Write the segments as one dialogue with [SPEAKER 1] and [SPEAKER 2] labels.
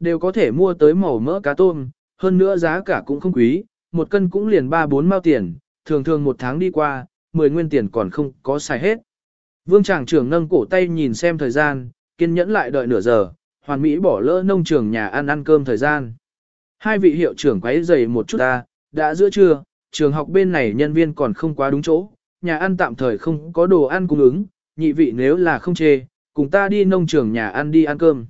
[SPEAKER 1] Đều có thể mua tới màu mỡ cá tôm, hơn nữa giá cả cũng không quý, một cân cũng liền 3-4 mao tiền, thường thường một tháng đi qua, 10 nguyên tiền còn không có xài hết. Vương tràng trưởng nâng cổ tay nhìn xem thời gian, kiên nhẫn lại đợi nửa giờ, hoàn mỹ bỏ lỡ nông trường nhà ăn ăn cơm thời gian. Hai vị hiệu trưởng quấy dày một chút ta, đã giữa trưa, trường học bên này nhân viên còn không quá đúng chỗ, nhà ăn tạm thời không có đồ ăn cung ứng, nhị vị nếu là không chê, cùng ta đi nông trường nhà ăn đi ăn cơm.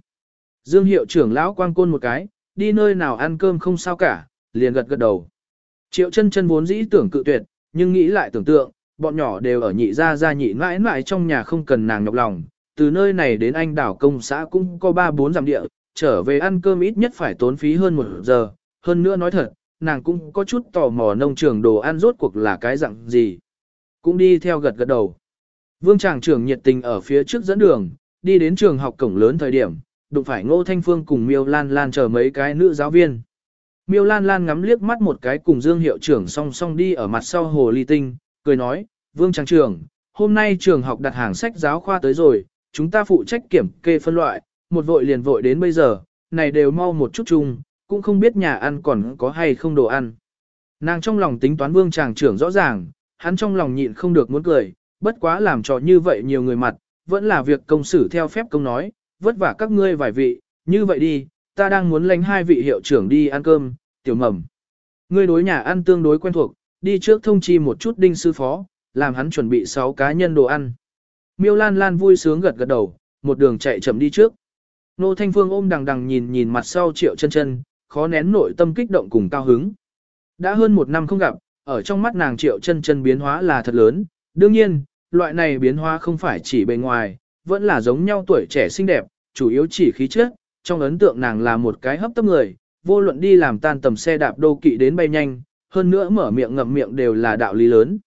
[SPEAKER 1] Dương hiệu trưởng lão quang côn một cái, đi nơi nào ăn cơm không sao cả, liền gật gật đầu. Triệu chân chân vốn dĩ tưởng cự tuyệt, nhưng nghĩ lại tưởng tượng, bọn nhỏ đều ở nhị gia gia nhị mãi mãi trong nhà không cần nàng nhọc lòng, từ nơi này đến anh đảo công xã cũng có 3-4 dặm địa, trở về ăn cơm ít nhất phải tốn phí hơn một giờ, hơn nữa nói thật, nàng cũng có chút tò mò nông trường đồ ăn rốt cuộc là cái dạng gì. Cũng đi theo gật gật đầu. Vương tràng trưởng nhiệt tình ở phía trước dẫn đường, đi đến trường học cổng lớn thời điểm, đụng phải Ngô Thanh Phương cùng Miêu Lan Lan chờ mấy cái nữ giáo viên. Miêu Lan Lan ngắm liếc mắt một cái cùng Dương hiệu trưởng song song đi ở mặt sau hồ ly tinh, cười nói, Vương Trang Trường, hôm nay trường học đặt hàng sách giáo khoa tới rồi, chúng ta phụ trách kiểm kê phân loại, một vội liền vội đến bây giờ, này đều mau một chút chung, cũng không biết nhà ăn còn có hay không đồ ăn. Nàng trong lòng tính toán Vương Tràng trưởng rõ ràng, hắn trong lòng nhịn không được muốn cười, bất quá làm trò như vậy nhiều người mặt, vẫn là việc công xử theo phép công nói, vất vả các ngươi vài vị, như vậy đi, ta đang muốn lánh hai vị hiệu trưởng đi ăn cơm, tiểu mầm. Ngươi đối nhà ăn tương đối quen thuộc, đi trước thông chi một chút đinh sư phó, làm hắn chuẩn bị 6 cá nhân đồ ăn. Miêu Lan Lan vui sướng gật gật đầu, một đường chạy chậm đi trước. Nô Thanh Phương ôm đằng đằng nhìn nhìn mặt sau triệu chân chân, khó nén nội tâm kích động cùng cao hứng. Đã hơn một năm không gặp, ở trong mắt nàng triệu chân chân biến hóa là thật lớn, đương nhiên, loại này biến hóa không phải chỉ bề ngoài, vẫn là giống nhau tuổi trẻ xinh đẹp, chủ yếu chỉ khí chất, trong ấn tượng nàng là một cái hấp tấp người, vô luận đi làm tan tầm xe đạp đô kỵ đến bay nhanh, hơn nữa mở miệng ngậm miệng đều là đạo lý lớn.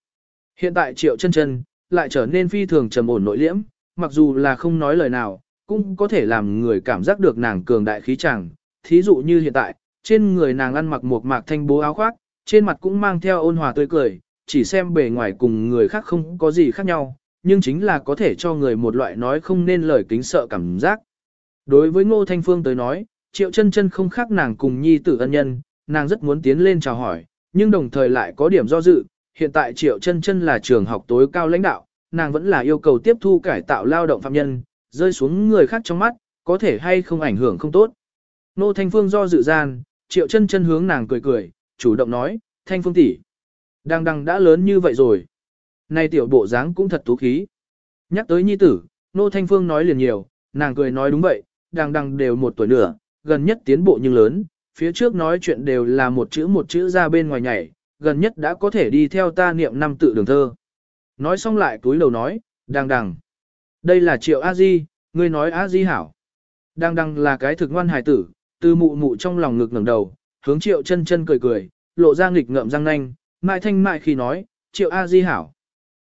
[SPEAKER 1] Hiện tại triệu chân chân, lại trở nên phi thường trầm ổn nội liễm, mặc dù là không nói lời nào, cũng có thể làm người cảm giác được nàng cường đại khí chẳng. Thí dụ như hiện tại, trên người nàng ăn mặc một mạc thanh bố áo khoác, trên mặt cũng mang theo ôn hòa tươi cười, chỉ xem bề ngoài cùng người khác không có gì khác nhau, nhưng chính là có thể cho người một loại nói không nên lời kính sợ cảm giác. Đối với Ngô Thanh Phương tới nói, Triệu chân chân không khác nàng cùng nhi tử ân nhân, nàng rất muốn tiến lên chào hỏi, nhưng đồng thời lại có điểm do dự, hiện tại Triệu chân chân là trường học tối cao lãnh đạo, nàng vẫn là yêu cầu tiếp thu cải tạo lao động phạm nhân, rơi xuống người khác trong mắt, có thể hay không ảnh hưởng không tốt. Nô Thanh Phương do dự gian, Triệu chân chân hướng nàng cười cười, chủ động nói, Thanh Phương tỷ, đang đang đã lớn như vậy rồi. Nay tiểu bộ dáng cũng thật tú khí. Nhắc tới nhi tử, Nô Thanh Phương nói liền nhiều, nàng cười nói đúng vậy, đang đằng đều một tuổi nữa, gần nhất tiến bộ nhưng lớn, phía trước nói chuyện đều là một chữ một chữ ra bên ngoài nhảy, gần nhất đã có thể đi theo ta niệm năm tự đường thơ. Nói xong lại túi đầu nói, đang đằng. Đây là triệu A-di, ngươi nói A-di hảo. Đang đằng là cái thực ngoan hài tử, từ mụ mụ trong lòng ngực ngẩng đầu, hướng triệu chân chân cười cười, lộ ra nghịch ngợm răng nanh, mại thanh mại khi nói, triệu A-di hảo.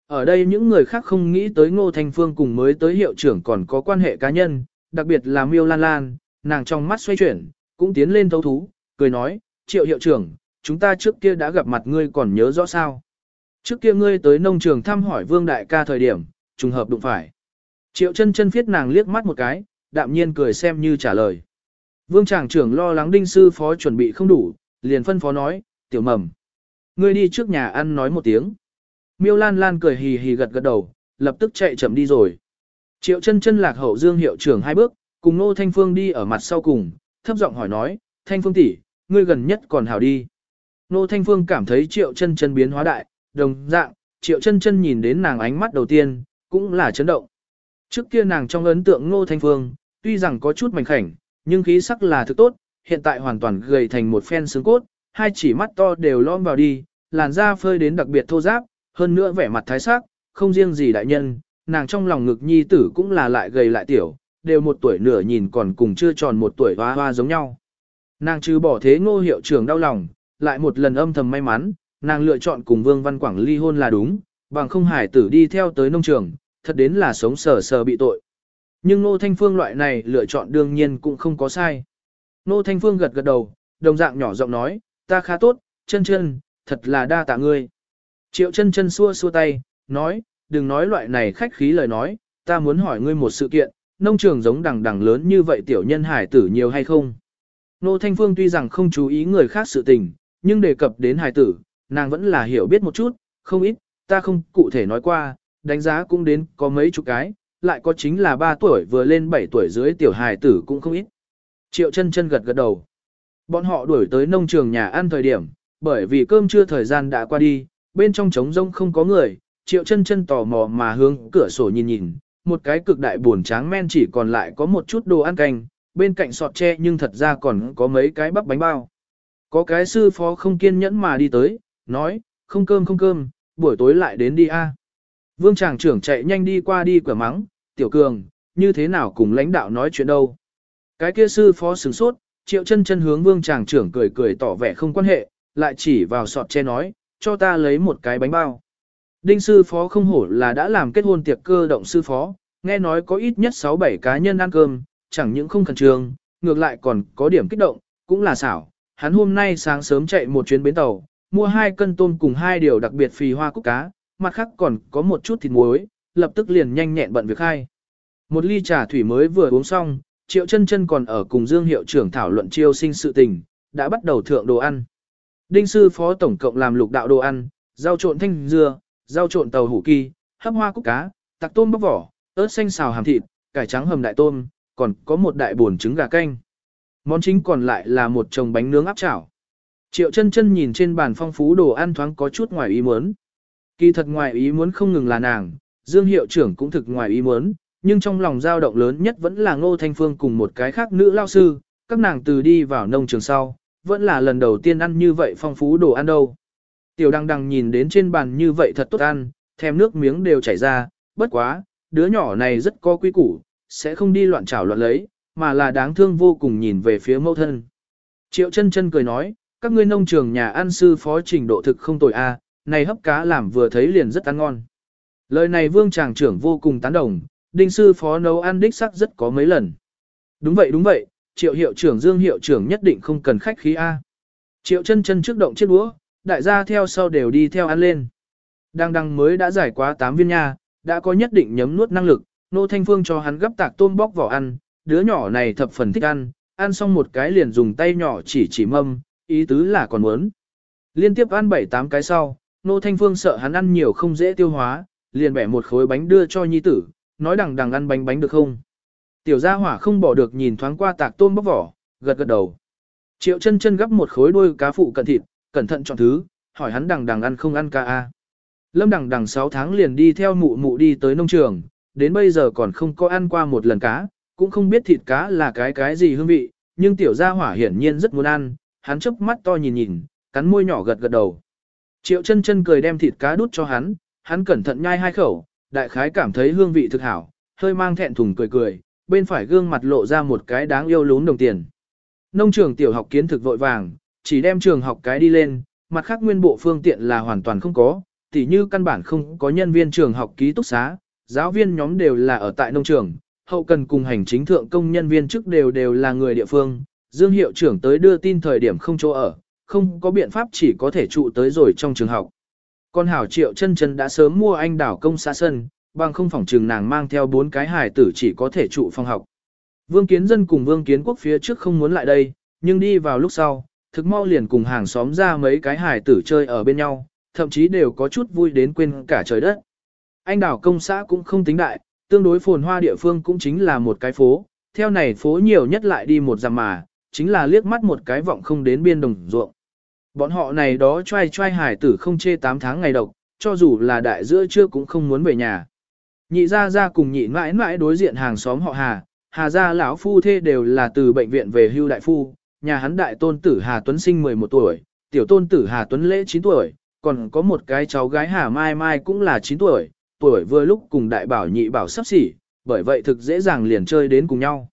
[SPEAKER 1] Ở đây những người khác không nghĩ tới Ngô Thanh Phương cùng mới tới hiệu trưởng còn có quan hệ cá nhân, đặc biệt là Miêu Lan Lan, nàng trong mắt xoay chuyển, cũng tiến lên thấu thú, cười nói, triệu hiệu trưởng, chúng ta trước kia đã gặp mặt ngươi còn nhớ rõ sao. Trước kia ngươi tới nông trường thăm hỏi vương đại ca thời điểm, trùng hợp đụng phải. Triệu chân chân phiết nàng liếc mắt một cái, đạm nhiên cười xem như trả lời. Vương tràng trưởng lo lắng đinh sư phó chuẩn bị không đủ, liền phân phó nói, tiểu mầm. Ngươi đi trước nhà ăn nói một tiếng. Miêu Lan Lan cười hì hì gật gật đầu, lập tức chạy chậm đi rồi. Triệu chân chân lạc hậu dương hiệu trưởng hai bước, cùng Nô Thanh Phương đi ở mặt sau cùng, thấp giọng hỏi nói, Thanh Phương tỷ, ngươi gần nhất còn hảo đi. Nô Thanh Phương cảm thấy triệu chân chân biến hóa đại, đồng dạng, triệu chân chân nhìn đến nàng ánh mắt đầu tiên, cũng là chấn động. Trước kia nàng trong ấn tượng Nô Thanh Phương, tuy rằng có chút mảnh khảnh, nhưng khí sắc là thực tốt, hiện tại hoàn toàn gầy thành một phen xương cốt, hai chỉ mắt to đều lõm vào đi, làn da phơi đến đặc biệt thô ráp, hơn nữa vẻ mặt thái sắc, không riêng gì đại nhân, nàng trong lòng ngực nhi tử cũng là lại gầy lại tiểu, đều một tuổi nửa nhìn còn cùng chưa tròn một tuổi hoa hoa giống nhau. Nàng trừ bỏ thế ngô hiệu trưởng đau lòng, lại một lần âm thầm may mắn, nàng lựa chọn cùng Vương Văn Quảng ly hôn là đúng, bằng không hải tử đi theo tới nông trường, thật đến là sống sờ sờ bị tội. Nhưng Nô Thanh Phương loại này lựa chọn đương nhiên cũng không có sai. Nô Thanh Phương gật gật đầu, đồng dạng nhỏ giọng nói, ta khá tốt, chân chân, thật là đa tạ ngươi. Triệu chân chân xua xua tay, nói, đừng nói loại này khách khí lời nói, ta muốn hỏi ngươi một sự kiện, nông trường giống đằng đằng lớn như vậy tiểu nhân hải tử nhiều hay không? Nô Thanh Phương tuy rằng không chú ý người khác sự tình, nhưng đề cập đến hải tử, nàng vẫn là hiểu biết một chút, không ít, ta không cụ thể nói qua, đánh giá cũng đến có mấy chục cái, lại có chính là 3 tuổi vừa lên 7 tuổi dưới tiểu hài tử cũng không ít. Triệu chân chân gật gật đầu. Bọn họ đuổi tới nông trường nhà ăn thời điểm, bởi vì cơm trưa thời gian đã qua đi, bên trong trống rông không có người, triệu chân chân tò mò mà hướng cửa sổ nhìn nhìn, một cái cực đại buồn tráng men chỉ còn lại có một chút đồ ăn canh, bên cạnh sọt tre nhưng thật ra còn có mấy cái bắp bánh bao. Có cái sư phó không kiên nhẫn mà đi tới, nói, không cơm không cơm, buổi tối lại đến đi a. Vương chàng trưởng chạy nhanh đi qua đi quả mắng, tiểu cường, như thế nào cùng lãnh đạo nói chuyện đâu. Cái kia sư phó sửng sốt, triệu chân chân hướng vương chàng trưởng cười cười tỏ vẻ không quan hệ, lại chỉ vào sọt che nói, cho ta lấy một cái bánh bao. Đinh sư phó không hổ là đã làm kết hôn tiệc cơ động sư phó, nghe nói có ít nhất 6-7 cá nhân ăn cơm, chẳng những không khẩn trương, ngược lại còn có điểm kích động, cũng là xảo. Hắn hôm nay sáng sớm chạy một chuyến bến tàu, mua hai cân tôm cùng hai điều đặc biệt phì hoa cúc cá, mặt khác còn có một chút thịt muối, lập tức liền nhanh nhẹn bận việc hai. Một ly trà thủy mới vừa uống xong, Triệu chân chân còn ở cùng Dương hiệu trưởng thảo luận chiêu sinh sự tình, đã bắt đầu thượng đồ ăn. Đinh sư phó tổng cộng làm lục đạo đồ ăn, rau trộn thanh dưa, rau trộn tàu hủ kỳ, hấp hoa cúc cá, tạc tôm bóc vỏ, ớt xanh xào hàm thịt, cải trắng hầm đại tôm, còn có một đại bồn trứng gà canh. Món chính còn lại là một chồng bánh nướng áp chảo. Triệu chân chân nhìn trên bàn phong phú đồ ăn thoáng có chút ngoài ý muốn. Kỳ thật ngoài ý muốn không ngừng là nàng, Dương hiệu trưởng cũng thực ngoài ý muốn, nhưng trong lòng dao động lớn nhất vẫn là Ngô Thanh Phương cùng một cái khác nữ lao sư, các nàng từ đi vào nông trường sau, vẫn là lần đầu tiên ăn như vậy phong phú đồ ăn đâu. Tiểu đăng đăng nhìn đến trên bàn như vậy thật tốt ăn, thèm nước miếng đều chảy ra, bất quá, đứa nhỏ này rất có quý củ, sẽ không đi loạn trảo loạn lấy, mà là đáng thương vô cùng nhìn về phía mẫu thân. Triệu chân chân cười nói, các ngươi nông trường nhà ăn sư phó trình độ thực không tồi a, này hấp cá làm vừa thấy liền rất ăn ngon. Lời này vương tràng trưởng vô cùng tán đồng, đinh sư phó nấu ăn đích sắc rất có mấy lần. Đúng vậy đúng vậy, triệu hiệu trưởng dương hiệu trưởng nhất định không cần khách khí A. Triệu chân chân trước động chiếc đũa, đại gia theo sau đều đi theo ăn lên. Đang đăng mới đã giải quá 8 viên nha, đã có nhất định nhấm nuốt năng lực, nô thanh phương cho hắn gấp tạc tôm bóc vỏ ăn, đứa nhỏ này thập phần thích ăn, ăn xong một cái liền dùng tay nhỏ chỉ chỉ mâm, ý tứ là còn muốn. Liên tiếp ăn 7-8 cái sau, nô thanh phương sợ hắn ăn nhiều không dễ tiêu hóa, liền bẻ một khối bánh đưa cho nhi tử, nói đằng đằng ăn bánh bánh được không. Tiểu gia hỏa không bỏ được nhìn thoáng qua tạc tôm bóc vỏ, gật gật đầu. Triệu chân chân gấp một khối đuôi cá phụ cận thịt, cẩn thận chọn thứ, hỏi hắn đằng đằng ăn không ăn ca a. À. Lâm đằng đằng 6 tháng liền đi theo mụ mụ đi tới nông trường, đến bây giờ còn không có ăn qua một lần cá, cũng không biết thịt cá là cái cái gì hương vị, nhưng tiểu gia hỏa hiển nhiên rất muốn ăn, hắn chớp mắt to nhìn nhìn, cắn môi nhỏ gật gật đầu. Triệu chân chân cười đem thịt cá đút cho hắn, hắn cẩn thận nhai hai khẩu, đại khái cảm thấy hương vị thực hảo, hơi mang thẹn thùng cười cười, bên phải gương mặt lộ ra một cái đáng yêu lún đồng tiền. Nông trường tiểu học kiến thực vội vàng, chỉ đem trường học cái đi lên, mặt khác nguyên bộ phương tiện là hoàn toàn không có, tỉ như căn bản không có nhân viên trường học ký túc xá, giáo viên nhóm đều là ở tại nông trường, hậu cần cùng hành chính thượng công nhân viên chức đều đều là người địa phương, dương hiệu trưởng tới đưa tin thời điểm không chỗ ở, không có biện pháp chỉ có thể trụ tới rồi trong trường học. Con hảo triệu chân chân đã sớm mua anh đảo công xã sân, bằng không phòng trường nàng mang theo bốn cái hài tử chỉ có thể trụ phòng học. Vương Kiến Dân cùng Vương Kiến Quốc phía trước không muốn lại đây, nhưng đi vào lúc sau, thực mau liền cùng hàng xóm ra mấy cái hài tử chơi ở bên nhau, thậm chí đều có chút vui đến quên cả trời đất. Anh đảo công xã cũng không tính đại, tương đối phồn hoa địa phương cũng chính là một cái phố, theo này phố nhiều nhất lại đi một dặm mà, chính là liếc mắt một cái vọng không đến biên đồng ruộng. Bọn họ này đó trai trai hải tử không chê 8 tháng ngày độc, cho dù là đại giữa trưa cũng không muốn về nhà. Nhị gia ra cùng nhị mãi mãi đối diện hàng xóm họ Hà, Hà gia lão phu thê đều là từ bệnh viện về hưu đại phu, nhà hắn đại tôn tử Hà Tuấn Sinh 11 tuổi, tiểu tôn tử Hà Tuấn Lễ 9 tuổi, còn có một cái cháu gái Hà Mai Mai cũng là 9 tuổi, tuổi vừa lúc cùng đại bảo nhị bảo sắp xỉ, bởi vậy thực dễ dàng liền chơi đến cùng nhau.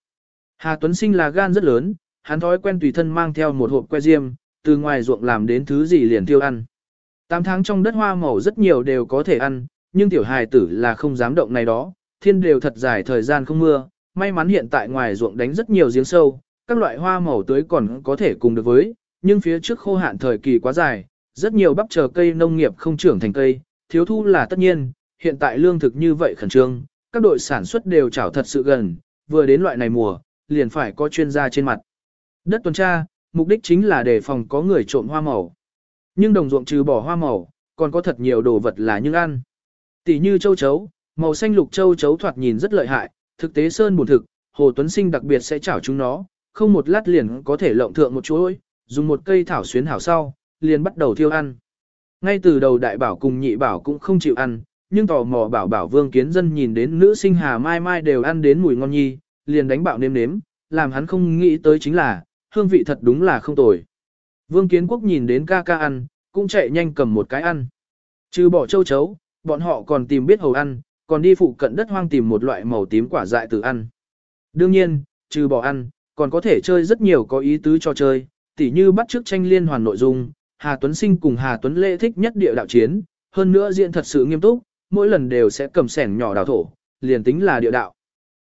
[SPEAKER 1] Hà Tuấn Sinh là gan rất lớn, hắn thói quen tùy thân mang theo một hộp que diêm, từ ngoài ruộng làm đến thứ gì liền tiêu ăn. Tám tháng trong đất hoa màu rất nhiều đều có thể ăn, nhưng tiểu hài tử là không dám động này đó, thiên đều thật dài thời gian không mưa, may mắn hiện tại ngoài ruộng đánh rất nhiều giếng sâu, các loại hoa màu tưới còn có thể cùng được với, nhưng phía trước khô hạn thời kỳ quá dài, rất nhiều bắp chờ cây nông nghiệp không trưởng thành cây, thiếu thu là tất nhiên, hiện tại lương thực như vậy khẩn trương, các đội sản xuất đều chảo thật sự gần, vừa đến loại này mùa, liền phải có chuyên gia trên mặt. Đất tuần tra, mục đích chính là để phòng có người trộm hoa màu. Nhưng đồng ruộng trừ bỏ hoa màu, còn có thật nhiều đồ vật là những ăn. Tỷ như châu chấu, màu xanh lục châu chấu thoạt nhìn rất lợi hại, thực tế sơn buồn thực, Hồ Tuấn Sinh đặc biệt sẽ chảo chúng nó, không một lát liền có thể lộng thượng một chuỗi, dùng một cây thảo xuyến hảo sau, liền bắt đầu thiêu ăn. Ngay từ đầu đại bảo cùng nhị bảo cũng không chịu ăn, nhưng tò mò bảo bảo vương kiến dân nhìn đến nữ sinh hà mai mai đều ăn đến mùi ngon nhi, liền đánh bạo nêm nếm, làm hắn không nghĩ tới chính là, hương vị thật đúng là không tồi. Vương kiến quốc nhìn đến ca ca ăn, cũng chạy nhanh cầm một cái ăn. Trừ bỏ châu chấu, bọn họ còn tìm biết hầu ăn, còn đi phụ cận đất hoang tìm một loại màu tím quả dại tự ăn. Đương nhiên, trừ bỏ ăn, còn có thể chơi rất nhiều có ý tứ cho chơi, tỉ như bắt trước tranh liên hoàn nội dung, Hà Tuấn Sinh cùng Hà Tuấn Lễ thích nhất địa đạo chiến, hơn nữa diện thật sự nghiêm túc, mỗi lần đều sẽ cầm sẻn nhỏ đào thổ, liền tính là địa đạo.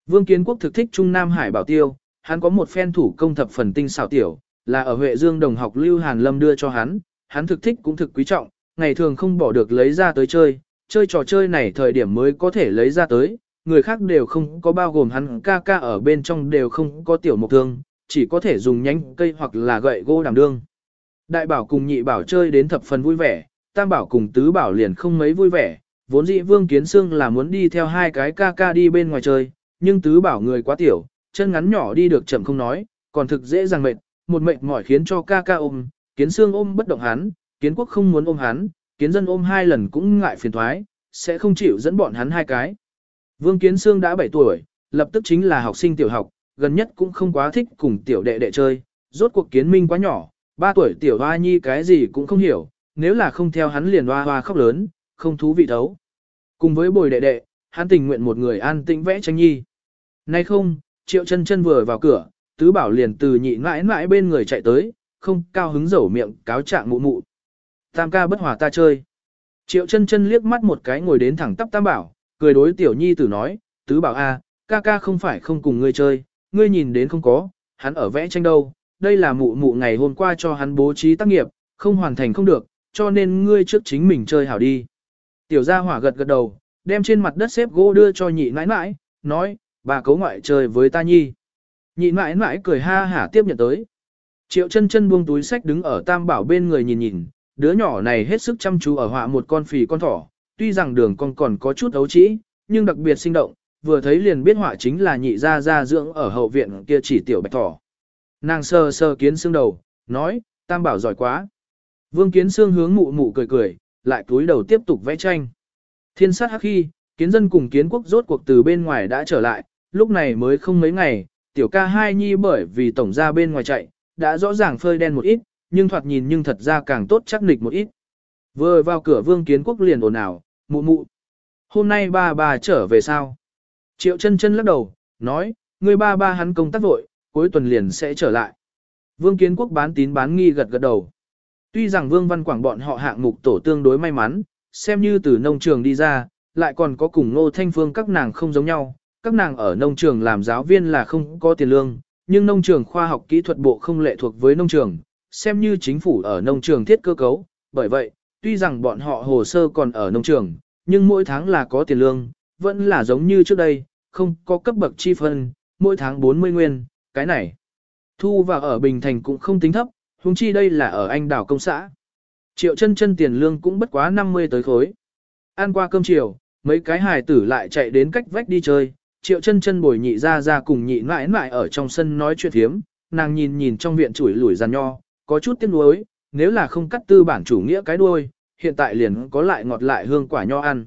[SPEAKER 1] Vương Kiến Quốc thực thích Trung Nam Hải Bảo Tiêu, hắn có một phen thủ công thập phần tinh xảo tiểu, là ở Huệ Dương đồng học Lưu Hàn Lâm đưa cho hắn, hắn thực thích cũng thực quý trọng, ngày thường không bỏ được lấy ra tới chơi, chơi trò chơi này thời điểm mới có thể lấy ra tới, người khác đều không có bao gồm hắn ca ca ở bên trong đều không có tiểu mục thương, chỉ có thể dùng nhánh cây hoặc là gậy gỗ đảm đương. Đại bảo cùng nhị bảo chơi đến thập phần vui vẻ, tam bảo cùng tứ bảo liền không mấy vui vẻ, vốn dĩ vương kiến xương là muốn đi theo hai cái ca ca đi bên ngoài chơi, nhưng tứ bảo người quá tiểu, chân ngắn nhỏ đi được chậm không nói, còn thực dễ dàng mệt, một mệt mỏi khiến cho ca ca ôm, kiến xương ôm bất động hắn, kiến quốc không muốn ôm hắn, kiến dân ôm hai lần cũng ngại phiền thoái, sẽ không chịu dẫn bọn hắn hai cái. Vương Kiến Sương đã 7 tuổi, lập tức chính là học sinh tiểu học, gần nhất cũng không quá thích cùng tiểu đệ đệ chơi, rốt cuộc kiến minh quá nhỏ, 3 tuổi tiểu hoa nhi cái gì cũng không hiểu, nếu là không theo hắn liền hoa hoa khóc lớn, không thú vị thấu. Cùng với bồi đệ đệ, hắn tình nguyện một người an tĩnh vẽ tranh nhi. Nay không, triệu chân chân vừa vào cửa, tứ bảo liền từ nhị mãi mãi bên người chạy tới, không cao hứng dẩu miệng cáo trạng mụ mụ. Tam ca bất hòa ta chơi. Triệu chân chân liếc mắt một cái ngồi đến thẳng tắp tam bảo, cười đối tiểu nhi tử nói, tứ bảo a, ca ca không phải không cùng ngươi chơi, ngươi nhìn đến không có, hắn ở vẽ tranh đâu, đây là mụ mụ ngày hôm qua cho hắn bố trí tác nghiệp, không hoàn thành không được, cho nên ngươi trước chính mình chơi hảo đi. Tiểu gia hỏa gật gật đầu, đem trên mặt đất xếp gỗ đưa cho nhị nãi nãi, nói, bà cấu ngoại chơi với ta nhi. Nhị nãi nãi cười ha hả tiếp nhận tới. Triệu chân chân buông túi sách đứng ở tam bảo bên người nhìn nhìn, đứa nhỏ này hết sức chăm chú ở họa một con phì con thỏ, tuy rằng đường con còn có chút ấu trĩ, nhưng đặc biệt sinh động, vừa thấy liền biết họa chính là nhị gia gia dưỡng ở hậu viện kia chỉ tiểu bạch thỏ. Nàng sơ sơ kiến xương đầu, nói, tam bảo giỏi quá. Vương kiến xương hướng mụ mụ cười cười, lại cúi đầu tiếp tục vẽ tranh. Thiên sát hắc khi, kiến dân cùng kiến quốc rốt cuộc từ bên ngoài đã trở lại, lúc này mới không mấy ngày, tiểu ca hai nhi bởi vì tổng ra bên ngoài chạy, đã rõ ràng phơi đen một ít, nhưng thoạt nhìn nhưng thật ra càng tốt chắc nịch một ít. Vừa vào cửa vương kiến quốc liền ồn ào, mụ mụ. Hôm nay ba bà trở về sao? Triệu chân chân lắc đầu, nói, người ba ba hắn công tác vội, cuối tuần liền sẽ trở lại. Vương kiến quốc bán tín bán nghi gật gật đầu. Tuy rằng vương văn quảng bọn họ hạng mục tổ tương đối may mắn, xem như từ nông trường đi ra, lại còn có cùng ngô thanh phương các nàng không giống nhau. Các nàng ở nông trường làm giáo viên là không có tiền lương, nhưng nông trường khoa học kỹ thuật bộ không lệ thuộc với nông trường, xem như chính phủ ở nông trường thiết cơ cấu. Bởi vậy, tuy rằng bọn họ hồ sơ còn ở nông trường, nhưng mỗi tháng là có tiền lương, vẫn là giống như trước đây, không có cấp bậc chi phân, mỗi tháng 40 nguyên, cái này. Thu vào ở Bình Thành cũng không tính thấp, huống chi đây là ở anh đảo công xã. Triệu chân chân tiền lương cũng bất quá 50 tới khối. Ăn qua cơm chiều, mấy cái hài tử lại chạy đến cách vách đi chơi, triệu chân chân bồi nhị ra ra cùng nhị mãi mãi ở trong sân nói chuyện thiếm, nàng nhìn nhìn trong viện chủi lủi giàn nho, có chút tiếc nuối, nếu là không cắt tư bản chủ nghĩa cái đuôi, hiện tại liền có lại ngọt lại hương quả nho ăn.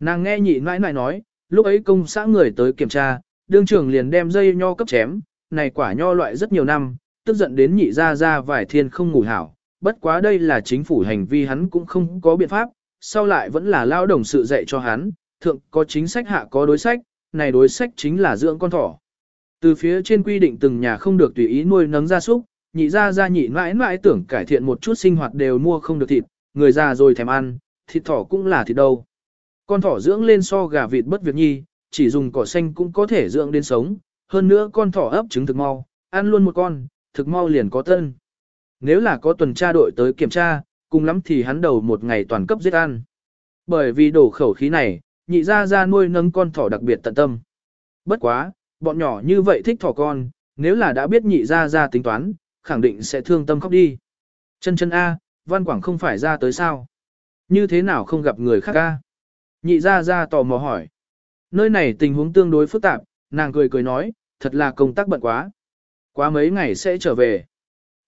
[SPEAKER 1] Nàng nghe nhị nãi nãi nói, lúc ấy công xã người tới kiểm tra, đương trưởng liền đem dây nho cấp chém, này quả nho loại rất nhiều năm, tức giận đến nhị ra ra vài thiên không ngủ hảo, bất quá đây là chính phủ hành vi hắn cũng không có biện pháp, sau lại vẫn là lao đồng sự dạy cho hắn, thượng có chính sách hạ có đối sách, này đối sách chính là dưỡng con thỏ. Từ phía trên quy định từng nhà không được tùy ý nuôi nấng gia súc, nhị ra ra nhị mãi mãi tưởng cải thiện một chút sinh hoạt đều mua không được thịt, người già rồi thèm ăn, thịt thỏ cũng là thịt đâu. Con thỏ dưỡng lên so gà vịt bất việc nhi, chỉ dùng cỏ xanh cũng có thể dưỡng đến sống, hơn nữa con thỏ ấp trứng thực mau, ăn luôn một con, thực mau liền có tân. Nếu là có tuần tra đội tới kiểm tra, cùng lắm thì hắn đầu một ngày toàn cấp giết ăn. Bởi vì đổ khẩu khí này, nhị ra ra nuôi nấng con thỏ đặc biệt tận tâm. Bất quá, bọn nhỏ như vậy thích thỏ con, Nếu là đã biết nhị ra ra tính toán, khẳng định sẽ thương tâm khóc đi. Chân chân A, văn quảng không phải ra tới sao? Như thế nào không gặp người khác A? Nhị ra ra tò mò hỏi. Nơi này tình huống tương đối phức tạp, nàng cười cười nói, thật là công tác bận quá. Quá mấy ngày sẽ trở về.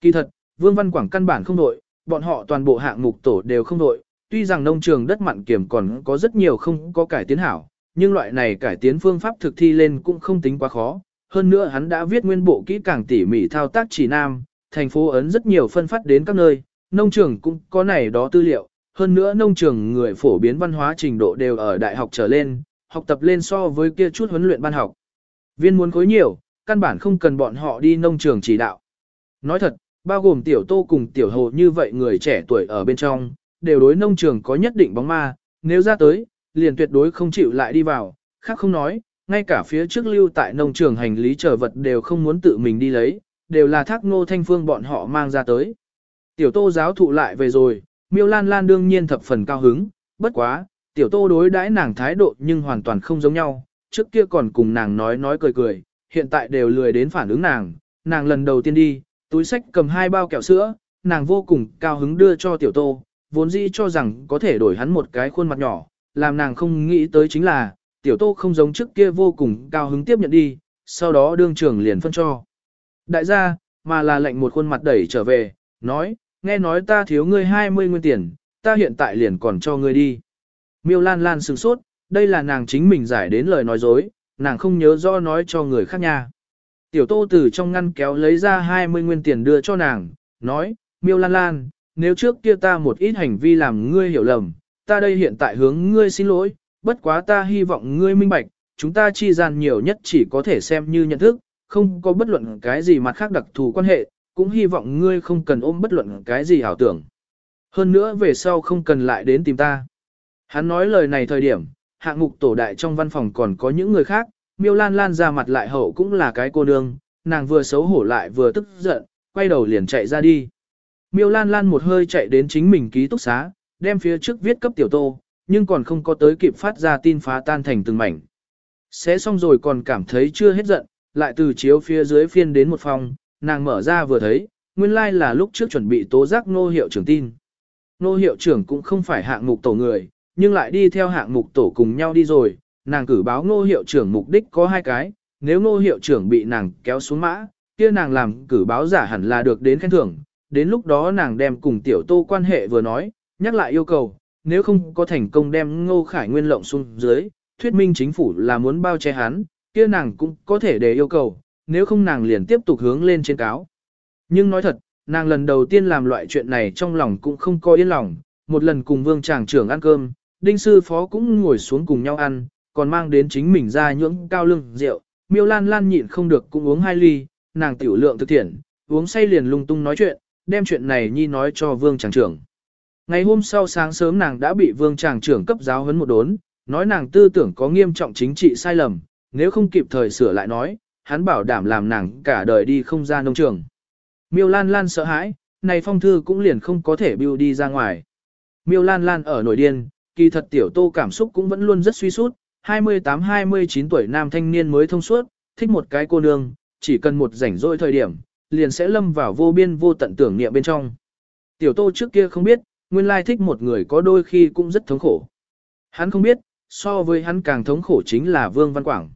[SPEAKER 1] Kỳ thật, Vương Văn Quảng căn bản không đội, bọn họ toàn bộ hạng mục tổ đều không đội. Tuy rằng nông trường đất mặn kiểm còn có rất nhiều không có cải tiến hảo, nhưng loại này cải tiến phương pháp thực thi lên cũng không tính quá khó. Hơn nữa hắn đã viết nguyên bộ kỹ càng tỉ mỉ thao tác chỉ nam, thành phố ấn rất nhiều phân phát đến các nơi, nông trường cũng có này đó tư liệu. Hơn nữa nông trường người phổ biến văn hóa trình độ đều ở đại học trở lên, học tập lên so với kia chút huấn luyện ban học. Viên muốn khối nhiều, căn bản không cần bọn họ đi nông trường chỉ đạo. Nói thật, bao gồm tiểu tô cùng tiểu hồ như vậy người trẻ tuổi ở bên trong, đều đối nông trường có nhất định bóng ma, nếu ra tới, liền tuyệt đối không chịu lại đi vào, khác không nói, ngay cả phía trước lưu tại nông trường hành lý trở vật đều không muốn tự mình đi lấy, đều là thác ngô thanh phương bọn họ mang ra tới. Tiểu tô giáo thụ lại về rồi, miêu lan lan đương nhiên thập phần cao hứng, bất quá, tiểu tô đối đãi nàng thái độ nhưng hoàn toàn không giống nhau, trước kia còn cùng nàng nói nói cười cười, hiện tại đều lười đến phản ứng nàng, nàng lần đầu tiên đi, túi sách cầm hai bao kẹo sữa, nàng vô cùng cao hứng đưa cho tiểu tô, vốn dĩ cho rằng có thể đổi hắn một cái khuôn mặt nhỏ, làm nàng không nghĩ tới chính là, tiểu tô không giống trước kia vô cùng cao hứng tiếp nhận đi, sau đó đương trưởng liền phân cho. Đại gia, mà là lệnh một khuôn mặt đẩy trở về, nói, nghe nói ta thiếu ngươi 20 nguyên tiền, ta hiện tại liền còn cho ngươi đi. Miêu Lan Lan sửng sốt, đây là nàng chính mình giải đến lời nói dối, nàng không nhớ rõ nói cho người khác nha. Tiểu tô từ trong ngăn kéo lấy ra 20 nguyên tiền đưa cho nàng, nói, miêu lan lan, nếu trước kia ta một ít hành vi làm ngươi hiểu lầm, ta đây hiện tại hướng ngươi xin lỗi, bất quá ta hy vọng ngươi minh bạch, chúng ta chi gian nhiều nhất chỉ có thể xem như nhận thức, không có bất luận cái gì mặt khác đặc thù quan hệ, cũng hy vọng ngươi không cần ôm bất luận cái gì ảo tưởng. Hơn nữa về sau không cần lại đến tìm ta. Hắn nói lời này thời điểm, hạng mục tổ đại trong văn phòng còn có những người khác, miêu lan lan ra mặt lại hậu cũng là cái cô nương, nàng vừa xấu hổ lại vừa tức giận, quay đầu liền chạy ra đi. Miêu lan lan một hơi chạy đến chính mình ký túc xá, đem phía trước viết cấp tiểu tô, nhưng còn không có tới kịp phát ra tin phá tan thành từng mảnh. Xé xong rồi còn cảm thấy chưa hết giận, lại từ chiếu phía dưới phiên đến một phòng, nàng mở ra vừa thấy, nguyên lai like là lúc trước chuẩn bị tố giác nô hiệu trưởng tin. Nô hiệu trưởng cũng không phải hạng mục tổ người, nhưng lại đi theo hạng mục tổ cùng nhau đi rồi, nàng cử báo ngô hiệu trưởng mục đích có hai cái, nếu ngô hiệu trưởng bị nàng kéo xuống mã, kia nàng làm cử báo giả hẳn là được đến khen thưởng, đến lúc đó nàng đem cùng tiểu tô quan hệ vừa nói, nhắc lại yêu cầu, nếu không có thành công đem ngô khải nguyên lộng xuống dưới, thuyết minh chính phủ là muốn bao che hắn, kia nàng cũng có thể để yêu cầu, nếu không nàng liền tiếp tục hướng lên trên cáo. Nhưng nói thật, nàng lần đầu tiên làm loại chuyện này trong lòng cũng không có yên lòng, một lần cùng vương tràng trưởng ăn cơm, đinh sư phó cũng ngồi xuống cùng nhau ăn, còn mang đến chính mình ra nhưỡng cao lương rượu. Miêu Lan Lan nhịn không được cũng uống hai ly, nàng tiểu lượng thực thiện, uống say liền lung tung nói chuyện, đem chuyện này nhi nói cho vương tràng trưởng. Ngày hôm sau sáng sớm nàng đã bị vương tràng trưởng cấp giáo huấn một đốn, nói nàng tư tưởng có nghiêm trọng chính trị sai lầm, nếu không kịp thời sửa lại nói, hắn bảo đảm làm nàng cả đời đi không ra nông trường. Miêu Lan Lan sợ hãi, này phong thư cũng liền không có thể bưu đi ra ngoài. Miêu Lan Lan ở nổi điên, kỳ thật tiểu tô cảm xúc cũng vẫn luôn rất suy sút, 28-29 tuổi nam thanh niên mới thông suốt, thích một cái cô nương, chỉ cần một rảnh rỗi thời điểm, liền sẽ lâm vào vô biên vô tận tưởng niệm bên trong. Tiểu tô trước kia không biết, nguyên lai thích một người có đôi khi cũng rất thống khổ. Hắn không biết, so với hắn càng thống khổ chính là Vương Văn Quảng.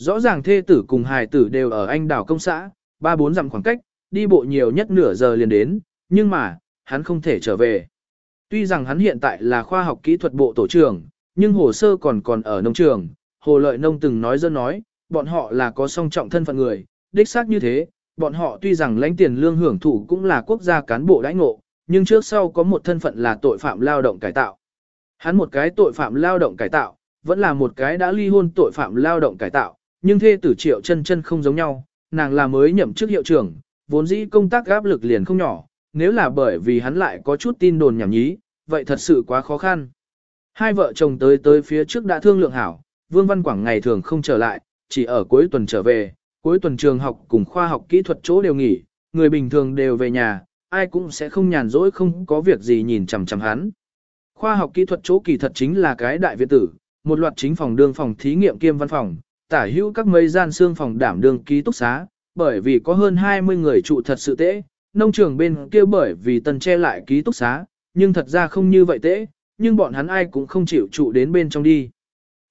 [SPEAKER 1] Rõ ràng thê tử cùng hài tử đều ở anh đảo công xã, ba bốn dặm khoảng cách, đi bộ nhiều nhất nửa giờ liền đến, nhưng mà, hắn không thể trở về. Tuy rằng hắn hiện tại là khoa học kỹ thuật bộ tổ trưởng, nhưng hồ sơ còn còn ở nông trường, Hồ Lợi Nông từng nói dân nói, bọn họ là có song trọng thân phận người, đích xác như thế, bọn họ tuy rằng lãnh tiền lương hưởng thụ cũng là quốc gia cán bộ đãi ngộ, nhưng trước sau có một thân phận là tội phạm lao động cải tạo. Hắn một cái tội phạm lao động cải tạo, vẫn là một cái đã ly hôn tội phạm lao động cải tạo, nhưng thê tử triệu chân chân không giống nhau, nàng là mới nhậm chức hiệu trưởng, vốn dĩ công tác áp lực liền không nhỏ, nếu là bởi vì hắn lại có chút tin đồn nhảm nhí, vậy thật sự quá khó khăn. Hai vợ chồng tới tới phía trước đã thương lượng hảo, Vương Văn Quảng ngày thường không trở lại, chỉ ở cuối tuần trở về, cuối tuần trường học cùng khoa học kỹ thuật chỗ đều nghỉ, người bình thường đều về nhà, ai cũng sẽ không nhàn rỗi không có việc gì nhìn chằm chằm hắn. Khoa học kỹ thuật chỗ kỳ thật chính là cái đại viện tử, một loạt chính phòng đương phòng thí nghiệm kiêm văn phòng, tả hữu các mấy gian xương phòng đảm đường ký túc xá, bởi vì có hơn 20 người trụ thật sự tễ, nông trường bên kia bởi vì tần che lại ký túc xá, nhưng thật ra không như vậy tễ, nhưng bọn hắn ai cũng không chịu trụ đến bên trong đi.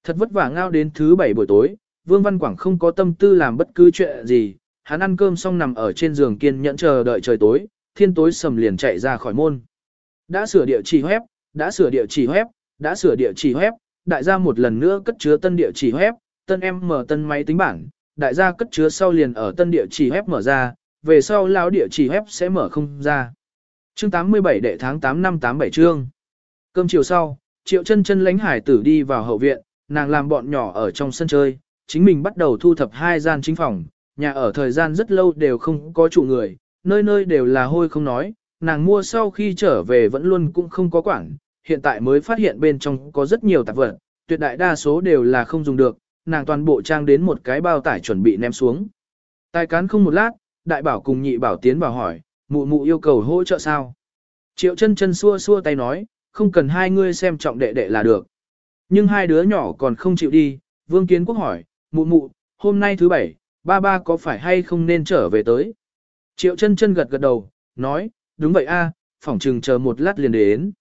[SPEAKER 1] Thật vất vả ngao đến thứ bảy buổi tối, Vương Văn Quảng không có tâm tư làm bất cứ chuyện gì, hắn ăn cơm xong nằm ở trên giường kiên nhẫn chờ đợi trời tối, thiên tối sầm liền chạy ra khỏi môn. Đã sửa địa chỉ web, đã sửa địa chỉ web, đã sửa địa chỉ web, đại gia một lần nữa cất chứa tân địa chỉ web, tân em mở tân máy tính bảng, đại gia cất chứa sau liền ở tân địa chỉ web mở ra, về sau lão địa chỉ web sẽ mở không ra. Chương 87 đệ tháng 8 năm 87 chương. Cơm chiều sau, Triệu Chân Chân lánh hải tử đi vào hậu viện, nàng làm bọn nhỏ ở trong sân chơi, chính mình bắt đầu thu thập hai gian chính phòng, nhà ở thời gian rất lâu đều không có chủ người, nơi nơi đều là hôi không nói, nàng mua sau khi trở về vẫn luôn cũng không có quản, hiện tại mới phát hiện bên trong có rất nhiều tạp vật, tuyệt đại đa số đều là không dùng được, nàng toàn bộ trang đến một cái bao tải chuẩn bị ném xuống. Tài cán không một lát, đại bảo cùng nhị bảo tiến vào hỏi, mụ mụ yêu cầu hỗ trợ sao? Triệu chân chân xua xua tay nói, không cần hai ngươi xem trọng đệ đệ là được. Nhưng hai đứa nhỏ còn không chịu đi, Vương Kiến Quốc hỏi, mụ mụ, hôm nay thứ bảy, ba ba có phải hay không nên trở về tới? Triệu chân chân gật gật đầu, nói, đúng vậy a, phỏng trừng chờ một lát liền đến.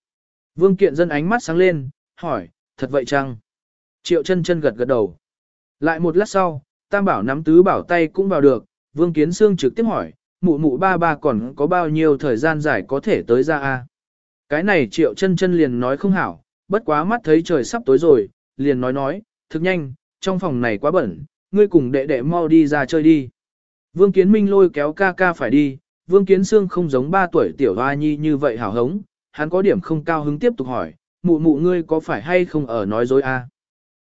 [SPEAKER 1] Vương Kiện dân ánh mắt sáng lên, hỏi, thật vậy chăng? Triệu chân chân gật gật đầu. Lại một lát sau, Tam Bảo nắm tứ bảo tay cũng vào được, Vương Kiến Sương trực tiếp hỏi, mụ mụ ba ba còn có bao nhiêu thời gian dài có thể tới ra a? Cái này Triệu chân chân liền nói không hảo, bất quá mắt thấy trời sắp tối rồi, liền nói nói, thực nhanh, trong phòng này quá bẩn, ngươi cùng đệ đệ mau đi ra chơi đi. Vương Kiến Minh lôi kéo ca ca phải đi, Vương Kiến Sương không giống ba tuổi tiểu hoa nhi như vậy hảo hống, hắn có điểm không cao hứng tiếp tục hỏi, mụ mụ ngươi có phải hay không ở nói dối a?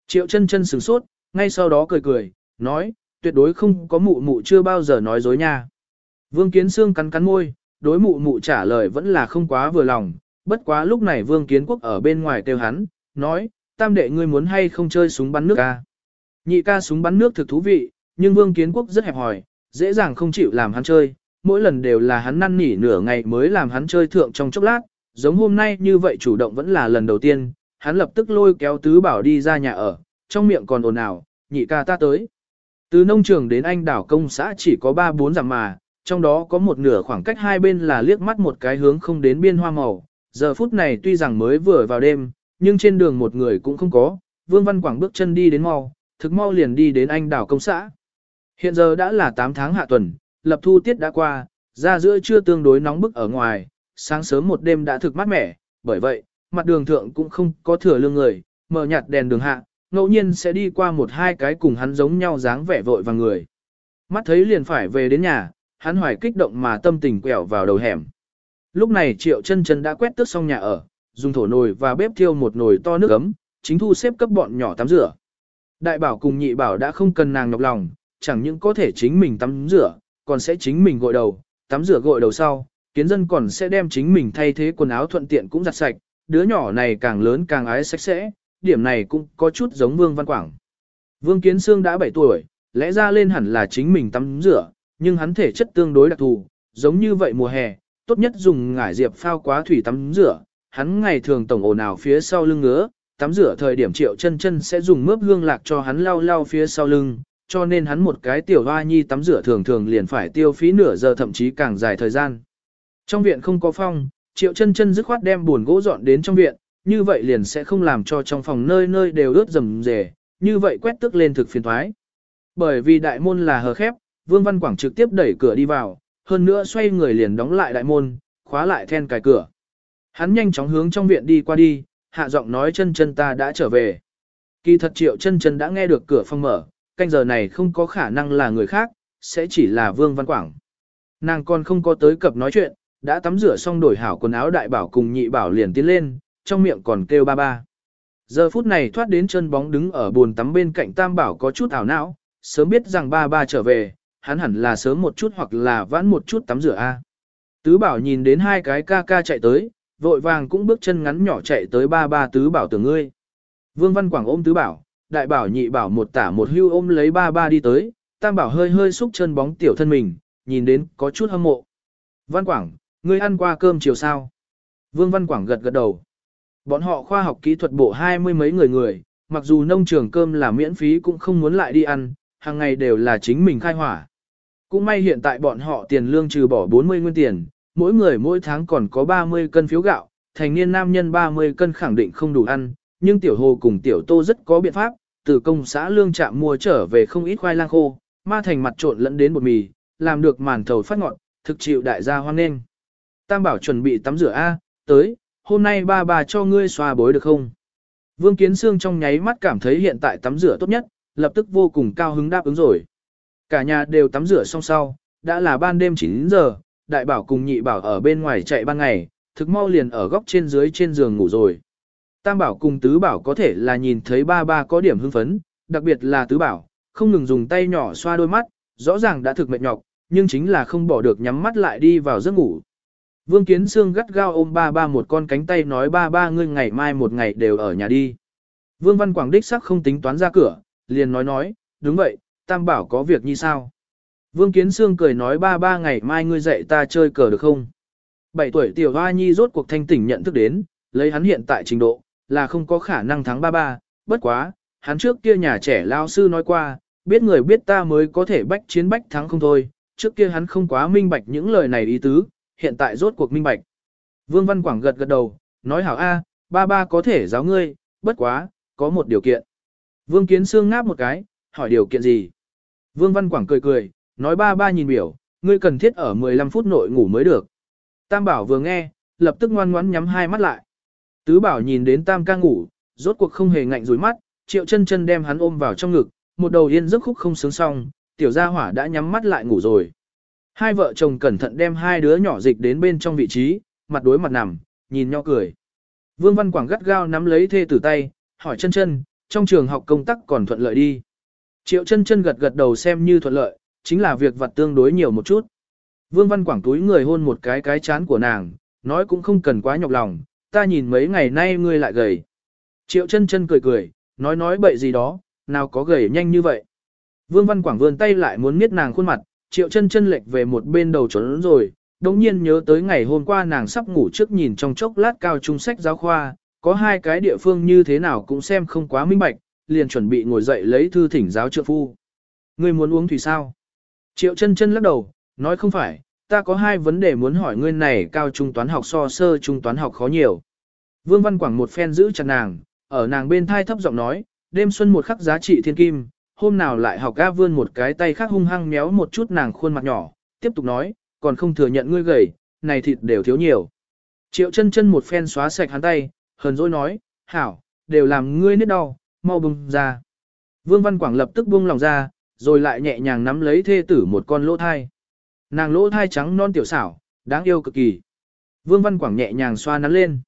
[SPEAKER 1] Triệu chân chân sửng sốt, ngay sau đó cười cười, nói, tuyệt đối không có mụ mụ chưa bao giờ nói dối nha. Vương Kiến Sương cắn cắn môi, đối mụ mụ trả lời vẫn là không quá vừa lòng, bất quá lúc này Vương Kiến Quốc ở bên ngoài kêu hắn, nói, tam đệ ngươi muốn hay không chơi súng bắn nước ca. Nhị ca súng bắn nước thực thú vị, nhưng Vương Kiến Quốc rất hẹp hòi, dễ dàng không chịu làm hắn chơi, mỗi lần đều là hắn năn nỉ nửa ngày mới làm hắn chơi thượng trong chốc lát, giống hôm nay như vậy chủ động vẫn là lần đầu tiên, hắn lập tức lôi kéo tứ bảo đi ra nhà ở, trong miệng còn ồn ào, nhị ca ta tới. Từ nông trường đến anh đảo công xã chỉ có 3-4 dặm mà, trong đó có một nửa khoảng cách hai bên là liếc mắt một cái hướng không đến biên hoa màu. Giờ phút này tuy rằng mới vừa vào đêm, nhưng trên đường một người cũng không có, Vương Văn Quảng bước chân đi đến mau, thực mau liền đi đến anh đảo công xã. Hiện giờ đã là 8 tháng hạ tuần, lập thu tiết đã qua, ra giữa trưa tương đối nóng bức ở ngoài, sáng sớm một đêm đã thực mát mẻ, bởi vậy, mặt đường thượng cũng không có thừa lương người, mở nhạt đèn đường hạ, ngẫu nhiên sẽ đi qua một hai cái cùng hắn giống nhau dáng vẻ vội và người. Mắt thấy liền phải về đến nhà, hắn hoài kích động mà tâm tình quẹo vào đầu hẻm. Lúc này triệu chân chân đã quét tước xong nhà ở, dùng thổ nồi và bếp thiêu một nồi to nước ấm, chính thu xếp cấp bọn nhỏ tắm rửa. Đại bảo cùng nhị bảo đã không cần nàng nhọc lòng, chẳng những có thể chính mình tắm rửa, còn sẽ chính mình gội đầu, tắm rửa gội đầu sau, kiến dân còn sẽ đem chính mình thay thế quần áo thuận tiện cũng giặt sạch, đứa nhỏ này càng lớn càng ái sạch sẽ, điểm này cũng có chút giống Vương Văn Quảng. Vương Kiến Sương đã 7 tuổi, lẽ ra lên hẳn là chính mình tắm rửa, nhưng hắn thể chất tương đối đặc thù, giống như vậy mùa hè, tốt nhất dùng ngải diệp phao quá thủy tắm rửa, hắn ngày thường tổng ồn ào phía sau lưng ngứa, tắm rửa thời điểm triệu chân chân sẽ dùng mướp hương lạc cho hắn lau lau phía sau lưng, cho nên hắn một cái tiểu hoa nhi tắm rửa thường thường liền phải tiêu phí nửa giờ thậm chí càng dài thời gian. Trong viện không có phong, triệu chân chân dứt khoát đem buồn gỗ dọn đến trong viện, như vậy liền sẽ không làm cho trong phòng nơi nơi đều ướt rầm rề, như vậy quét tức lên thực phiền thoái. Bởi vì đại môn là hờ khép, Vương Văn Quảng trực tiếp đẩy cửa đi vào, hơn nữa xoay người liền đóng lại đại môn, khóa lại then cài cửa. Hắn nhanh chóng hướng trong viện đi qua đi, hạ giọng nói chân chân ta đã trở về. Kỳ thật triệu chân chân đã nghe được cửa phòng mở, canh giờ này không có khả năng là người khác, sẽ chỉ là Vương Văn Quảng. Nàng còn không có tới cập nói chuyện, đã tắm rửa xong đổi hảo quần áo đại bảo cùng nhị bảo liền tiến lên, trong miệng còn kêu ba ba. Giờ phút này thoát đến chân bóng đứng ở bồn tắm bên cạnh tam bảo có chút ảo não, sớm biết rằng ba ba trở về, hắn hẳn là sớm một chút hoặc là vãn một chút tắm rửa a. Tứ bảo nhìn đến hai cái ca ca chạy tới, vội vàng cũng bước chân ngắn nhỏ chạy tới ba ba tứ bảo tưởng ngươi. Vương Văn Quảng ôm tứ bảo, đại bảo nhị bảo một tả một hưu ôm lấy ba ba đi tới, tam bảo hơi hơi xúc chân bóng tiểu thân mình, nhìn đến có chút hâm mộ. Văn Quảng, ngươi ăn qua cơm chiều sao? Vương Văn Quảng gật gật đầu. Bọn họ khoa học kỹ thuật bộ hai mươi mấy người người, mặc dù nông trường cơm là miễn phí cũng không muốn lại đi ăn, hàng ngày đều là chính mình khai hỏa. Cũng may hiện tại bọn họ tiền lương trừ bỏ 40 nguyên tiền, mỗi người mỗi tháng còn có 30 cân phiếu gạo, thành niên nam nhân 30 cân khẳng định không đủ ăn, nhưng tiểu hồ cùng tiểu tô rất có biện pháp, từ công xã lương trạm mua trở về không ít khoai lang khô, ma thành mặt trộn lẫn đến bột mì, làm được màn thầu phát ngọn, thực chịu đại gia hoan nghênh. Tam bảo chuẩn bị tắm rửa A, tới, hôm nay ba bà cho ngươi xoa bối được không? Vương Kiến Sương trong nháy mắt cảm thấy hiện tại tắm rửa tốt nhất, lập tức vô cùng cao hứng đáp ứng rồi. Cả nhà đều tắm rửa xong sau, đã là ban đêm 9 giờ, đại bảo cùng nhị bảo ở bên ngoài chạy ban ngày, thực mau liền ở góc trên dưới trên giường ngủ rồi. Tam bảo cùng tứ bảo có thể là nhìn thấy ba ba có điểm hưng phấn, đặc biệt là tứ bảo, không ngừng dùng tay nhỏ xoa đôi mắt, rõ ràng đã thực mệt nhọc, nhưng chính là không bỏ được nhắm mắt lại đi vào giấc ngủ. Vương Kiến Sương gắt gao ôm ba ba một con cánh tay nói ba ba ngươi ngày mai một ngày đều ở nhà đi. Vương Văn Quảng đích sắc không tính toán ra cửa, liền nói nói, đúng vậy, Tam Bảo có việc như sao. Vương Kiến Sương cười nói ba ba ngày mai ngươi dạy ta chơi cờ được không? Bảy tuổi tiểu hoa nhi rốt cuộc thanh tỉnh nhận thức đến, lấy hắn hiện tại trình độ, là không có khả năng thắng ba ba, bất quá, hắn trước kia nhà trẻ lao sư nói qua, biết người biết ta mới có thể bách chiến bách thắng không thôi, trước kia hắn không quá minh bạch những lời này ý tứ, hiện tại rốt cuộc minh bạch. Vương Văn Quảng gật gật đầu, nói hảo A, ba ba có thể giáo ngươi, bất quá, có một điều kiện. Vương Kiến Sương ngáp một cái, hỏi điều kiện gì? Vương Văn Quảng cười cười, nói ba ba nhìn biểu, ngươi cần thiết ở 15 phút nội ngủ mới được. Tam Bảo vừa nghe, lập tức ngoan ngoãn nhắm hai mắt lại. Tứ Bảo nhìn đến Tam ca ngủ, rốt cuộc không hề ngạnh rủi mắt, triệu chân chân đem hắn ôm vào trong ngực, một đầu yên giấc khúc không sướng xong, tiểu gia hỏa đã nhắm mắt lại ngủ rồi. Hai vợ chồng cẩn thận đem hai đứa nhỏ dịch đến bên trong vị trí, mặt đối mặt nằm, nhìn nhau cười. Vương Văn Quảng gắt gao nắm lấy thê tử tay, hỏi chân chân, trong trường học công tác còn thuận lợi đi. Triệu chân chân gật gật đầu xem như thuận lợi, chính là việc vặt tương đối nhiều một chút. Vương Văn Quảng túi người hôn một cái cái chán của nàng, nói cũng không cần quá nhọc lòng, ta nhìn mấy ngày nay ngươi lại gầy. Triệu chân chân cười cười, nói nói bậy gì đó, nào có gầy nhanh như vậy. Vương Văn Quảng vươn tay lại muốn miết nàng khuôn mặt, triệu chân chân lệch về một bên đầu trốn rồi, đồng nhiên nhớ tới ngày hôm qua nàng sắp ngủ trước nhìn trong chốc lát cao trung sách giáo khoa, có hai cái địa phương như thế nào cũng xem không quá minh bạch, liền chuẩn bị ngồi dậy lấy thư thỉnh giáo trượng phu. Ngươi muốn uống thủy sao? Triệu chân chân lắc đầu, nói không phải, ta có hai vấn đề muốn hỏi ngươi này cao trung toán học so sơ trung toán học khó nhiều. Vương Văn Quảng một phen giữ chặt nàng, ở nàng bên thai thấp giọng nói, đêm xuân một khắc giá trị thiên kim, hôm nào lại học ga vươn một cái tay khác hung hăng méo một chút nàng khuôn mặt nhỏ, tiếp tục nói, còn không thừa nhận ngươi gầy, này thịt đều thiếu nhiều. Triệu chân chân một phen xóa sạch hắn tay, hờn dỗi nói, hảo, đều làm ngươi nết đau, mau bùng ra. Vương Văn Quảng lập tức buông lòng ra, rồi lại nhẹ nhàng nắm lấy thê tử một con lỗ thai. Nàng lỗ thai trắng non tiểu xảo, đáng yêu cực kỳ. Vương Văn Quảng nhẹ nhàng xoa nắn lên.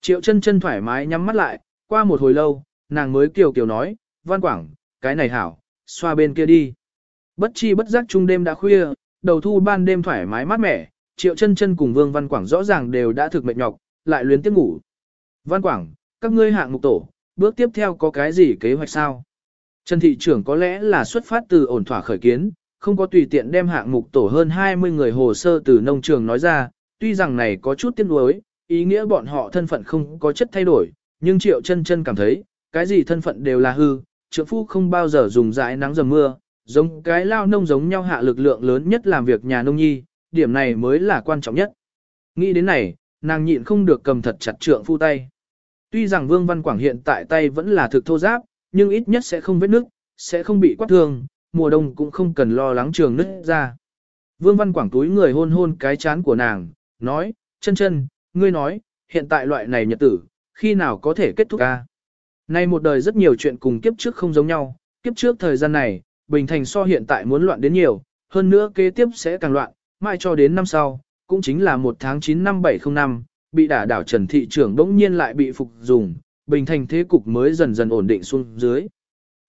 [SPEAKER 1] Triệu chân chân thoải mái nhắm mắt lại, qua một hồi lâu, nàng mới kiều kiều nói, Văn Quảng, cái này hảo, xoa bên kia đi. Bất chi bất giác trung đêm đã khuya, đầu thu ban đêm thoải mái mát mẻ, Triệu chân chân cùng Vương Văn Quảng rõ ràng đều đã thực mệt nhọc, lại luyến tiếp ngủ. Văn Quảng, các ngươi hạng mục tổ, bước tiếp theo có cái gì kế hoạch sao? Trần thị trưởng có lẽ là xuất phát từ ổn thỏa khởi kiến, không có tùy tiện đem hạng mục tổ hơn 20 người hồ sơ từ nông trường nói ra, tuy rằng này có chút tiếc nuối, ý nghĩa bọn họ thân phận không có chất thay đổi, nhưng Triệu chân chân cảm thấy, cái gì thân phận đều là hư, trượng phu không bao giờ dùng dãi nắng dầm mưa, giống cái lao nông giống nhau hạ lực lượng lớn nhất làm việc nhà nông nhi, điểm này mới là quan trọng nhất. Nghĩ đến này, nàng nhịn không được cầm thật chặt trượng phu tay. Tuy rằng Vương Văn Quảng hiện tại tay vẫn là thực thô giáp, nhưng ít nhất sẽ không vết nước, sẽ không bị quát thương, mùa đông cũng không cần lo lắng trường nứt ra. Vương Văn Quảng túi người hôn hôn cái chán của nàng, nói, chân chân, ngươi nói, hiện tại loại này nhật tử, khi nào có thể kết thúc ca. Nay một đời rất nhiều chuyện cùng kiếp trước không giống nhau, kiếp trước thời gian này, Bình Thành so hiện tại muốn loạn đến nhiều, hơn nữa kế tiếp sẽ càng loạn, mãi cho đến năm sau, cũng chính là một tháng 9 năm 705, bị đả đảo Trần Thị trưởng đống nhiên lại bị phục dùng, Bình Thành thế cục mới dần dần ổn định xuống dưới.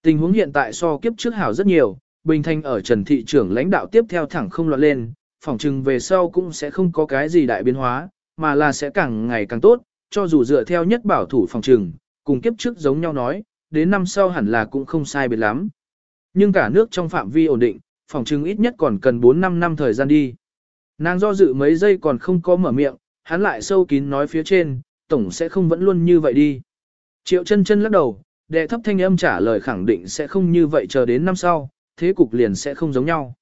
[SPEAKER 1] Tình huống hiện tại so kiếp trước hảo rất nhiều, Bình Thành ở Trần Thị trưởng lãnh đạo tiếp theo thẳng không loạn lên, phỏng chừng về sau cũng sẽ không có cái gì đại biến hóa, mà là sẽ càng ngày càng tốt, cho dù dựa theo nhất bảo thủ phòng trừng, cùng kiếp trước giống nhau nói, đến năm sau hẳn là cũng không sai biệt lắm. Nhưng cả nước trong phạm vi ổn định, phòng chứng ít nhất còn cần 4-5 năm thời gian đi. Nàng do dự mấy giây còn không có mở miệng, hắn lại sâu kín nói phía trên, tổng sẽ không vẫn luôn như vậy đi. Triệu chân chân lắc đầu, đệ thấp thanh âm trả lời khẳng định sẽ không như vậy chờ đến năm sau, thế cục liền sẽ không giống nhau.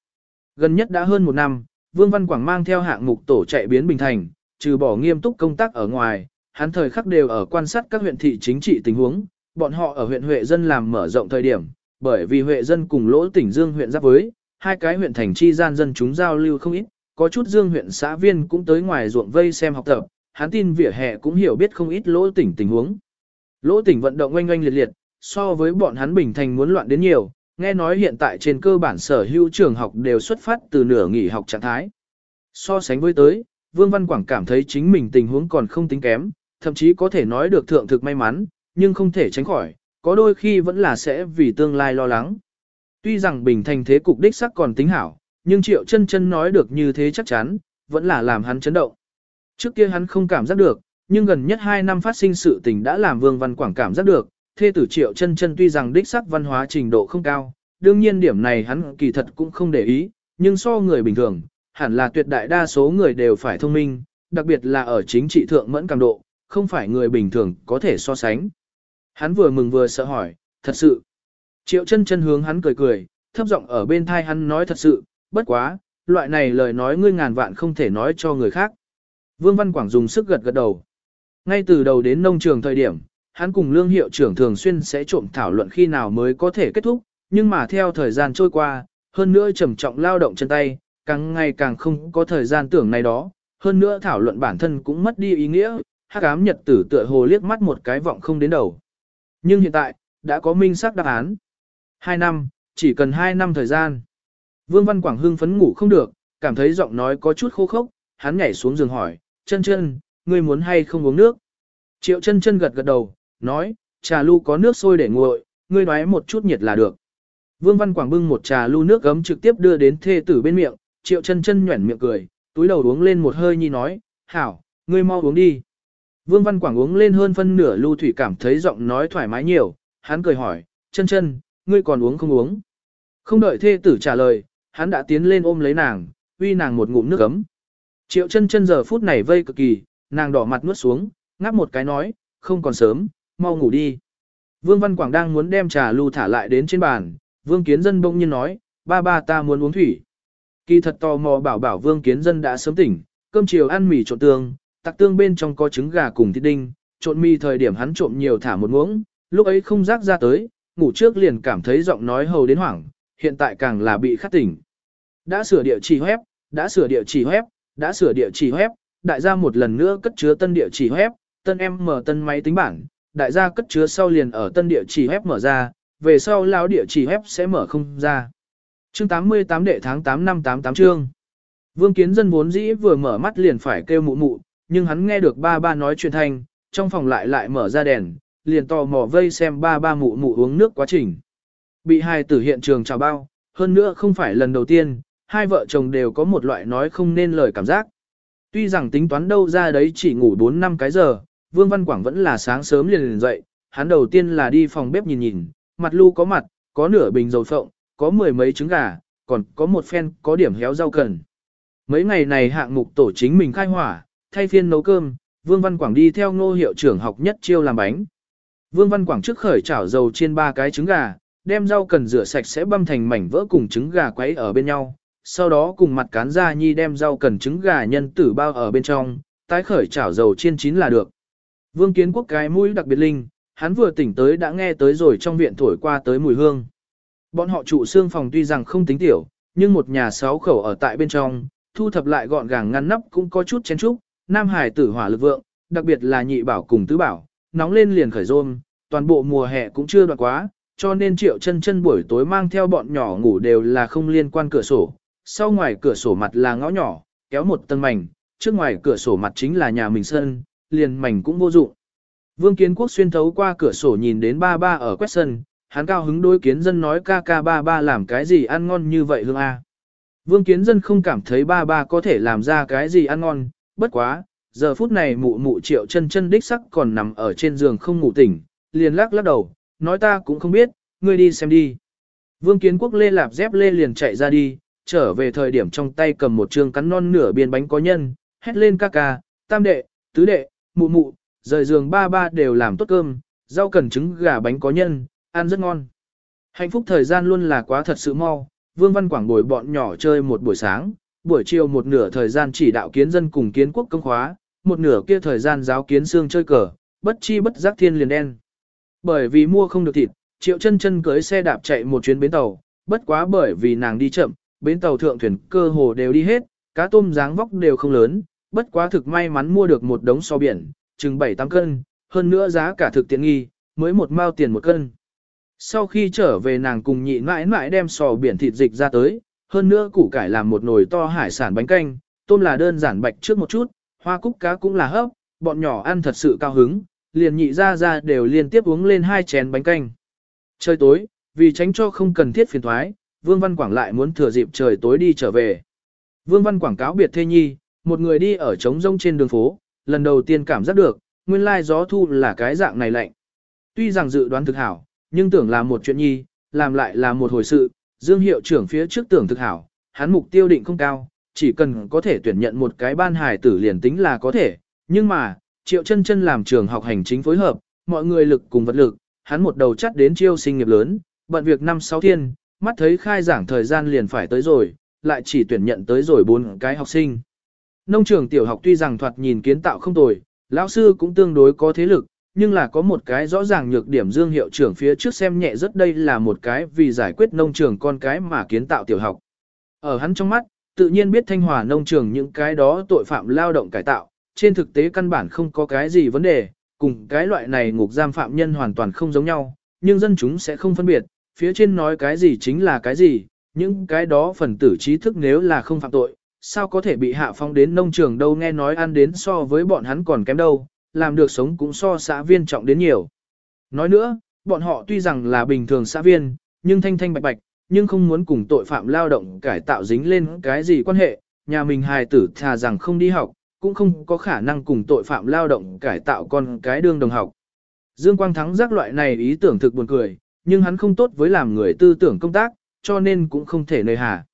[SPEAKER 1] Gần nhất đã hơn một năm, Vương Văn Quảng mang theo hạng mục tổ chạy biến Bình Thành, trừ bỏ nghiêm túc công tác ở ngoài, hắn thời khắc đều ở quan sát các huyện thị chính trị tình huống, bọn họ ở huyện Huệ Dân làm mở rộng thời điểm, bởi vì Huệ Dân cùng lỗ tỉnh Dương huyện giáp với, hai cái huyện thành chi gian dân chúng giao lưu không ít, có chút Dương huyện xã viên cũng tới ngoài ruộng vây xem học tập, hắn tin vỉa hè cũng hiểu biết không ít lỗ tỉnh tình huống. Lỗ tỉnh vận động oanh oanh liệt liệt, so với bọn hắn Bình Thành muốn loạn đến nhiều, nghe nói hiện tại trên cơ bản sở hữu trường học đều xuất phát từ nửa nghỉ học trạng thái. So sánh với tới, Vương Văn Quảng cảm thấy chính mình tình huống còn không tính kém, thậm chí có thể nói được thượng thực may mắn, nhưng không thể tránh khỏi, có đôi khi vẫn là sẽ vì tương lai lo lắng. Tuy rằng Bình Thành thế cục đích sắc còn tính hảo, nhưng Triệu chân chân nói được như thế chắc chắn, vẫn là làm hắn chấn động. Trước kia hắn không cảm giác được, nhưng gần nhất 2 năm phát sinh sự tình đã làm Vương Văn Quảng cảm giác được, thê tử Triệu chân chân tuy rằng đích sắc văn hóa trình độ không cao, đương nhiên điểm này hắn kỳ thật cũng không để ý, nhưng so người bình thường, hẳn là tuyệt đại đa số người đều phải thông minh, đặc biệt là ở chính trị thượng mẫn cảm độ, không phải người bình thường có thể so sánh. Hắn vừa mừng vừa sợ hỏi, thật sự. Triệu chân chân hướng hắn cười cười, thấp giọng ở bên thai hắn nói thật sự, bất quá, loại này lời nói ngươi ngàn vạn không thể nói cho người khác. Vương Văn Quảng dùng sức gật gật đầu. Ngay từ đầu đến nông trường thời điểm, hắn cùng lương hiệu trưởng thường xuyên sẽ trộm thảo luận khi nào mới có thể kết thúc, nhưng mà theo thời gian trôi qua, hơn nữa trầm trọng lao động chân tay, càng ngày càng không có thời gian tưởng này đó, hơn nữa thảo luận bản thân cũng mất đi ý nghĩa, hắc ám nhật tử tựa hồ liếc mắt một cái vọng không đến đầu. Nhưng hiện tại, đã có minh xác đáp án. Hai năm, chỉ cần hai năm thời gian. Vương Văn Quảng hưng phấn ngủ không được, cảm thấy giọng nói có chút khô khốc, hắn nhảy xuống giường hỏi, chân chân, ngươi muốn hay không uống nước? Triệu chân chân gật gật đầu, nói, trà lu có nước sôi để nguội, ngươi đoái một chút nhiệt là được. Vương Văn Quảng bưng một trà lu nước gấm trực tiếp đưa đến thê tử bên miệng, triệu chân chân nhuẩn miệng cười, túi đầu uống lên một hơi nhi nói, hảo, ngươi mau uống đi. Vương Văn Quảng uống lên hơn phân nửa lưu thủy cảm thấy giọng nói thoải mái nhiều, hắn cười hỏi, chân chân, ngươi còn uống không uống. Không đợi thê tử trả lời, hắn đã tiến lên ôm lấy nàng, uy nàng một ngụm nước ấm. Triệu chân chân giờ phút này vây cực kỳ, nàng đỏ mặt nuốt xuống, ngáp một cái nói, không còn sớm, mau ngủ đi. Vương Văn Quảng đang muốn đem trà lưu thả lại đến trên bàn, Vương Kiến Dân bỗng nhiên nói, ba ba ta muốn uống thủy. Kỳ thật tò mò bảo bảo Vương Kiến Dân đã sớm tỉnh, cơm chiều ăn mì trộn tương, tặc tương bên trong có trứng gà cùng thịt đinh, trộn mì thời điểm hắn trộm nhiều thả một muỗng, lúc ấy không rác ra tới, ngủ trước liền cảm thấy giọng nói hầu đến hoảng, hiện tại càng là bị khát tỉnh. Đã sửa địa chỉ web, đã sửa địa chỉ web, đã sửa địa chỉ web, đại gia một lần nữa cất chứa tân địa chỉ web, tân em mở tân máy tính bảng, đại gia cất chứa sau liền ở tân địa chỉ web mở ra, về sau lão địa chỉ web sẽ mở không ra. Chương 88 đệ tháng 8 năm 88 chương. Vương Kiến Dân vốn dĩ vừa mở mắt liền phải kêu mụ mụ, nhưng hắn nghe được ba ba nói chuyện thanh, trong phòng lại lại mở ra đèn, liền tò mò vây xem ba ba mụ mụ uống nước quá trình. Bị hai tử hiện trường chào bao, hơn nữa không phải lần đầu tiên, hai vợ chồng đều có một loại nói không nên lời cảm giác. Tuy rằng tính toán đâu ra đấy chỉ ngủ 4 năm cái giờ, Vương Văn Quảng vẫn là sáng sớm liền liền dậy, hắn đầu tiên là đi phòng bếp nhìn nhìn, mặt lu có mặt, có nửa bình dầu phộng, có mười mấy trứng gà, còn có một phen có điểm héo rau cần. Mấy ngày này hạng mục tổ chính mình khai hỏa, thay phiên nấu cơm, Vương Văn Quảng đi theo ngô hiệu trưởng học nhất chiêu làm bánh. Vương Văn Quảng trước khởi chảo dầu trên ba cái trứng gà, đem rau cần rửa sạch sẽ băm thành mảnh vỡ cùng trứng gà quấy ở bên nhau, sau đó cùng mặt cán ra nhi đem rau cần trứng gà nhân tử bao ở bên trong, tái khởi chảo dầu chiên chín là được. Vương Kiến Quốc cái mũi đặc biệt linh, hắn vừa tỉnh tới đã nghe tới rồi trong viện thổi qua tới mùi hương. Bọn họ trụ xương phòng tuy rằng không tính tiểu, nhưng một nhà sáu khẩu ở tại bên trong, thu thập lại gọn gàng ngăn nắp cũng có chút chén chúc, nam hải tử hỏa lực vượng, đặc biệt là nhị bảo cùng tứ bảo, nóng lên liền khởi rôm, toàn bộ mùa hè cũng chưa đoạn quá, cho nên triệu chân chân buổi tối mang theo bọn nhỏ ngủ đều là không liên quan cửa sổ, sau ngoài cửa sổ mặt là ngõ nhỏ, kéo một tầng mảnh, trước ngoài cửa sổ mặt chính là nhà mình sân, liền mảnh cũng vô dụng. Vương Kiến Quốc xuyên thấu qua cửa sổ nhìn đến ba ba ở quét sân, hắn cao hứng đối kiến dân nói ca ca ba ba làm cái gì ăn ngon như vậy hương a. Vương Kiến dân không cảm thấy ba ba có thể làm ra cái gì ăn ngon, bất quá, giờ phút này mụ mụ triệu chân chân đích sắc còn nằm ở trên giường không ngủ tỉnh, liền lắc lắc đầu, nói ta cũng không biết, ngươi đi xem đi. Vương Kiến Quốc lê lạp dép lê liền chạy ra đi, trở về thời điểm trong tay cầm một trương cắn non nửa biên bánh có nhân, hét lên ca ca, tam đệ, tứ đệ, mụ mụ, rời giường ba ba đều làm tốt cơm, rau cần trứng gà bánh có nhân, ăn rất ngon. Hạnh phúc thời gian luôn là quá thật sự mau, Vương Văn Quảng bồi bọn nhỏ chơi một buổi sáng, buổi chiều một nửa thời gian chỉ đạo kiến dân cùng kiến quốc công khóa, một nửa kia thời gian giáo kiến xương chơi cờ, bất chi bất giác thiên liền đen. Bởi vì mua không được thịt, Triệu chân chân cưới xe đạp chạy một chuyến bến tàu, bất quá bởi vì nàng đi chậm, bến tàu thượng thuyền cơ hồ đều đi hết, cá tôm dáng vóc đều không lớn, bất quá thực may mắn mua được một đống so biển, chừng 7-8 cân, hơn nữa giá cả thực tiện nghi, mới một mao tiền một cân. Sau khi trở về nàng cùng nhị mãi mãi đem sò biển thịt dịch ra tới, hơn nữa củ cải làm một nồi to hải sản bánh canh, tôm là đơn giản bạch trước một chút, hoa cúc cá cũng là hấp, bọn nhỏ ăn thật sự cao hứng, liền nhị ra ra đều liên tiếp uống lên hai chén bánh canh. Trời tối, vì tránh cho không cần thiết phiền thoái, Vương Văn Quảng lại muốn thừa dịp trời tối đi trở về. Vương Văn quảng cáo biệt thê nhi, một người đi ở trống rông trên đường phố, lần đầu tiên cảm giác được, nguyên lai gió thu là cái dạng này lạnh. Tuy rằng dự đoán thực hảo, nhưng tưởng là một chuyện nhi, làm lại là một hồi sự, Dương hiệu trưởng phía trước tưởng thực hảo, hắn mục tiêu định không cao, chỉ cần có thể tuyển nhận một cái ban hài tử liền tính là có thể, nhưng mà, triệu chân chân làm trường học hành chính phối hợp, mọi người lực cùng vật lực, hắn một đầu chắt đến chiêu sinh nghiệp lớn, bận việc năm sáu thiên, mắt thấy khai giảng thời gian liền phải tới rồi, lại chỉ tuyển nhận tới rồi bốn cái học sinh. Nông trường tiểu học tuy rằng thoạt nhìn kiến tạo không tồi, lão sư cũng tương đối có thế lực, nhưng là có một cái rõ ràng nhược điểm dương hiệu trưởng phía trước xem nhẹ rất đây là một cái vì giải quyết nông trường con cái mà kiến tạo tiểu học. Ở hắn trong mắt, tự nhiên biết thanh hòa nông trường những cái đó tội phạm lao động cải tạo, trên thực tế căn bản không có cái gì vấn đề, cùng cái loại này ngục giam phạm nhân hoàn toàn không giống nhau, nhưng dân chúng sẽ không phân biệt, phía trên nói cái gì chính là cái gì, những cái đó phần tử trí thức nếu là không phạm tội, sao có thể bị hạ phong đến nông trường đâu nghe nói ăn đến so với bọn hắn còn kém đâu, làm được sống cũng so xã viên trọng đến nhiều. Nói nữa, bọn họ tuy rằng là bình thường xã viên, nhưng thanh thanh bạch bạch, nhưng không muốn cùng tội phạm lao động cải tạo dính lên cái gì quan hệ, nhà mình hài tử thà rằng không đi học, cũng không có khả năng cùng tội phạm lao động cải tạo con cái đương đồng học. Dương Quang Thắng giác loại này ý tưởng thực buồn cười, nhưng hắn không tốt với làm người tư tưởng công tác, cho nên cũng không thể nơi hà.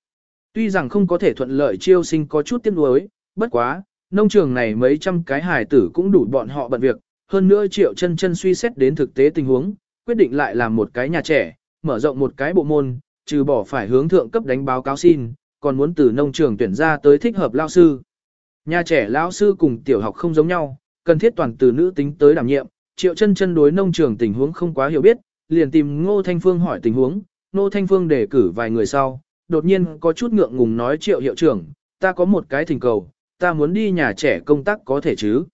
[SPEAKER 1] Tuy rằng không có thể thuận lợi chiêu sinh có chút tiếc nuối, bất quá, nông trường này mấy trăm cái hài tử cũng đủ bọn họ bận việc, hơn nữa triệu chân chân suy xét đến thực tế tình huống, quyết định lại làm một cái nhà trẻ, mở rộng một cái bộ môn, trừ bỏ phải hướng thượng cấp đánh báo cáo xin, còn muốn từ nông trường tuyển ra tới thích hợp lao sư. Nhà trẻ lao sư cùng tiểu học không giống nhau, cần thiết toàn từ nữ tính tới đảm nhiệm, triệu chân chân đối nông trường tình huống không quá hiểu biết, liền tìm Ngô Thanh Phương hỏi tình huống, Ngô Thanh Phương đề cử vài người sau, đột nhiên có chút ngượng ngùng nói triệu hiệu trưởng, ta có một cái thỉnh cầu, ta muốn đi nhà trẻ công tác có thể chứ.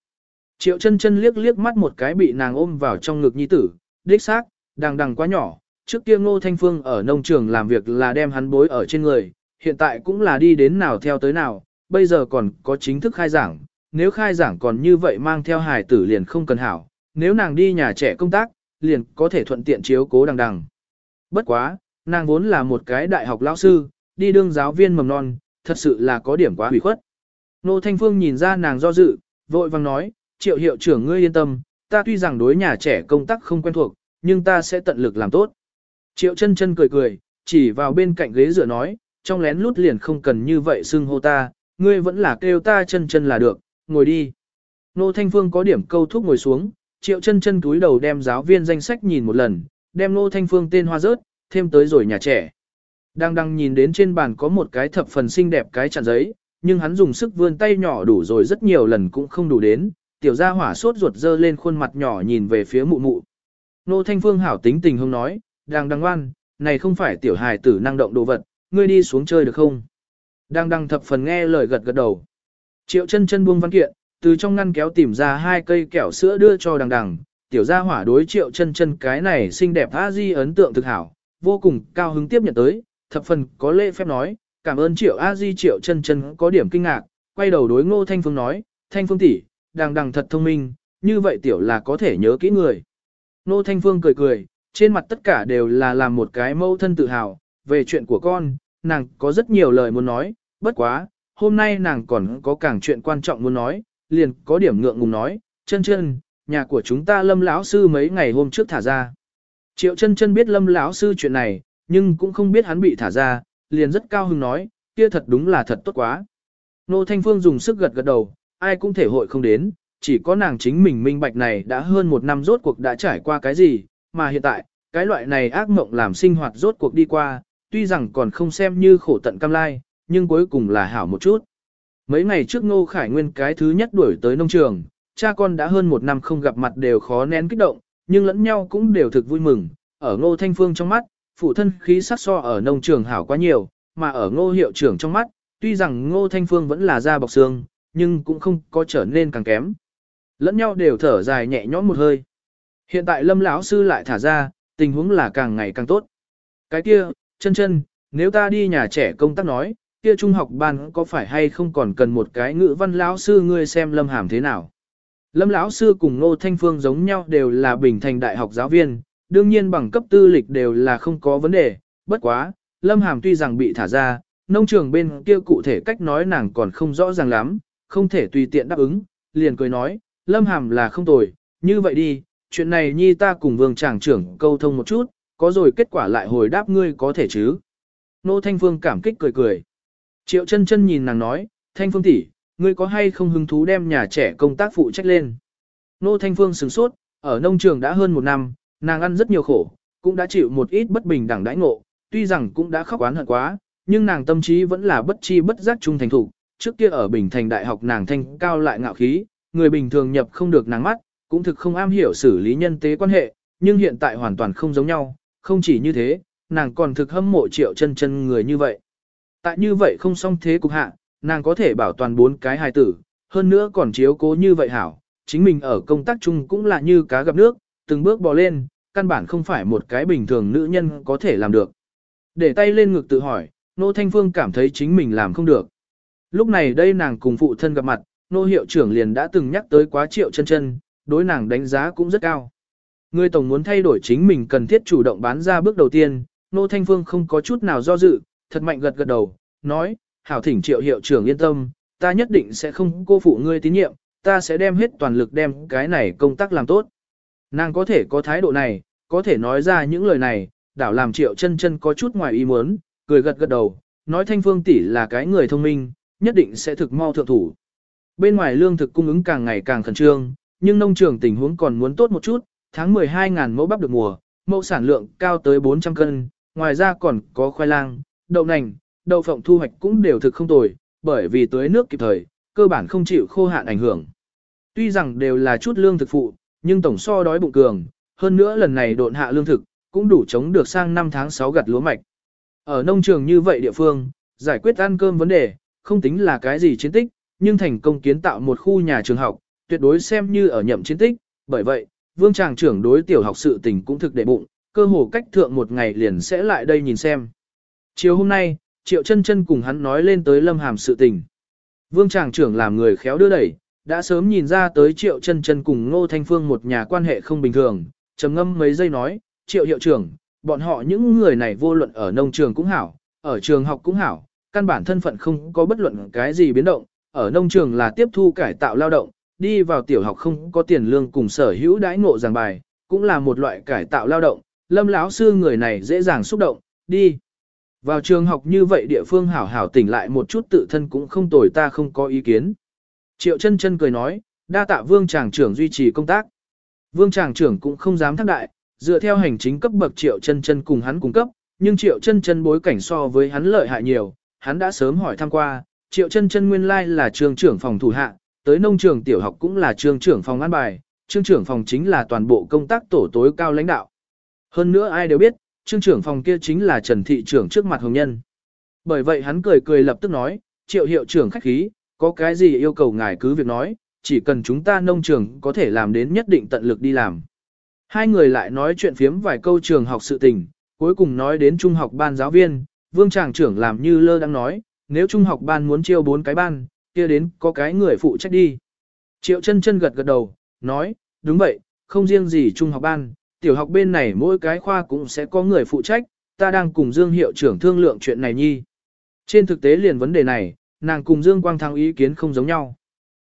[SPEAKER 1] Triệu chân chân liếc liếc mắt một cái bị nàng ôm vào trong ngực nhi tử, đích xác, đằng đằng quá nhỏ, trước kia Ngô Thanh Phương ở nông trường làm việc là đem hắn bối ở trên người, hiện tại cũng là đi đến nào theo tới nào, bây giờ còn có chính thức khai giảng, nếu khai giảng còn như vậy mang theo hài tử liền không cần hảo, nếu nàng đi nhà trẻ công tác, liền có thể thuận tiện chiếu cố đằng đằng. Bất quá, nàng vốn là một cái đại học lão sư, đi đương giáo viên mầm non, thật sự là có điểm quá hủy khuất. Nô Thanh Phương nhìn ra nàng do dự, vội vang nói, triệu hiệu trưởng ngươi yên tâm, ta tuy rằng đối nhà trẻ công tác không quen thuộc, nhưng ta sẽ tận lực làm tốt. Triệu chân chân cười cười, chỉ vào bên cạnh ghế dựa nói, trong lén lút liền không cần như vậy xưng hô ta, ngươi vẫn là kêu ta chân chân là được, ngồi đi. Nô Thanh Phương có điểm câu thúc ngồi xuống, triệu chân chân túi đầu đem giáo viên danh sách nhìn một lần, đem Nô Thanh Phương tên hoa rớt, thêm tới rồi nhà trẻ. Đang đang nhìn đến trên bàn có một cái thập phần xinh đẹp cái chặn giấy, nhưng hắn dùng sức vươn tay nhỏ đủ rồi rất nhiều lần cũng không đủ đến, tiểu gia hỏa sốt ruột dơ lên khuôn mặt nhỏ nhìn về phía mụ mụ. Nô Thanh Phương hảo tính tình hông nói, đang đăng ngoan, này không phải tiểu hài tử năng động đồ vật, ngươi đi xuống chơi được không? Đang đăng thập phần nghe lời gật gật đầu. Triệu chân chân buông văn kiện, từ trong ngăn kéo tìm ra hai cây kẹo sữa đưa cho đằng đằng, tiểu gia hỏa đối triệu chân chân cái này xinh đẹp a di ấn tượng thực hảo, vô cùng cao hứng tiếp nhận tới, thập phần có lễ phép nói, cảm ơn triệu a di triệu chân chân có điểm kinh ngạc, quay đầu đối ngô thanh phương nói, thanh phương tỷ, đằng đằng thật thông minh, như vậy tiểu là có thể nhớ kỹ người. Ngô thanh phương cười cười, trên mặt tất cả đều là làm một cái mâu thân tự hào, về chuyện của con, nàng có rất nhiều lời muốn nói, bất quá, hôm nay nàng còn có càng chuyện quan trọng muốn nói, liền có điểm ngượng ngùng nói, chân chân, nhà của chúng ta lâm lão sư mấy ngày hôm trước thả ra. Triệu chân chân biết lâm lão sư chuyện này, nhưng cũng không biết hắn bị thả ra, liền rất cao hứng nói, kia thật đúng là thật tốt quá. Nô Thanh Phương dùng sức gật gật đầu, ai cũng thể hội không đến, chỉ có nàng chính mình minh bạch này đã hơn một năm rốt cuộc đã trải qua cái gì, mà hiện tại, cái loại này ác mộng làm sinh hoạt rốt cuộc đi qua, tuy rằng còn không xem như khổ tận cam lai, nhưng cuối cùng là hảo một chút. Mấy ngày trước Ngô Khải Nguyên cái thứ nhất đuổi tới nông trường, cha con đã hơn một năm không gặp mặt đều khó nén kích động, nhưng lẫn nhau cũng đều thực vui mừng. Ở Ngô Thanh Phương trong mắt, phụ thân khí sắc so ở nông trường hảo quá nhiều, mà ở Ngô hiệu trưởng trong mắt, tuy rằng Ngô Thanh Phương vẫn là da bọc xương, nhưng cũng không có trở nên càng kém. Lẫn nhau đều thở dài nhẹ nhõm một hơi. Hiện tại Lâm lão sư lại thả ra, tình huống là càng ngày càng tốt. Cái kia, chân chân, nếu ta đi nhà trẻ công tác nói, kia trung học ban có phải hay không còn cần một cái ngữ văn lão sư ngươi xem Lâm Hàm thế nào. Lâm lão sư cùng Ngô Thanh Phương giống nhau đều là bình thành đại học giáo viên, đương nhiên bằng cấp tư lịch đều là không có vấn đề, bất quá, Lâm Hàm tuy rằng bị thả ra, nông trường bên kia cụ thể cách nói nàng còn không rõ ràng lắm, không thể tùy tiện đáp ứng, liền cười nói, Lâm Hàm là không tồi, như vậy đi, chuyện này nhi ta cùng vương tràng trưởng câu thông một chút, có rồi kết quả lại hồi đáp ngươi có thể chứ. Nô Thanh Phương cảm kích cười cười. Triệu chân chân nhìn nàng nói, Thanh Phương tỷ, ngươi có hay không hứng thú đem nhà trẻ công tác phụ trách lên. Nô Thanh Phương sửng sốt, ở nông trường đã hơn một năm, nàng ăn rất nhiều khổ, cũng đã chịu một ít bất bình đẳng đãi ngộ, tuy rằng cũng đã khóc oán hận quá, nhưng nàng tâm trí vẫn là bất chi bất giác trung thành thủ. Trước kia ở Bình Thành Đại học nàng thanh cao lại ngạo khí, người bình thường nhập không được nàng mắt, cũng thực không am hiểu xử lý nhân tế quan hệ, nhưng hiện tại hoàn toàn không giống nhau, không chỉ như thế, nàng còn thực hâm mộ triệu chân chân người như vậy. Tại như vậy không xong thế cục hạ, nàng có thể bảo toàn bốn cái hài tử, hơn nữa còn chiếu cố như vậy hảo, chính mình ở công tác chung cũng là như cá gặp nước, từng bước bò lên, căn bản không phải một cái bình thường nữ nhân có thể làm được. Để tay lên ngực tự hỏi, Nô Thanh Phương cảm thấy chính mình làm không được. Lúc này đây nàng cùng phụ thân gặp mặt, Nô hiệu trưởng liền đã từng nhắc tới quá triệu chân chân, đối nàng đánh giá cũng rất cao. Người tổng muốn thay đổi chính mình cần thiết chủ động bán ra bước đầu tiên, Nô Thanh Phương không có chút nào do dự, thật mạnh gật gật đầu, nói, hảo thỉnh triệu hiệu trưởng yên tâm, ta nhất định sẽ không cô phụ ngươi tín nhiệm, ta sẽ đem hết toàn lực đem cái này công tác làm tốt. Nàng có thể có thái độ này, có thể nói ra những lời này, đảo làm triệu chân chân có chút ngoài ý muốn, cười gật gật đầu, nói thanh phương tỷ là cái người thông minh, nhất định sẽ thực mau thượng thủ. Bên ngoài lương thực cung ứng càng ngày càng khẩn trương, nhưng nông trường tình huống còn muốn tốt một chút, tháng 12.000 mẫu bắp được mùa, mẫu sản lượng cao tới 400 cân, ngoài ra còn có khoai lang, đậu nành, đậu phộng thu hoạch cũng đều thực không tồi, bởi vì tưới nước kịp thời, cơ bản không chịu khô hạn ảnh hưởng. Tuy rằng đều là chút lương thực phụ, nhưng tổng so đói bụng cường, hơn nữa lần này độn hạ lương thực, cũng đủ chống được sang năm tháng 6 gặt lúa mạch. Ở nông trường như vậy địa phương, giải quyết ăn cơm vấn đề, không tính là cái gì chiến tích, nhưng thành công kiến tạo một khu nhà trường học, tuyệt đối xem như ở nhậm chiến tích, bởi vậy, vương tràng trưởng đối tiểu học sự tình cũng thực đệ bụng, cơ hồ cách thượng một ngày liền sẽ lại đây nhìn xem. Chiều hôm nay, Triệu chân chân cùng hắn nói lên tới lâm hàm sự tình. Vương tràng trưởng làm người khéo đưa đẩy, đã sớm nhìn ra tới Triệu chân chân cùng Ngô Thanh Phương một nhà quan hệ không bình thường, trầm ngâm mấy giây nói, Triệu hiệu trưởng, bọn họ những người này vô luận ở nông trường cũng hảo, ở trường học cũng hảo, căn bản thân phận không có bất luận cái gì biến động, ở nông trường là tiếp thu cải tạo lao động, đi vào tiểu học không có tiền lương cùng sở hữu đãi ngộ giảng bài, cũng là một loại cải tạo lao động, lâm lão sư người này dễ dàng xúc động, đi. Vào trường học như vậy địa phương hảo hảo tỉnh lại một chút tự thân cũng không tồi ta không có ý kiến. Triệu chân chân cười nói, đa tạ vương tràng trưởng duy trì công tác. Vương tràng trưởng cũng không dám thác đại, dựa theo hành chính cấp bậc triệu chân chân cùng hắn cung cấp, nhưng triệu chân chân bối cảnh so với hắn lợi hại nhiều, hắn đã sớm hỏi thăm qua, triệu chân chân nguyên lai là trường trưởng phòng thủ hạ, tới nông trường tiểu học cũng là trường trưởng phòng an bài, trường trưởng phòng chính là toàn bộ công tác tổ tối cao lãnh đạo. Hơn nữa ai đều biết, trương trưởng phòng kia chính là Trần Thị trưởng trước mặt hồng nhân. Bởi vậy hắn cười cười lập tức nói, triệu hiệu trưởng khách khí, có cái gì yêu cầu ngài cứ việc nói, chỉ cần chúng ta nông trường có thể làm đến nhất định tận lực đi làm. Hai người lại nói chuyện phiếm vài câu trường học sự tình, cuối cùng nói đến trung học ban giáo viên, vương tràng trưởng làm như lơ đang nói, nếu trung học ban muốn chiêu bốn cái ban, kia đến có cái người phụ trách đi. Triệu chân chân gật gật đầu, nói, đúng vậy, không riêng gì trung học ban, tiểu học bên này mỗi cái khoa cũng sẽ có người phụ trách, ta đang cùng Dương hiệu trưởng thương lượng chuyện này nhi. Trên thực tế liền vấn đề này, nàng cùng Dương Quang Thắng ý kiến không giống nhau.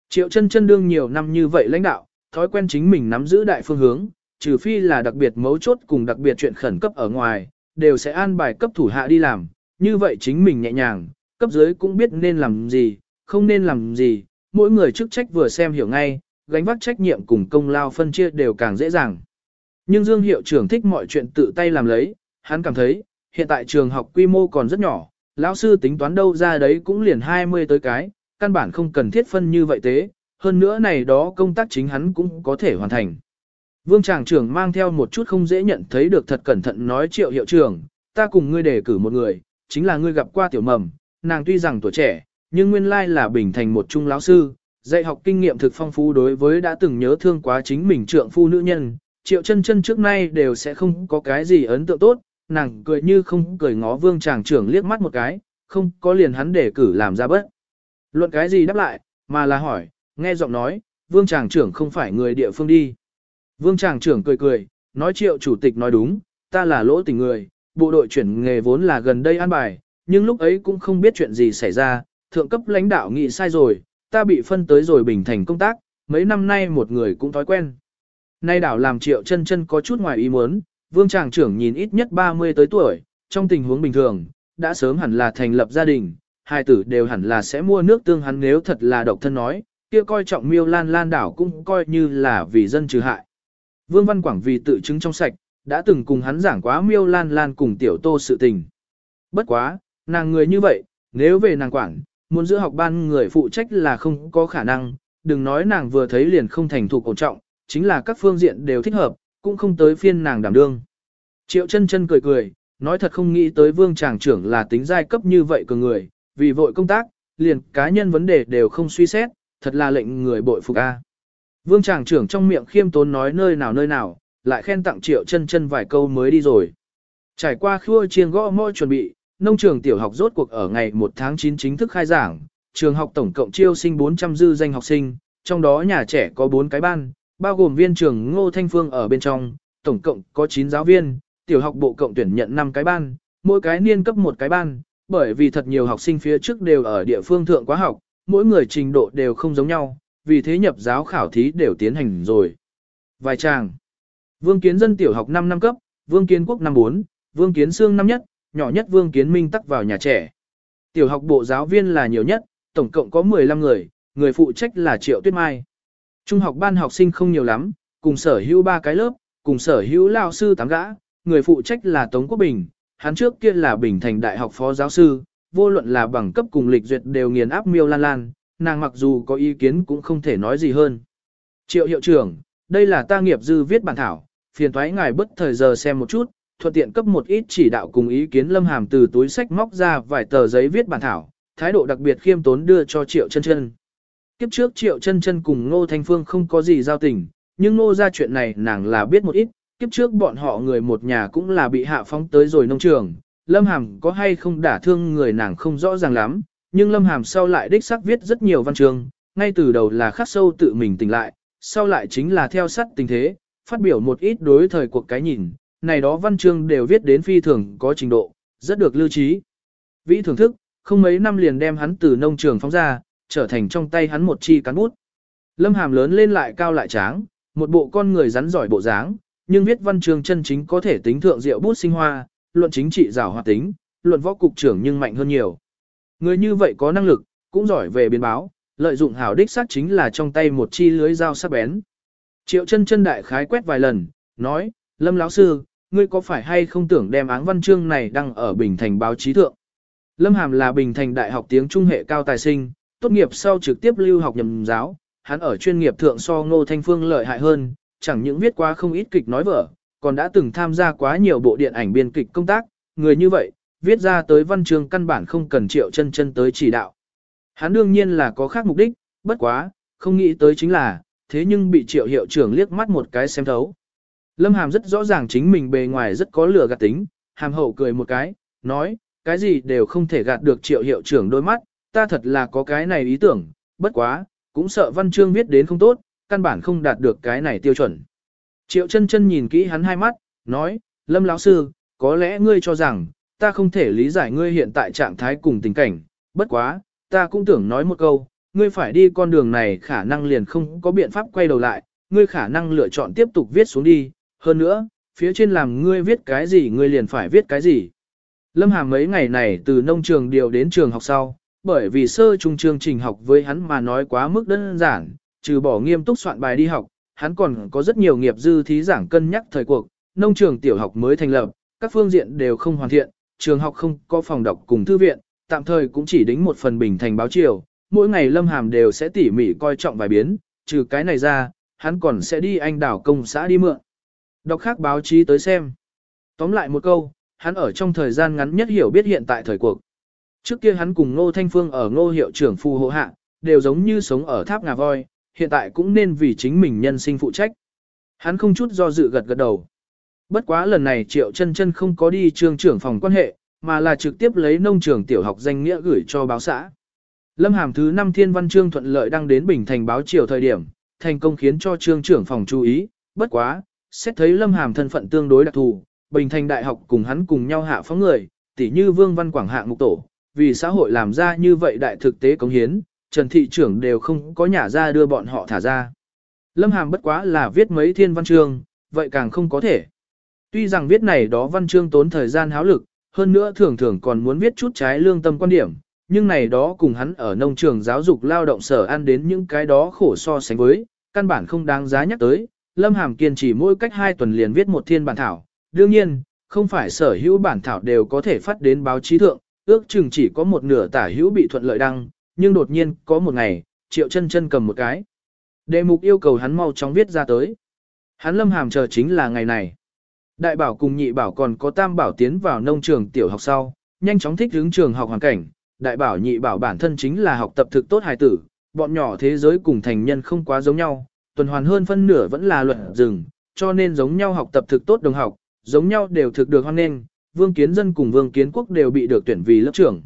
[SPEAKER 1] Triệu chân chân đương nhiều năm như vậy lãnh đạo, thói quen chính mình nắm giữ đại phương hướng, trừ phi là đặc biệt mấu chốt cùng đặc biệt chuyện khẩn cấp ở ngoài, đều sẽ an bài cấp thủ hạ đi làm, như vậy chính mình nhẹ nhàng, cấp dưới cũng biết nên làm gì, không nên làm gì, mỗi người chức trách vừa xem hiểu ngay, gánh vác trách nhiệm cùng công lao phân chia đều càng dễ dàng. Nhưng Dương hiệu trưởng thích mọi chuyện tự tay làm lấy, hắn cảm thấy, hiện tại trường học quy mô còn rất nhỏ, lão sư tính toán đâu ra đấy cũng liền 20 tới cái, căn bản không cần thiết phân như vậy thế, hơn nữa này đó công tác chính hắn cũng có thể hoàn thành. Vương tràng trưởng mang theo một chút không dễ nhận thấy được thật cẩn thận nói triệu hiệu trưởng, ta cùng ngươi đề cử một người, chính là ngươi gặp qua tiểu mầm, nàng tuy rằng tuổi trẻ, nhưng nguyên lai là bình thành một trung lão sư, dạy học kinh nghiệm thực phong phú đối với đã từng nhớ thương quá chính mình trượng phu nữ nhân, triệu chân chân trước nay đều sẽ không có cái gì ấn tượng tốt, nàng cười như không cười ngó vương tràng trưởng liếc mắt một cái, không có liền hắn để cử làm ra bất. Luận cái gì đáp lại, mà là hỏi, nghe giọng nói, vương tràng trưởng không phải người địa phương đi. Vương tràng trưởng cười cười, nói triệu chủ tịch nói đúng, ta là lỗ tình người, bộ đội chuyển nghề vốn là gần đây an bài, nhưng lúc ấy cũng không biết chuyện gì xảy ra, thượng cấp lãnh đạo nghị sai rồi, ta bị phân tới rồi bình thành công tác, mấy năm nay một người cũng thói quen. Nay đảo làm triệu chân chân có chút ngoài ý muốn, vương tràng trưởng nhìn ít nhất 30 tới tuổi, trong tình huống bình thường, đã sớm hẳn là thành lập gia đình, hai tử đều hẳn là sẽ mua nước tương hắn nếu thật là độc thân nói, kia coi trọng miêu lan lan đảo cũng coi như là vì dân trừ hại. Vương Văn Quảng vì tự chứng trong sạch, đã từng cùng hắn giảng quá miêu lan lan cùng tiểu tô sự tình. Bất quá, nàng người như vậy, nếu về nàng quản, muốn giữ học ban người phụ trách là không có khả năng, đừng nói nàng vừa thấy liền không thành thục cổ trọng, chính là các phương diện đều thích hợp, cũng không tới phiên nàng đảm đương. Triệu chân chân cười cười, nói thật không nghĩ tới vương tràng trưởng là tính giai cấp như vậy cường người, vì vội công tác, liền cá nhân vấn đề đều không suy xét, thật là lệnh người bội phục a. Vương tràng trưởng trong miệng khiêm tốn nói nơi nào nơi nào, lại khen tặng triệu chân chân vài câu mới đi rồi. Trải qua khua chiên gõ môi chuẩn bị, nông trường tiểu học rốt cuộc ở ngày 1 tháng 9 chính thức khai giảng, trường học tổng cộng chiêu sinh 400 dư danh học sinh, trong đó nhà trẻ có 4 cái ban, bao gồm viên trưởng Ngô Thanh Phương ở bên trong, tổng cộng có 9 giáo viên, tiểu học bộ cộng tuyển nhận 5 cái ban, mỗi cái niên cấp một cái ban, bởi vì thật nhiều học sinh phía trước đều ở địa phương thượng quá học, mỗi người trình độ đều không giống nhau, vì thế nhập giáo khảo thí đều tiến hành rồi. Vài chàng Vương Kiến dân tiểu học 5 năm cấp, Vương Kiến Quốc năm 4, Vương Kiến Sương năm nhất, nhỏ nhất Vương Kiến Minh tắc vào nhà trẻ. Tiểu học bộ giáo viên là nhiều nhất, tổng cộng có 15 người, người phụ trách là Triệu Tuyết Mai. Trung học ban học sinh không nhiều lắm, cùng sở hữu ba cái lớp, cùng sở hữu lao sư tám gã, người phụ trách là Tống Quốc Bình, hắn trước kia là Bình Thành Đại học phó giáo sư, vô luận là bằng cấp cùng lịch duyệt đều nghiền áp miêu lan lan, nàng mặc dù có ý kiến cũng không thể nói gì hơn. Triệu hiệu trưởng, đây là ta nghiệp dư viết bản thảo, phiền thoái ngài bất thời giờ xem một chút, thuận tiện cấp một ít chỉ đạo cùng ý kiến lâm hàm từ túi sách móc ra vài tờ giấy viết bản thảo, thái độ đặc biệt khiêm tốn đưa cho Triệu chân chân. Kiếp trước Triệu chân chân cùng Ngô Thanh Phương không có gì giao tình, nhưng Ngô ra chuyện này nàng là biết một ít, kiếp trước bọn họ người một nhà cũng là bị hạ phóng tới rồi nông trường, Lâm Hàm có hay không đả thương người nàng không rõ ràng lắm, nhưng Lâm Hàm sau lại đích xác viết rất nhiều văn chương, ngay từ đầu là khắc sâu tự mình tỉnh lại, sau lại chính là theo sát tình thế, phát biểu một ít đối thời cuộc cái nhìn, này đó văn chương đều viết đến phi thường có trình độ, rất được lưu trí. Vĩ thưởng thức, không mấy năm liền đem hắn từ nông trường phóng ra, trở thành trong tay hắn một chi cán bút. Lâm Hàm lớn lên lại cao lại tráng, một bộ con người rắn giỏi bộ dáng, nhưng viết văn chương chân chính có thể tính thượng diệu bút sinh hoa, luận chính trị giảo hoạt tính, luận võ cục trưởng nhưng mạnh hơn nhiều. Người như vậy có năng lực, cũng giỏi về biến báo, lợi dụng hảo đích sát chính là trong tay một chi lưới dao sắc bén. Triệu chân chân đại khái quét vài lần, nói, Lâm lão sư, ngươi có phải hay không tưởng đem áng văn chương này đăng ở Bình Thành báo chí thượng? Lâm Hàm là Bình Thành Đại học tiếng Trung hệ cao tài sinh, tốt nghiệp sau trực tiếp lưu học nhầm giáo, hắn ở chuyên nghiệp thượng so Ngô Thanh Phương lợi hại hơn, chẳng những viết quá không ít kịch nói vở, còn đã từng tham gia quá nhiều bộ điện ảnh biên kịch công tác, người như vậy, viết ra tới văn chương căn bản không cần triệu chân chân tới chỉ đạo. Hắn đương nhiên là có khác mục đích, bất quá, không nghĩ tới chính là, thế nhưng bị triệu hiệu trưởng liếc mắt một cái xem thấu. Lâm Hàm rất rõ ràng chính mình bề ngoài rất có lửa gạt tính, hàm hậu cười một cái, nói, cái gì đều không thể gạt được triệu hiệu trưởng đôi mắt, ta thật là có cái này ý tưởng, bất quá, cũng sợ văn chương viết đến không tốt, căn bản không đạt được cái này tiêu chuẩn. Triệu chân chân nhìn kỹ hắn hai mắt, nói, Lâm lão sư, có lẽ ngươi cho rằng, ta không thể lý giải ngươi hiện tại trạng thái cùng tình cảnh, bất quá, ta cũng tưởng nói một câu, ngươi phải đi con đường này khả năng liền không có biện pháp quay đầu lại, ngươi khả năng lựa chọn tiếp tục viết xuống đi, hơn nữa, phía trên làm ngươi viết cái gì ngươi liền phải viết cái gì. Lâm Hàm mấy ngày này từ nông trường điều đến trường học sau, bởi vì sơ trung chương trình học với hắn mà nói quá mức đơn giản, trừ bỏ nghiêm túc soạn bài đi học, hắn còn có rất nhiều nghiệp dư thí giảng cân nhắc thời cuộc, nông trường tiểu học mới thành lập, các phương diện đều không hoàn thiện, trường học không có phòng đọc cùng thư viện, tạm thời cũng chỉ đính một phần bình thành báo chiều, mỗi ngày Lâm Hàm đều sẽ tỉ mỉ coi trọng vài biến, trừ cái này ra, hắn còn sẽ đi anh đảo công xã đi mượn. Đọc khác báo chí tới xem. Tóm lại một câu, hắn ở trong thời gian ngắn nhất hiểu biết hiện tại thời cuộc. Trước kia hắn cùng Ngô Thanh Phương ở Ngô hiệu trưởng phù hộ hạ, đều giống như sống ở tháp ngà voi, hiện tại cũng nên vì chính mình nhân sinh phụ trách. Hắn không chút do dự gật gật đầu. Bất quá lần này Triệu chân chân không có đi trường trưởng phòng quan hệ, mà là trực tiếp lấy nông trường tiểu học danh nghĩa gửi cho báo xã. Lâm Hàm thứ 5 thiên văn chương thuận lợi đăng đến Bình Thành báo chiều thời điểm, thành công khiến cho trương trưởng phòng chú ý, bất quá, xét thấy Lâm Hàm thân phận tương đối đặc thù, Bình Thành Đại học cùng hắn cùng nhau hạ phóng người, tỉ như Vương Văn Quảng hạng mục tổ, vì xã hội làm ra như vậy đại thực tế cống hiến, Trần Thị trưởng đều không có nhà ra đưa bọn họ thả ra. Lâm Hàm bất quá là viết mấy thiên văn chương, vậy càng không có thể. Tuy rằng viết này đó văn chương tốn thời gian háo lực, hơn nữa thường thường còn muốn viết chút trái lương tâm quan điểm, nhưng này đó cùng hắn ở nông trường giáo dục lao động sở ăn đến những cái đó khổ so sánh với, căn bản không đáng giá nhắc tới. Lâm Hàm kiên trì mỗi cách hai tuần liền viết một thiên bản thảo, đương nhiên, không phải sở hữu bản thảo đều có thể phát đến báo chí thượng, ước chừng chỉ có một nửa tả hữu bị thuận lợi đăng, nhưng đột nhiên có một ngày, Triệu Chân Chân cầm một cái. Đề mục yêu cầu hắn mau chóng viết ra tới. Hắn Lâm Hàm chờ chính là ngày này. Đại bảo cùng nhị bảo còn có tam bảo tiến vào nông trường tiểu học sau, nhanh chóng thích ứng trường học hoàn cảnh, đại bảo nhị bảo bản thân chính là học tập thực tốt hài tử, bọn nhỏ thế giới cùng thành nhân không quá giống nhau, tuần hoàn hơn phân nửa vẫn là luật rừng, cho nên giống nhau học tập thực tốt đồng học, giống nhau đều thực được hoan nghênh, Vương Kiến Dân cùng Vương Kiến Quốc đều bị được tuyển vì lớp trưởng.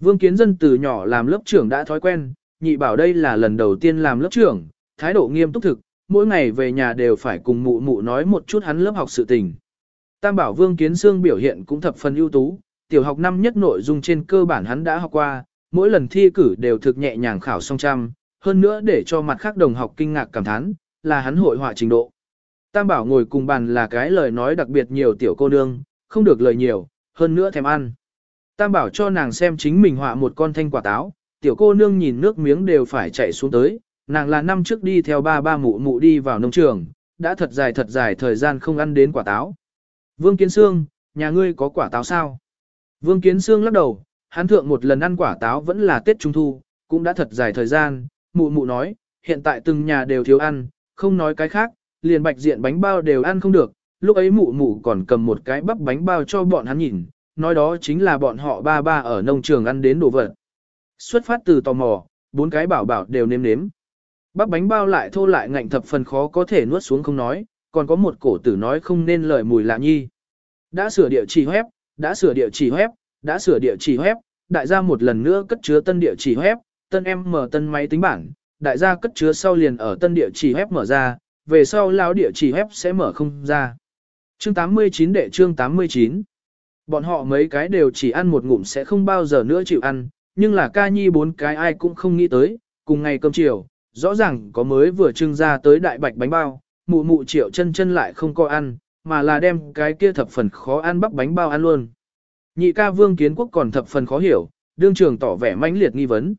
[SPEAKER 1] Vương Kiến Dân từ nhỏ làm lớp trưởng đã thói quen, nhị bảo đây là lần đầu tiên làm lớp trưởng, thái độ nghiêm túc thực, mỗi ngày về nhà đều phải cùng mụ mụ nói một chút hắn lớp học sự tình. Tam bảo Vương Kiến Sương biểu hiện cũng thập phần ưu tú, tiểu học năm nhất nội dung trên cơ bản hắn đã học qua, mỗi lần thi cử đều thực nhẹ nhàng khảo song trăm, hơn nữa để cho mặt khác đồng học kinh ngạc cảm thán, là hắn hội họa trình độ. Tam bảo ngồi cùng bàn là cái lời nói đặc biệt nhiều tiểu cô nương, không được lời nhiều, hơn nữa thèm ăn. Tam bảo cho nàng xem chính mình họa một con thanh quả táo, tiểu cô nương nhìn nước miếng đều phải chạy xuống tới, nàng là năm trước đi theo ba ba mụ mụ đi vào nông trường, đã thật dài thật dài thời gian không ăn đến quả táo. Vương Kiến Sương, nhà ngươi có quả táo sao? Vương Kiến Sương lắc đầu, hắn thượng một lần ăn quả táo vẫn là Tết Trung Thu, cũng đã thật dài thời gian, mụ mụ nói, hiện tại từng nhà đều thiếu ăn, không nói cái khác, liền bạch diện bánh bao đều ăn không được, lúc ấy mụ mụ còn cầm một cái bắp bánh bao cho bọn hắn nhìn, nói đó chính là bọn họ ba ba ở nông trường ăn đến đồ vật. Xuất phát từ tò mò, bốn cái bảo bảo đều nếm nếm. Bắp bánh bao lại thô lại ngạnh thập phần khó có thể nuốt xuống không nói, còn có một cổ tử nói không nên lời mùi lạ nhi. Đã sửa địa chỉ web, đã sửa địa chỉ web, đã sửa địa chỉ web, đại gia một lần nữa cất chứa tân địa chỉ web, tân em mở tân máy tính bảng, đại gia cất chứa sau liền ở tân địa chỉ web mở ra, về sau lão địa chỉ web sẽ mở không ra. Chương 89 đệ chương 89 Bọn họ mấy cái đều chỉ ăn một ngụm sẽ không bao giờ nữa chịu ăn, nhưng là ca nhi bốn cái ai cũng không nghĩ tới, cùng ngày cơm chiều, rõ ràng có mới vừa trưng ra tới đại bạch bánh bao, mụ mụ triệu chân chân lại không có ăn, mà là đem cái kia thập phần khó ăn bắp bánh bao ăn luôn. Nhị ca vương kiến quốc còn thập phần khó hiểu, đương trường tỏ vẻ mãnh liệt nghi vấn.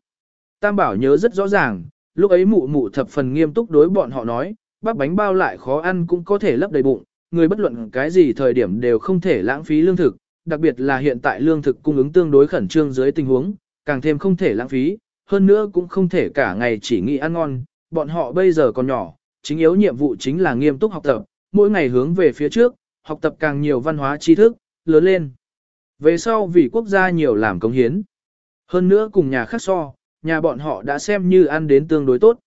[SPEAKER 1] Tam bảo nhớ rất rõ ràng, lúc ấy mụ mụ thập phần nghiêm túc đối bọn họ nói, bắp bánh bao lại khó ăn cũng có thể lấp đầy bụng, người bất luận cái gì thời điểm đều không thể lãng phí lương thực, đặc biệt là hiện tại lương thực cung ứng tương đối khẩn trương dưới tình huống, càng thêm không thể lãng phí, hơn nữa cũng không thể cả ngày chỉ nghĩ ăn ngon, bọn họ bây giờ còn nhỏ, chính yếu nhiệm vụ chính là nghiêm túc học tập, mỗi ngày hướng về phía trước, học tập càng nhiều văn hóa tri thức, lớn lên. Về sau vì quốc gia nhiều làm công hiến. Hơn nữa cùng nhà khác so, nhà bọn họ đã xem như ăn đến tương đối tốt.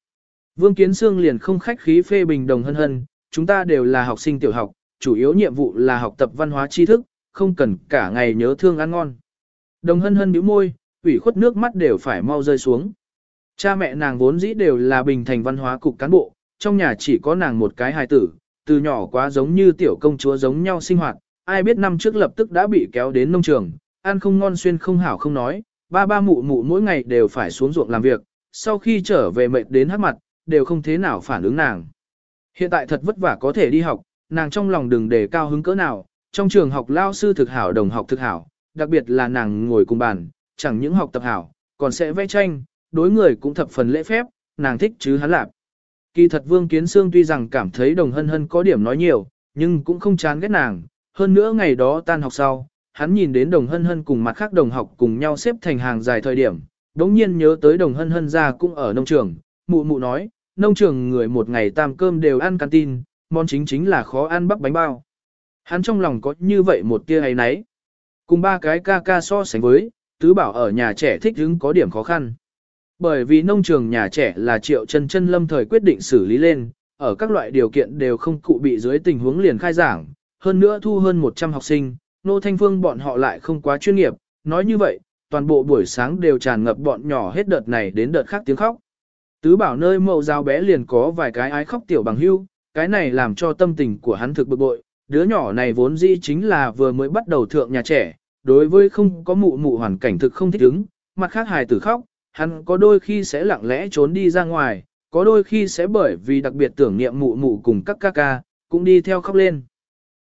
[SPEAKER 1] Vương Kiến Sương liền không khách khí phê bình đồng hân hân, chúng ta đều là học sinh tiểu học, chủ yếu nhiệm vụ là học tập văn hóa tri thức, không cần cả ngày nhớ thương ăn ngon. Đồng hân hân bĩu môi, ủy khuất nước mắt đều phải mau rơi xuống. Cha mẹ nàng vốn dĩ đều là bình thành văn hóa cục cán bộ, trong nhà chỉ có nàng một cái hài tử, từ nhỏ quá giống như tiểu công chúa giống nhau sinh hoạt, ai biết năm trước lập tức đã bị kéo đến nông trường, ăn không ngon xuyên không hảo không nói, ba ba mụ mụ mỗi ngày đều phải xuống ruộng làm việc, sau khi trở về mệt đến hát mặt, đều không thế nào phản ứng nàng. Hiện tại thật vất vả có thể đi học, nàng trong lòng đừng để cao hứng cỡ nào, trong trường học lao sư thực hảo đồng học thực hảo, đặc biệt là nàng ngồi cùng bàn, chẳng những học tập hảo, còn sẽ vẽ tranh, đối người cũng thập phần lễ phép, nàng thích chứ hắn lạp. Kỳ thật Vương Kiến Sương tuy rằng cảm thấy đồng hân hân có điểm nói nhiều, nhưng cũng không chán ghét nàng, hơn nữa ngày đó tan học sau, hắn nhìn đến đồng hân hân cùng mặt khác đồng học cùng nhau xếp thành hàng dài thời điểm, đống nhiên nhớ tới đồng hân hân ra cũng ở nông trường, mụ mụ nói, nông trường người một ngày tam cơm đều ăn canteen, món chính chính là khó ăn bắp bánh bao. Hắn trong lòng có như vậy một tia ấy nấy. Cùng ba cái ca ca so sánh với, tứ bảo ở nhà trẻ thích hứng có điểm khó khăn. Bởi vì nông trường nhà trẻ là triệu chân chân lâm thời quyết định xử lý lên, ở các loại điều kiện đều không cụ bị dưới tình huống liền khai giảng, hơn nữa thu hơn 100 học sinh, nô thanh phương bọn họ lại không quá chuyên nghiệp, nói như vậy, toàn bộ buổi sáng đều tràn ngập bọn nhỏ hết đợt này đến đợt khác tiếng khóc. Tứ bảo nơi mậu giáo bé liền có vài cái ái khóc tiểu bằng hưu, cái này làm cho tâm tình của hắn thực bực bội, đứa nhỏ này vốn dĩ chính là vừa mới bắt đầu thượng nhà trẻ, đối với không có mụ mụ hoàn cảnh thực không thích ứng, mặt khác hài tử khóc, hắn có đôi khi sẽ lặng lẽ trốn đi ra ngoài, có đôi khi sẽ bởi vì đặc biệt tưởng niệm mụ mụ cùng các ca ca, cũng đi theo khóc lên.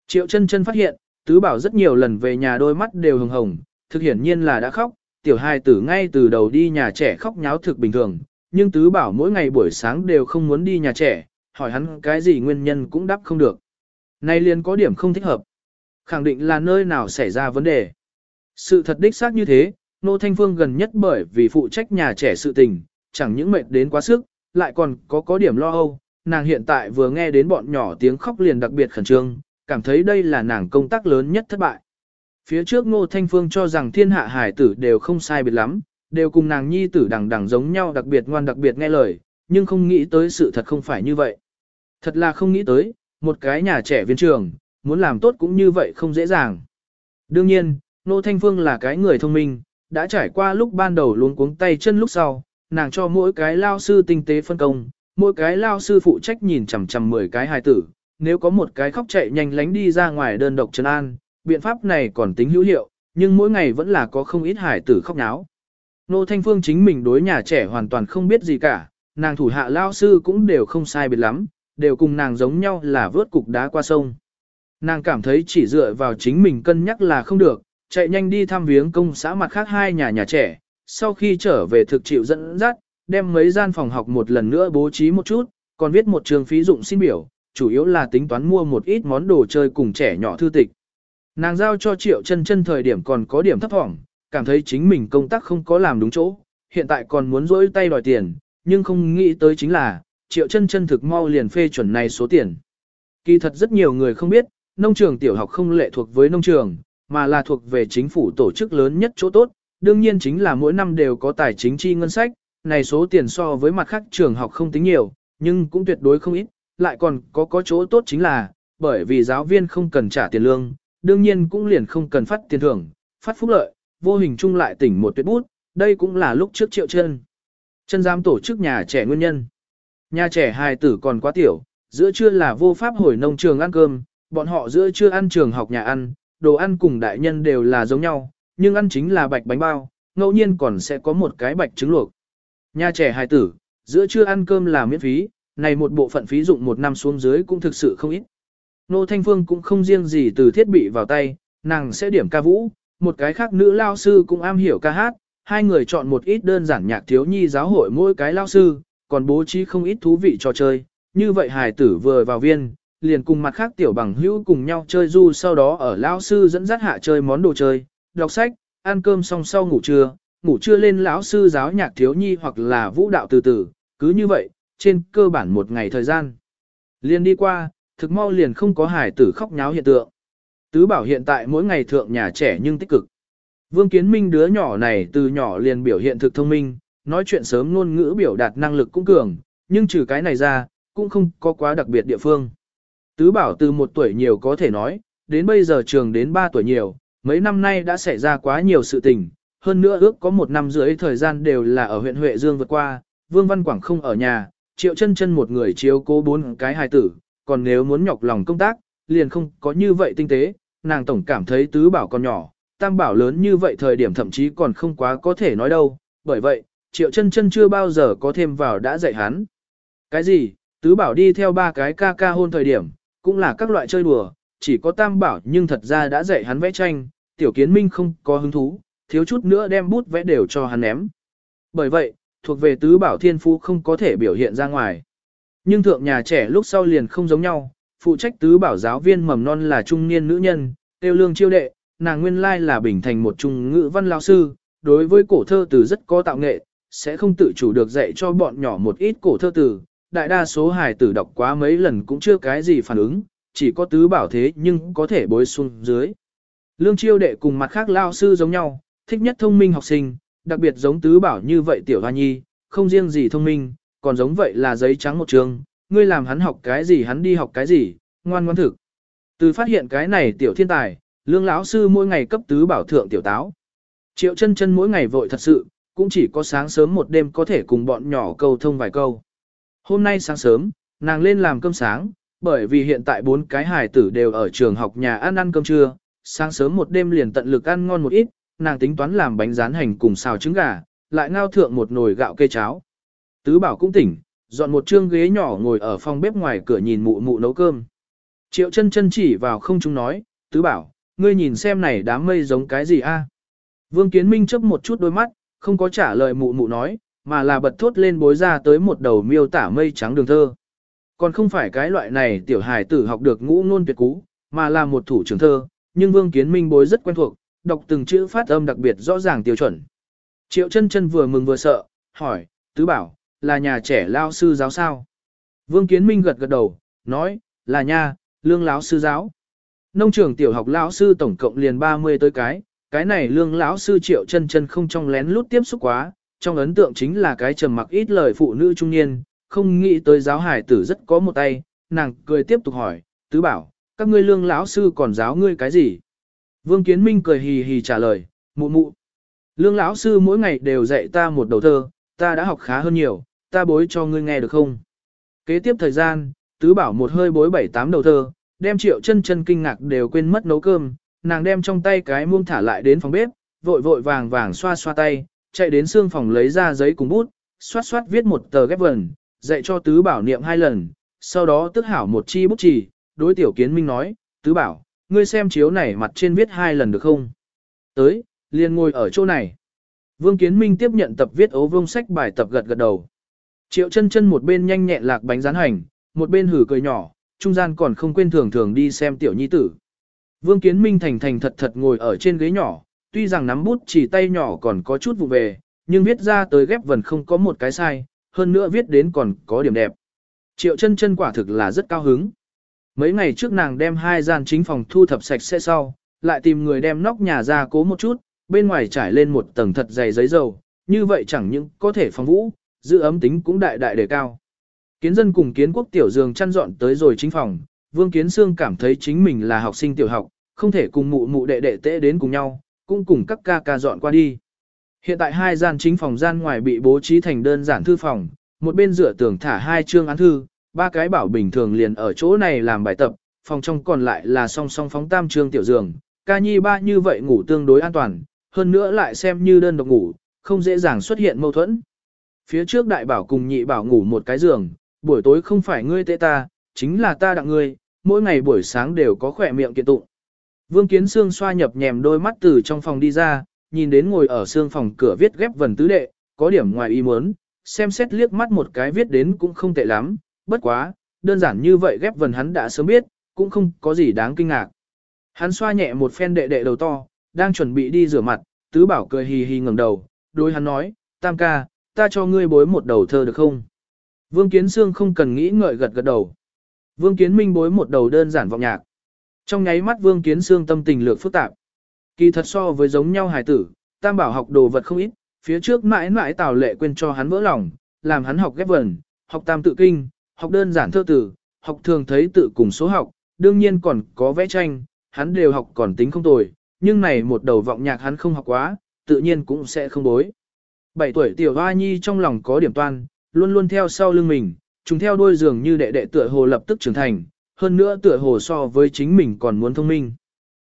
[SPEAKER 1] Triệu chân chân phát hiện, tứ bảo rất nhiều lần về nhà đôi mắt đều hồng hồng, thực hiển nhiên là đã khóc, tiểu hài tử ngay từ đầu đi nhà trẻ khóc nháo thực bình thường, nhưng tứ bảo mỗi ngày buổi sáng đều không muốn đi nhà trẻ, hỏi hắn cái gì nguyên nhân cũng đáp không được. Nay liền có điểm không thích hợp. Khẳng định là nơi nào xảy ra vấn đề. Sự thật đích xác như thế, Nô Thanh Phương gần nhất bởi vì phụ trách nhà trẻ sự tình, chẳng những mệt đến quá sức, lại còn có có điểm lo âu. Nàng hiện tại vừa nghe đến bọn nhỏ tiếng khóc liền đặc biệt khẩn trương, cảm thấy đây là nàng công tác lớn nhất thất bại. Phía trước Ngô Thanh Phương cho rằng thiên hạ hải tử đều không sai biệt lắm, đều cùng nàng nhi tử đằng đằng giống nhau đặc biệt ngoan đặc biệt nghe lời, nhưng không nghĩ tới sự thật không phải như vậy. Thật là không nghĩ tới, một cái nhà trẻ viên trường, muốn làm tốt cũng như vậy không dễ dàng. Đương nhiên, Nô Thanh Phương là cái người thông minh, đã trải qua lúc ban đầu luống cuống tay chân lúc sau, nàng cho mỗi cái lao sư tinh tế phân công, mỗi cái lao sư phụ trách nhìn chằm chằm 10 cái hài tử, nếu có một cái khóc chạy nhanh lánh đi ra ngoài đơn độc trấn an, biện pháp này còn tính hữu hiệu, nhưng mỗi ngày vẫn là có không ít hài tử khóc náo. Nô Thanh Phương chính mình đối nhà trẻ hoàn toàn không biết gì cả, nàng thủ hạ lao sư cũng đều không sai biệt lắm, đều cùng nàng giống nhau là vớt cục đá qua sông. Nàng cảm thấy chỉ dựa vào chính mình cân nhắc là không được, chạy nhanh đi thăm viếng công xã mặt khác hai nhà nhà trẻ, sau khi trở về thực chịu dẫn dắt, đem mấy gian phòng học một lần nữa bố trí một chút, còn viết một trường phí dụng xin biểu, chủ yếu là tính toán mua một ít món đồ chơi cùng trẻ nhỏ thư tịch. Nàng giao cho triệu chân chân thời điểm còn có điểm thấp thỏm, cảm thấy chính mình công tác không có làm đúng chỗ, hiện tại còn muốn rỗi tay đòi tiền, nhưng không nghĩ tới chính là, triệu chân chân thực mau liền phê chuẩn này số tiền. Kỳ thật rất nhiều người không biết, nông trường tiểu học không lệ thuộc với nông trường, mà là thuộc về chính phủ tổ chức lớn nhất chỗ tốt, đương nhiên chính là mỗi năm đều có tài chính chi ngân sách, này số tiền so với mặt khác trường học không tính nhiều, nhưng cũng tuyệt đối không ít, lại còn có có chỗ tốt chính là, bởi vì giáo viên không cần trả tiền lương, đương nhiên cũng liền không cần phát tiền thưởng, phát phúc lợi, vô hình chung lại tỉnh một tuyệt bút, đây cũng là lúc trước triệu chân. Chân giam tổ chức nhà trẻ nguyên nhân. Nhà trẻ hài tử còn quá tiểu, giữa trưa là vô pháp hồi nông trường ăn cơm, bọn họ giữa trưa ăn trường học nhà ăn, đồ ăn cùng đại nhân đều là giống nhau, nhưng ăn chính là bạch bánh bao, ngẫu nhiên còn sẽ có một cái bạch trứng luộc. Nhà trẻ hài tử, giữa trưa ăn cơm là miễn phí, này một bộ phận phí dụng một năm xuống dưới cũng thực sự không ít. Nô Thanh Phương cũng không riêng gì từ thiết bị vào tay, nàng sẽ điểm ca vũ, một cái khác nữ lao sư cũng am hiểu ca hát, hai người chọn một ít đơn giản nhạc thiếu nhi giáo hội mỗi cái lao sư, còn bố trí không ít thú vị trò chơi. Như vậy hài tử vừa vào viên, liền cùng mặt khác tiểu bằng hữu cùng nhau chơi du sau đó ở lão sư dẫn dắt hạ chơi món đồ chơi, đọc sách, ăn cơm xong sau ngủ trưa, ngủ trưa lên lão sư giáo nhạc thiếu nhi hoặc là vũ đạo từ từ, cứ như vậy, trên cơ bản một ngày thời gian. Liền đi qua, thực mau liền không có hài tử khóc nháo hiện tượng. Tứ bảo hiện tại mỗi ngày thượng nhà trẻ nhưng tích cực. Vương Kiến Minh đứa nhỏ này từ nhỏ liền biểu hiện thực thông minh, nói chuyện sớm ngôn ngữ biểu đạt năng lực cũng cường, nhưng trừ cái này ra, cũng không có quá đặc biệt địa phương. Tứ bảo từ một tuổi nhiều có thể nói, đến bây giờ trường đến 3 tuổi nhiều, mấy năm nay đã xảy ra quá nhiều sự tình, hơn nữa ước có một năm rưỡi thời gian đều là ở huyện Huệ Dương vượt qua, Vương Văn Quảng không ở nhà, triệu chân chân một người chiếu cố bốn cái hài tử, còn nếu muốn nhọc lòng công tác, liền không có như vậy tinh tế, nàng tổng cảm thấy tứ bảo còn nhỏ, tam bảo lớn như vậy thời điểm thậm chí còn không quá có thể nói đâu, bởi vậy, triệu chân chân chưa bao giờ có thêm vào đã dạy hắn. Cái gì, tứ bảo đi theo ba cái ca ca hôn thời điểm, cũng là các loại chơi đùa, chỉ có tam bảo nhưng thật ra đã dạy hắn vẽ tranh, tiểu kiến minh không có hứng thú, thiếu chút nữa đem bút vẽ đều cho hắn ném. Bởi vậy, thuộc về tứ bảo thiên phú không có thể biểu hiện ra ngoài. Nhưng thượng nhà trẻ lúc sau liền không giống nhau, phụ trách tứ bảo giáo viên mầm non là trung niên nữ nhân, tiêu lương chiêu đệ, nàng nguyên lai là bình thành một trung ngữ văn lao sư, đối với cổ thơ từ rất có tạo nghệ, sẽ không tự chủ được dạy cho bọn nhỏ một ít cổ thơ từ, đại đa số hài tử đọc quá mấy lần cũng chưa cái gì phản ứng, chỉ có tứ bảo thế nhưng có thể bối xuống dưới. Lương chiêu đệ cùng mặt khác lao sư giống nhau, thích nhất thông minh học sinh, đặc biệt giống tứ bảo như vậy tiểu hoa nhi, không riêng gì thông minh, còn giống vậy là giấy trắng một trường, ngươi làm hắn học cái gì hắn đi học cái gì, ngoan ngoan thực. Từ phát hiện cái này tiểu thiên tài, lương lão sư mỗi ngày cấp tứ bảo thượng tiểu táo. Triệu chân chân mỗi ngày vội thật sự, cũng chỉ có sáng sớm một đêm có thể cùng bọn nhỏ câu thông vài câu. Hôm nay sáng sớm, nàng lên làm cơm sáng, bởi vì hiện tại bốn cái hài tử đều ở trường học nhà ăn ăn cơm trưa, sáng sớm một đêm liền tận lực ăn ngon một ít, nàng tính toán làm bánh rán hành cùng xào trứng gà, lại ngao thượng một nồi gạo kê cháo. Tứ bảo cũng tỉnh, dọn một trương ghế nhỏ ngồi ở phòng bếp ngoài cửa nhìn mụ mụ nấu cơm. Triệu chân chân chỉ vào không chúng nói, tứ bảo, ngươi nhìn xem này đám mây giống cái gì a? Vương Kiến Minh chấp một chút đôi mắt, không có trả lời mụ mụ nói, mà là bật thốt lên bối ra tới một đầu miêu tả mây trắng đường thơ. Còn không phải cái loại này tiểu hài tử học được ngũ ngôn tuyệt cú, mà là một thủ trường thơ, nhưng Vương Kiến Minh bối rất quen thuộc, đọc từng chữ phát âm đặc biệt rõ ràng tiêu chuẩn. Triệu chân chân vừa mừng vừa sợ, hỏi, tứ bảo, là nhà trẻ lao sư giáo sao? Vương Kiến Minh gật gật đầu, nói, là nha, lương lão sư giáo. Nông trường tiểu học lão sư tổng cộng liền 30 tới cái, cái này lương lão sư triệu chân chân không trong lén lút tiếp xúc quá, trong ấn tượng chính là cái trầm mặc ít lời phụ nữ trung niên, không nghĩ tới giáo hải tử rất có một tay, nàng cười tiếp tục hỏi, tứ bảo, các ngươi lương lão sư còn giáo ngươi cái gì? Vương Kiến Minh cười hì hì trả lời, mụ mụ. Lương lão sư mỗi ngày đều dạy ta một đầu thơ, ta đã học khá hơn nhiều, ta bối cho ngươi nghe được không? Kế tiếp thời gian, tứ bảo một hơi bối bảy tám đầu thơ, đem triệu chân chân kinh ngạc đều quên mất nấu cơm, nàng đem trong tay cái muông thả lại đến phòng bếp, vội vội vàng vàng xoa xoa tay, chạy đến xương phòng lấy ra giấy cùng bút, xoát xoát viết một tờ ghép vần, dạy cho tứ bảo niệm hai lần, sau đó tức hảo một chi bút chỉ, đối tiểu kiến minh nói, tứ bảo, ngươi xem chiếu này mặt trên viết hai lần được không? Tới, liền ngồi ở chỗ này. Vương Kiến Minh tiếp nhận tập viết ấu vương sách bài tập gật gật đầu. Triệu chân chân một bên nhanh nhẹn lạc bánh rán hành, một bên hử cười nhỏ, trung gian còn không quên thường thường đi xem tiểu nhi tử. Vương Kiến Minh thành thành thật thật ngồi ở trên ghế nhỏ, tuy rằng nắm bút chỉ tay nhỏ còn có chút vụ về, nhưng viết ra tới ghép vần không có một cái sai, hơn nữa viết đến còn có điểm đẹp. Triệu chân chân quả thực là rất cao hứng. Mấy ngày trước nàng đem hai gian chính phòng thu thập sạch sẽ sau, lại tìm người đem nóc nhà ra cố một chút, bên ngoài trải lên một tầng thật dày giấy dầu, như vậy chẳng những có thể phòng vũ, giữ ấm tính cũng đại đại đề cao. Kiến dân cùng kiến quốc tiểu giường chăn dọn tới rồi chính phòng, Vương Kiến Sương cảm thấy chính mình là học sinh tiểu học, không thể cùng mụ mụ đệ đệ tễ đến cùng nhau, cũng cùng các ca ca dọn qua đi. Hiện tại hai gian chính phòng gian ngoài bị bố trí thành đơn giản thư phòng, một bên dựa tường thả hai chương án thư, ba cái bảo bình thường liền ở chỗ này làm bài tập, phòng trong còn lại là song song phóng tam chương tiểu giường, ca nhi ba như vậy ngủ tương đối an toàn, hơn nữa lại xem như đơn độc ngủ, không dễ dàng xuất hiện mâu thuẫn. Phía trước đại bảo cùng nhị bảo ngủ một cái giường, buổi tối không phải ngươi tệ ta, chính là ta đặng ngươi, mỗi ngày buổi sáng đều có khỏe miệng kiện tụng. Vương Kiến Sương xoa nhập nhèm đôi mắt từ trong phòng đi ra, nhìn đến ngồi ở xương phòng cửa viết ghép vần tứ đệ, có điểm ngoài ý muốn, xem xét liếc mắt một cái viết đến cũng không tệ lắm, bất quá, đơn giản như vậy ghép vần hắn đã sớm biết, cũng không có gì đáng kinh ngạc. Hắn xoa nhẹ một phen đệ đệ đầu to, đang chuẩn bị đi rửa mặt, tứ bảo cười hì hì ngẩng đầu, đối hắn nói, tam ca, ta cho ngươi bối một đầu thơ được không? Vương Kiến Sương không cần nghĩ ngợi gật gật đầu. Vương Kiến Minh bối một đầu đơn giản vọng nhạc. Trong nháy mắt Vương Kiến Sương tâm tình lược phức tạp. Kỳ thật so với giống nhau hài tử, tam bảo học đồ vật không ít, phía trước mãi mãi tào lệ quên cho hắn vỡ lòng, làm hắn học ghép vần, học tam tự kinh, học đơn giản thơ tử, học thường thấy tự cùng số học, đương nhiên còn có vẽ tranh, hắn đều học còn tính không tồi, nhưng này một đầu vọng nhạc hắn không học quá, tự nhiên cũng sẽ không bối. Bảy tuổi tiểu hoa nhi trong lòng có điểm toan, luôn luôn theo sau lưng mình, chúng theo đuôi giường như đệ đệ tựa hồ lập tức trưởng thành, hơn nữa tựa hồ so với chính mình còn muốn thông minh.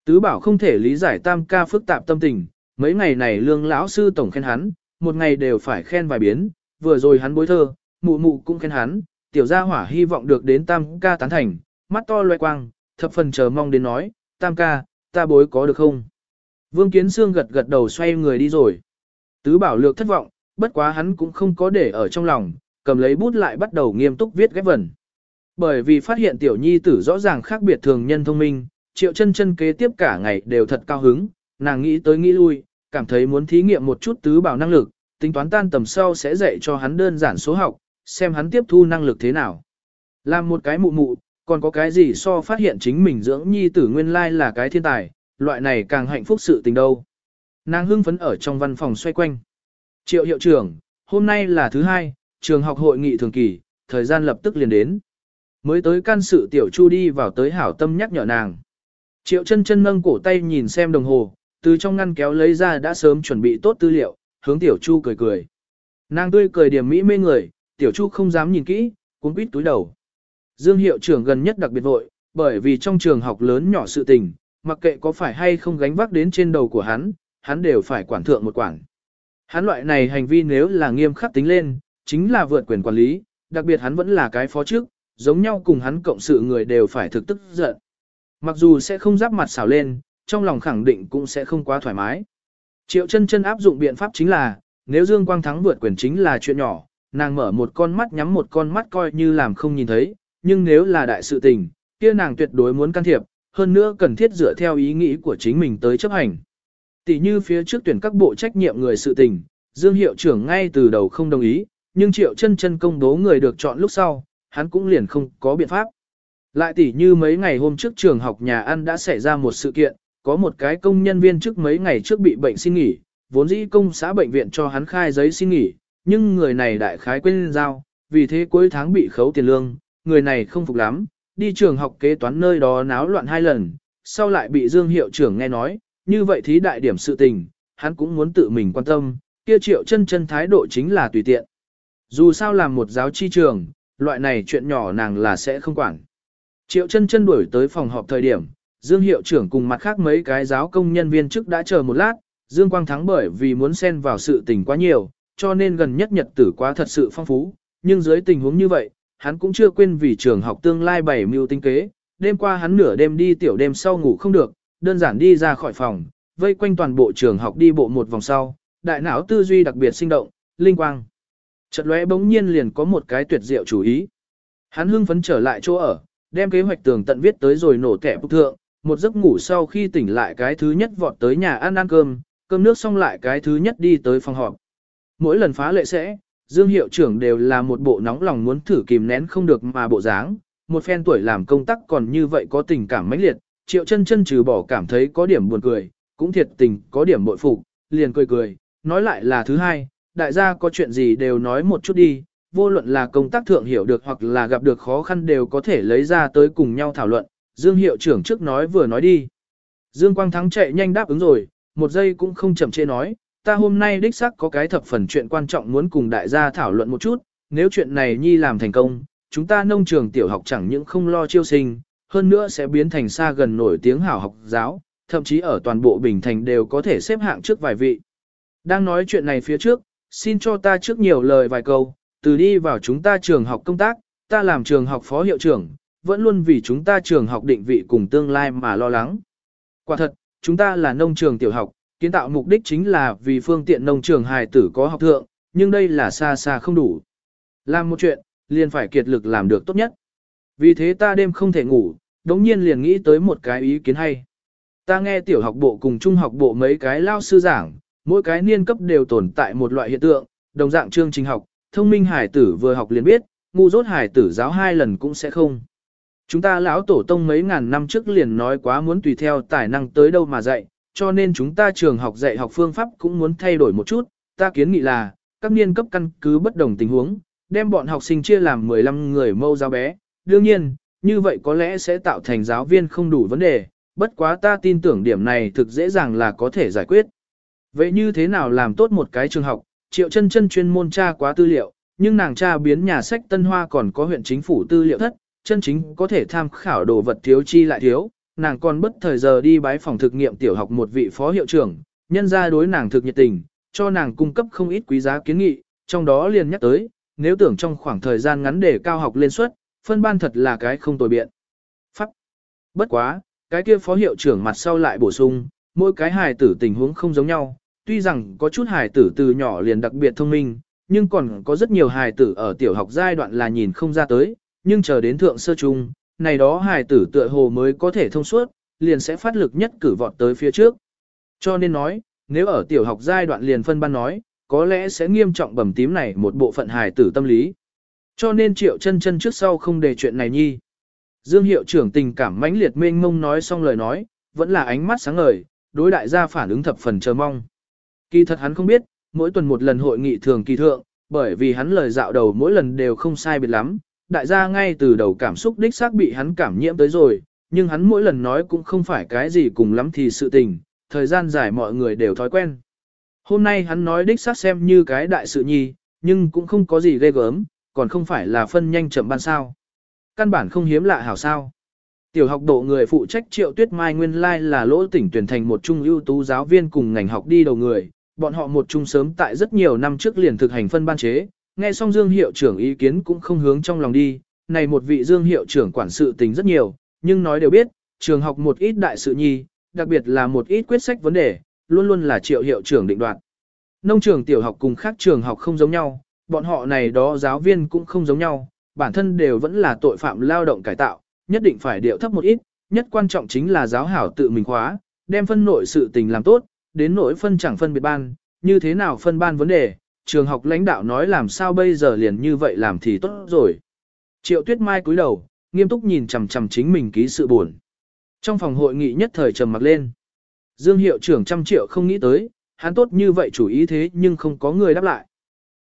[SPEAKER 1] Tứ bảo không thể lý giải tam ca phức tạp tâm tình, mấy ngày này lương lão sư tổng khen hắn, một ngày đều phải khen vài biến, vừa rồi hắn bối thơ, mụ mụ cũng khen hắn, tiểu gia hỏa hy vọng được đến tam ca tán thành, mắt to loe quang, thập phần chờ mong đến nói, tam ca, ta bối có được không? Vương Kiến Sương gật gật đầu xoay người đi rồi. Tứ bảo lược thất vọng, bất quá hắn cũng không có để ở trong lòng, cầm lấy bút lại bắt đầu nghiêm túc viết ghép vần. Bởi vì phát hiện tiểu nhi tử rõ ràng khác biệt thường nhân thông minh, triệu chân chân kế tiếp cả ngày đều thật cao hứng, nàng nghĩ tới nghĩ lui, cảm thấy muốn thí nghiệm một chút tứ bảo năng lực, tính toán tan tầm sau sẽ dạy cho hắn đơn giản số học, xem hắn tiếp thu năng lực thế nào. Làm một cái mụ mụ, còn có cái gì so phát hiện chính mình dưỡng nhi tử nguyên lai là cái thiên tài, loại này càng hạnh phúc sự tình đâu. Nàng hưng phấn ở trong văn phòng xoay quanh. Triệu hiệu trưởng, hôm nay là thứ hai, trường học hội nghị thường kỳ, thời gian lập tức liền đến. Mới tới can sự tiểu chu đi vào tới hảo tâm nhắc nhở nàng. Triệu chân chân nâng cổ tay nhìn xem đồng hồ, từ trong ngăn kéo lấy ra đã sớm chuẩn bị tốt tư liệu, hướng tiểu chu cười cười. Nàng tươi cười điểm mỹ mê người, tiểu chu không dám nhìn kỹ, cuốn quýt túi đầu. Dương hiệu trưởng gần nhất đặc biệt vội, bởi vì trong trường học lớn nhỏ sự tình, mặc kệ có phải hay không gánh vác đến trên đầu của hắn, hắn đều phải quản thượng một quản. Hắn loại này hành vi nếu là nghiêm khắc tính lên, chính là vượt quyền quản lý, đặc biệt hắn vẫn là cái phó trước, giống nhau cùng hắn cộng sự người đều phải thực tức giận. Mặc dù sẽ không giáp mặt xảo lên, trong lòng khẳng định cũng sẽ không quá thoải mái. Triệu chân chân áp dụng biện pháp chính là, nếu Dương Quang Thắng vượt quyền chính là chuyện nhỏ, nàng mở một con mắt nhắm một con mắt coi như làm không nhìn thấy, nhưng nếu là đại sự tình, kia nàng tuyệt đối muốn can thiệp, hơn nữa cần thiết dựa theo ý nghĩ của chính mình tới chấp hành. Tỷ như phía trước tuyển các bộ trách nhiệm người sự tình, Dương hiệu trưởng ngay từ đầu không đồng ý, nhưng Triệu chân chân công bố người được chọn lúc sau, hắn cũng liền không có biện pháp. Lại tỷ như mấy ngày hôm trước trường học nhà ăn đã xảy ra một sự kiện, có một cái công nhân viên trước mấy ngày trước bị bệnh xin nghỉ, vốn dĩ công xã bệnh viện cho hắn khai giấy xin nghỉ, nhưng người này đại khái quên giao, vì thế cuối tháng bị khấu tiền lương, người này không phục lắm, đi trường học kế toán nơi đó náo loạn hai lần, sau lại bị Dương hiệu trưởng nghe nói, như vậy thí đại điểm sự tình, hắn cũng muốn tự mình quan tâm, kia triệu chân chân thái độ chính là tùy tiện. Dù sao làm một giáo chi trường, loại này chuyện nhỏ nàng là sẽ không quản. Triệu chân chân đuổi tới phòng họp thời điểm, Dương hiệu trưởng cùng mặt khác mấy cái giáo công nhân viên trước đã chờ một lát, Dương Quang Thắng bởi vì muốn xen vào sự tình quá nhiều, cho nên gần nhất nhật tử quá thật sự phong phú, nhưng dưới tình huống như vậy, hắn cũng chưa quên vì trường học tương lai bảy mưu tinh kế, đêm qua hắn nửa đêm đi tiểu đêm sau ngủ không được, đơn giản đi ra khỏi phòng, vây quanh toàn bộ trường học đi bộ một vòng sau, đại não tư duy đặc biệt sinh động, linh quang. Chợt lóe bỗng nhiên liền có một cái tuyệt diệu chủ ý. Hắn hưng phấn trở lại chỗ ở, đem kế hoạch tường tận viết tới rồi nổ kẻ bức thượng, một giấc ngủ sau khi tỉnh lại cái thứ nhất vọt tới nhà ăn ăn cơm, cơm nước xong lại cái thứ nhất đi tới phòng họp. Mỗi lần phá lệ sẽ, Dương hiệu trưởng đều là một bộ nóng lòng muốn thử kìm nén không được mà bộ dáng, một phen tuổi làm công tác còn như vậy có tình cảm mãnh liệt, triệu chân chân trừ bỏ cảm thấy có điểm buồn cười, cũng thiệt tình có điểm bội phục, liền cười cười, nói lại là thứ hai, đại gia có chuyện gì đều nói một chút đi, vô luận là công tác thượng hiểu được hoặc là gặp được khó khăn đều có thể lấy ra tới cùng nhau thảo luận, Dương hiệu trưởng trước nói vừa nói đi. Dương Quang Thắng chạy nhanh đáp ứng rồi, một giây cũng không chậm chê nói, ta hôm nay đích xác có cái thập phần chuyện quan trọng muốn cùng đại gia thảo luận một chút, nếu chuyện này nhi làm thành công, chúng ta nông trường tiểu học chẳng những không lo chiêu sinh, hơn nữa sẽ biến thành xa gần nổi tiếng hảo học giáo, thậm chí ở toàn bộ Bình Thành đều có thể xếp hạng trước vài vị. Đang nói chuyện này phía trước, xin cho ta trước nhiều lời vài câu, từ đi vào chúng ta trường học công tác, ta làm trường học phó hiệu trưởng, vẫn luôn vì chúng ta trường học định vị cùng tương lai mà lo lắng. Quả thật, chúng ta là nông trường tiểu học, kiến tạo mục đích chính là vì phương tiện nông trường hài tử có học thượng, nhưng đây là xa xa không đủ. Làm một chuyện, liền phải kiệt lực làm được tốt nhất. Vì thế ta đêm không thể ngủ, đống nhiên liền nghĩ tới một cái ý kiến hay. Ta nghe tiểu học bộ cùng trung học bộ mấy cái lao sư giảng, mỗi cái niên cấp đều tồn tại một loại hiện tượng, đồng dạng chương trình học, thông minh hải tử vừa học liền biết, ngu dốt hải tử giáo hai lần cũng sẽ không. Chúng ta lão tổ tông mấy ngàn năm trước liền nói quá muốn tùy theo tài năng tới đâu mà dạy, cho nên chúng ta trường học dạy học phương pháp cũng muốn thay đổi một chút. Ta kiến nghị là, các niên cấp căn cứ bất đồng tình huống, đem bọn học sinh chia làm 15 người mâu giáo bé. Đương nhiên, như vậy có lẽ sẽ tạo thành giáo viên không đủ vấn đề, bất quá ta tin tưởng điểm này thực dễ dàng là có thể giải quyết. Vậy như thế nào làm tốt một cái trường học, triệu chân chân chuyên môn tra quá tư liệu, nhưng nàng tra biến nhà sách Tân Hoa còn có huyện chính phủ tư liệu thất, chân chính có thể tham khảo đồ vật thiếu chi lại thiếu, nàng còn bất thời giờ đi bái phòng thực nghiệm tiểu học một vị phó hiệu trưởng, nhân ra đối nàng thực nhiệt tình, cho nàng cung cấp không ít quý giá kiến nghị, trong đó liền nhắc tới, nếu tưởng trong khoảng thời gian ngắn để cao học lên suất, phân ban thật là cái không tồi biện. Pháp. Bất quá, cái kia phó hiệu trưởng mặt sau lại bổ sung, mỗi cái hài tử tình huống không giống nhau, tuy rằng có chút hài tử từ nhỏ liền đặc biệt thông minh, nhưng còn có rất nhiều hài tử ở tiểu học giai đoạn là nhìn không ra tới, nhưng chờ đến thượng sơ trung, này đó hài tử tựa hồ mới có thể thông suốt, liền sẽ phát lực nhất cử vọt tới phía trước. Cho nên nói, nếu ở tiểu học giai đoạn liền phân ban nói, có lẽ sẽ nghiêm trọng bầm tím này một bộ phận hài tử tâm lý. Cho nên triệu chân chân trước sau không đề chuyện này nhi. Dương hiệu trưởng tình cảm mãnh liệt mênh mông nói xong lời nói, vẫn là ánh mắt sáng ngời, đối đại gia phản ứng thập phần chờ mong. Kỳ thật hắn không biết, mỗi tuần một lần hội nghị thường kỳ thượng, bởi vì hắn lời dạo đầu mỗi lần đều không sai biệt lắm, đại gia ngay từ đầu cảm xúc đích xác bị hắn cảm nhiễm tới rồi, nhưng hắn mỗi lần nói cũng không phải cái gì cùng lắm thì sự tình, thời gian dài mọi người đều thói quen. Hôm nay hắn nói đích xác xem như cái đại sự nhi, nhưng cũng không có gì ghê gớm, còn không phải là phân nhanh chậm ban sao. Căn bản không hiếm lạ hảo sao. Tiểu học độ người phụ trách triệu tuyết mai nguyên lai là lỗ tỉnh tuyển thành một trung ưu tú giáo viên cùng ngành học đi đầu người, bọn họ một chung sớm tại rất nhiều năm trước liền thực hành phân ban chế, nghe xong Dương hiệu trưởng ý kiến cũng không hướng trong lòng đi, này một vị Dương hiệu trưởng quản sự tình rất nhiều, nhưng nói đều biết, trường học một ít đại sự nhi, đặc biệt là một ít quyết sách vấn đề, luôn luôn là triệu hiệu trưởng định đoạt. Nông trường tiểu học cùng khác trường học không giống nhau, bọn họ này đó giáo viên cũng không giống nhau, bản thân đều vẫn là tội phạm lao động cải tạo, nhất định phải điệu thấp một ít, nhất quan trọng chính là giáo hảo tự mình khóa, đem phân nội sự tình làm tốt, đến nỗi phân chẳng phân biệt ban, như thế nào phân ban vấn đề, trường học lãnh đạo nói làm sao bây giờ liền như vậy làm thì tốt rồi. Triệu Tuyết Mai cúi đầu, nghiêm túc nhìn chằm chằm chính mình ký sự buồn. Trong phòng hội nghị nhất thời trầm mặc lên. Dương hiệu trưởng trăm triệu không nghĩ tới, hắn tốt như vậy chủ ý thế nhưng không có người đáp lại.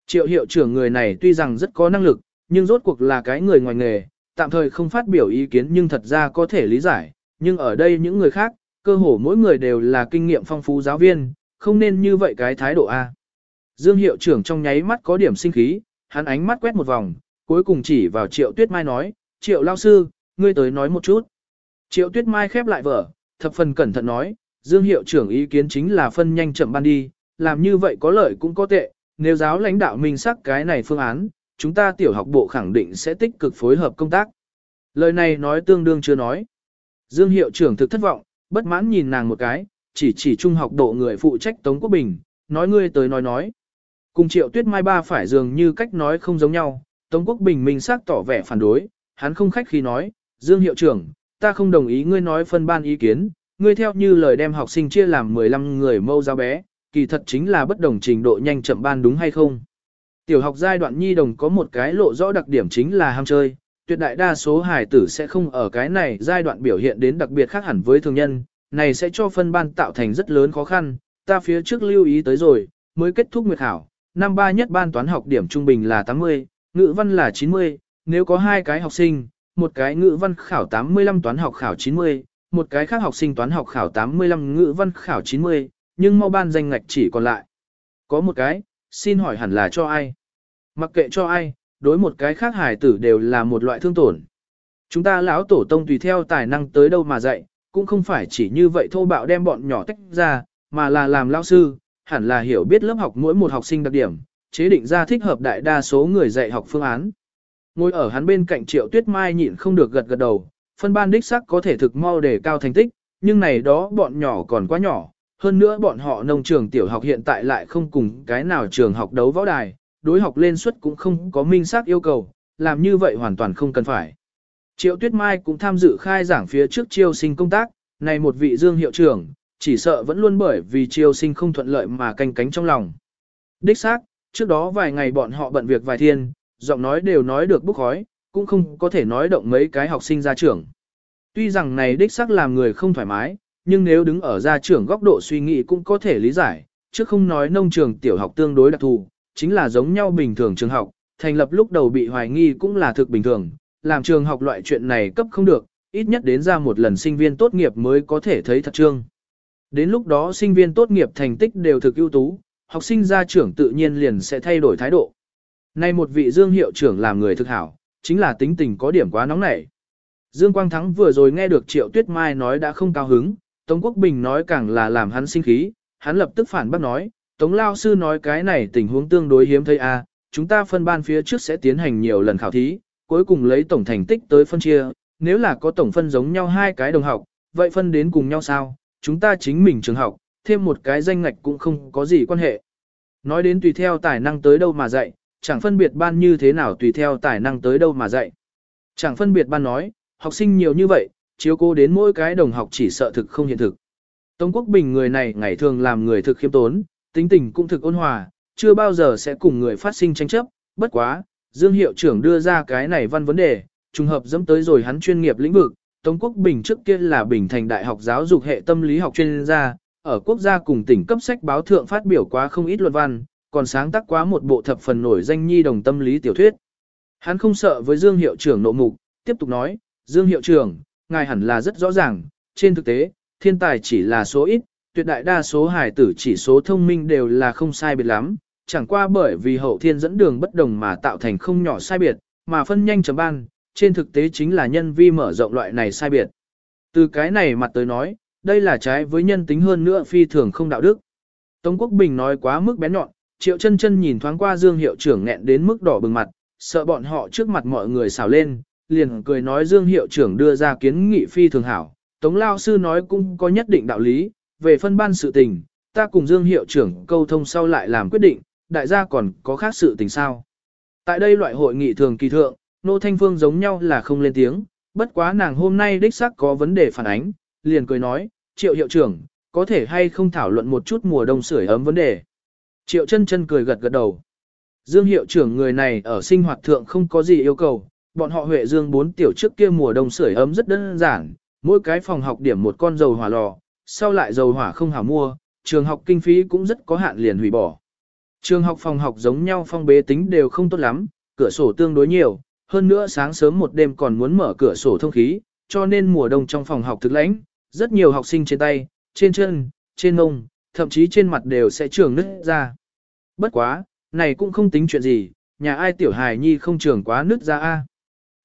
[SPEAKER 1] Triệu hiệu trưởng người này tuy rằng rất có năng lực, nhưng rốt cuộc là cái người ngoài nghề, tạm thời không phát biểu ý kiến nhưng thật ra có thể lý giải, nhưng ở đây những người khác, cơ hồ mỗi người đều là kinh nghiệm phong phú giáo viên, không nên như vậy cái thái độ A. Dương hiệu trưởng trong nháy mắt có điểm sinh khí, hắn ánh mắt quét một vòng, cuối cùng chỉ vào triệu tuyết mai nói, triệu lao sư, ngươi tới nói một chút. Triệu tuyết mai khép lại vở, thập phần cẩn thận nói, Dương hiệu trưởng ý kiến chính là phân nhanh chậm ban đi, làm như vậy có lợi cũng có tệ, nếu giáo lãnh đạo mình sắc cái này phương án, chúng ta tiểu học bộ khẳng định sẽ tích cực phối hợp công tác. Lời này nói tương đương chưa nói. Dương hiệu trưởng thực thất vọng, bất mãn nhìn nàng một cái, chỉ chỉ trung học độ người phụ trách Tống Quốc Bình, nói ngươi tới nói nói. Cùng triệu tuyết mai ba phải dường như cách nói không giống nhau, Tống Quốc Bình minh xác tỏ vẻ phản đối, hắn không khách khi nói, Dương hiệu trưởng, ta không đồng ý ngươi nói phân ban ý kiến, ngươi theo như lời đem học sinh chia làm 15 người mâu giáo bé, kỳ thật chính là bất đồng trình độ nhanh chậm ban đúng hay không. Tiểu học giai đoạn nhi đồng có một cái lộ rõ đặc điểm chính là ham chơi, tuyệt đại đa số hài tử sẽ không ở cái này giai đoạn biểu hiện đến đặc biệt khác hẳn với thường nhân, này sẽ cho phân ban tạo thành rất lớn khó khăn, ta phía trước lưu ý tới rồi, mới kết thúc nguyệt hảo, năm ba nhất ban toán học điểm trung bình là 80, ngữ văn là 90, nếu có hai cái học sinh, một cái ngữ văn khảo 85 toán học khảo 90, một cái khác học sinh toán học khảo 85 ngữ văn khảo 90, nhưng mau ban danh ngạch chỉ còn lại. Có một cái, xin hỏi hẳn là cho ai? Mặc kệ cho ai, đối một cái khác hài tử đều là một loại thương tổn. Chúng ta lão tổ tông tùy theo tài năng tới đâu mà dạy, cũng không phải chỉ như vậy thô bạo đem bọn nhỏ tách ra, mà là làm lão sư, hẳn là hiểu biết lớp học mỗi một học sinh đặc điểm, chế định ra thích hợp đại đa số người dạy học phương án. Ngồi ở hắn bên cạnh Triệu Tuyết Mai nhịn không được gật gật đầu, phân ban đích sắc có thể thực mau để cao thành tích, nhưng này đó bọn nhỏ còn quá nhỏ, hơn nữa bọn họ nông trường tiểu học hiện tại lại không cùng cái nào trường học đấu võ đài, đối học lên suất cũng không có minh xác yêu cầu, làm như vậy hoàn toàn không cần phải. Triệu Tuyết Mai cũng tham dự khai giảng phía trước chiêu sinh công tác, này một vị dương hiệu trưởng, chỉ sợ vẫn luôn bởi vì chiêu sinh không thuận lợi mà canh cánh trong lòng. Đích xác, trước đó vài ngày bọn họ bận việc vài thiên, giọng nói đều nói được bức khói, cũng không có thể nói động mấy cái học sinh ra trưởng. Tuy rằng này đích xác làm người không thoải mái, nhưng nếu đứng ở gia trưởng góc độ suy nghĩ cũng có thể lý giải, chứ không nói nông trường tiểu học tương đối đặc thù, chính là giống nhau bình thường trường học, thành lập lúc đầu bị hoài nghi cũng là thực bình thường, làm trường học loại chuyện này cấp không được, ít nhất đến ra một lần sinh viên tốt nghiệp mới có thể thấy thật trương. Đến lúc đó sinh viên tốt nghiệp thành tích đều thực ưu tú, học sinh ra trưởng tự nhiên liền sẽ thay đổi thái độ. Nay một vị dương hiệu trưởng làm người thực hảo, chính là tính tình có điểm quá nóng nảy. Dương Quang Thắng vừa rồi nghe được Triệu Tuyết Mai nói đã không cao hứng, Tống Quốc Bình nói càng là làm hắn sinh khí, hắn lập tức phản bác nói, Tống Lao Sư nói cái này tình huống tương đối hiếm thấy a, à, chúng ta phân ban phía trước sẽ tiến hành nhiều lần khảo thí, cuối cùng lấy tổng thành tích tới phân chia, nếu là có tổng phân giống nhau hai cái đồng học, vậy phân đến cùng nhau sao, chúng ta chính mình trường học, thêm một cái danh ngạch cũng không có gì quan hệ. Nói đến tùy theo tài năng tới đâu mà dạy, chẳng phân biệt ban như thế nào tùy theo tài năng tới đâu mà dạy. Chẳng phân biệt ban nói, học sinh nhiều như vậy, chiếu cố đến mỗi cái đồng học chỉ sợ thực không hiện thực. Tống Quốc Bình người này ngày thường làm người thực khiêm tốn, tính tình cũng thực ôn hòa, chưa bao giờ sẽ cùng người phát sinh tranh chấp, bất quá, Dương hiệu trưởng đưa ra cái này văn vấn đề, trùng hợp dẫm tới rồi hắn chuyên nghiệp lĩnh vực, Tống Quốc Bình trước kia là Bình Thành Đại học giáo dục hệ tâm lý học chuyên gia, ở quốc gia cùng tỉnh cấp sách báo thượng phát biểu quá không ít luận văn, còn sáng tác quá một bộ thập phần nổi danh nhi đồng tâm lý tiểu thuyết. Hắn không sợ với Dương hiệu trưởng nộ mục, tiếp tục nói, Dương hiệu trưởng, ngài hẳn là rất rõ ràng, trên thực tế, thiên tài chỉ là số ít, tuyệt đại đa số hài tử chỉ số thông minh đều là không sai biệt lắm, chẳng qua bởi vì hậu thiên dẫn đường bất đồng mà tạo thành không nhỏ sai biệt, mà phân nhanh chấm ban, trên thực tế chính là nhân vi mở rộng loại này sai biệt. Từ cái này mặt tới nói, đây là trái với nhân tính hơn nữa phi thường không đạo đức. Tống Quốc Bình nói quá mức bén nhọn, Triệu chân chân nhìn thoáng qua Dương hiệu trưởng nghẹn đến mức đỏ bừng mặt, sợ bọn họ trước mặt mọi người xào lên, liền cười nói Dương hiệu trưởng đưa ra kiến nghị phi thường hảo. Tống Lao Sư nói cũng có nhất định đạo lý, về phân ban sự tình, ta cùng Dương hiệu trưởng câu thông sau lại làm quyết định, đại gia còn có khác sự tình sao. Tại đây loại hội nghị thường kỳ thượng, Nô Thanh Phương giống nhau là không lên tiếng, bất quá nàng hôm nay đích xác có vấn đề phản ánh, liền cười nói, triệu hiệu trưởng, có thể hay không thảo luận một chút mùa đông sưởi ấm vấn đề. Triệu chân chân cười gật gật đầu. Dương hiệu trưởng người này ở sinh hoạt thượng không có gì yêu cầu, bọn họ Huệ Dương bốn tiểu trước kia mùa đông sưởi ấm rất đơn giản, mỗi cái phòng học điểm một con dầu hỏa lò, sau lại dầu hỏa không hảo mua, trường học kinh phí cũng rất có hạn liền hủy bỏ. Trường học phòng học giống nhau phong bế tính đều không tốt lắm, cửa sổ tương đối nhiều, hơn nữa sáng sớm một đêm còn muốn mở cửa sổ thông khí, cho nên mùa đông trong phòng học thực lãnh, rất nhiều học sinh trên tay, trên chân, trên mông, thậm chí trên mặt đều sẽ trường nứt ra. Bất quá, này cũng không tính chuyện gì, nhà ai tiểu hài nhi không trường quá nứt ra a.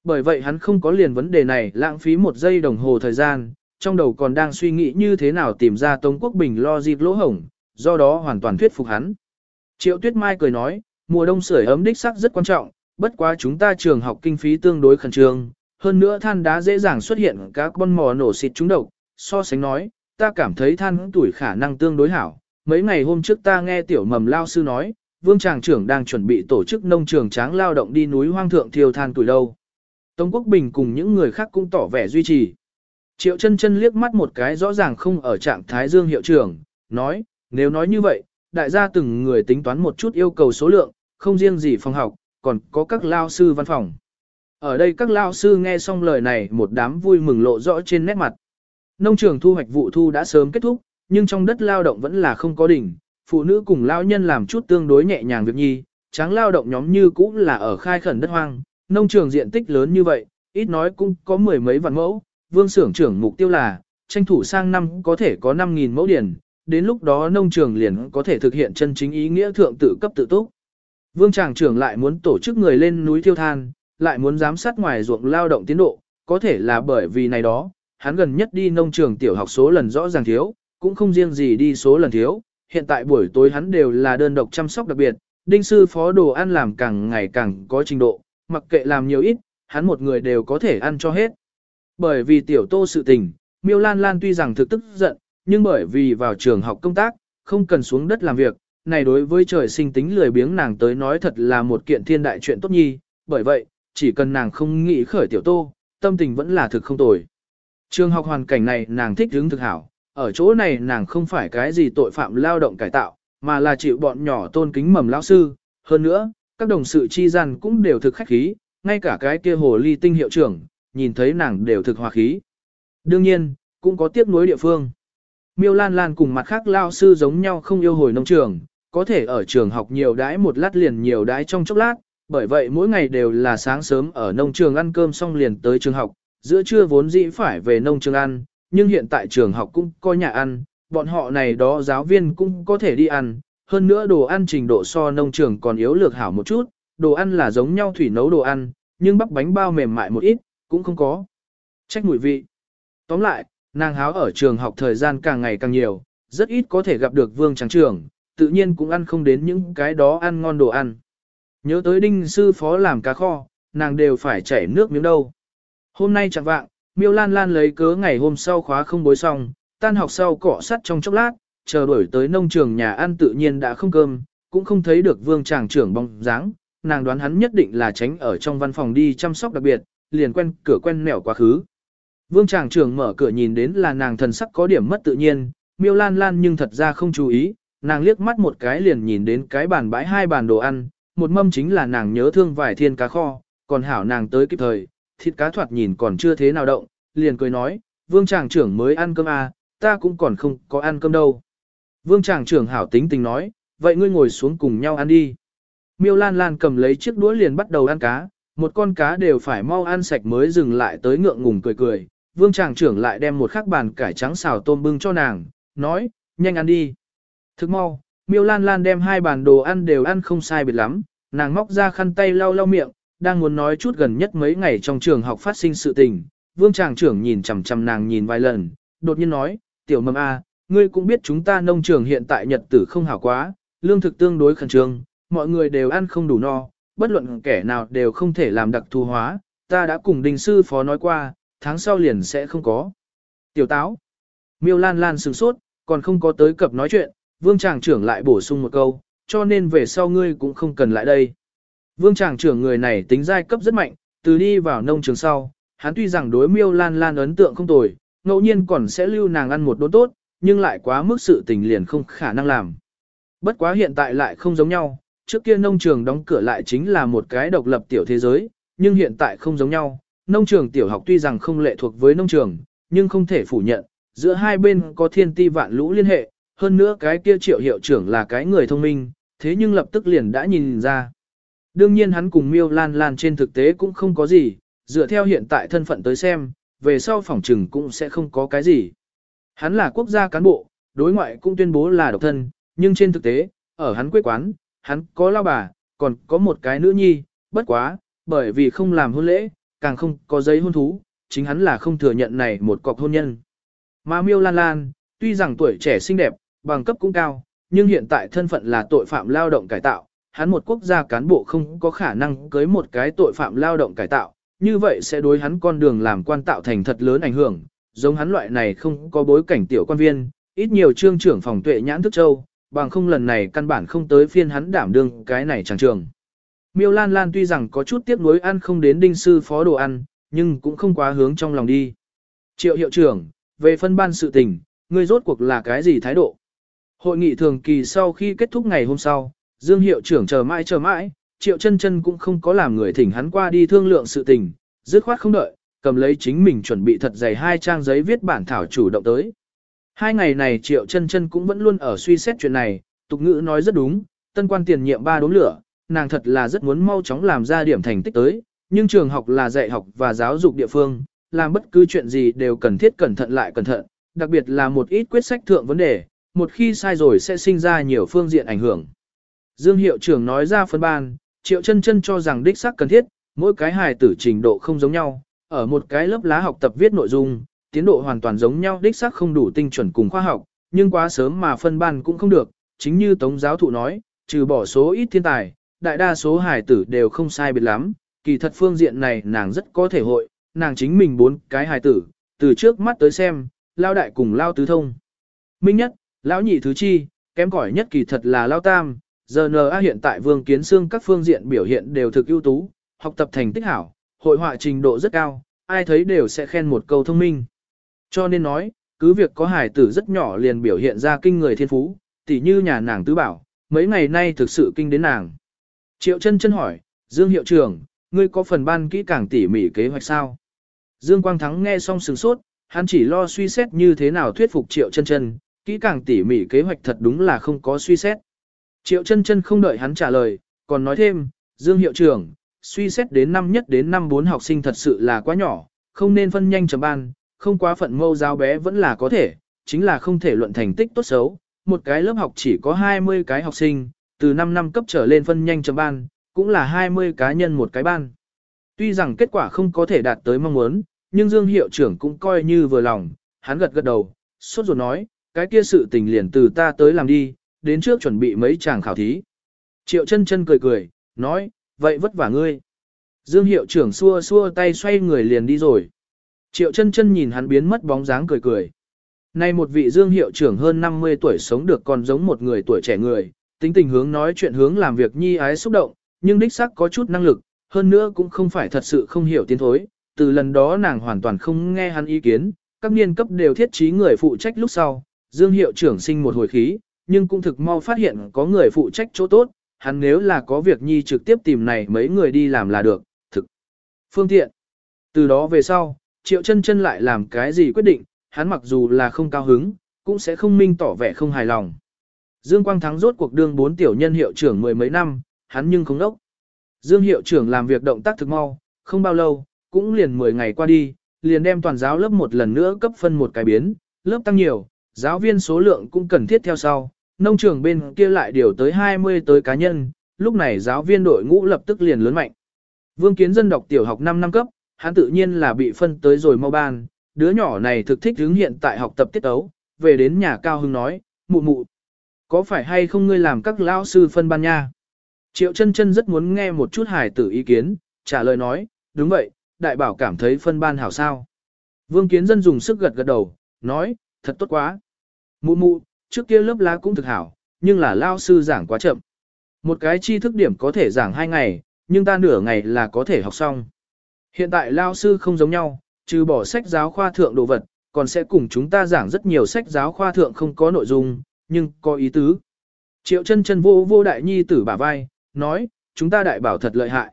[SPEAKER 1] Bởi vậy hắn không có liền vấn đề này lãng phí một giây đồng hồ thời gian, trong đầu còn đang suy nghĩ như thế nào tìm ra Tống Quốc Bình lo dịp lỗ hổng, do đó hoàn toàn thuyết phục hắn. Triệu Tuyết Mai cười nói, mùa đông sưởi ấm đích sắc rất quan trọng, bất quá chúng ta trường học kinh phí tương đối khẩn trương, hơn nữa than đá dễ dàng xuất hiện các con mò nổ xịt trúng độc, so sánh nói, ta cảm thấy than tuổi khả năng tương đối hảo. Mấy ngày hôm trước ta nghe tiểu mầm lao sư nói, vương tràng trưởng đang chuẩn bị tổ chức nông trường tráng lao động đi núi hoang thượng thiêu than tuổi đâu. Tống Quốc Bình cùng những người khác cũng tỏ vẻ duy trì. Triệu chân chân liếc mắt một cái rõ ràng không ở trạng thái dương hiệu trưởng, nói, nếu nói như vậy, đại gia từng người tính toán một chút yêu cầu số lượng, không riêng gì phòng học, còn có các lao sư văn phòng. Ở đây các lao sư nghe xong lời này một đám vui mừng lộ rõ trên nét mặt. Nông trường thu hoạch vụ thu đã sớm kết thúc, nhưng trong đất lao động vẫn là không có đỉnh, phụ nữ cùng lao nhân làm chút tương đối nhẹ nhàng việc nhi, tráng lao động nhóm như cũng là ở khai khẩn đất hoang, nông trường diện tích lớn như vậy, ít nói cũng có mười mấy vạn mẫu, vương xưởng trưởng mục tiêu là, tranh thủ sang năm có thể có 5.000 mẫu điển, đến lúc đó nông trường liền có thể thực hiện chân chính ý nghĩa thượng tự cấp tự túc. Vương tràng trưởng lại muốn tổ chức người lên núi thiêu than, lại muốn giám sát ngoài ruộng lao động tiến độ, có thể là bởi vì này đó, hắn gần nhất đi nông trường tiểu học số lần rõ ràng thiếu, cũng không riêng gì đi số lần thiếu, hiện tại buổi tối hắn đều là đơn độc chăm sóc đặc biệt, đinh sư phó đồ ăn làm càng ngày càng có trình độ, mặc kệ làm nhiều ít, hắn một người đều có thể ăn cho hết. Bởi vì tiểu tô sự tình, miêu lan lan tuy rằng thực tức giận, nhưng bởi vì vào trường học công tác, không cần xuống đất làm việc, này đối với trời sinh tính lười biếng nàng tới nói thật là một kiện thiên đại chuyện tốt nhi, bởi vậy, chỉ cần nàng không nghĩ khởi tiểu tô, tâm tình vẫn là thực không tồi. Trường học hoàn cảnh này nàng thích hứng thực hảo, ở chỗ này nàng không phải cái gì tội phạm lao động cải tạo, mà là chịu bọn nhỏ tôn kính mầm lão sư, hơn nữa, các đồng sự chi gian cũng đều thực khách khí, ngay cả cái kia hồ ly tinh hiệu trưởng, nhìn thấy nàng đều thực hòa khí. Đương nhiên, cũng có tiếc nuối địa phương. Miêu Lan Lan cùng mặt khác lao sư giống nhau không yêu hồi nông trường, có thể ở trường học nhiều đãi một lát liền nhiều đãi trong chốc lát, bởi vậy mỗi ngày đều là sáng sớm ở nông trường ăn cơm xong liền tới trường học, giữa trưa vốn dĩ phải về nông trường ăn, nhưng hiện tại trường học cũng có nhà ăn, bọn họ này đó giáo viên cũng có thể đi ăn, hơn nữa đồ ăn trình độ so nông trường còn yếu lược hảo một chút, đồ ăn là giống nhau thủy nấu đồ ăn, nhưng bắp bánh bao mềm mại một ít, cũng không có. Trách mùi vị. Tóm lại, nàng háo ở trường học thời gian càng ngày càng nhiều, rất ít có thể gặp được vương trắng trường, tự nhiên cũng ăn không đến những cái đó ăn ngon đồ ăn. Nhớ tới đinh sư phó làm cá kho, nàng đều phải chảy nước miếng đâu. Hôm nay chẳng vạng, miêu lan lan lấy cớ ngày hôm sau khóa không bối xong, tan học sau cọ sắt trong chốc lát, chờ đuổi tới nông trường nhà ăn tự nhiên đã không cơm, cũng không thấy được vương tràng trưởng bóng dáng, nàng đoán hắn nhất định là tránh ở trong văn phòng đi chăm sóc đặc biệt, liền quen cửa quen nẻo quá khứ. Vương tràng trưởng mở cửa nhìn đến là nàng thần sắc có điểm mất tự nhiên, miêu lan lan nhưng thật ra không chú ý, nàng liếc mắt một cái liền nhìn đến cái bàn bãi hai bàn đồ ăn, một mâm chính là nàng nhớ thương vài thiên cá kho, còn hảo nàng tới kịp thời, thịt cá thoạt nhìn còn chưa thế nào động, liền cười nói, vương tràng trưởng mới ăn cơm à, ta cũng còn không có ăn cơm đâu. Vương tràng trưởng hảo tính tình nói, vậy ngươi ngồi xuống cùng nhau ăn đi. Miêu Lan Lan cầm lấy chiếc đũa liền bắt đầu ăn cá, một con cá đều phải mau ăn sạch mới dừng lại tới ngượng ngùng cười cười. Vương tràng trưởng lại đem một khắc bàn cải trắng xào tôm bưng cho nàng, nói, nhanh ăn đi. Thức mau, Miêu Lan Lan đem hai bàn đồ ăn đều ăn không sai biệt lắm, nàng móc ra khăn tay lau lau miệng, đang muốn nói chút gần nhất mấy ngày trong trường học phát sinh sự tình. Vương tràng trưởng nhìn chằm chằm nàng nhìn vài lần, đột nhiên nói, tiểu mầm A, ngươi cũng biết chúng ta nông trường hiện tại nhật tử không hảo quá, lương thực tương đối khẩn trương, mọi người đều ăn không đủ no, bất luận kẻ nào đều không thể làm đặc thù hóa, ta đã cùng đình sư phó nói qua, tháng sau liền sẽ không có. Tiểu táo, miêu lan lan sừng sốt, còn không có tới cập nói chuyện, vương tràng trưởng lại bổ sung một câu, cho nên về sau ngươi cũng không cần lại đây. Vương tràng trưởng người này tính giai cấp rất mạnh, từ đi vào nông trường sau, hắn tuy rằng đối miêu lan lan ấn tượng không tồi, ngẫu nhiên còn sẽ lưu nàng ăn một đốn tốt, nhưng lại quá mức sự tình liền không khả năng làm. Bất quá hiện tại lại không giống nhau, trước kia nông trường đóng cửa lại chính là một cái độc lập tiểu thế giới, nhưng hiện tại không giống nhau. Nông trường tiểu học tuy rằng không lệ thuộc với nông trường, nhưng không thể phủ nhận, giữa hai bên có thiên ti vạn lũ liên hệ, hơn nữa cái kia triệu hiệu trưởng là cái người thông minh, thế nhưng lập tức liền đã nhìn ra. Đương nhiên hắn cùng miêu lan lan trên thực tế cũng không có gì, dựa theo hiện tại thân phận tới xem, về sau phòng trừng cũng sẽ không có cái gì. Hắn là quốc gia cán bộ, đối ngoại cũng tuyên bố là độc thân, nhưng trên thực tế, ở hắn quê quán, hắn có lao bà, còn có một cái nữ nhi, bất quá, bởi vì không làm hôn lễ, càng không có giấy hôn thú, chính hắn là không thừa nhận này một cọc hôn nhân. Mà miêu lan lan, tuy rằng tuổi trẻ xinh đẹp, bằng cấp cũng cao, nhưng hiện tại thân phận là tội phạm lao động cải tạo, hắn một quốc gia cán bộ không có khả năng cưới một cái tội phạm lao động cải tạo, như vậy sẽ đối hắn con đường làm quan tạo thành thật lớn ảnh hưởng, giống hắn loại này không có bối cảnh tiểu quan viên, ít nhiều trương trưởng phòng tuệ nhãn thức châu, bằng không lần này căn bản không tới phiên hắn đảm đương cái này chẳng trường. Miêu Lan Lan tuy rằng có chút tiếc nuối ăn không đến đinh sư phó đồ ăn, nhưng cũng không quá hướng trong lòng đi. Triệu hiệu trưởng, về phân ban sự tình, ngươi rốt cuộc là cái gì thái độ? Hội nghị thường kỳ sau khi kết thúc ngày hôm sau, Dương hiệu trưởng chờ mãi chờ mãi, Triệu chân chân cũng không có làm người thỉnh hắn qua đi thương lượng sự tình, dứt khoát không đợi, cầm lấy chính mình chuẩn bị thật dày hai trang giấy viết bản thảo chủ động tới. Hai ngày này Triệu chân chân cũng vẫn luôn ở suy xét chuyện này, tục ngữ nói rất đúng, tân quan tiền nhiệm ba đốm lửa, nàng thật là rất muốn mau chóng làm ra điểm thành tích tới, nhưng trường học là dạy học và giáo dục địa phương, làm bất cứ chuyện gì đều cần thiết cẩn thận lại cẩn thận, đặc biệt là một ít quyết sách thượng vấn đề, một khi sai rồi sẽ sinh ra nhiều phương diện ảnh hưởng. Dương hiệu trưởng nói ra phân ban, Triệu chân chân cho rằng đích xác cần thiết, mỗi cái hài tử trình độ không giống nhau, ở một cái lớp lá học tập viết nội dung, tiến độ hoàn toàn giống nhau đích xác không đủ tinh chuẩn cùng khoa học, nhưng quá sớm mà phân ban cũng không được, chính như Tống giáo thụ nói, trừ bỏ số ít thiên tài, đại đa số hài tử đều không sai biệt lắm, kỳ thật phương diện này nàng rất có thể hội, nàng chính mình bốn cái hài tử, từ trước mắt tới xem, lao đại cùng lao tứ thông. Minh nhất, lão nhị thứ chi, kém cỏi nhất kỳ thật là lao tam, giờ GNA hiện tại vương kiến xương các phương diện biểu hiện đều thực ưu tú, học tập thành tích hảo, hội họa trình độ rất cao, ai thấy đều sẽ khen một câu thông minh. Cho nên nói, cứ việc có hài tử rất nhỏ liền biểu hiện ra kinh người thiên phú, tỉ như nhà nàng tứ bảo, mấy ngày nay thực sự kinh đến nàng. Triệu chân chân hỏi, Dương hiệu trưởng, ngươi có phần ban kỹ càng tỉ mỉ kế hoạch sao? Dương Quang Thắng nghe xong sừng sốt, hắn chỉ lo suy xét như thế nào thuyết phục Triệu chân chân, kỹ càng tỉ mỉ kế hoạch thật đúng là không có suy xét. Triệu chân chân không đợi hắn trả lời, còn nói thêm, Dương hiệu trưởng, suy xét đến năm nhất đến năm bốn học sinh thật sự là quá nhỏ, không nên phân nhanh chấm ban, không quá phận mâu giáo bé vẫn là có thể, chính là không thể luận thành tích tốt xấu. Một cái lớp học chỉ có 20 cái học sinh, từ 5 năm cấp trở lên phân nhanh chấm ban, cũng là 20 cá nhân một cái ban. Tuy rằng kết quả không có thể đạt tới mong muốn, nhưng Dương hiệu trưởng cũng coi như vừa lòng, hắn gật gật đầu, sốt ruột nói, cái kia sự tình liền từ ta tới làm đi, đến trước chuẩn bị mấy chàng khảo thí. Triệu chân chân cười cười, nói, vậy vất vả ngươi. Dương hiệu trưởng xua xua tay xoay người liền đi rồi. Triệu chân chân nhìn hắn biến mất bóng dáng cười cười. Nay một vị dương hiệu trưởng hơn 50 tuổi sống được còn giống một người tuổi trẻ người, tính tình hướng nói chuyện hướng làm việc nhi ái xúc động, nhưng đích xác có chút năng lực, hơn nữa cũng không phải thật sự không hiểu tiến thối, từ lần đó nàng hoàn toàn không nghe hắn ý kiến, các niên cấp đều thiết trí người phụ trách lúc sau, Dương hiệu trưởng sinh một hồi khí, nhưng cũng thực mau phát hiện có người phụ trách chỗ tốt, hắn nếu là có việc nhi trực tiếp tìm này mấy người đi làm là được, thực phương tiện. Từ đó về sau, Triệu chân chân lại làm cái gì quyết định, hắn mặc dù là không cao hứng, cũng sẽ không minh tỏ vẻ không hài lòng. Dương Quang Thắng rốt cuộc đương bốn tiểu nhân hiệu trưởng mười mấy năm, hắn nhưng không đốc. Dương hiệu trưởng làm việc động tác thực mau, không bao lâu, cũng liền 10 ngày qua đi, liền đem toàn giáo lớp một lần nữa cấp phân một cái biến, lớp tăng nhiều, giáo viên số lượng cũng cần thiết theo sau, nông trường bên kia lại điều tới 20 tới cá nhân, lúc này giáo viên đội ngũ lập tức liền lớn mạnh. Vương Kiến Dân đọc tiểu học 5 năm cấp, hắn tự nhiên là bị phân tới rồi mau ban, đứa nhỏ này thực thích hướng hiện tại học tập tiết ấu, về đến nhà cao hưng nói, mụ mụ, có phải hay không ngươi làm các lão sư phân ban nha? Triệu chân chân rất muốn nghe một chút hài tử ý kiến, trả lời nói, đúng vậy, đại bảo cảm thấy phân ban hảo sao. Vương Kiến Dân dùng sức gật gật đầu, nói, thật tốt quá. Mụ mụ, trước kia lớp lá cũng thực hảo, nhưng là lao sư giảng quá chậm. Một cái tri thức điểm có thể giảng hai ngày, nhưng ta nửa ngày là có thể học xong. Hiện tại lao sư không giống nhau, trừ bỏ sách giáo khoa thượng đồ vật, còn sẽ cùng chúng ta giảng rất nhiều sách giáo khoa thượng không có nội dung, nhưng có ý tứ. Triệu chân chân vô vô đại nhi tử bả vai, nói, chúng ta đại bảo thật lợi hại.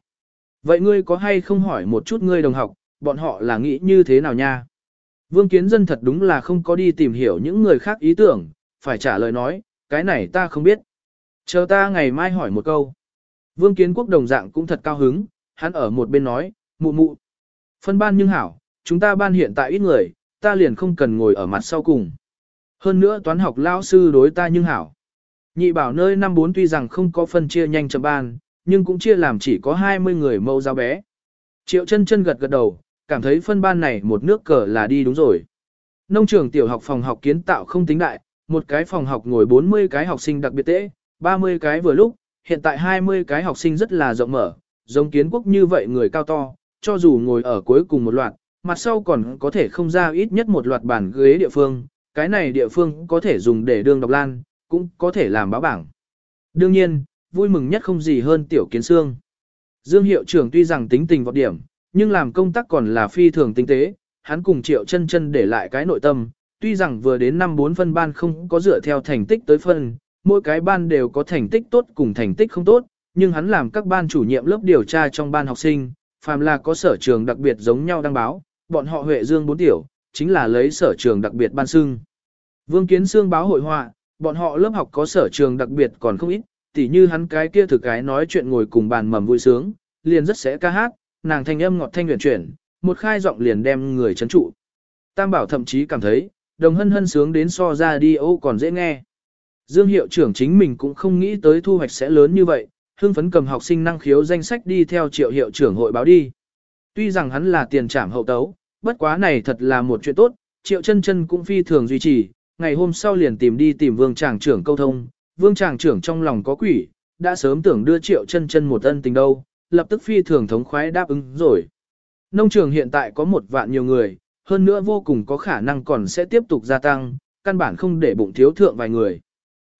[SPEAKER 1] Vậy ngươi có hay không hỏi một chút ngươi đồng học, bọn họ là nghĩ như thế nào nha? Vương Kiến Dân thật đúng là không có đi tìm hiểu những người khác ý tưởng, phải trả lời nói, cái này ta không biết. Chờ ta ngày mai hỏi một câu. Vương Kiến Quốc đồng dạng cũng thật cao hứng, hắn ở một bên nói, mụ mụ. Phân ban nhưng hảo, chúng ta ban hiện tại ít người, ta liền không cần ngồi ở mặt sau cùng. Hơn nữa toán học lao sư đối ta nhưng hảo. Nhị bảo nơi năm bốn tuy rằng không có phân chia nhanh chậm ban, nhưng cũng chia làm chỉ có 20 người mâu giáo bé. Triệu chân chân gật gật đầu, cảm thấy phân ban này một nước cờ là đi đúng rồi. Nông trường tiểu học phòng học kiến tạo không tính đại, một cái phòng học ngồi 40 cái học sinh đặc biệt tễ, 30 cái vừa lúc, hiện tại 20 cái học sinh rất là rộng mở, giống kiến quốc như vậy người cao to, cho dù ngồi ở cuối cùng một loạt, mặt sau còn có thể không ra ít nhất một loạt bản ghế địa phương, cái này địa phương có thể dùng để đương đọc lan, cũng có thể làm báo bảng. Đương nhiên, vui mừng nhất không gì hơn tiểu kiến xương. Dương hiệu trưởng tuy rằng tính tình vọt điểm, nhưng làm công tác còn là phi thường tinh tế, hắn cùng triệu chân chân để lại cái nội tâm, tuy rằng vừa đến năm 4 phân ban không có dựa theo thành tích tới phân, mỗi cái ban đều có thành tích tốt cùng thành tích không tốt, nhưng hắn làm các ban chủ nhiệm lớp điều tra trong ban học sinh, phàm là có sở trường đặc biệt giống nhau đăng báo, bọn họ Huệ Dương bốn tiểu, chính là lấy sở trường đặc biệt ban xưng. Vương Kiến Sương báo hội họa, bọn họ lớp học có sở trường đặc biệt còn không ít, tỉ như hắn cái kia thực cái nói chuyện ngồi cùng bàn mầm vui sướng, liền rất sẽ ca hát, nàng thanh âm ngọt thanh huyền chuyển, một khai giọng liền đem người chấn trụ. Tam bảo thậm chí cảm thấy, đồng hân hân sướng đến so ra đi ô còn dễ nghe. Dương hiệu trưởng chính mình cũng không nghĩ tới thu hoạch sẽ lớn như vậy, hưng phấn cầm học sinh năng khiếu danh sách đi theo triệu hiệu trưởng hội báo đi. Tuy rằng hắn là tiền trảm hậu tấu, bất quá này thật là một chuyện tốt, triệu chân chân cũng phi thường duy trì, ngày hôm sau liền tìm đi tìm vương tràng trưởng câu thông, vương tràng trưởng trong lòng có quỷ, đã sớm tưởng đưa triệu chân chân một ân tình đâu, lập tức phi thường thống khoái đáp ứng rồi. Nông trường hiện tại có một vạn nhiều người, hơn nữa vô cùng có khả năng còn sẽ tiếp tục gia tăng, căn bản không để bụng thiếu thượng vài người.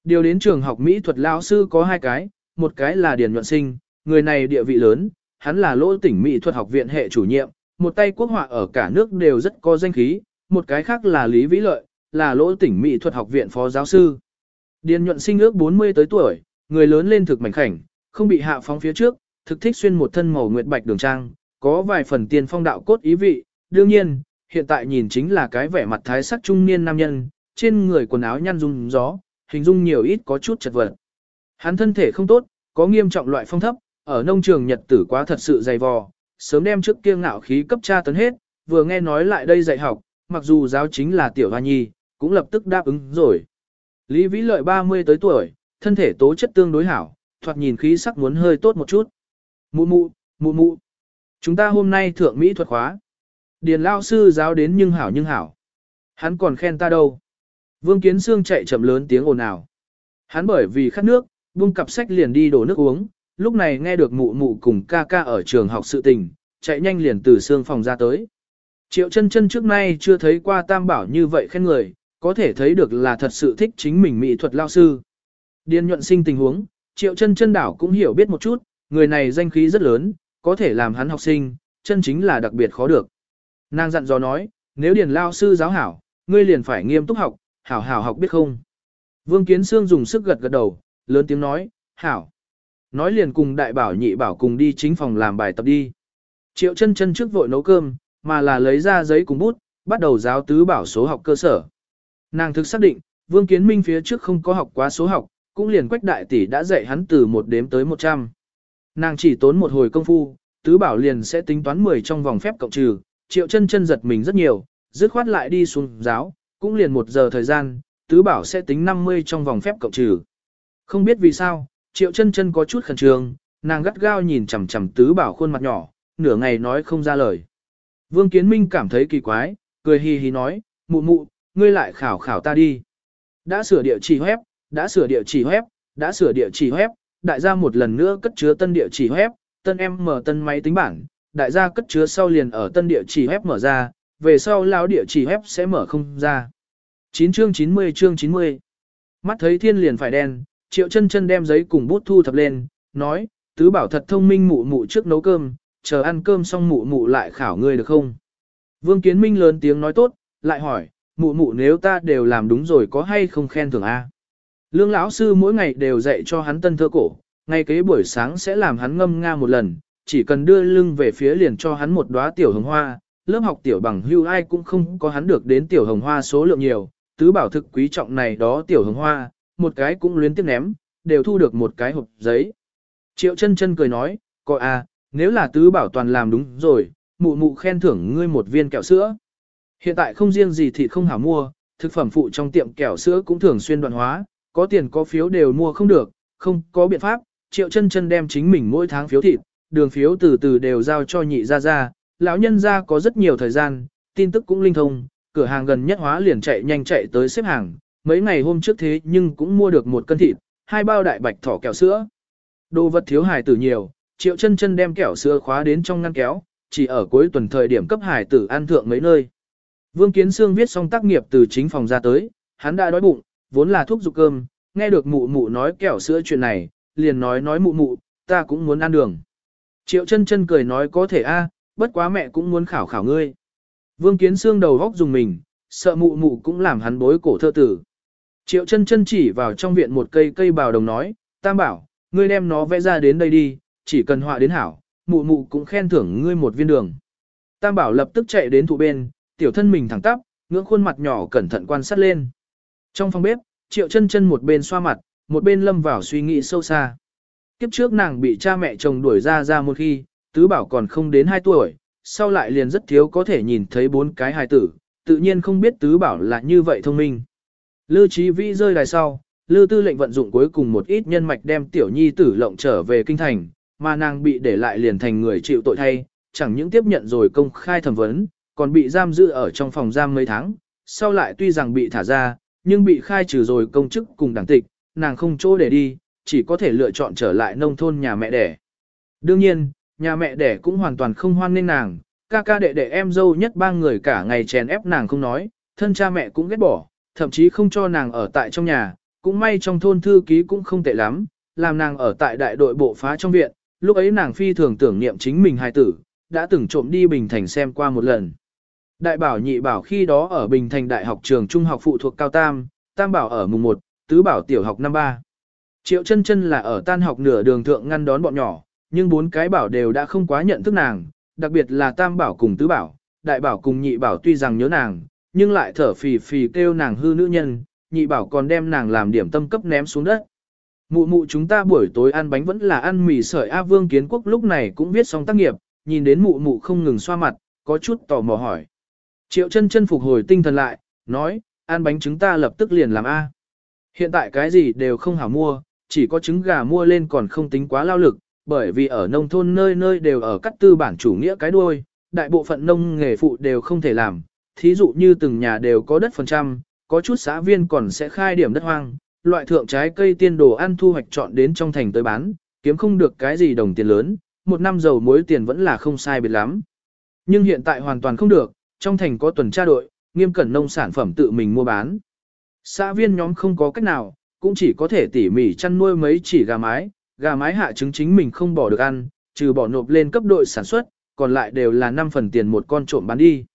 [SPEAKER 1] Điều đến trường học mỹ thuật lão sư có hai cái, một cái là Điền Nhuận Sinh, người này địa vị lớn, hắn là lỗ tỉnh mỹ thuật học viện hệ chủ nhiệm, một tay quốc họa ở cả nước đều rất có danh khí, một cái khác là Lý Vĩ Lợi, là lỗ tỉnh mỹ thuật học viện phó giáo sư. Điền nhuận sinh ước 40 tới tuổi, người lớn lên thực mảnh khảnh, không bị hạ phóng phía trước, thực thích xuyên một thân màu nguyệt bạch đường trang, có vài phần tiền phong đạo cốt ý vị, đương nhiên, hiện tại nhìn chính là cái vẻ mặt thái sắc trung niên nam nhân, trên người quần áo nhăn rung gió, hình dung nhiều ít có chút chật vật. Hắn thân thể không tốt, có nghiêm trọng loại phong thấp, ở nông trường nhật tử quá thật sự dày vò, sớm đem trước kia ngạo khí cấp tra tấn hết, vừa nghe nói lại đây dạy học, mặc dù giáo chính là tiểu hoa nhi, cũng lập tức đáp ứng rồi. Lý Vĩ Lợi 30 tới tuổi, thân thể tố chất tương đối hảo, thoạt nhìn khí sắc muốn hơi tốt một chút. Mụ mụ, mụ mụ. Chúng ta hôm nay thượng Mỹ thuật khóa. Điền lao sư giáo đến nhưng hảo nhưng hảo. Hắn còn khen ta đâu. Vương Kiến Sương chạy chậm lớn tiếng ồn ào. Hắn bởi vì khát nước, buông cặp sách liền đi đổ nước uống, lúc này nghe được mụ mụ cùng ca ca ở trường học sự tình, chạy nhanh liền từ xương phòng ra tới. Triệu chân chân trước nay chưa thấy qua tam bảo như vậy khen người, có thể thấy được là thật sự thích chính mình mỹ thuật lao sư. Điền nhuận sinh tình huống, triệu chân chân đảo cũng hiểu biết một chút, người này danh khí rất lớn, có thể làm hắn học sinh, chân chính là đặc biệt khó được. Nàng dặn dò nói, nếu điền lao sư giáo hảo, ngươi liền phải nghiêm túc học, hảo hảo học biết không. Vương Kiến Sương dùng sức gật gật đầu, lớn tiếng nói, hảo. Nói liền cùng đại bảo nhị bảo cùng đi chính phòng làm bài tập đi. Triệu chân chân trước vội nấu cơm, mà là lấy ra giấy cùng bút, bắt đầu giáo tứ bảo số học cơ sở. Nàng thực xác định, Vương Kiến Minh phía trước không có học quá số học, cũng liền quách đại tỷ đã dạy hắn từ một đếm tới 100. Nàng chỉ tốn một hồi công phu, tứ bảo liền sẽ tính toán 10 trong vòng phép cộng trừ, triệu chân chân giật mình rất nhiều, dứt khoát lại đi xuống giáo, cũng liền một giờ thời gian, tứ bảo sẽ tính 50 trong vòng phép cộng trừ. Không biết vì sao, triệu chân chân có chút khẩn trương, nàng gắt gao nhìn chằm chằm tứ bảo khuôn mặt nhỏ, nửa ngày nói không ra lời. Vương Kiến Minh cảm thấy kỳ quái, cười hì hì nói, mụ mụ, ngươi lại khảo khảo ta đi. Đã sửa địa chỉ web, đã sửa địa chỉ web, đã sửa địa chỉ web, đại gia một lần nữa cất chứa tân địa chỉ web, tân em mở tân máy tính bảng, đại gia cất chứa sau liền ở tân địa chỉ web mở ra, về sau lão địa chỉ web sẽ mở không ra. 9 chương 90 chương 90 Mắt thấy thiên liền phải đen, triệu chân chân đem giấy cùng bút thu thập lên, nói, tứ bảo thật thông minh mụ mụ trước nấu cơm, chờ ăn cơm xong mụ mụ lại khảo ngươi được không? Vương Kiến Minh lớn tiếng nói tốt, lại hỏi, mụ mụ nếu ta đều làm đúng rồi có hay không khen thưởng a? Lương lão sư mỗi ngày đều dạy cho hắn tân thơ cổ, ngay kế buổi sáng sẽ làm hắn ngâm nga một lần, chỉ cần đưa lưng về phía liền cho hắn một đóa tiểu hồng hoa, lớp học tiểu bằng hưu ai cũng không có hắn được đến tiểu hồng hoa số lượng nhiều, tứ bảo thực quý trọng này đó tiểu hồng hoa, một cái cũng luyến tiếp ném, đều thu được một cái hộp giấy. Triệu chân chân cười nói, coi à, nếu là tứ bảo toàn làm đúng rồi, mụ mụ khen thưởng ngươi một viên kẹo sữa. Hiện tại không riêng gì thịt không hảo mua, thực phẩm phụ trong tiệm kẹo sữa cũng thường xuyên đoạn hóa, có tiền có phiếu đều mua không được, không có biện pháp, triệu chân chân đem chính mình mỗi tháng phiếu thịt, đường phiếu từ từ đều giao cho nhị ra ra, lão nhân ra có rất nhiều thời gian, tin tức cũng linh thông, cửa hàng gần nhất hóa liền chạy nhanh chạy tới xếp hàng, mấy ngày hôm trước thế nhưng cũng mua được một cân thịt, hai bao đại bạch thỏ kẹo sữa. Đồ vật thiếu hài tử nhiều, triệu chân chân đem kẹo sữa khóa đến trong ngăn kéo, chỉ ở cuối tuần thời điểm cấp hài tử ăn thượng mấy nơi. Vương Kiến Sương viết xong tác nghiệp từ chính phòng ra tới, hắn đã đói bụng, vốn là thuốc dục cơm, nghe được mụ mụ nói kẹo sữa chuyện này, liền nói nói mụ mụ, ta cũng muốn ăn đường. Triệu chân chân cười nói có thể a, bất quá mẹ cũng muốn khảo khảo ngươi. Vương Kiến Sương đầu góc dùng mình, sợ mụ mụ cũng làm hắn bối cổ thơ tử. Triệu chân chân chỉ vào trong viện một cây cây bào đồng nói, tam bảo, ngươi đem nó vẽ ra đến đây đi, chỉ cần họa đến hảo, mụ mụ cũng khen thưởng ngươi một viên đường. Tam bảo lập tức chạy đến thụ bên, tiểu thân mình thẳng tắp, ngưỡng khuôn mặt nhỏ cẩn thận quan sát lên. Trong phòng bếp, triệu chân chân một bên xoa mặt, một bên lâm vào suy nghĩ sâu xa. Kiếp trước nàng bị cha mẹ chồng đuổi ra ra một khi, tứ bảo còn không đến 2 tuổi, sau lại liền rất thiếu có thể nhìn thấy bốn cái hài tử, tự nhiên không biết tứ bảo là như vậy thông minh. Lư Chí vĩ rơi đài sau, Lư tư lệnh vận dụng cuối cùng một ít nhân mạch đem tiểu nhi tử lộng trở về kinh thành, mà nàng bị để lại liền thành người chịu tội thay, chẳng những tiếp nhận rồi công khai thẩm vấn, còn bị giam giữ ở trong phòng giam mấy tháng, sau lại tuy rằng bị thả ra, nhưng bị khai trừ rồi công chức cùng đảng tịch, nàng không chỗ để đi, chỉ có thể lựa chọn trở lại nông thôn nhà mẹ đẻ. Đương nhiên, nhà mẹ đẻ cũng hoàn toàn không hoan nên nàng, ca ca đệ đệ em dâu nhất ba người cả ngày chèn ép nàng không nói, thân cha mẹ cũng ghét bỏ, thậm chí không cho nàng ở tại trong nhà, cũng may trong thôn thư ký cũng không tệ lắm, làm nàng ở tại đại đội bộ phá trong viện, lúc ấy nàng phi thường tưởng niệm chính mình hài tử, đã từng trộm đi Bình Thành xem qua một lần. Đại bảo nhị bảo khi đó ở Bình Thành Đại học trường trung học phụ thuộc Cao Tam, Tam bảo ở mùng 1, Tứ bảo tiểu học năm 3. Triệu chân chân là ở tan học nửa đường thượng ngăn đón bọn nhỏ, nhưng bốn cái bảo đều đã không quá nhận thức nàng, đặc biệt là Tam bảo cùng Tứ bảo, Đại bảo cùng nhị bảo tuy rằng nhớ nàng, nhưng lại thở phì phì kêu nàng hư nữ nhân, nhị bảo còn đem nàng làm điểm tâm cấp ném xuống đất. Mụ mụ chúng ta buổi tối ăn bánh vẫn là ăn mì sợi A Vương Kiến Quốc lúc này cũng viết xong tác nghiệp, nhìn đến mụ mụ không ngừng xoa mặt, có chút tò mò hỏi. Triệu chân chân phục hồi tinh thần lại, nói, ăn bánh chúng ta lập tức liền làm A. Hiện tại cái gì đều không hảo mua, chỉ có trứng gà mua lên còn không tính quá lao lực, bởi vì ở nông thôn nơi nơi đều ở cắt tư bản chủ nghĩa cái đuôi, đại bộ phận nông nghề phụ đều không thể làm, thí dụ như từng nhà đều có đất phần trăm, có chút xã viên còn sẽ khai điểm đất hoang, loại thượng trái cây tiên đồ ăn thu hoạch chọn đến trong thành tới bán, kiếm không được cái gì đồng tiền lớn, một năm dầu muối tiền vẫn là không sai biệt lắm. Nhưng hiện tại hoàn toàn không được, trong thành có tuần tra đội, nghiêm cẩn nông sản phẩm tự mình mua bán. Xã viên nhóm không có cách nào, cũng chỉ có thể tỉ mỉ chăn nuôi mấy chỉ gà mái, gà mái hạ trứng chính mình không bỏ được ăn, trừ bỏ nộp lên cấp đội sản xuất, còn lại đều là 5 phần tiền một con trộm bán đi.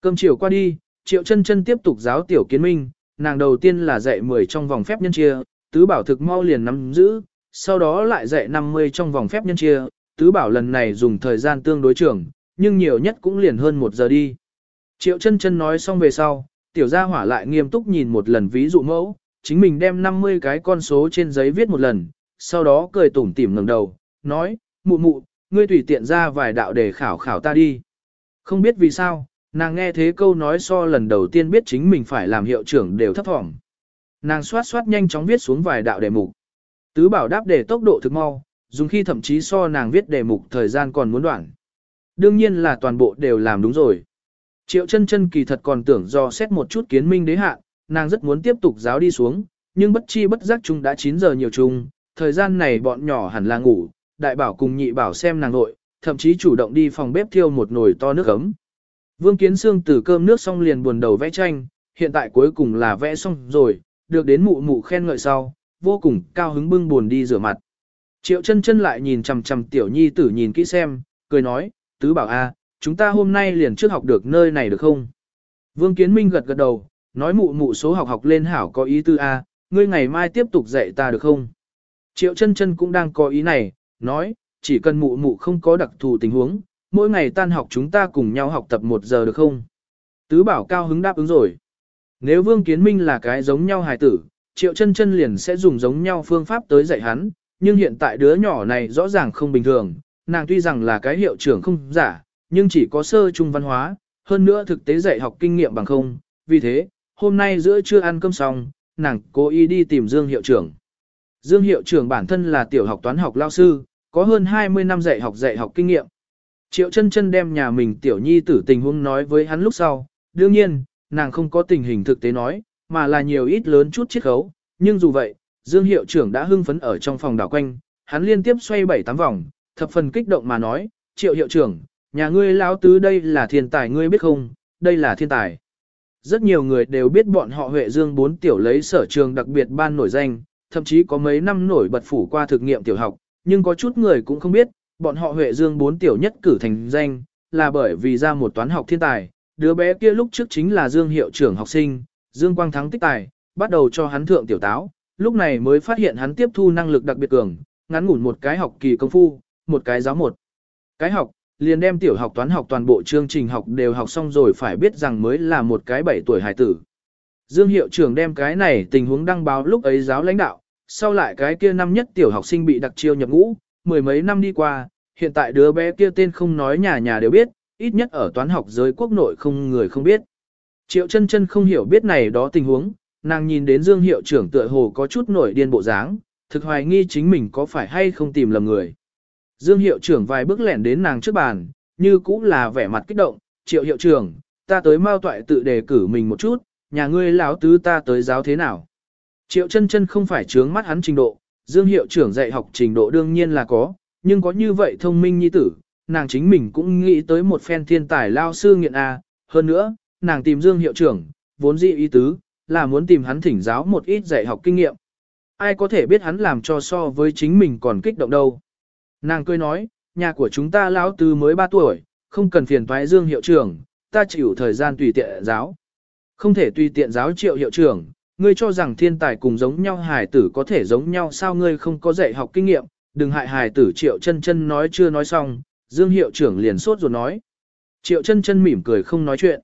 [SPEAKER 1] Cơm chiều qua đi, Triệu chân chân tiếp tục giáo tiểu kiến minh, nàng đầu tiên là dạy 10 trong vòng phép nhân chia, tứ bảo thực mau liền nắm giữ, sau đó lại dạy 50 trong vòng phép nhân chia, tứ bảo lần này dùng thời gian tương đối trường, nhưng nhiều nhất cũng liền hơn một giờ đi. Triệu chân chân nói xong về sau, tiểu gia hỏa lại nghiêm túc nhìn một lần ví dụ mẫu, chính mình đem 50 cái con số trên giấy viết một lần, sau đó cười tủm tỉm ngẩng đầu, nói, mụ mụ, ngươi tùy tiện ra vài đạo để khảo khảo ta đi. Không biết vì sao, nàng nghe thế câu nói so lần đầu tiên biết chính mình phải làm hiệu trưởng đều thấp thỏm. Nàng xoát xoát nhanh chóng viết xuống vài đạo đề mục. Tứ bảo đáp đề tốc độ thực mau, dùng khi thậm chí so nàng viết đề mục thời gian còn muốn đoạn. Đương nhiên là toàn bộ đều làm đúng rồi. Triệu chân chân kỳ thật còn tưởng do xét một chút kiến minh đế hạ, nàng rất muốn tiếp tục giáo đi xuống, nhưng bất chi bất giác chúng đã 9 giờ nhiều chung, thời gian này bọn nhỏ hẳn là ngủ, đại bảo cùng nhị bảo xem nàng nội, thậm chí chủ động đi phòng bếp thiêu một nồi to nước ấm. Vương Kiến Sương từ cơm nước xong liền buồn đầu vẽ tranh, hiện tại cuối cùng là vẽ xong rồi, được đến mụ mụ khen ngợi sau, vô cùng cao hứng bưng buồn đi rửa mặt. Triệu chân chân lại nhìn chằm chằm tiểu nhi tử nhìn kỹ xem, cười nói, tứ bảo a, chúng ta hôm nay liền trước học được nơi này được không? Vương Kiến Minh gật gật đầu, nói mụ mụ số học học lên hảo có ý tư a, ngươi ngày mai tiếp tục dạy ta được không? Triệu chân chân cũng đang có ý này, nói, chỉ cần mụ mụ không có đặc thù tình huống, mỗi ngày tan học chúng ta cùng nhau học tập một giờ được không? Tứ bảo cao hứng đáp ứng rồi. Nếu Vương Kiến Minh là cái giống nhau hài tử, Triệu chân chân liền sẽ dùng giống nhau phương pháp tới dạy hắn, nhưng hiện tại đứa nhỏ này rõ ràng không bình thường, nàng tuy rằng là cái hiệu trưởng không giả, nhưng chỉ có sơ trung văn hóa, hơn nữa thực tế dạy học kinh nghiệm bằng không, vì thế, hôm nay giữa trưa ăn cơm xong, nàng cố ý đi tìm Dương hiệu trưởng. Dương hiệu trưởng bản thân là tiểu học toán học lao sư, có hơn 20 năm dạy học dạy học kinh nghiệm. Triệu chân chân đem nhà mình tiểu nhi tử tình huống nói với hắn lúc sau, đương nhiên, nàng không có tình hình thực tế nói, mà là nhiều ít lớn chút chiết khấu, nhưng dù vậy, Dương hiệu trưởng đã hưng phấn ở trong phòng đảo quanh, hắn liên tiếp xoay 7-8 vòng, thập phần kích động mà nói, triệu hiệu trưởng, nhà ngươi lão tứ đây là thiên tài ngươi biết không, đây là thiên tài. Rất nhiều người đều biết bọn họ Huệ Dương bốn tiểu lấy sở trường đặc biệt ban nổi danh, thậm chí có mấy năm nổi bật phủ qua thực nghiệm tiểu học, nhưng có chút người cũng không biết, bọn họ Huệ Dương bốn tiểu nhất cử thành danh, là bởi vì ra một toán học thiên tài, đứa bé kia lúc trước chính là Dương hiệu trưởng học sinh, Dương Quang Thắng tích tài, bắt đầu cho hắn thượng tiểu táo, lúc này mới phát hiện hắn tiếp thu năng lực đặc biệt cường, ngắn ngủn một cái học kỳ công phu, một cái giáo một. Cái học, liền đem tiểu học toán học toàn bộ chương trình học đều học xong rồi phải biết rằng mới là một cái bảy tuổi hải tử. Dương hiệu trưởng đem cái này tình huống đăng báo lúc ấy giáo lãnh đạo, sau lại cái kia năm nhất tiểu học sinh bị đặc chiêu nhập ngũ, mười mấy năm đi qua, hiện tại đứa bé kia tên không nói nhà nhà đều biết, ít nhất ở toán học giới quốc nội không người không biết. Triệu chân chân không hiểu biết này đó tình huống, nàng nhìn đến Dương hiệu trưởng tựa hồ có chút nổi điên bộ dáng, thực hoài nghi chính mình có phải hay không tìm lầm người. Dương hiệu trưởng vài bước lẻn đến nàng trước bàn, như cũng là vẻ mặt kích động, triệu hiệu trưởng, ta tới mau toại tự đề cử mình một chút, nhà ngươi lão tứ ta tới giáo thế nào. Triệu chân chân không phải trướng mắt hắn trình độ, Dương hiệu trưởng dạy học trình độ đương nhiên là có, nhưng có như vậy thông minh như tử, nàng chính mình cũng nghĩ tới một phen thiên tài lao sư nghiện A, hơn nữa, nàng tìm Dương hiệu trưởng, vốn dị ý tứ, là muốn tìm hắn thỉnh giáo một ít dạy học kinh nghiệm. Ai có thể biết hắn làm cho so với chính mình còn kích động đâu. Nàng cười nói, nhà của chúng ta lão tứ mới 3 tuổi, không cần phiền toái Dương hiệu trưởng, ta chịu thời gian tùy tiện giáo. Không thể tùy tiện giáo triệu hiệu trưởng, ngươi cho rằng thiên tài cùng giống nhau hài tử có thể giống nhau sao ngươi không có dạy học kinh nghiệm, đừng hại hài tử triệu chân chân nói chưa nói xong, Dương hiệu trưởng liền sốt rồi nói. Triệu chân chân mỉm cười không nói chuyện.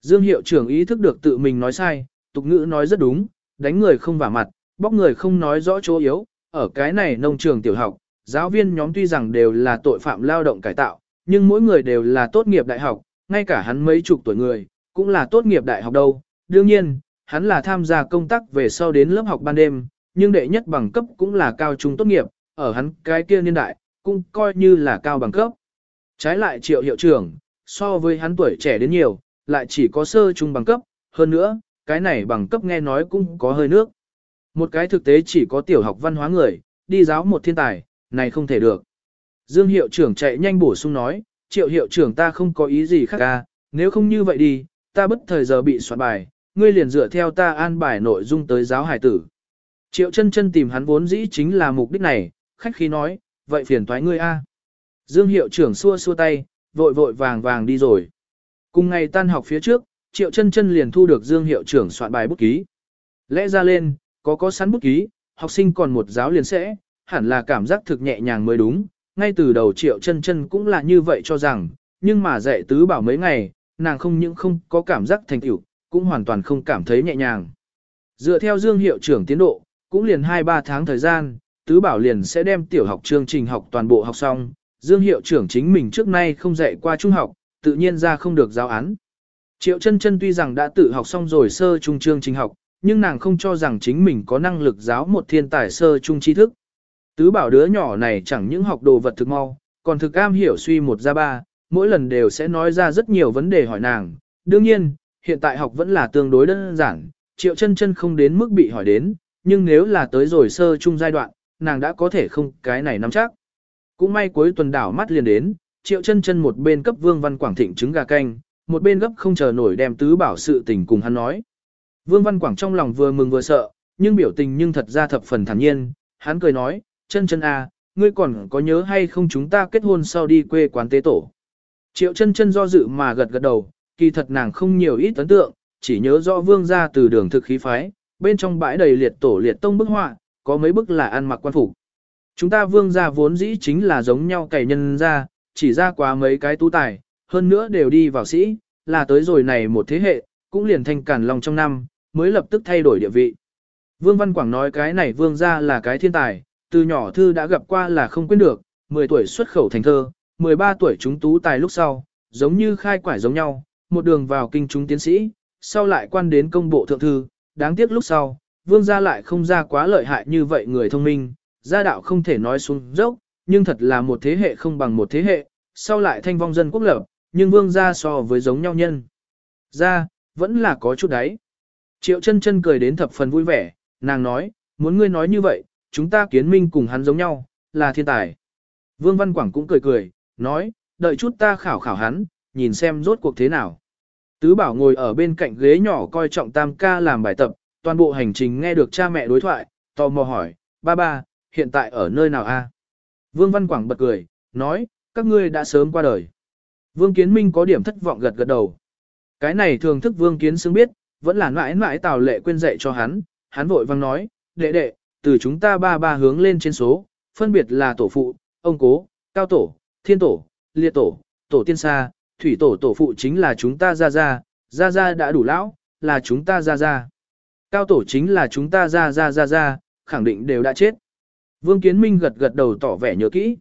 [SPEAKER 1] Dương hiệu trưởng ý thức được tự mình nói sai, tục ngữ nói rất đúng, đánh người không vả mặt, bóc người không nói rõ chỗ yếu, ở cái này nông trường tiểu học, giáo viên nhóm tuy rằng đều là tội phạm lao động cải tạo, nhưng mỗi người đều là tốt nghiệp đại học, ngay cả hắn mấy chục tuổi người, cũng là tốt nghiệp đại học đâu. Đương nhiên, hắn là tham gia công tác về sau đến lớp học ban đêm, nhưng đệ nhất bằng cấp cũng là cao trung tốt nghiệp, ở hắn cái kia niên đại, cũng coi như là cao bằng cấp. Trái lại triệu hiệu trưởng, so với hắn tuổi trẻ đến nhiều, lại chỉ có sơ trung bằng cấp, hơn nữa, cái này bằng cấp nghe nói cũng có hơi nước. Một cái thực tế chỉ có tiểu học văn hóa người, đi giáo một thiên tài, này không thể được. Dương hiệu trưởng chạy nhanh bổ sung nói, triệu hiệu trưởng ta không có ý gì khác ca, nếu không như vậy đi, ta bất thời giờ bị soạn bài, ngươi liền dựa theo ta an bài nội dung tới giáo hải tử. Triệu chân chân tìm hắn vốn dĩ chính là mục đích này, khách khí nói, vậy phiền toái ngươi a. Dương hiệu trưởng xua xua tay, vội vội vàng vàng đi rồi. Cùng ngày tan học phía trước, Triệu Chân Chân liền thu được Dương hiệu trưởng soạn bài bút ký. Lẽ ra lên, có có sẵn bút ký, học sinh còn một giáo liền sẽ, hẳn là cảm giác thực nhẹ nhàng mới đúng. Ngay từ đầu Triệu Chân Chân cũng là như vậy cho rằng, nhưng mà dạy tứ bảo mấy ngày, nàng không những không có cảm giác thành tựu, cũng hoàn toàn không cảm thấy nhẹ nhàng. Dựa theo Dương hiệu trưởng tiến độ, cũng liền 2-3 tháng thời gian, tứ bảo liền sẽ đem tiểu học chương trình học toàn bộ học xong. Dương hiệu trưởng chính mình trước nay không dạy qua trung học, tự nhiên ra không được giáo án. Triệu chân chân tuy rằng đã tự học xong rồi sơ trung chương trình học, nhưng nàng không cho rằng chính mình có năng lực giáo một thiên tài sơ trung tri thức. Tứ bảo đứa nhỏ này chẳng những học đồ vật thực mau, còn thực am hiểu suy một ra ba, mỗi lần đều sẽ nói ra rất nhiều vấn đề hỏi nàng. Đương nhiên, hiện tại học vẫn là tương đối đơn giản, triệu chân chân không đến mức bị hỏi đến, nhưng nếu là tới rồi sơ chung giai đoạn, nàng đã có thể không cái này nắm chắc. Cũng may cuối tuần đảo mắt liền đến, triệu chân chân một bên cấp vương văn quảng thịnh trứng gà canh, một bên gấp không chờ nổi đem tứ bảo sự tình cùng hắn nói. Vương văn quảng trong lòng vừa mừng vừa sợ, nhưng biểu tình nhưng thật ra thập phần thản nhiên, hắn cười nói, chân chân à, ngươi còn có nhớ hay không chúng ta kết hôn sau đi quê quán tế tổ. Triệu chân chân do dự mà gật gật đầu, kỳ thật nàng không nhiều ít ấn tượng, chỉ nhớ rõ vương gia từ đường thực khí phái, bên trong bãi đầy liệt tổ liệt tông bức họa, có mấy bức là ăn mặc quan phục. Chúng ta vương gia vốn dĩ chính là giống nhau cày nhân ra, chỉ ra quá mấy cái tú tài, hơn nữa đều đi vào sĩ, là tới rồi này một thế hệ, cũng liền thành cản lòng trong năm, mới lập tức thay đổi địa vị. Vương Văn Quảng nói cái này vương gia là cái thiên tài, từ nhỏ thư đã gặp qua là không quên được, 10 tuổi xuất khẩu thành thơ, 13 tuổi chúng tú tài lúc sau, giống như khai quải giống nhau, một đường vào kinh chúng tiến sĩ, sau lại quan đến công bộ thượng thư, đáng tiếc lúc sau, vương gia lại không ra quá lợi hại như vậy người thông minh, gia đạo không thể nói xuống dốc, nhưng thật là một thế hệ không bằng một thế hệ, sau lại thanh vong dân quốc lập, nhưng vương gia so với giống nhau nhân. Gia, vẫn là có chút đấy. Triệu chân chân cười đến thập phần vui vẻ, nàng nói, muốn ngươi nói như vậy, chúng ta kiến minh cùng hắn giống nhau, là thiên tài. Vương Văn Quảng cũng cười cười, nói, đợi chút ta khảo khảo hắn, nhìn xem rốt cuộc thế nào. Tứ Bảo ngồi ở bên cạnh ghế nhỏ coi trọng Tam ca làm bài tập, toàn bộ hành trình nghe được cha mẹ đối thoại, tò mò hỏi, ba ba, hiện tại ở nơi nào a? Vương Văn Quảng bật cười, nói, các ngươi đã sớm qua đời. Vương Kiến Minh có điểm thất vọng gật gật đầu. Cái này thường thức Vương Kiến xứng biết, vẫn là mãi mãi tào lệ quên dạy cho hắn, hắn vội vang nói, đệ đệ, từ chúng ta ba ba hướng lên trên số, phân biệt là tổ phụ, ông cố, cao tổ, thiên tổ, liệt tổ, tổ tiên xa thủy tổ tổ phụ chính là chúng ta ra ra, ra ra đã đủ lão, là chúng ta ra ra. Cao tổ chính là chúng ta ra ra ra ra, khẳng định đều đã chết. Vương Kiến Minh gật gật đầu tỏ vẻ nhớ kỹ.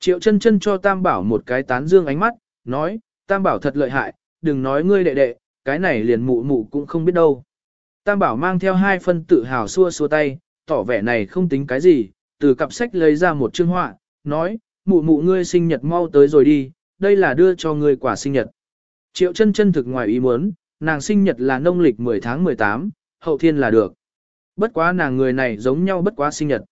[SPEAKER 1] Triệu chân chân cho Tam Bảo một cái tán dương ánh mắt, nói, Tam Bảo thật lợi hại, đừng nói ngươi đệ đệ, cái này liền mụ mụ cũng không biết đâu. Tam Bảo mang theo hai phân tự hào xua xua tay, tỏ vẻ này không tính cái gì, từ cặp sách lấy ra một chương họa, nói, mụ mụ ngươi sinh nhật mau tới rồi đi, đây là đưa cho ngươi quả sinh nhật. Triệu chân chân thực ngoài ý muốn, nàng sinh nhật là nông lịch 10 tháng 18, hậu thiên là được. Bất quá nàng người này giống nhau bất quá sinh nhật.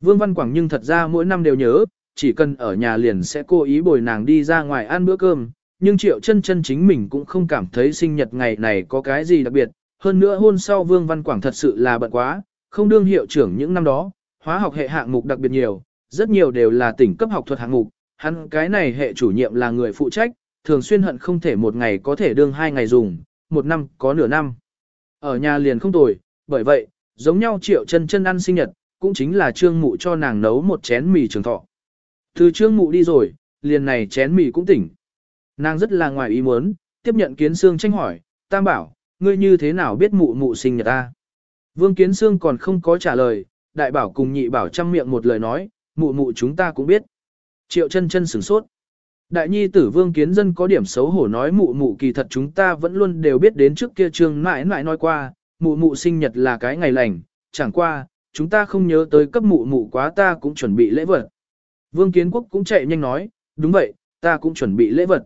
[SPEAKER 1] Vương Văn Quảng nhưng thật ra mỗi năm đều nhớ, chỉ cần ở nhà liền sẽ cố ý bồi nàng đi ra ngoài ăn bữa cơm, nhưng Triệu chân chân chính mình cũng không cảm thấy sinh nhật ngày này có cái gì đặc biệt. Hơn nữa hôn sau Vương Văn Quảng thật sự là bận quá, không đương hiệu trưởng những năm đó, hóa học hệ hạng mục đặc biệt nhiều, rất nhiều đều là tỉnh cấp học thuật hạng mục, hắn cái này hệ chủ nhiệm là người phụ trách, thường xuyên hận không thể một ngày có thể đương hai ngày dùng, một năm có nửa năm. Ở nhà liền không tồi, bởi vậy, giống nhau triệu chân chân ăn sinh nhật, cũng chính là trương mụ cho nàng nấu một chén mì trường thọ. Từ trương mụ đi rồi, liền này chén mì cũng tỉnh. Nàng rất là ngoài ý muốn, tiếp nhận kiến xương tranh hỏi, tam bảo, ngươi như thế nào biết mụ mụ sinh nhật ta? Vương kiến xương còn không có trả lời, đại bảo cùng nhị bảo chăm miệng một lời nói, mụ mụ chúng ta cũng biết. Triệu chân chân sửng sốt. Đại nhi tử vương kiến dân có điểm xấu hổ nói mụ mụ kỳ thật chúng ta vẫn luôn đều biết đến trước kia trương mãi mãi nói qua, mụ mụ sinh nhật là cái ngày lành, chẳng qua, chúng ta không nhớ tới cấp mụ mụ quá ta cũng chuẩn bị lễ vật. Vương kiến quốc cũng chạy nhanh nói, đúng vậy, ta cũng chuẩn bị lễ vật.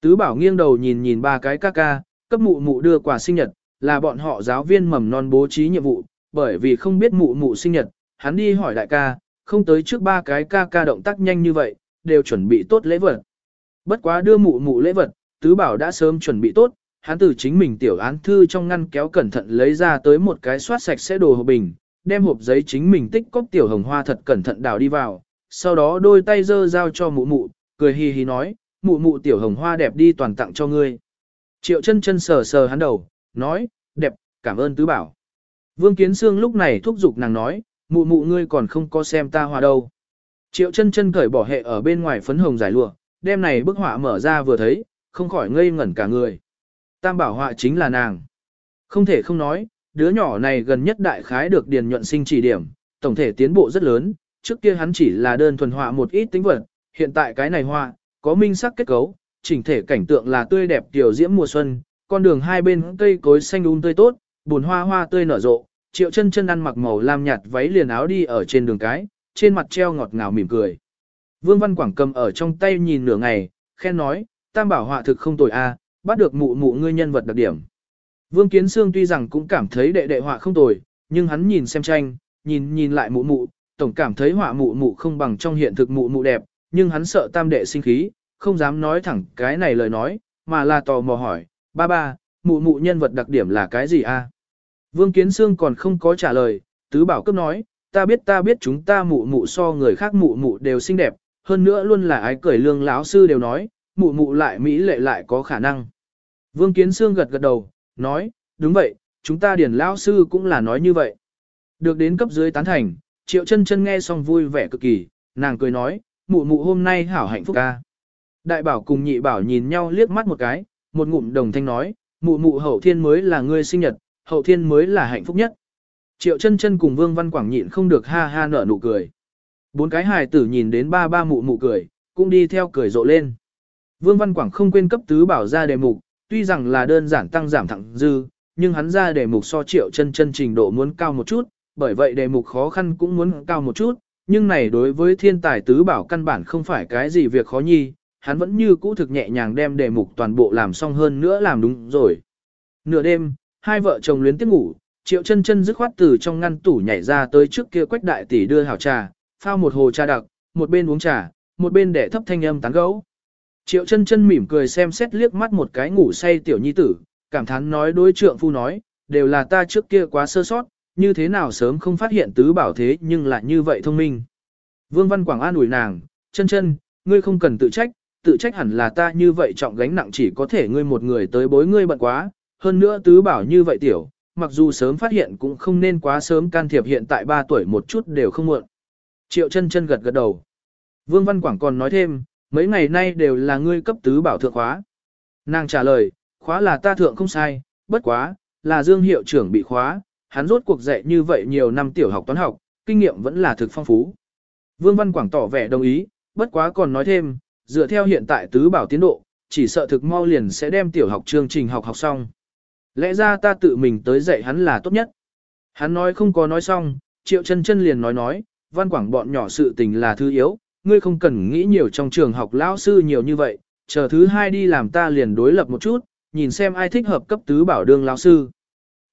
[SPEAKER 1] Tứ bảo nghiêng đầu nhìn nhìn ba cái ca ca, cấp mụ mụ đưa quà sinh nhật, là bọn họ giáo viên mầm non bố trí nhiệm vụ, bởi vì không biết mụ mụ sinh nhật, hắn đi hỏi đại ca, không tới trước ba cái ca ca động tác nhanh như vậy, đều chuẩn bị tốt lễ vật. Bất quá đưa mụ mụ lễ vật, tứ bảo đã sớm chuẩn bị tốt, hắn từ chính mình tiểu án thư trong ngăn kéo cẩn thận lấy ra tới một cái soát sạch sẽ đồ hộp bình, đem hộp giấy chính mình tích cốc tiểu hồng hoa thật cẩn thận đào đi vào, sau đó đôi tay dơ giao cho mụ mụ, cười hì hì nói, mụ mụ tiểu hồng hoa đẹp đi toàn tặng cho ngươi. Triệu chân chân sờ sờ hắn đầu, nói, đẹp, cảm ơn tứ bảo. Vương Kiến Sương lúc này thúc giục nàng nói, mụ mụ ngươi còn không có xem ta hòa đâu. Triệu chân chân cởi bỏ hệ ở bên ngoài phấn hồng giải lụa, Đêm này bức họa mở ra vừa thấy, không khỏi ngây ngẩn cả người. Tam bảo họa chính là nàng. Không thể không nói, đứa nhỏ này gần nhất đại khái được điền nhuận sinh chỉ điểm, tổng thể tiến bộ rất lớn, trước kia hắn chỉ là đơn thuần họa một ít tính vật, hiện tại cái này họa, có minh sắc kết cấu, chỉnh thể cảnh tượng là tươi đẹp tiểu diễm mùa xuân, con đường hai bên cây cối xanh um tươi tốt, buồn hoa hoa tươi nở rộ, triệu chân chân ăn mặc màu lam nhạt váy liền áo đi ở trên đường cái, trên mặt treo ngọt ngào mỉm cười. Vương Văn Quảng cầm ở trong tay nhìn nửa ngày, khen nói, tam bảo họa thực không tồi a, bắt được mụ mụ ngươi nhân vật đặc điểm. Vương Kiến Sương tuy rằng cũng cảm thấy đệ đệ họa không tồi, nhưng hắn nhìn xem tranh, nhìn nhìn lại mụ mụ, tổng cảm thấy họa mụ mụ không bằng trong hiện thực mụ mụ đẹp, nhưng hắn sợ tam đệ sinh khí, không dám nói thẳng cái này lời nói, mà là tò mò hỏi, ba ba, mụ mụ nhân vật đặc điểm là cái gì a? Vương Kiến Sương còn không có trả lời, tứ bảo cấp nói, ta biết ta biết chúng ta mụ mụ so người khác mụ mụ đều xinh đẹp, hơn nữa luôn là ái cười lương lão sư đều nói, mụ mụ lại mỹ lệ lại có khả năng. Vương Kiến Sương gật gật đầu, nói, đúng vậy, chúng ta điển lão sư cũng là nói như vậy. Được đến cấp dưới tán thành, triệu chân chân nghe xong vui vẻ cực kỳ, nàng cười nói, mụ mụ hôm nay hảo hạnh phúc ca. Đại bảo cùng nhị bảo nhìn nhau liếc mắt một cái, một ngụm đồng thanh nói, mụ mụ hậu thiên mới là ngươi sinh nhật, hậu thiên mới là hạnh phúc nhất. Triệu chân chân cùng Vương Văn Quảng nhịn không được ha ha nở nụ cười. Bốn cái hài tử nhìn đến ba ba mụ mụ cười, cũng đi theo cười rộ lên. Vương Văn Quảng không quên cấp tứ bảo ra đề mục, tuy rằng là đơn giản tăng giảm thẳng dư, nhưng hắn ra đề mục so triệu chân chân trình độ muốn cao một chút, bởi vậy đề mục khó khăn cũng muốn cao một chút, nhưng này đối với thiên tài tứ bảo căn bản không phải cái gì việc khó nhi, hắn vẫn như cũ thực nhẹ nhàng đem đề mục toàn bộ làm xong hơn nữa làm đúng rồi. Nửa đêm, hai vợ chồng luyến tiếp ngủ, triệu chân chân dứt khoát từ trong ngăn tủ nhảy ra tới trước kia quách đại tỷ đưa hảo trà, phao một hồ trà đặc, một bên uống trà, một bên để thấp thanh âm tán gẫu. Triệu chân chân mỉm cười xem xét liếc mắt một cái ngủ say tiểu nhi tử, cảm thán nói đối trượng phu nói, đều là ta trước kia quá sơ sót, như thế nào sớm không phát hiện tứ bảo thế nhưng lại như vậy thông minh. Vương Văn Quảng an ủi nàng, chân chân, ngươi không cần tự trách, tự trách hẳn là ta như vậy trọng gánh nặng chỉ có thể ngươi một người tới bối ngươi bận quá, hơn nữa tứ bảo như vậy tiểu, mặc dù sớm phát hiện cũng không nên quá sớm can thiệp hiện tại 3 tuổi một chút đều không muộn. Triệu chân chân gật gật đầu. Vương Văn Quảng còn nói thêm, mấy ngày nay đều là ngươi cấp tứ bảo thượng khóa. Nàng trả lời, khóa là ta thượng không sai, bất quá, là Dương hiệu trưởng bị khóa, hắn rốt cuộc dạy như vậy nhiều năm tiểu học toán học, kinh nghiệm vẫn là thực phong phú. Vương Văn Quảng tỏ vẻ đồng ý, bất quá còn nói thêm, dựa theo hiện tại tứ bảo tiến độ, chỉ sợ thực mau liền sẽ đem tiểu học chương trình học học xong. Lẽ ra ta tự mình tới dạy hắn là tốt nhất. Hắn nói không có nói xong, triệu chân chân liền nói nói, văn quảng bọn nhỏ sự tình là thứ yếu, ngươi không cần nghĩ nhiều trong trường học lão sư nhiều như vậy, chờ thứ hai đi làm ta liền đối lập một chút, nhìn xem ai thích hợp cấp tứ bảo đương lão sư.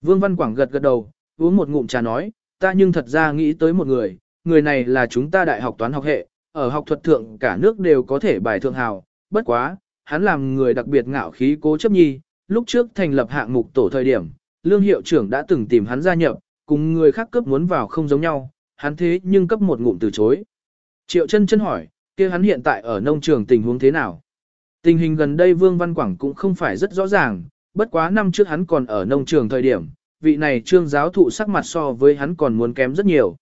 [SPEAKER 1] Vương Văn Quảng gật gật đầu, uống một ngụm trà nói, ta nhưng thật ra nghĩ tới một người, người này là chúng ta đại học toán học hệ, ở học thuật thượng cả nước đều có thể bài thượng hào, bất quá, hắn làm người đặc biệt ngạo khí cố chấp nhi, lúc trước thành lập hạng mục tổ thời điểm, lương hiệu trưởng đã từng tìm hắn gia nhập, cùng người khác cấp muốn vào không giống nhau, hắn thế nhưng cấp một ngụm từ chối. Triệu chân chân hỏi, kia hắn hiện tại ở nông trường tình huống thế nào? Tình hình gần đây Vương Văn Quảng cũng không phải rất rõ ràng, bất quá năm trước hắn còn ở nông trường thời điểm, vị này trương giáo thụ sắc mặt so với hắn còn muốn kém rất nhiều.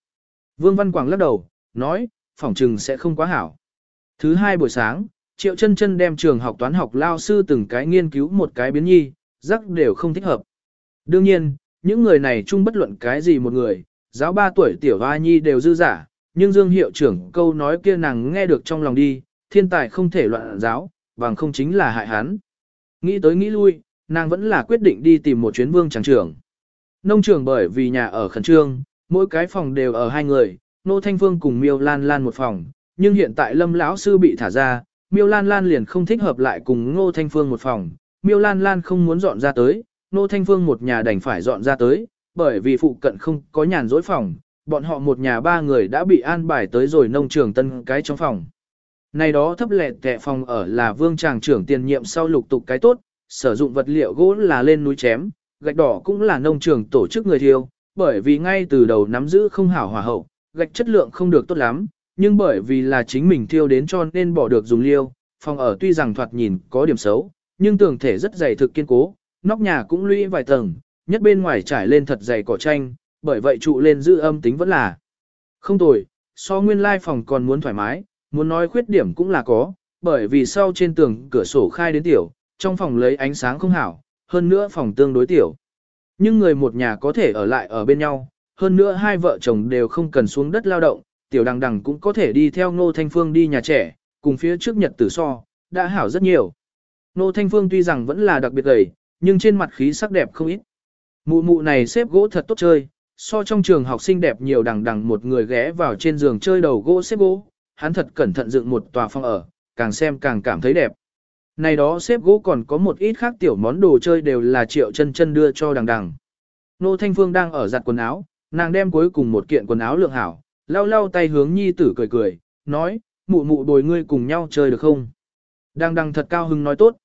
[SPEAKER 1] Vương Văn Quảng lắc đầu, nói, phỏng trừng sẽ không quá hảo. Thứ hai buổi sáng, Triệu chân chân đem trường học toán học lao sư từng cái nghiên cứu một cái biến nhi, rắc đều không thích hợp. Đương nhiên, những người này chung bất luận cái gì một người, giáo ba tuổi tiểu hoa nhi đều dư giả, nhưng Dương hiệu trưởng câu nói kia nàng nghe được trong lòng đi, thiên tài không thể loạn giáo, bằng không chính là hại hắn. Nghĩ tới nghĩ lui, nàng vẫn là quyết định đi tìm một chuyến vương tràng trưởng. Nông trường bởi vì nhà ở khẩn trương, mỗi cái phòng đều ở hai người, Nô Thanh Phương cùng Miêu Lan Lan một phòng, nhưng hiện tại Lâm lão sư bị thả ra, Miêu Lan Lan liền không thích hợp lại cùng Ngô Thanh Phương một phòng, Miêu Lan Lan không muốn dọn ra tới, Ngô Thanh Phương một nhà đành phải dọn ra tới, bởi vì phụ cận không có nhàn rỗi phòng, bọn họ một nhà ba người đã bị an bài tới rồi nông trường tân cái trong phòng. Này đó thấp lệ tệ phòng ở là vương tràng trưởng tiền nhiệm sau lục tục cái tốt, sử dụng vật liệu gỗ là lên núi chém, gạch đỏ cũng là nông trường tổ chức người thiêu, bởi vì ngay từ đầu nắm giữ không hảo hòa hậu, gạch chất lượng không được tốt lắm, nhưng bởi vì là chính mình thiêu đến cho nên bỏ được dùng liêu, phòng ở tuy rằng thoạt nhìn có điểm xấu, nhưng tường thể rất dày thực kiên cố, nóc nhà cũng lũy vài tầng, nhất bên ngoài trải lên thật dày cỏ tranh, bởi vậy trụ lên giữ âm tính vẫn là không tồi, so nguyên lai phòng còn muốn thoải mái, muốn nói khuyết điểm cũng là có, bởi vì sau trên tường cửa sổ khai đến tiểu, trong phòng lấy ánh sáng không hảo, hơn nữa phòng tương đối tiểu. Nhưng người một nhà có thể ở lại ở bên nhau, hơn nữa hai vợ chồng đều không cần xuống đất lao động, tiểu đằng đằng cũng có thể đi theo Ngô Thanh Phương đi nhà trẻ, cùng phía trước nhật tử so, đã hảo rất nhiều. Ngô Thanh Phương tuy rằng vẫn là đặc biệt gầy, nhưng trên mặt khí sắc đẹp không ít. Mụ mụ này xếp gỗ thật tốt chơi, so trong trường học sinh đẹp nhiều đằng đằng một người ghé vào trên giường chơi đầu gỗ xếp gỗ, hắn thật cẩn thận dựng một tòa phòng ở, càng xem càng cảm thấy đẹp. Này đó xếp gỗ còn có một ít khác tiểu món đồ chơi đều là triệu chân chân đưa cho đằng đằng. Nô Thanh Phương đang ở giặt quần áo, nàng đem cuối cùng một kiện quần áo lượng hảo, lau lau tay hướng nhi tử cười cười, nói, mụ mụ bồi ngươi cùng nhau chơi được không? Đang đang thật cao hứng nói tốt.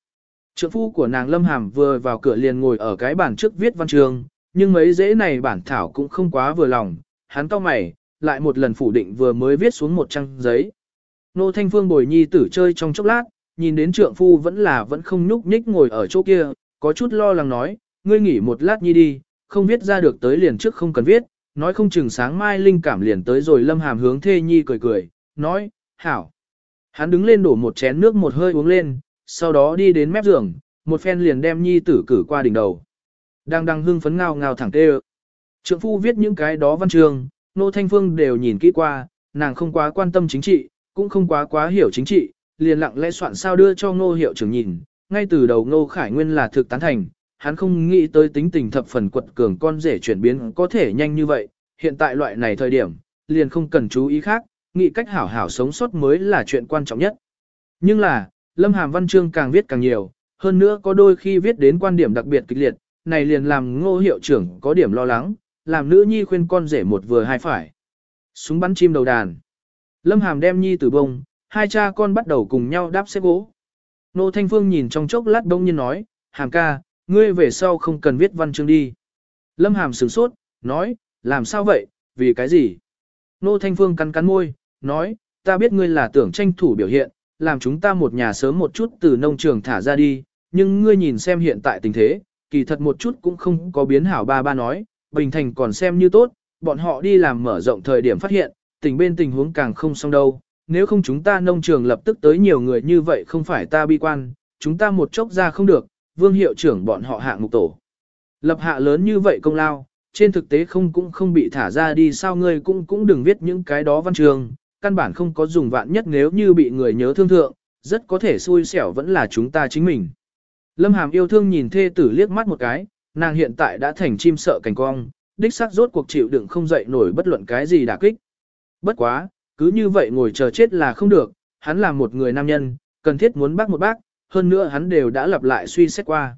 [SPEAKER 1] Trượng phu của nàng Lâm Hàm vừa vào cửa liền ngồi ở cái bàn trước viết văn trường, nhưng mấy dễ này bản thảo cũng không quá vừa lòng, hắn cau mày, lại một lần phủ định vừa mới viết xuống một trang giấy. Nô Thanh Phương bồi nhi tử chơi trong chốc lát, nhìn đến trượng phu vẫn là vẫn không nhúc nhích ngồi ở chỗ kia, có chút lo lắng nói, ngươi nghỉ một lát nhi đi, không viết ra được tới liền trước không cần viết, nói không chừng sáng mai linh cảm liền tới rồi lâm hàm hướng thê nhi cười cười, nói, hảo. Hắn đứng lên đổ một chén nước một hơi uống lên, sau đó đi đến mép giường, một phen liền đem nhi tử cử qua đỉnh đầu. Đang đang hưng phấn ngao ngao thẳng tê Trượng phu viết những cái đó văn trường nô thanh phương đều nhìn kỹ qua, nàng không quá quan tâm chính trị, cũng không quá quá hiểu chính trị, liền lặng lẽ soạn sao đưa cho ngô hiệu trưởng nhìn, ngay từ đầu ngô khải nguyên là thực tán thành, hắn không nghĩ tới tính tình thập phần quật cường con rể chuyển biến có thể nhanh như vậy, hiện tại loại này thời điểm, liền không cần chú ý khác, nghĩ cách hảo hảo sống sót mới là chuyện quan trọng nhất. Nhưng là, Lâm Hàm Văn Chương càng viết càng nhiều, hơn nữa có đôi khi viết đến quan điểm đặc biệt kịch liệt, này liền làm ngô hiệu trưởng có điểm lo lắng, làm nữ nhi khuyên con rể một vừa hai phải. Súng bắn chim đầu đàn. Lâm Hàm đem nhi từ bông, hai cha con bắt đầu cùng nhau đáp xếp gỗ. Nô Thanh Phương nhìn trong chốc lát đông nhiên nói, Hàm ca, ngươi về sau không cần viết văn chương đi. Lâm Hàm sửng sốt, nói, làm sao vậy, vì cái gì? Nô Thanh Phương cắn cắn môi, nói, ta biết ngươi là tưởng tranh thủ biểu hiện, làm chúng ta một nhà sớm một chút từ nông trường thả ra đi, nhưng ngươi nhìn xem hiện tại tình thế, kỳ thật một chút cũng không có biến hảo ba ba nói, Bình Thành còn xem như tốt, bọn họ đi làm mở rộng thời điểm phát hiện, tình bên tình huống càng không xong đâu, nếu không chúng ta nông trường lập tức tới nhiều người như vậy không phải ta bi quan, chúng ta một chốc ra không được, vương hiệu trưởng bọn họ hạng mục tổ. Lập hạ lớn như vậy công lao, trên thực tế không cũng không bị thả ra đi sao ngươi cũng cũng đừng viết những cái đó văn trường, căn bản không có dùng vạn nhất nếu như bị người nhớ thương thượng, rất có thể xui xẻo vẫn là chúng ta chính mình. Lâm Hàm yêu thương nhìn thê tử liếc mắt một cái, nàng hiện tại đã thành chim sợ cảnh cong, đích xác rốt cuộc chịu đựng không dậy nổi bất luận cái gì đả kích. Bất quá, cứ như vậy ngồi chờ chết là không được, hắn là một người nam nhân, cần thiết muốn bác một bác, hơn nữa hắn đều đã lặp lại suy xét qua.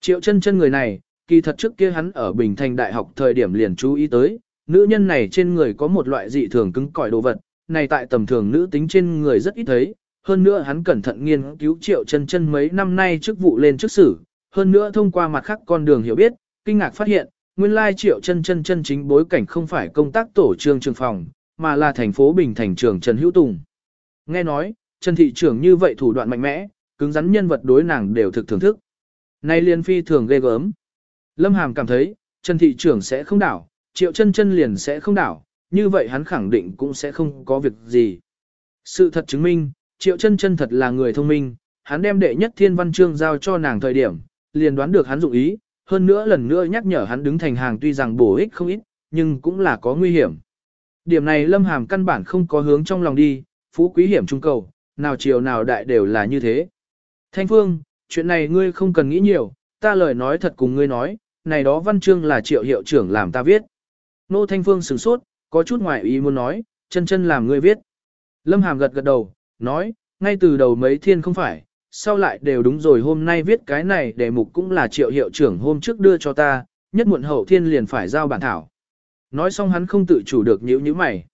[SPEAKER 1] Triệu chân chân người này, kỳ thật trước kia hắn ở Bình Thành Đại học thời điểm liền chú ý tới, nữ nhân này trên người có một loại dị thường cứng cỏi đồ vật, này tại tầm thường nữ tính trên người rất ít thấy, hơn nữa hắn cẩn thận nghiên cứu triệu chân chân mấy năm nay chức vụ lên chức sử, hơn nữa thông qua mặt khác con đường hiểu biết, kinh ngạc phát hiện, nguyên lai triệu chân chân chân chính bối cảnh không phải công tác tổ trường trường phòng, mà là thành phố Bình Thành trưởng Trần Hữu Tùng. Nghe nói, Trần Thị trưởng như vậy thủ đoạn mạnh mẽ, cứng rắn nhân vật đối nàng đều thực thưởng thức. Nay liên phi thường ghê gớm. Lâm Hàm cảm thấy, Trần Thị trưởng sẽ không đảo, Triệu chân chân liền sẽ không đảo, như vậy hắn khẳng định cũng sẽ không có việc gì. Sự thật chứng minh, Triệu chân chân thật là người thông minh, hắn đem đệ nhất thiên văn chương giao cho nàng thời điểm, liền đoán được hắn dụng ý, hơn nữa lần nữa nhắc nhở hắn đứng thành hàng tuy rằng bổ ích không ít, nhưng cũng là có nguy hiểm. Điểm này Lâm Hàm căn bản không có hướng trong lòng đi, phú quý hiểm trung cầu, nào chiều nào đại đều là như thế. Thanh Phương, chuyện này ngươi không cần nghĩ nhiều, ta lời nói thật cùng ngươi nói, này đó văn chương là triệu hiệu trưởng làm ta viết. Nô Thanh Phương sửng sốt, có chút ngoài ý muốn nói, chân chân làm ngươi viết. Lâm Hàm gật gật đầu, nói, ngay từ đầu mấy thiên không phải, sau lại đều đúng rồi hôm nay viết cái này đề mục cũng là triệu hiệu trưởng hôm trước đưa cho ta, nhất muộn hậu thiên liền phải giao bản thảo. Nói xong hắn không tự chủ được nhíu nhíu mày.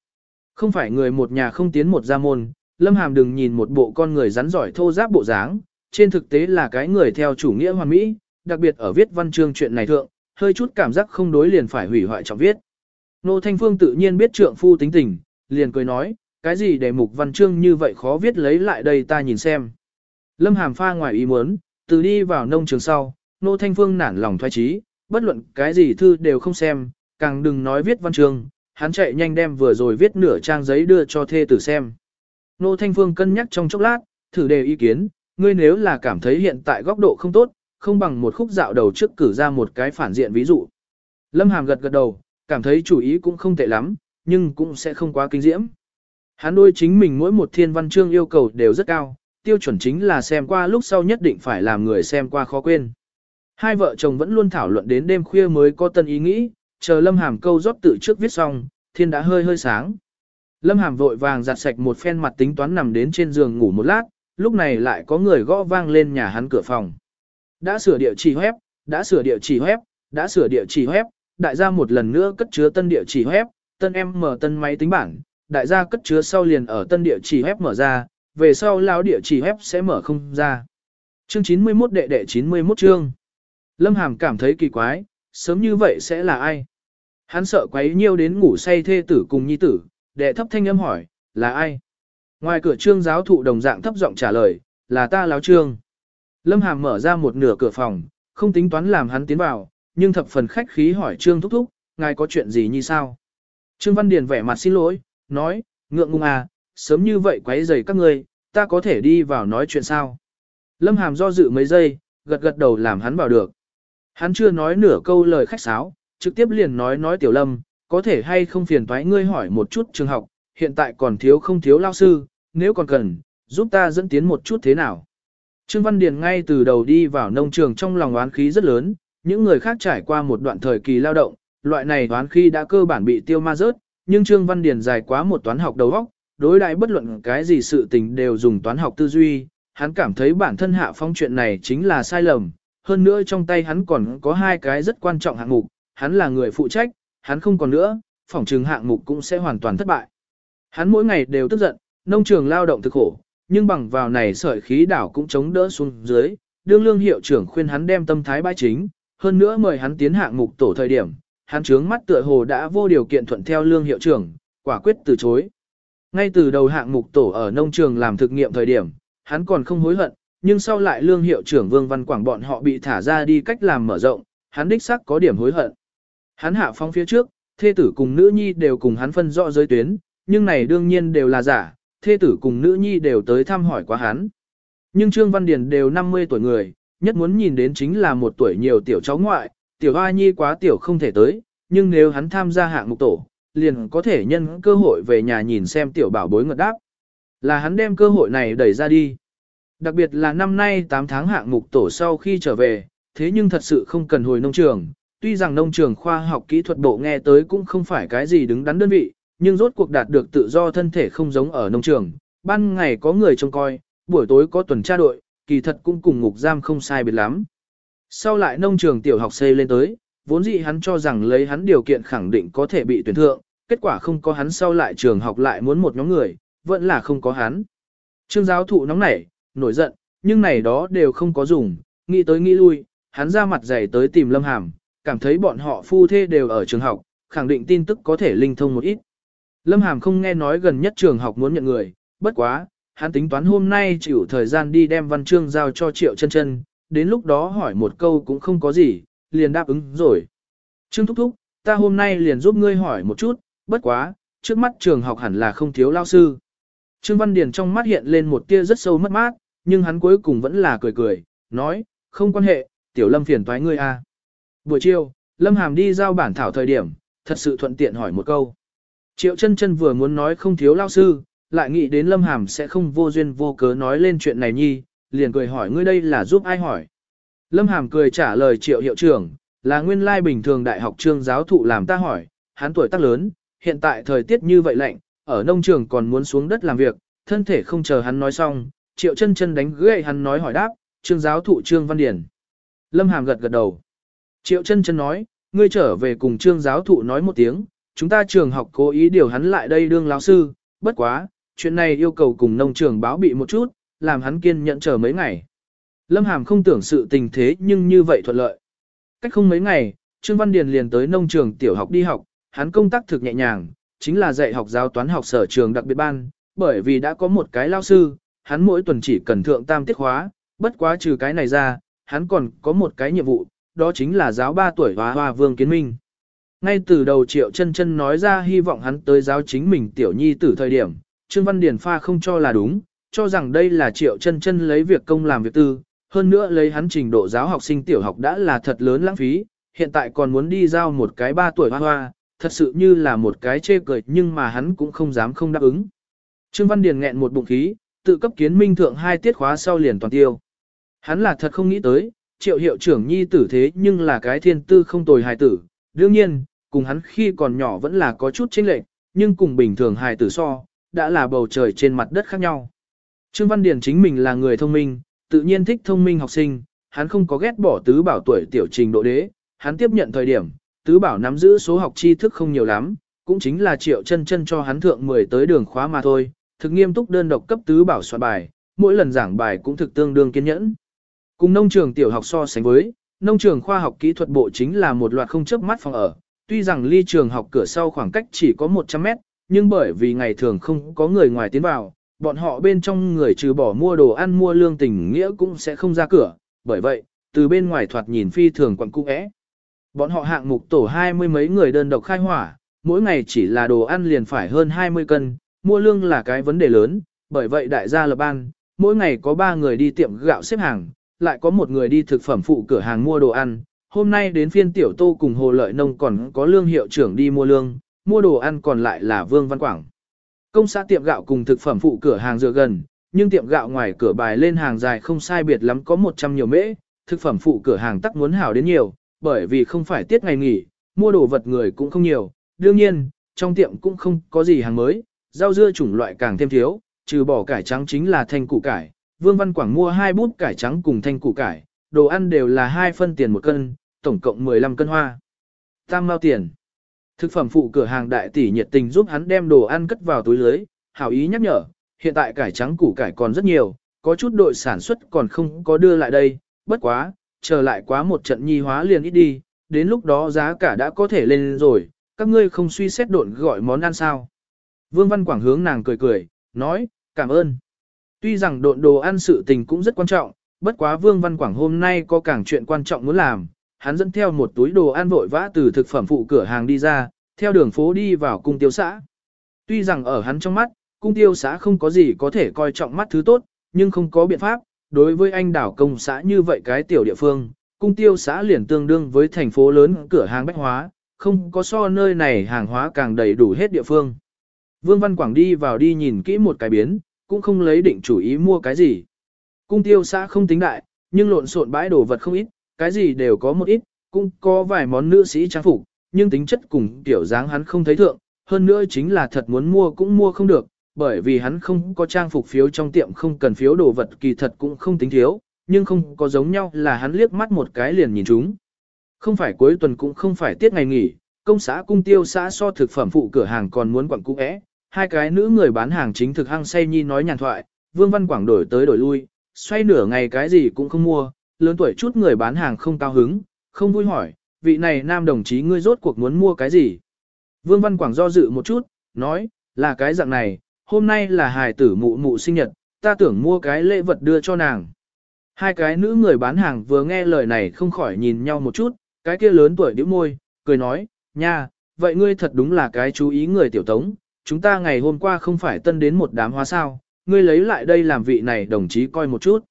[SPEAKER 1] Không phải người một nhà không tiến một gia môn, Lâm Hàm đừng nhìn một bộ con người rắn giỏi thô giáp bộ dáng, trên thực tế là cái người theo chủ nghĩa hoàn mỹ, đặc biệt ở viết văn chương chuyện này thượng, hơi chút cảm giác không đối liền phải hủy hoại trọng viết. Nô Thanh Phương tự nhiên biết trượng phu tính tình, liền cười nói, cái gì để mục văn chương như vậy khó viết lấy lại đây ta nhìn xem. Lâm Hàm pha ngoài ý muốn, từ đi vào nông trường sau, Nô Thanh Phương nản lòng thoái trí, bất luận cái gì thư đều không xem, càng đừng nói viết văn chương, hắn chạy nhanh đem vừa rồi viết nửa trang giấy đưa cho thê tử xem. Nô Thanh Phương cân nhắc trong chốc lát, thử đề ý kiến, ngươi nếu là cảm thấy hiện tại góc độ không tốt, không bằng một khúc dạo đầu trước cử ra một cái phản diện ví dụ. Lâm Hàm gật gật đầu, cảm thấy chủ ý cũng không tệ lắm, nhưng cũng sẽ không quá kinh diễm. Hắn đôi chính mình mỗi một thiên văn chương yêu cầu đều rất cao, tiêu chuẩn chính là xem qua lúc sau nhất định phải làm người xem qua khó quên. Hai vợ chồng vẫn luôn thảo luận đến đêm khuya mới có tân ý nghĩ, chờ Lâm Hàm câu rót tự trước viết xong, thiên đã hơi hơi sáng. Lâm Hàm vội vàng giặt sạch một phen mặt tính toán nằm đến trên giường ngủ một lát, lúc này lại có người gõ vang lên nhà hắn cửa phòng. Đã sửa địa chỉ web, đã sửa địa chỉ web, đã sửa địa chỉ web, đại gia một lần nữa cất chứa tân địa chỉ web, tân em mở tân máy tính bảng, đại gia cất chứa sau liền ở tân địa chỉ web mở ra, về sau lão địa chỉ web sẽ mở không ra. Chương 91 đệ đệ 91 chương. Lâm Hàm cảm thấy kỳ quái, sớm như vậy sẽ là ai? Hắn sợ quấy nhiêu đến ngủ say thê tử cùng nhi tử, đệ thấp thanh âm hỏi, là ai? Ngoài cửa trương giáo thụ đồng dạng thấp giọng trả lời, là ta láo trương. Lâm Hàm mở ra một nửa cửa phòng, không tính toán làm hắn tiến vào, nhưng thập phần khách khí hỏi trương thúc thúc, ngài có chuyện gì như sao? Trương Văn Điền vẻ mặt xin lỗi, nói, ngượng ngùng à, sớm như vậy quấy rầy các ngươi, ta có thể đi vào nói chuyện sao? Lâm Hàm do dự mấy giây, gật gật đầu làm hắn vào được. Hắn chưa nói nửa câu lời khách sáo, trực tiếp liền nói nói tiểu lâm, có thể hay không phiền thoái ngươi hỏi một chút trường học, hiện tại còn thiếu không thiếu lao sư, nếu còn cần, giúp ta dẫn tiến một chút thế nào. Trương Văn Điền ngay từ đầu đi vào nông trường trong lòng oán khí rất lớn, những người khác trải qua một đoạn thời kỳ lao động, loại này oán khí đã cơ bản bị tiêu ma rớt, nhưng Trương Văn Điền dài quá một toán học đầu óc, đối đại bất luận cái gì sự tình đều dùng toán học tư duy, hắn cảm thấy bản thân hạ phong chuyện này chính là sai lầm, hơn nữa trong tay hắn còn có hai cái rất quan trọng hạng mục, hắn là người phụ trách, hắn không còn nữa, phòng trừng hạng mục cũng sẽ hoàn toàn thất bại. Hắn mỗi ngày đều tức giận, nông trường lao động thực khổ, nhưng bằng vào này sợi khí đảo cũng chống đỡ xuống dưới, đương lương hiệu trưởng khuyên hắn đem tâm thái bãi chính, hơn nữa mời hắn tiến hạng mục tổ thời điểm, hắn trướng mắt tựa hồ đã vô điều kiện thuận theo lương hiệu trưởng, quả quyết từ chối. Ngay từ đầu hạng mục tổ ở nông trường làm thực nghiệm thời điểm, hắn còn không hối hận, nhưng sau lại lương hiệu trưởng Vương Văn Quảng bọn họ bị thả ra đi cách làm mở rộng, hắn đích xác có điểm hối hận. Hắn hạ phong phía trước, thê tử cùng nữ nhi đều cùng hắn phân rõ giới tuyến, nhưng này đương nhiên đều là giả, thê tử cùng nữ nhi đều tới thăm hỏi quá hắn. Nhưng Trương Văn Điền đều 50 tuổi người, nhất muốn nhìn đến chính là một tuổi nhiều tiểu cháu ngoại, tiểu hoa nhi quá tiểu không thể tới, nhưng nếu hắn tham gia hạng mục tổ, liền có thể nhân cơ hội về nhà nhìn xem tiểu bảo bối ngật đáp. Là hắn đem cơ hội này đẩy ra đi. Đặc biệt là năm nay 8 tháng hạng mục tổ sau khi trở về, thế nhưng thật sự không cần hồi nông trường. Tuy rằng nông trường khoa học kỹ thuật bộ nghe tới cũng không phải cái gì đứng đắn đơn vị, nhưng rốt cuộc đạt được tự do thân thể không giống ở nông trường. Ban ngày có người trông coi, buổi tối có tuần tra đội, kỳ thật cũng cùng ngục giam không sai biệt lắm. Sau lại nông trường tiểu học xây lên tới, vốn dĩ hắn cho rằng lấy hắn điều kiện khẳng định có thể bị tuyển thượng, kết quả không có hắn sau lại trường học lại muốn một nhóm người, vẫn là không có hắn. Trương giáo thụ nóng nảy, nổi giận, nhưng này đó đều không có dùng, nghĩ tới nghĩ lui, hắn ra mặt dày tới tìm Lâm Hàm, cảm thấy bọn họ phu thê đều ở trường học, khẳng định tin tức có thể linh thông một ít. Lâm Hàm không nghe nói gần nhất trường học muốn nhận người, bất quá, hắn tính toán hôm nay chịu thời gian đi đem văn chương giao cho Triệu chân chân, đến lúc đó hỏi một câu cũng không có gì, liền đáp ứng rồi. Trương Thúc Thúc, ta hôm nay liền giúp ngươi hỏi một chút, bất quá, trước mắt trường học hẳn là không thiếu lao sư. Trương Văn Điền trong mắt hiện lên một tia rất sâu mất mát, nhưng hắn cuối cùng vẫn là cười cười, nói, không quan hệ, tiểu lâm phiền toái ngươi a. À. Buổi chiều, Lâm Hàm đi giao bản thảo thời điểm, thật sự thuận tiện hỏi một câu. Triệu chân chân vừa muốn nói không thiếu lao sư, lại nghĩ đến Lâm Hàm sẽ không vô duyên vô cớ nói lên chuyện này nhi, liền cười hỏi ngươi đây là giúp ai hỏi. Lâm Hàm cười trả lời triệu hiệu trưởng, là nguyên lai bình thường đại học trường giáo thụ làm ta hỏi, hắn tuổi tác lớn, hiện tại thời tiết như vậy lạnh, ở nông trường còn muốn xuống đất làm việc, thân thể không chờ hắn nói xong, triệu chân chân đánh gậy hắn nói hỏi đáp, trường giáo thụ trương văn điển. Lâm Hàm gật gật đầu. Triệu chân chân nói, ngươi trở về cùng trương giáo thụ nói một tiếng, chúng ta trường học cố ý điều hắn lại đây đương lão sư, bất quá, chuyện này yêu cầu cùng nông trường báo bị một chút, làm hắn kiên nhẫn chờ mấy ngày. Lâm Hàm không tưởng sự tình thế nhưng như vậy thuận lợi. Cách không mấy ngày, Trương Văn Điền liền tới nông trường tiểu học đi học, hắn công tác thực nhẹ nhàng, chính là dạy học giáo toán học sở trường đặc biệt ban, bởi vì đã có một cái lao sư, hắn mỗi tuần chỉ cần thượng tam tiết khóa, bất quá trừ cái này ra, hắn còn có một cái nhiệm vụ, đó chính là giáo 3 tuổi hóa hoa vương kiến minh. Ngay từ đầu triệu chân chân nói ra hy vọng hắn tới giáo chính mình tiểu nhi tử thời điểm, Trương Văn Điền pha không cho là đúng, cho rằng đây là triệu chân chân lấy việc công làm việc tư, hơn nữa lấy hắn trình độ giáo học sinh tiểu học đã là thật lớn lãng phí, hiện tại còn muốn đi giao một cái 3 tuổi hoa hoa, thật sự như là một cái chê cười nhưng mà hắn cũng không dám không đáp ứng. Trương Văn Điền nghẹn một bụng khí, tự cấp kiến minh thượng hai tiết khóa sau liền toàn tiêu. Hắn là thật không nghĩ tới, triệu hiệu trưởng nhi tử thế nhưng là cái thiên tư không tồi hài tử, đương nhiên, cùng hắn khi còn nhỏ vẫn là có chút chênh lệch, nhưng cùng bình thường hài tử so, đã là bầu trời trên mặt đất khác nhau. Trương Văn Điền chính mình là người thông minh, tự nhiên thích thông minh học sinh, hắn không có ghét bỏ tứ bảo tuổi tiểu trình độ đế, hắn tiếp nhận thời điểm, tứ bảo nắm giữ số học tri thức không nhiều lắm, cũng chính là triệu chân chân cho hắn thượng 10 tới đường khóa mà thôi, thực nghiêm túc đơn độc cấp tứ bảo soạn bài, mỗi lần giảng bài cũng thực tương đương kiên nhẫn. Cùng nông trường tiểu học so sánh với, nông trường khoa học kỹ thuật bộ chính là một loạt không chớp mắt phòng ở, tuy rằng ly trường học cửa sau khoảng cách chỉ có 100 mét, nhưng bởi vì ngày thường không có người ngoài tiến vào, bọn họ bên trong người trừ bỏ mua đồ ăn mua lương tình nghĩa cũng sẽ không ra cửa, bởi vậy, từ bên ngoài thoạt nhìn phi thường quặng cung ẽ. Bọn họ hạng mục tổ hai mươi mấy người đơn độc khai hỏa, mỗi ngày chỉ là đồ ăn liền phải hơn 20 cân, mua lương là cái vấn đề lớn, bởi vậy đại gia lập ban, mỗi ngày có 3 người đi tiệm gạo xếp hàng, lại có một người đi thực phẩm phụ cửa hàng mua đồ ăn. Hôm nay đến phiên tiểu tô cùng hồ lợi nông còn có lương hiệu trưởng đi mua lương, mua đồ ăn còn lại là Vương Văn Quảng. Công xã tiệm gạo cùng thực phẩm phụ cửa hàng dựa gần, nhưng tiệm gạo ngoài cửa bài lên hàng dài không sai biệt lắm có 100 nhiều mễ, thực phẩm phụ cửa hàng tắc muốn hảo đến nhiều, bởi vì không phải tiết ngày nghỉ, mua đồ vật người cũng không nhiều, đương nhiên, trong tiệm cũng không có gì hàng mới, rau dưa chủng loại càng thêm thiếu, trừ bỏ cải trắng chính là thanh củ cải. Vương Văn Quảng mua hai bút cải trắng cùng thanh củ cải, đồ ăn đều là hai phân tiền một cân, tổng cộng 15 cân hoa. Tam mao tiền. Thực phẩm phụ cửa hàng đại tỷ nhiệt tình giúp hắn đem đồ ăn cất vào túi lưới, hảo ý nhắc nhở, hiện tại cải trắng củ cải còn rất nhiều, có chút đội sản xuất còn không có đưa lại đây, bất quá, chờ lại quá một trận nhi hóa liền ít đi, đến lúc đó giá cả đã có thể lên rồi, các ngươi không suy xét độn gọi món ăn sao. Vương Văn Quảng hướng nàng cười cười, nói, cảm ơn. Tuy rằng độn đồ ăn sự tình cũng rất quan trọng, bất quá Vương Văn Quảng hôm nay có càng chuyện quan trọng muốn làm, hắn dẫn theo một túi đồ ăn vội vã từ thực phẩm phụ cửa hàng đi ra, theo đường phố đi vào cung tiêu xã. Tuy rằng ở hắn trong mắt, cung tiêu xã không có gì có thể coi trọng mắt thứ tốt, nhưng không có biện pháp, đối với anh đảo công xã như vậy cái tiểu địa phương, cung tiêu xã liền tương đương với thành phố lớn cửa hàng bách hóa, không có so nơi này hàng hóa càng đầy đủ hết địa phương. Vương Văn Quảng đi vào đi nhìn kỹ một cái biến, cũng không lấy định chủ ý mua cái gì. Cung tiêu xã không tính đại, nhưng lộn xộn bãi đồ vật không ít, cái gì đều có một ít, cũng có vài món nữ sĩ trang phục, nhưng tính chất cùng tiểu dáng hắn không thấy thượng, hơn nữa chính là thật muốn mua cũng mua không được, bởi vì hắn không có trang phục phiếu trong tiệm không cần phiếu đồ vật kỳ thật cũng không tính thiếu, nhưng không có giống nhau là hắn liếc mắt một cái liền nhìn chúng. Không phải cuối tuần cũng không phải tiết ngày nghỉ, công xã cung tiêu xã so thực phẩm phụ cửa hàng còn muốn quặng cũ é, hai cái nữ người bán hàng chính thực hăng say nhi nói nhàn thoại, Vương Văn Quảng đổi tới đổi lui, xoay nửa ngày cái gì cũng không mua, lớn tuổi chút người bán hàng không cao hứng, không vui hỏi, vị này nam đồng chí ngươi rốt cuộc muốn mua cái gì? Vương Văn Quảng do dự một chút, nói, là cái dạng này, hôm nay là hài tử mụ mụ sinh nhật, ta tưởng mua cái lễ vật đưa cho nàng. Hai cái nữ người bán hàng vừa nghe lời này không khỏi nhìn nhau một chút, cái kia lớn tuổi điếu môi, cười nói, nha, vậy ngươi thật đúng là cái chú ý người tiểu tống, chúng ta ngày hôm qua không phải tân đến một đám hóa sao, ngươi lấy lại đây làm vị này đồng chí coi một chút.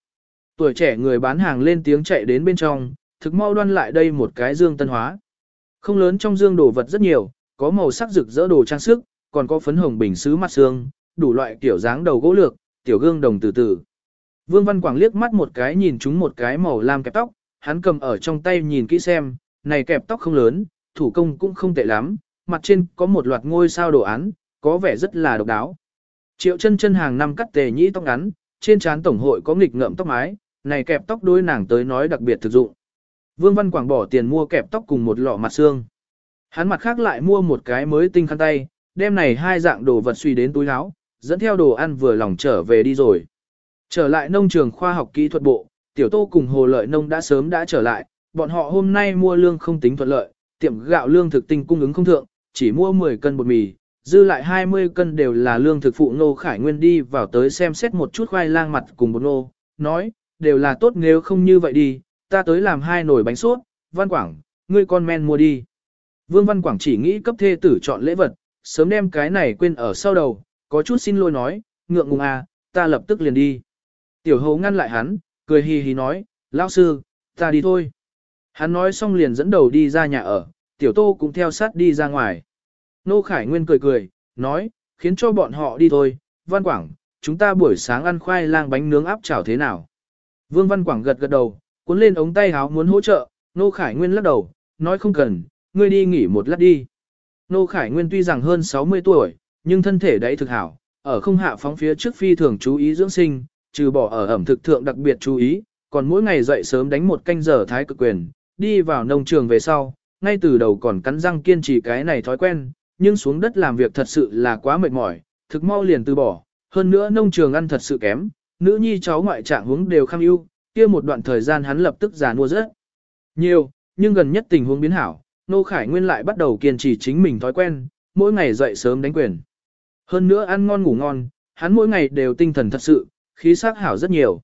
[SPEAKER 1] Tuổi trẻ người bán hàng lên tiếng chạy đến bên trong, thực mau đoan lại đây một cái dương tân hóa. Không lớn trong dương đồ vật rất nhiều, có màu sắc rực rỡ đồ trang sức, còn có phấn hồng bình sứ mặt xương, đủ loại kiểu dáng đầu gỗ lược, tiểu gương đồng từ từ. Vương Văn Quảng liếc mắt một cái nhìn chúng một cái màu lam kẹp tóc, hắn cầm ở trong tay nhìn kỹ xem, này kẹp tóc không lớn, thủ công cũng không tệ lắm, mặt trên có một loạt ngôi sao đồ án, có vẻ rất là độc đáo. Triệu chân chân hàng năm cắt tề nhĩ tóc ngắn, trên trán tổng hội có nghịch ngợm tóc mái, này kẹp tóc đôi nàng tới nói đặc biệt thực dụng. Vương Văn Quảng bỏ tiền mua kẹp tóc cùng một lọ mặt xương. Hắn mặt khác lại mua một cái mới tinh khăn tay, đem này hai dạng đồ vật suy đến túi áo, dẫn theo đồ ăn vừa lòng trở về đi rồi. Trở lại nông trường khoa học kỹ thuật bộ, tiểu tô cùng hồ lợi nông đã sớm đã trở lại, bọn họ hôm nay mua lương không tính thuận lợi, tiệm gạo lương thực tinh cung ứng không thượng, chỉ mua 10 cân bột mì, dư lại 20 cân đều là lương thực phụ nô khải nguyên đi vào tới xem xét một chút khoai lang mặt cùng bột nô, nói, đều là tốt nếu không như vậy đi, ta tới làm hai nồi bánh sốt, Văn Quảng, ngươi con men mua đi. Vương Văn Quảng chỉ nghĩ cấp thê tử chọn lễ vật, sớm đem cái này quên ở sau đầu, có chút xin lỗi nói, ngượng ngùng à, ta lập tức liền đi. Tiểu hầu ngăn lại hắn, cười hì hì nói, lão sư, ta đi thôi. Hắn nói xong liền dẫn đầu đi ra nhà ở, tiểu tô cũng theo sát đi ra ngoài. Nô Khải Nguyên cười cười, nói, khiến cho bọn họ đi thôi, Văn Quảng, chúng ta buổi sáng ăn khoai lang bánh nướng áp chảo thế nào. Vương Văn Quảng gật gật đầu, cuốn lên ống tay háo muốn hỗ trợ, Nô Khải Nguyên lắc đầu, nói không cần, ngươi đi nghỉ một lát đi. Nô Khải Nguyên tuy rằng hơn 60 tuổi, nhưng thân thể đấy thực hảo, ở không hạ phóng phía trước phi thường chú ý dưỡng sinh, trừ bỏ ở ẩm thực thượng đặc biệt chú ý, còn mỗi ngày dậy sớm đánh một canh giờ thái cực quyền, đi vào nông trường về sau, ngay từ đầu còn cắn răng kiên trì cái này thói quen, nhưng xuống đất làm việc thật sự là quá mệt mỏi, thực mau liền từ bỏ, hơn nữa nông trường ăn thật sự kém, nữ nhi cháu ngoại trạng hướng đều kham ưu, kia một đoạn thời gian hắn lập tức già mua rất nhiều, nhưng gần nhất tình huống biến hảo, Nô Khải Nguyên lại bắt đầu kiên trì chính mình thói quen, mỗi ngày dậy sớm đánh quyền. Hơn nữa ăn ngon ngủ ngon, hắn mỗi ngày đều tinh thần thật sự, khí sắc hảo rất nhiều.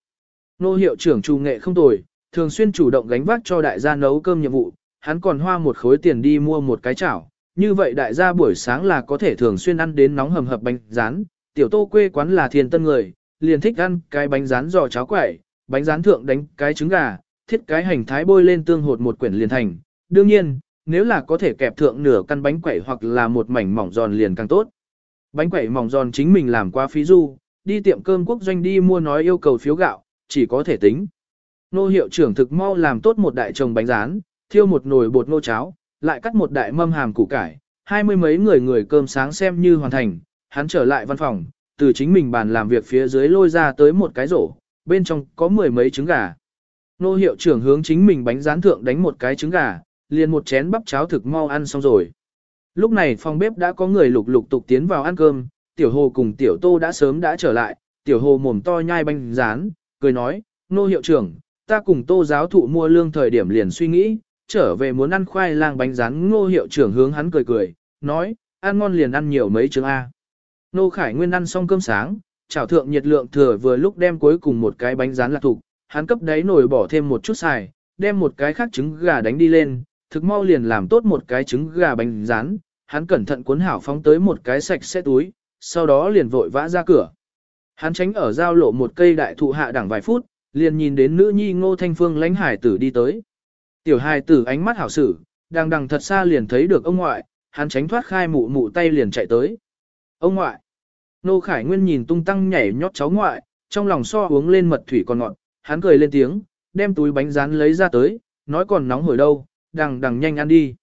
[SPEAKER 1] Nô hiệu trưởng trù nghệ không tồi, thường xuyên chủ động gánh vác cho đại gia nấu cơm nhiệm vụ, hắn còn hoa một khối tiền đi mua một cái chảo. Như vậy đại gia buổi sáng là có thể thường xuyên ăn đến nóng hầm hập bánh rán, tiểu tô quê quán là thiền tân người, liền thích ăn cái bánh rán giò cháo quẩy, bánh rán thượng đánh cái trứng gà, thiết cái hành thái bôi lên tương hột một quyển liền thành. Đương nhiên, nếu là có thể kẹp thượng nửa căn bánh quẩy hoặc là một mảnh mỏng giòn liền càng tốt. Bánh quẩy mỏng giòn chính mình làm qua phí du, đi tiệm cơm quốc doanh đi mua nói yêu cầu phiếu gạo, chỉ có thể tính. Nô hiệu trưởng thực mau làm tốt một đại chồng bánh rán, thiêu một nồi bột nô cháo, lại cắt một đại mâm hàm củ cải, hai mươi mấy người người cơm sáng xem như hoàn thành, hắn trở lại văn phòng, từ chính mình bàn làm việc phía dưới lôi ra tới một cái rổ, bên trong có mười mấy trứng gà. Nô hiệu trưởng hướng chính mình bánh rán thượng đánh một cái trứng gà, liền một chén bắp cháo thực mau ăn xong rồi. Lúc này phòng bếp đã có người lục lục tục tiến vào ăn cơm, tiểu hồ cùng tiểu tô đã sớm đã trở lại, tiểu hồ mồm to nhai bánh rán, cười nói, nô hiệu trưởng, ta cùng tô giáo thụ mua lương thời điểm liền suy nghĩ, trở về muốn ăn khoai lang bánh rán ngô hiệu trưởng hướng hắn cười cười, nói, ăn ngon liền ăn nhiều mấy trứng A. Nô Khải Nguyên ăn xong cơm sáng, chảo thượng nhiệt lượng thừa vừa lúc đem cuối cùng một cái bánh rán lạc thục, hắn cấp đáy nồi bỏ thêm một chút xài, đem một cái khác trứng gà đánh đi lên, thực mau liền làm tốt một cái trứng gà bánh rán, hắn cẩn thận cuốn hảo phóng tới một cái sạch sẽ túi, sau đó liền vội vã ra cửa. Hắn tránh ở giao lộ một cây đại thụ hạ đẳng vài phút, liền nhìn đến nữ nhi ngô thanh phương lãnh hải tử đi tới. Tiểu hài tử ánh mắt hảo sử, đang đằng thật xa liền thấy được ông ngoại, hắn tránh thoát khai mụ mụ tay liền chạy tới. Ông ngoại. Nô Khải Nguyên nhìn tung tăng nhảy nhót cháu ngoại, trong lòng so uống lên mật thủy còn ngọt, hắn cười lên tiếng, đem túi bánh rán lấy ra tới, nói còn nóng hổi đâu, đằng đằng nhanh ăn đi.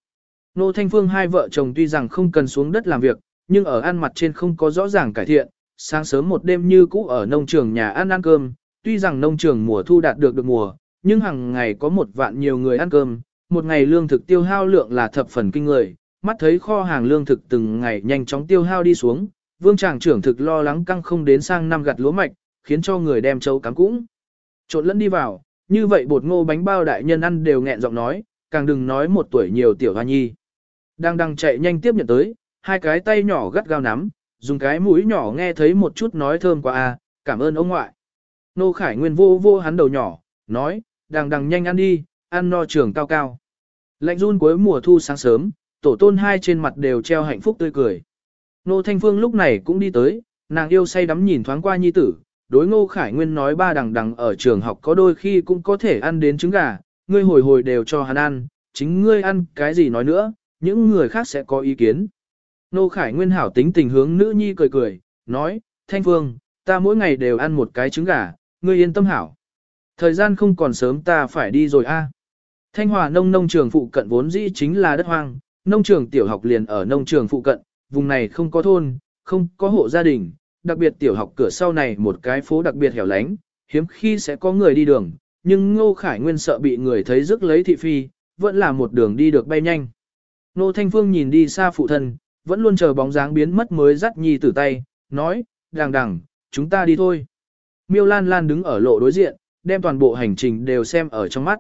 [SPEAKER 1] Nô Thanh Phương hai vợ chồng tuy rằng không cần xuống đất làm việc, nhưng ở ăn mặt trên không có rõ ràng cải thiện, sáng sớm một đêm như cũ ở nông trường nhà ăn ăn cơm, tuy rằng nông trường mùa thu đạt được được mùa, nhưng hàng ngày có một vạn nhiều người ăn cơm, một ngày lương thực tiêu hao lượng là thập phần kinh người, mắt thấy kho hàng lương thực từng ngày nhanh chóng tiêu hao đi xuống, vương tràng trưởng thực lo lắng căng không đến sang năm gặt lúa mạch, khiến cho người đem châu cắm cũng trộn lẫn đi vào, như vậy bột ngô bánh bao đại nhân ăn đều nghẹn giọng nói, càng đừng nói một tuổi nhiều tiểu hoa nhi. Đang đang chạy nhanh tiếp nhận tới, hai cái tay nhỏ gắt gao nắm, dùng cái mũi nhỏ nghe thấy một chút nói thơm quá a, cảm ơn ông ngoại. Nô Khải Nguyên vô vô hắn đầu nhỏ, nói, đằng đằng nhanh ăn đi, ăn no trường cao cao. Lạnh run cuối mùa thu sáng sớm, tổ tôn hai trên mặt đều treo hạnh phúc tươi cười. Nô Thanh Phương lúc này cũng đi tới, nàng yêu say đắm nhìn thoáng qua nhi tử, đối ngô Khải Nguyên nói ba đằng đằng ở trường học có đôi khi cũng có thể ăn đến trứng gà, ngươi hồi hồi đều cho hắn ăn, chính ngươi ăn cái gì nói nữa, những người khác sẽ có ý kiến. Nô Khải Nguyên hảo tính tình hướng nữ nhi cười cười, nói, Thanh Phương, ta mỗi ngày đều ăn một cái trứng gà, ngươi yên tâm hảo. Thời gian không còn sớm ta phải đi rồi a. Thanh Hòa nông nông trường phụ cận vốn dĩ chính là đất hoang, nông trường tiểu học liền ở nông trường phụ cận, vùng này không có thôn, không có hộ gia đình, đặc biệt tiểu học cửa sau này một cái phố đặc biệt hẻo lánh, hiếm khi sẽ có người đi đường, nhưng Ngô Khải Nguyên sợ bị người thấy rước lấy thị phi, vẫn là một đường đi được bay nhanh. Nô Thanh Phương nhìn đi xa phụ thân, vẫn luôn chờ bóng dáng biến mất mới dắt nhi tử tay, nói, đàng đàng, chúng ta đi thôi. Miêu Lan Lan đứng ở lộ đối diện, đem toàn bộ hành trình đều xem ở trong mắt.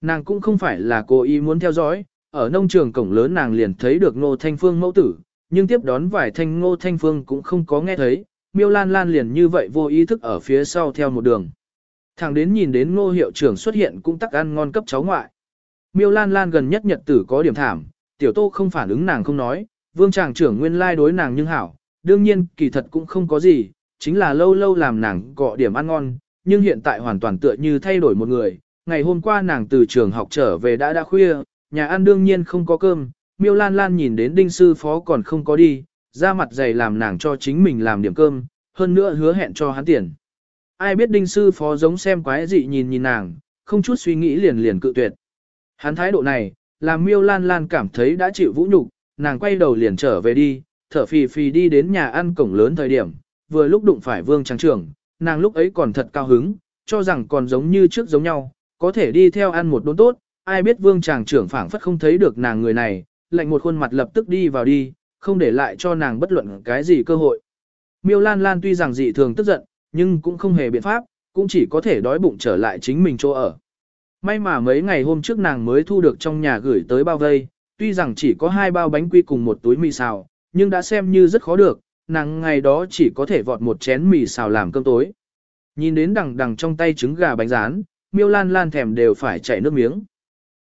[SPEAKER 1] Nàng cũng không phải là cô ý muốn theo dõi, ở nông trường cổng lớn nàng liền thấy được Ngô Thanh Phương mẫu tử, nhưng tiếp đón vài thanh Ngô Thanh Phương cũng không có nghe thấy, Miêu Lan Lan liền như vậy vô ý thức ở phía sau theo một đường. thằng đến nhìn đến ngô hiệu trưởng xuất hiện cũng tắc ăn ngon cấp cháu ngoại. Miêu Lan Lan gần nhất nhật tử có điểm thảm, tiểu tô không phản ứng nàng không nói, vương tràng trưởng nguyên lai đối nàng nhưng hảo, đương nhiên kỳ thật cũng không có gì, chính là lâu lâu làm nàng gọ điểm ăn ngon, nhưng hiện tại hoàn toàn tựa như thay đổi một người. Ngày hôm qua nàng từ trường học trở về đã đã khuya, nhà ăn đương nhiên không có cơm, miêu lan lan nhìn đến đinh sư phó còn không có đi, ra mặt dày làm nàng cho chính mình làm điểm cơm, hơn nữa hứa hẹn cho hắn tiền. Ai biết đinh sư phó giống xem quái dị nhìn nhìn nàng, không chút suy nghĩ liền liền cự tuyệt. Hắn thái độ này, làm miêu lan lan cảm thấy đã chịu vũ nhục, nàng quay đầu liền trở về đi, thở phì phì đi đến nhà ăn cổng lớn thời điểm, vừa lúc đụng phải vương trang trưởng, nàng lúc ấy còn thật cao hứng, cho rằng còn giống như trước giống nhau, có thể đi theo ăn một đốn tốt, ai biết vương chàng trưởng phảng phất không thấy được nàng người này, lạnh một khuôn mặt lập tức đi vào đi, không để lại cho nàng bất luận cái gì cơ hội. Miêu Lan Lan tuy rằng dị thường tức giận, nhưng cũng không hề biện pháp, cũng chỉ có thể đói bụng trở lại chính mình chỗ ở. May mà mấy ngày hôm trước nàng mới thu được trong nhà gửi tới bao vây, tuy rằng chỉ có hai bao bánh quy cùng một túi mì xào, nhưng đã xem như rất khó được, nàng ngày đó chỉ có thể vọt một chén mì xào làm cơm tối. Nhìn đến đằng đằng trong tay trứng gà bánh rán, miêu lan lan thèm đều phải chảy nước miếng.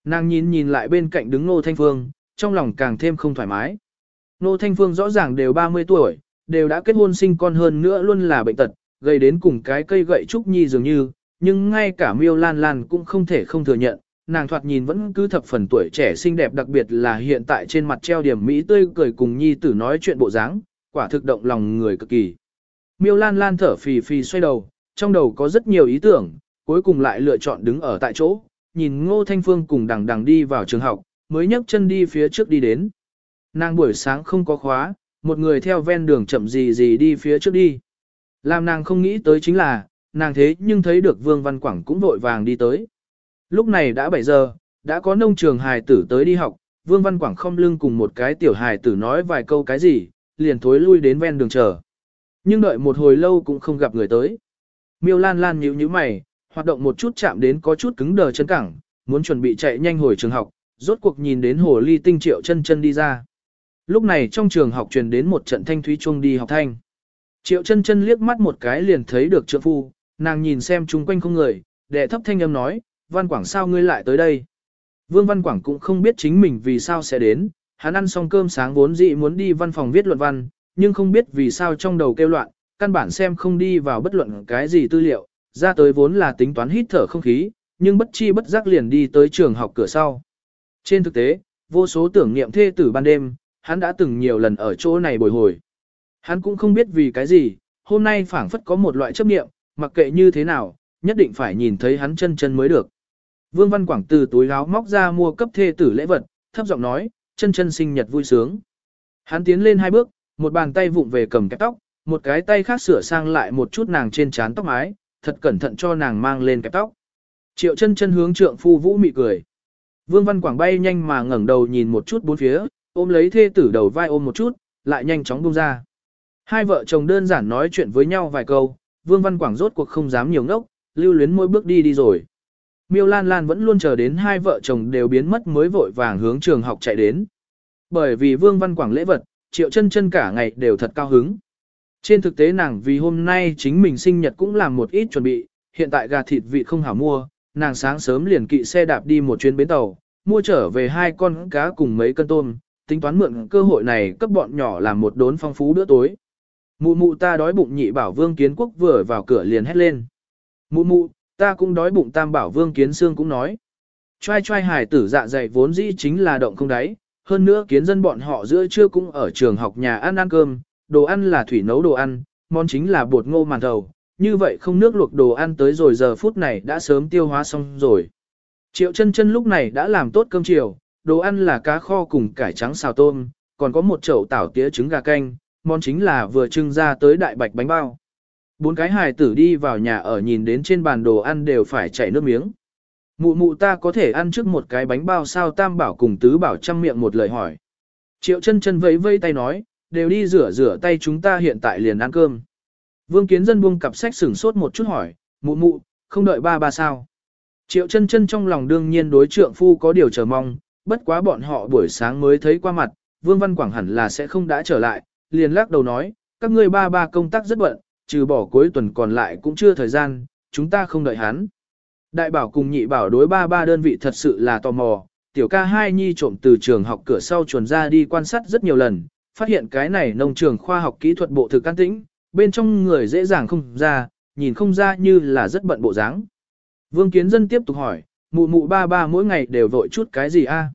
[SPEAKER 1] Nàng nhìn nhìn lại bên cạnh đứng Nô Thanh Phương, trong lòng càng thêm không thoải mái. Nô Thanh Phương rõ ràng đều 30 tuổi, đều đã kết hôn sinh con hơn nữa luôn là bệnh tật, gây đến cùng cái cây gậy trúc nhi dường như, nhưng ngay cả miêu lan lan cũng không thể không thừa nhận, nàng thoạt nhìn vẫn cứ thập phần tuổi trẻ xinh đẹp đặc biệt là hiện tại trên mặt treo điểm Mỹ tươi cười cùng nhi tử nói chuyện bộ dáng, quả thực động lòng người cực kỳ. Miêu lan lan thở phì phì xoay đầu, trong đầu có rất nhiều ý tưởng, cuối cùng lại lựa chọn đứng ở tại chỗ, nhìn Ngô Thanh Phương cùng đằng đằng đi vào trường học, mới nhấc chân đi phía trước đi đến. Nàng buổi sáng không có khóa, một người theo ven đường chậm gì gì đi phía trước đi. Làm nàng không nghĩ tới chính là, nàng thế nhưng thấy được Vương Văn Quảng cũng vội vàng đi tới. Lúc này đã 7 giờ, đã có nông trường hài tử tới đi học, Vương Văn Quảng không lưng cùng một cái tiểu hài tử nói vài câu cái gì, liền thối lui đến ven đường chờ. Nhưng đợi một hồi lâu cũng không gặp người tới. Miêu Lan Lan nhíu nhíu mày, hoạt động một chút chạm đến có chút cứng đờ chân cẳng, muốn chuẩn bị chạy nhanh hồi trường học, rốt cuộc nhìn đến hồ ly tinh triệu chân chân đi ra. Lúc này trong trường học truyền đến một trận thanh thúy chuông đi học thanh. Triệu chân chân liếc mắt một cái liền thấy được trượng phu, nàng nhìn xem chung quanh không người, đệ thấp thanh âm nói, Văn Quảng sao ngươi lại tới đây? Vương Văn Quảng cũng không biết chính mình vì sao sẽ đến, hắn ăn xong cơm sáng vốn dị muốn đi văn phòng viết luận văn, nhưng không biết vì sao trong đầu kêu loạn, căn bản xem không đi vào bất luận cái gì tư liệu, ra tới vốn là tính toán hít thở không khí, nhưng bất chi bất giác liền đi tới trường học cửa sau. Trên thực tế, vô số tưởng niệm thê tử ban đêm, hắn đã từng nhiều lần ở chỗ này bồi hồi. Hắn cũng không biết vì cái gì, hôm nay phảng phất có một loại chấp niệm, mặc kệ như thế nào, nhất định phải nhìn thấy hắn chân chân mới được. Vương Văn Quảng từ túi áo móc ra mua cấp thê tử lễ vật, thấp giọng nói, chân chân sinh nhật vui sướng. Hắn tiến lên hai bước, một bàn tay vụng về cầm kẹp tóc, một cái tay khác sửa sang lại một chút nàng trên trán tóc mái, thật cẩn thận cho nàng mang lên kẹp tóc. Triệu chân chân hướng trượng phu vũ mị cười. Vương Văn Quảng bay nhanh mà ngẩng đầu nhìn một chút bốn phía, ôm lấy thê tử đầu vai ôm một chút, lại nhanh chóng buông ra. Hai vợ chồng đơn giản nói chuyện với nhau vài câu, Vương Văn Quảng rốt cuộc không dám nhiều ngốc, lưu luyến mỗi bước đi đi rồi. Miêu Lan Lan vẫn luôn chờ đến hai vợ chồng đều biến mất mới vội vàng hướng trường học chạy đến. Bởi vì Vương Văn Quảng lễ vật, Triệu chân chân cả ngày đều thật cao hứng. Trên thực tế nàng vì hôm nay chính mình sinh nhật cũng làm một ít chuẩn bị, hiện tại gà thịt vị không hảo mua, nàng sáng sớm liền kỵ xe đạp đi một chuyến bến tàu, mua trở về hai con cá cùng mấy cân tôm, tính toán mượn cơ hội này cấp bọn nhỏ làm một đốn phong phú bữa tối. Mụ mụ ta đói bụng nhị bảo vương kiến quốc vừa vào cửa liền hét lên. Mụ mụ, ta cũng đói bụng tam bảo vương kiến xương cũng nói. Trai trai hải tử dạ dày vốn dĩ chính là động không đáy, hơn nữa kiến dân bọn họ giữa trưa cũng ở trường học nhà ăn ăn cơm, đồ ăn là thủy nấu đồ ăn, món chính là bột ngô màn thầu, như vậy không nước luộc đồ ăn tới rồi giờ phút này đã sớm tiêu hóa xong rồi. Triệu chân chân lúc này đã làm tốt cơm chiều, đồ ăn là cá kho cùng cải trắng xào tôm, còn có một chậu tảo tía trứng gà canh, món chính là vừa trưng ra tới đại bạch bánh bao. Bốn cái hài tử đi vào nhà ở nhìn đến trên bàn đồ ăn đều phải chảy nước miếng. Mụ mụ ta có thể ăn trước một cái bánh bao sao tam bảo cùng tứ bảo chăm miệng một lời hỏi. Triệu chân chân vẫy vẫy tay nói, đều đi rửa rửa tay chúng ta hiện tại liền ăn cơm. Vương kiến dân buông cặp sách sửng sốt một chút hỏi, mụ mụ, không đợi ba ba sao. Triệu chân chân trong lòng đương nhiên đối trượng phu có điều chờ mong, bất quá bọn họ buổi sáng mới thấy qua mặt, Vương Văn Quảng hẳn là sẽ không đã trở lại, liền lắc đầu nói, các ngươi ba ba công tác rất bận, trừ bỏ cuối tuần còn lại cũng chưa thời gian, chúng ta không đợi hắn. Đại bảo cùng nhị bảo đối ba ba đơn vị thật sự là tò mò, tiểu ca hai nhi trộm từ trường học cửa sau chuồn ra đi quan sát rất nhiều lần, phát hiện cái này nông trường khoa học kỹ thuật bộ thực can tĩnh, bên trong người dễ dàng không ra, nhìn không ra như là rất bận bộ dáng. Vương Kiến Dân tiếp tục hỏi, mụ mụ ba ba mỗi ngày đều vội chút cái gì a?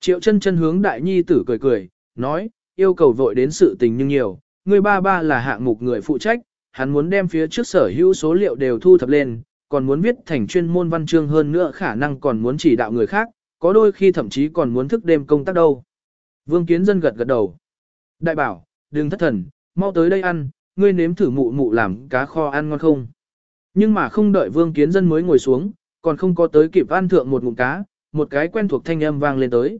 [SPEAKER 1] Triệu chân chân hướng đại nhi tử cười cười, nói, yêu cầu vội đến sự tình nhưng nhiều, người ba ba là hạng mục người phụ trách, hắn muốn đem phía trước sở hữu số liệu đều thu thập lên, còn muốn viết thành chuyên môn văn chương hơn nữa khả năng còn muốn chỉ đạo người khác, có đôi khi thậm chí còn muốn thức đêm công tác đâu. Vương Kiến Dân gật gật đầu. Đại bảo, đừng thất thần, mau tới đây ăn, ngươi nếm thử mụ mụ làm cá kho ăn ngon không. Nhưng mà không đợi Vương Kiến Dân mới ngồi xuống, còn không có tới kịp ăn thượng một ngụm cá, một cái quen thuộc thanh âm vang lên tới.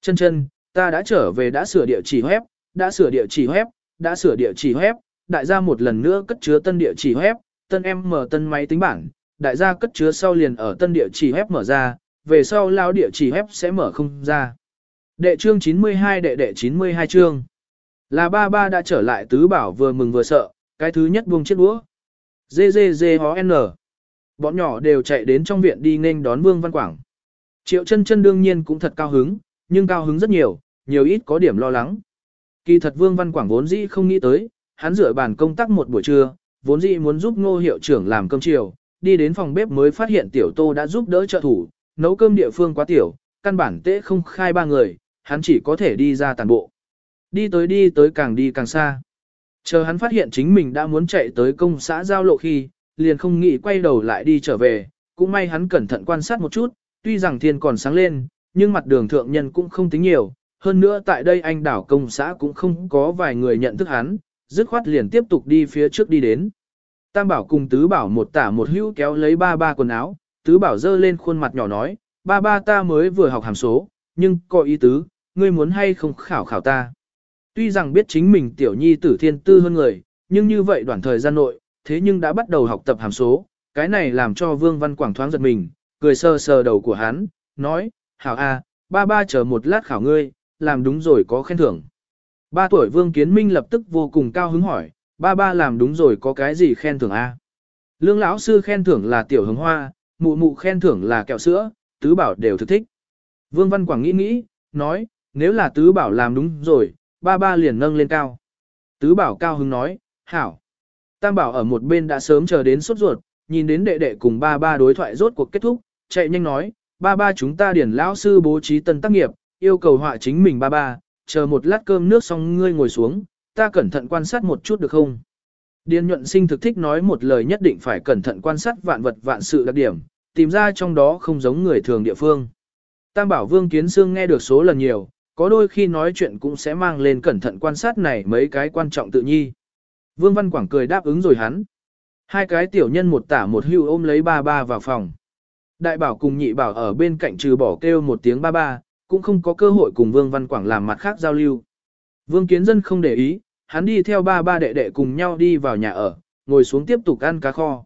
[SPEAKER 1] Chân chân, ta đã trở về đã sửa địa chỉ web, đã sửa địa chỉ web, đã sửa địa chỉ web, đại gia một lần nữa cất chứa tân địa chỉ web, tân em mở tân máy tính bảng, đại gia cất chứa sau liền ở tân địa chỉ web mở ra, về sau lao địa chỉ web sẽ mở không ra. Đệ chương 92 đệ đệ 92 chương. Là ba ba đã trở lại tứ bảo vừa mừng vừa sợ, cái thứ nhất buông chiếc đũa. Dê dê dê hó n. Bọn nhỏ đều chạy đến trong viện đi nên đón Vương Văn Quảng. Triệu chân chân đương nhiên cũng thật cao hứng, nhưng cao hứng rất nhiều, nhiều ít có điểm lo lắng. Kỳ thật Vương Văn Quảng vốn dĩ không nghĩ tới, hắn rửa bàn công tác một buổi trưa, vốn dĩ muốn giúp ngô hiệu trưởng làm cơm chiều, đi đến phòng bếp mới phát hiện tiểu tô đã giúp đỡ trợ thủ, nấu cơm địa phương quá tiểu, căn bản tế không khai ba người, hắn chỉ có thể đi ra tàn bộ. Đi tới đi tới càng đi càng xa. Chờ hắn phát hiện chính mình đã muốn chạy tới công xã giao lộ khi, liền không nghĩ quay đầu lại đi trở về, cũng may hắn cẩn thận quan sát một chút, tuy rằng thiên còn sáng lên, nhưng mặt đường thượng nhân cũng không tính nhiều, hơn nữa tại đây anh đảo công xã cũng không có vài người nhận thức hắn, dứt khoát liền tiếp tục đi phía trước đi đến. Tam bảo cùng tứ bảo một tả một hữu kéo lấy ba ba quần áo, tứ bảo dơ lên khuôn mặt nhỏ nói, ba ba ta mới vừa học hàm số, nhưng có ý tứ, ngươi muốn hay không khảo khảo ta. Tuy rằng biết chính mình tiểu nhi tử thiên tư hơn người, nhưng như vậy đoạn thời gian nội, thế nhưng đã bắt đầu học tập hàm số, cái này làm cho Vương Văn Quảng thoáng giật mình, cười sờ sờ đầu của hắn, nói, hảo a, ba ba chờ một lát khảo ngươi, làm đúng rồi có khen thưởng. Ba tuổi Vương Kiến Minh lập tức vô cùng cao hứng hỏi, ba ba làm đúng rồi có cái gì khen thưởng a? Lương lão sư khen thưởng là tiểu hứng hoa, mụ mụ khen thưởng là kẹo sữa, tứ bảo đều thực thích. Vương Văn Quảng nghĩ nghĩ, nói, nếu là tứ bảo làm đúng rồi, ba ba liền nâng lên cao. Tứ bảo cao hứng nói, hảo. Tam bảo ở một bên đã sớm chờ đến sốt ruột, nhìn đến đệ đệ cùng ba ba đối thoại rốt cuộc kết thúc, chạy nhanh nói, ba ba chúng ta điển lão sư bố trí tân tác nghiệp, yêu cầu họa chính mình ba ba, chờ một lát cơm nước xong ngươi ngồi xuống, ta cẩn thận quan sát một chút được không? Điền nhuận sinh thực thích nói một lời nhất định phải cẩn thận quan sát vạn vật vạn sự đặc điểm, tìm ra trong đó không giống người thường địa phương. Tam bảo vương kiến xương nghe được số lần nhiều, có đôi khi nói chuyện cũng sẽ mang lên cẩn thận quan sát này mấy cái quan trọng tự nhi. Vương Văn Quảng cười đáp ứng rồi hắn. Hai cái tiểu nhân một tả một hưu ôm lấy ba ba vào phòng. Đại bảo cùng nhị bảo ở bên cạnh trừ bỏ kêu một tiếng ba ba, cũng không có cơ hội cùng Vương Văn Quảng làm mặt khác giao lưu. Vương Kiến Dân không để ý, hắn đi theo ba ba đệ đệ cùng nhau đi vào nhà ở, ngồi xuống tiếp tục ăn cá kho.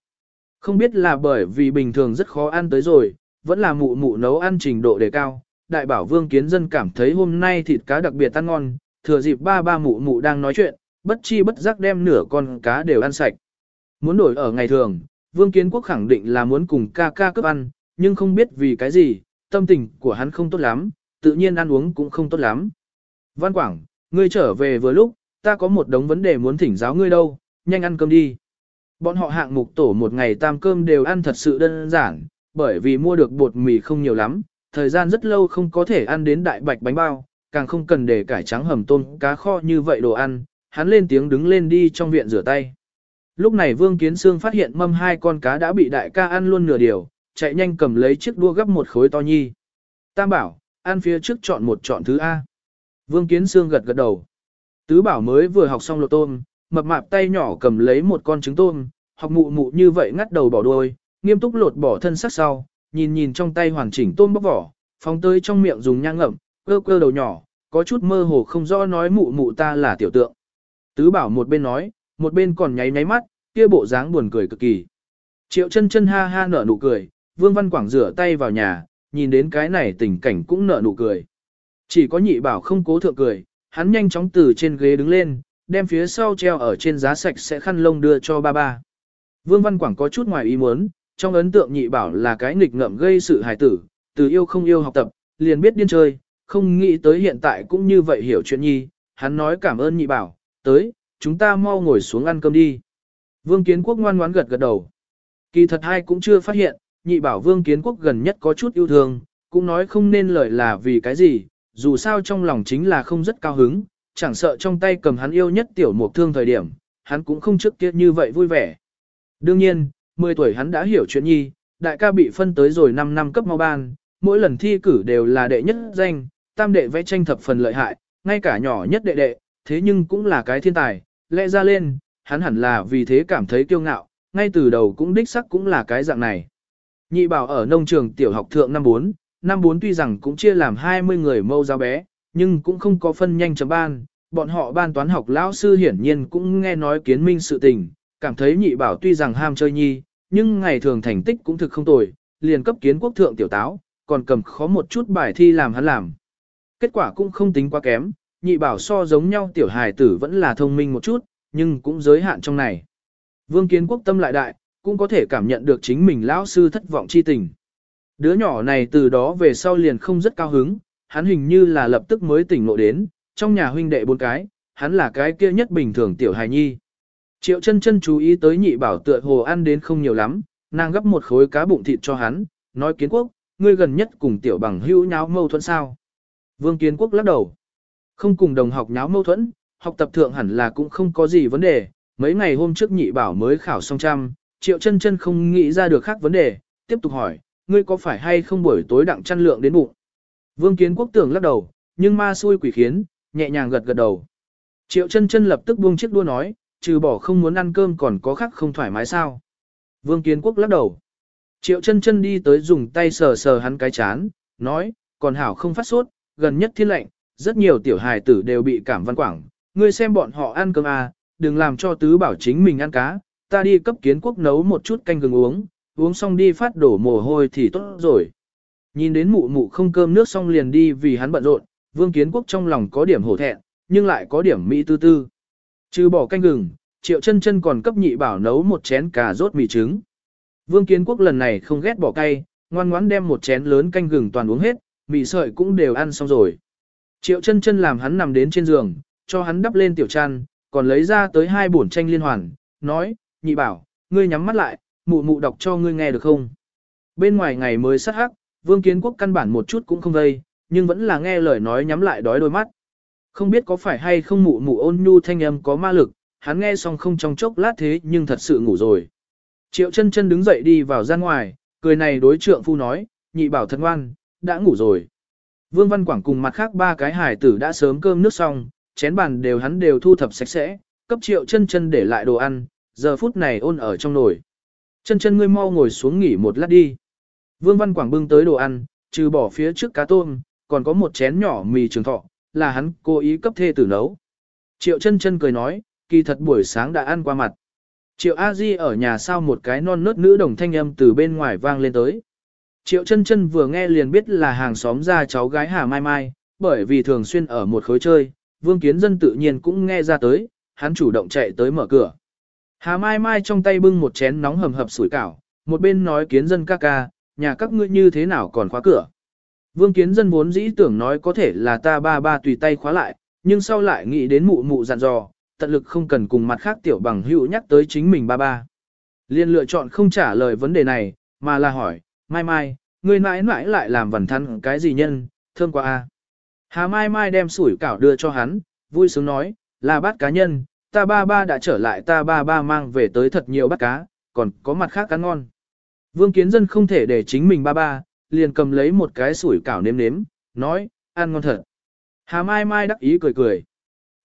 [SPEAKER 1] Không biết là bởi vì bình thường rất khó ăn tới rồi, vẫn là mụ mụ nấu ăn trình độ đề cao. Đại bảo Vương Kiến Dân cảm thấy hôm nay thịt cá đặc biệt ăn ngon, thừa dịp ba ba mụ mụ đang nói chuyện, bất chi bất giác đem nửa con cá đều ăn sạch. Muốn đổi ở ngày thường, Vương Kiến Quốc khẳng định là muốn cùng ca ca cướp ăn, nhưng không biết vì cái gì, tâm tình của hắn không tốt lắm, tự nhiên ăn uống cũng không tốt lắm. Văn Quảng, ngươi trở về vừa lúc, ta có một đống vấn đề muốn thỉnh giáo ngươi đâu, nhanh ăn cơm đi. Bọn họ hạng mục tổ một ngày tam cơm đều ăn thật sự đơn giản, bởi vì mua được bột mì không nhiều lắm, thời gian rất lâu không có thể ăn đến đại bạch bánh bao, càng không cần để cải trắng hầm tôm cá kho như vậy đồ ăn, hắn lên tiếng đứng lên đi trong viện rửa tay. Lúc này Vương Kiến Sương phát hiện mâm hai con cá đã bị đại ca ăn luôn nửa điều, chạy nhanh cầm lấy chiếc đua gấp một khối to nhi. Tam bảo, ăn phía trước chọn một chọn thứ A. Vương Kiến Sương gật gật đầu. Tứ bảo mới vừa học xong lột tôm, mập mạp tay nhỏ cầm lấy một con trứng tôm, học mụ mụ như vậy ngắt đầu bỏ đuôi, nghiêm túc lột bỏ thân sắc sau, nhìn nhìn trong tay hoàn chỉnh tôm bóc vỏ, phóng tới trong miệng dùng nhang ngậm, cơ cơ đầu nhỏ, có chút mơ hồ không rõ nói mụ mụ ta là tiểu tượng. Tứ bảo một bên nói, một bên còn nháy nháy mắt, kia bộ dáng buồn cười cực kỳ. Triệu chân chân ha ha nở nụ cười, Vương Văn Quảng rửa tay vào nhà, nhìn đến cái này tình cảnh cũng nở nụ cười. Chỉ có nhị bảo không cố thượng cười, hắn nhanh chóng từ trên ghế đứng lên, đem phía sau treo ở trên giá sạch sẽ khăn lông đưa cho ba ba. Vương Văn Quảng có chút ngoài ý muốn, trong ấn tượng nhị bảo là cái nghịch ngợm gây sự hài tử, từ yêu không yêu học tập, liền biết điên chơi, không nghĩ tới hiện tại cũng như vậy hiểu chuyện nhi, hắn nói cảm ơn nhị bảo, tới, chúng ta mau ngồi xuống ăn cơm đi. Vương Kiến Quốc ngoan ngoãn gật gật đầu. Kỳ thật hai cũng chưa phát hiện, nhị bảo Vương Kiến Quốc gần nhất có chút yêu thương, cũng nói không nên lời là vì cái gì, dù sao trong lòng chính là không rất cao hứng, chẳng sợ trong tay cầm hắn yêu nhất tiểu mục thương thời điểm, hắn cũng không trước kia như vậy vui vẻ. Đương nhiên, 10 tuổi hắn đã hiểu chuyện nhi, đại ca bị phân tới rồi 5 năm cấp mau ban, mỗi lần thi cử đều là đệ nhất danh, tam đệ vẽ tranh thập phần lợi hại, ngay cả nhỏ nhất đệ đệ, thế nhưng cũng là cái thiên tài, lẽ ra lên, hắn hẳn là vì thế cảm thấy kiêu ngạo, ngay từ đầu cũng đích sắc cũng là cái dạng này. Nhị bảo ở nông trường tiểu học thượng năm 4, năm 4 tuy rằng cũng chia làm 20 người mâu giáo bé, nhưng cũng không có phân nhanh chấm ban, bọn họ ban toán học lão sư hiển nhiên cũng nghe nói kiến minh sự tình, cảm thấy nhị bảo tuy rằng ham chơi nhi, nhưng ngày thường thành tích cũng thực không tồi, liền cấp kiến quốc thượng tiểu táo, còn cầm khó một chút bài thi làm hắn làm. Kết quả cũng không tính quá kém, nhị bảo so giống nhau tiểu hài tử vẫn là thông minh một chút, nhưng cũng giới hạn trong này. Vương kiến quốc tâm lại đại, cũng có thể cảm nhận được chính mình lão sư thất vọng chi tình. Đứa nhỏ này từ đó về sau liền không rất cao hứng, hắn hình như là lập tức mới tỉnh ngộ đến, trong nhà huynh đệ bốn cái, hắn là cái kia nhất bình thường tiểu hài nhi. Triệu chân chân chú ý tới nhị bảo tựa hồ ăn đến không nhiều lắm, nàng gấp một khối cá bụng thịt cho hắn, nói kiến quốc, ngươi gần nhất cùng tiểu bằng hữu nháo mâu thuẫn sao. Vương kiến quốc lắc đầu. Không cùng đồng học nháo mâu thuẫn, học tập thượng hẳn là cũng không có gì vấn đề, mấy ngày hôm trước nhị bảo mới khảo xong trăm, triệu chân chân không nghĩ ra được khác vấn đề, tiếp tục hỏi, ngươi có phải hay không buổi tối đặng chăn lượng đến bụng. Vương kiến quốc tưởng lắc đầu, nhưng ma xui quỷ khiến, nhẹ nhàng gật gật đầu. Triệu chân chân lập tức buông chiếc đua nói, trừ bỏ không muốn ăn cơm còn có khác không thoải mái sao. Vương kiến quốc lắc đầu. Triệu chân chân đi tới dùng tay sờ sờ hắn cái chán, nói, còn hảo không phát sốt, gần nhất thiên lệnh, rất nhiều tiểu hài tử đều bị cảm văn quảng, ngươi xem bọn họ ăn cơm à, đừng làm cho tứ bảo chính mình ăn cá, ta đi cấp kiến quốc nấu một chút canh gừng uống, uống xong đi phát đổ mồ hôi thì tốt rồi. Nhìn đến mụ mụ không cơm nước xong liền đi vì hắn bận rộn, vương kiến quốc trong lòng có điểm hổ thẹn, nhưng lại có điểm mỹ tư tư. Trừ bỏ canh gừng, triệu chân chân còn cấp nhị bảo nấu một chén cà rốt mì trứng. Vương kiến quốc lần này không ghét bỏ cay, ngoan ngoãn đem một chén lớn canh gừng toàn uống hết, mì sợi cũng đều ăn xong rồi. Triệu chân chân làm hắn nằm đến trên giường, cho hắn đắp lên tiểu chăn, còn lấy ra tới hai bổn tranh liên hoàn, nói, nhị bảo, ngươi nhắm mắt lại, mụ mụ đọc cho ngươi nghe được không? Bên ngoài ngày mới sát hắc, vương kiến quốc căn bản một chút cũng không vây, nhưng vẫn là nghe lời nói nhắm lại đói đôi mắt. Không biết có phải hay không mụ mụ ôn nhu thanh âm có ma lực, hắn nghe xong không trong chốc lát thế nhưng thật sự ngủ rồi. Triệu chân chân đứng dậy đi vào ra ngoài, cười này đối trượng phu nói, nhị bảo thân ngoan, đã ngủ rồi. Vương Văn Quảng cùng mặt khác ba cái hải tử đã sớm cơm nước xong, chén bàn đều hắn đều thu thập sạch sẽ, cấp triệu chân chân để lại đồ ăn, giờ phút này ôn ở trong nồi. Chân chân ngươi mau ngồi xuống nghỉ một lát đi. Vương Văn Quảng bưng tới đồ ăn, trừ bỏ phía trước cá tôm, còn có một chén nhỏ mì trường thọ, là hắn cố ý cấp thê tử nấu. Triệu chân chân cười nói, kỳ thật buổi sáng đã ăn qua mặt. Triệu A Di ở nhà sao một cái non nớt nữ đồng thanh âm từ bên ngoài vang lên tới. Triệu chân chân vừa nghe liền biết là hàng xóm ra cháu gái Hà Mai Mai, bởi vì thường xuyên ở một khối chơi, Vương Kiến Dân tự nhiên cũng nghe ra tới, hắn chủ động chạy tới mở cửa. Hà Mai Mai trong tay bưng một chén nóng hầm hập sủi cảo, một bên nói Kiến Dân ca ca, nhà các ngươi như thế nào còn khóa cửa. Vương Kiến Dân vốn dĩ tưởng nói có thể là ta ba ba tùy tay khóa lại, nhưng sau lại nghĩ đến mụ mụ dặn dò, tận lực không cần cùng mặt khác tiểu bằng hữu nhắc tới chính mình ba ba. Liên lựa chọn không trả lời vấn đề này, mà là hỏi, Mai Mai, ngươi mãi mãi lại làm vần thắn cái gì nhân, thơm quá a. Hà Mai Mai đem sủi cảo đưa cho hắn, vui sướng nói, là bát cá nhân, ta ba ba đã trở lại ta ba ba mang về tới thật nhiều bát cá, còn có mặt khác cá ngon. Vương Kiến Dân không thể để chính mình ba ba, liền cầm lấy một cái sủi cảo nếm nếm, nói, ăn ngon thật. Hà Mai Mai đắc ý cười cười.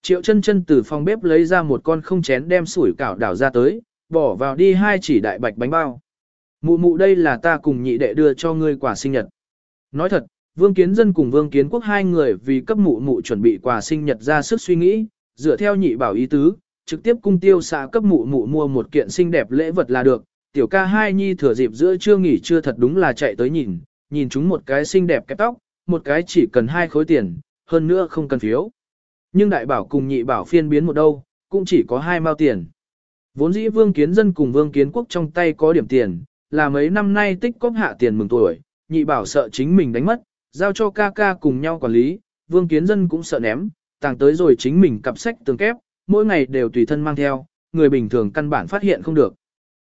[SPEAKER 1] Triệu chân chân từ phòng bếp lấy ra một con không chén đem sủi cảo đảo ra tới, bỏ vào đi hai chỉ đại bạch bánh bao. Mụ mụ đây là ta cùng nhị đệ đưa cho ngươi quà sinh nhật. Nói thật, Vương Kiến Dân cùng Vương Kiến Quốc hai người vì cấp mụ mụ chuẩn bị quà sinh nhật ra sức suy nghĩ, dựa theo nhị bảo ý tứ, trực tiếp cung tiêu xã cấp mụ mụ mua một kiện xinh đẹp lễ vật là được. Tiểu ca hai nhi thừa dịp giữa trưa nghỉ trưa thật đúng là chạy tới nhìn, nhìn chúng một cái xinh đẹp cái tóc, một cái chỉ cần hai khối tiền, hơn nữa không cần phiếu. Nhưng đại bảo cùng nhị bảo phiên biến một đâu, cũng chỉ có hai mao tiền. Vốn dĩ Vương Kiến Dân cùng Vương Kiến Quốc trong tay có điểm tiền, là mấy năm nay tích cóp hạ tiền mừng tuổi, nhị bảo sợ chính mình đánh mất, giao cho ca ca cùng nhau quản lý, Vương Kiến Dân cũng sợ ném, tàng tới rồi chính mình cặp sách tường kép, mỗi ngày đều tùy thân mang theo, người bình thường căn bản phát hiện không được.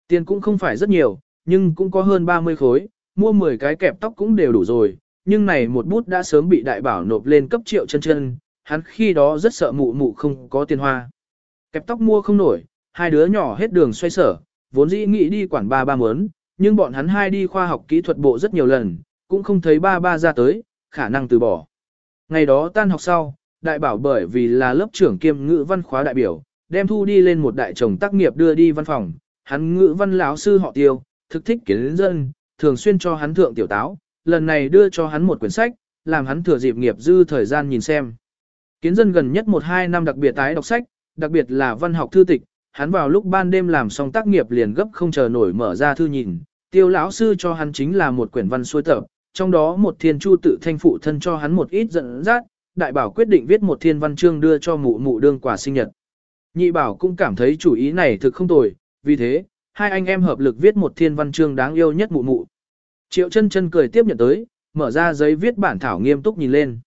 [SPEAKER 1] Tiền cũng không phải rất nhiều, nhưng cũng có hơn 30 khối, mua 10 cái kẹp tóc cũng đều đủ rồi, nhưng này một bút đã sớm bị đại bảo nộp lên cấp triệu chân chân, hắn khi đó rất sợ mụ mụ không có tiền hoa. Kẹp tóc mua không nổi, hai đứa nhỏ hết đường xoay sở, vốn dĩ nghĩ đi quản ba ba mớn, nhưng bọn hắn hai đi khoa học kỹ thuật bộ rất nhiều lần, cũng không thấy ba ba ra tới, khả năng từ bỏ. Ngày đó tan học sau, đại bảo bởi vì là lớp trưởng kiêm ngữ văn khóa đại biểu, đem thu đi lên một đại chồng tác nghiệp đưa đi văn phòng, hắn ngữ văn lão sư họ tiêu, thực thích kiến dân, thường xuyên cho hắn thượng tiểu táo, lần này đưa cho hắn một quyển sách, làm hắn thừa dịp nghiệp dư thời gian nhìn xem. Kiến dân gần nhất 1-2 năm đặc biệt tái đọc sách, đặc biệt là văn học thư tịch, hắn vào lúc ban đêm làm xong tác nghiệp liền gấp không chờ nổi mở ra thư nhìn, tiêu lão sư cho hắn chính là một quyển văn xuôi tập, trong đó một thiên chu tự thanh phụ thân cho hắn một ít dẫn dắt, đại bảo quyết định viết một thiên văn chương đưa cho mụ mụ đương quà sinh nhật. Nhị bảo cũng cảm thấy chủ ý này thực không tồi, vì thế, hai anh em hợp lực viết một thiên văn chương đáng yêu nhất mụ mụ. Triệu chân chân cười tiếp nhận tới, mở ra giấy viết bản thảo nghiêm túc nhìn lên.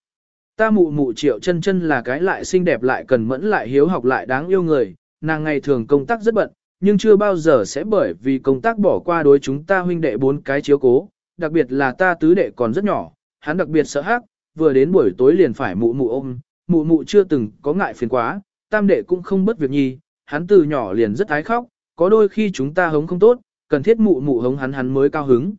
[SPEAKER 1] Ta mụ mụ triệu chân chân là cái lại xinh đẹp lại cần mẫn lại hiếu học lại đáng yêu người, nàng ngày thường công tác rất bận, nhưng chưa bao giờ sẽ bởi vì công tác bỏ qua đối chúng ta huynh đệ bốn cái chiếu cố, đặc biệt là ta tứ đệ còn rất nhỏ, hắn đặc biệt sợ hắc, vừa đến buổi tối liền phải mụ mụ ôm, mụ mụ chưa từng có ngại phiền quá, tam đệ cũng không bất việc nhi, hắn từ nhỏ liền rất ái khóc, có đôi khi chúng ta hống không tốt, cần thiết mụ mụ hống hắn hắn mới cao hứng.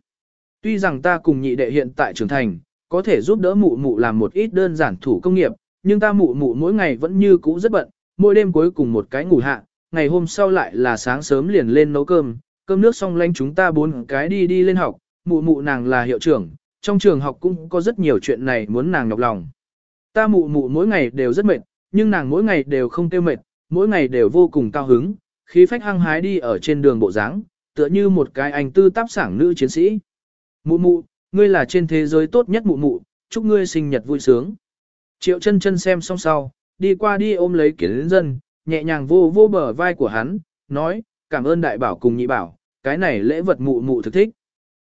[SPEAKER 1] Tuy rằng ta cùng nhị đệ hiện tại trưởng thành, có thể giúp đỡ mụ mụ làm một ít đơn giản thủ công nghiệp, nhưng ta mụ mụ mỗi ngày vẫn như cũ rất bận, mỗi đêm cuối cùng một cái ngủ hạ, ngày hôm sau lại là sáng sớm liền lên nấu cơm, cơm nước xong lanh chúng ta bốn cái đi đi lên học, mụ mụ nàng là hiệu trưởng, trong trường học cũng có rất nhiều chuyện này muốn nàng nhọc lòng. Ta mụ mụ mỗi ngày đều rất mệt, nhưng nàng mỗi ngày đều không tiêu mệt, mỗi ngày đều vô cùng cao hứng, khí phách hăng hái đi ở trên đường bộ dáng, tựa như một cái anh tư táp sảng nữ chiến sĩ. Mụ mụ, ngươi là trên thế giới tốt nhất mụ mụ, chúc ngươi sinh nhật vui sướng. Triệu chân chân xem xong sau, đi qua đi ôm lấy kiến dân, nhẹ nhàng vô vô bờ vai của hắn, nói, cảm ơn đại bảo cùng nhị bảo, cái này lễ vật mụ mụ thực thích.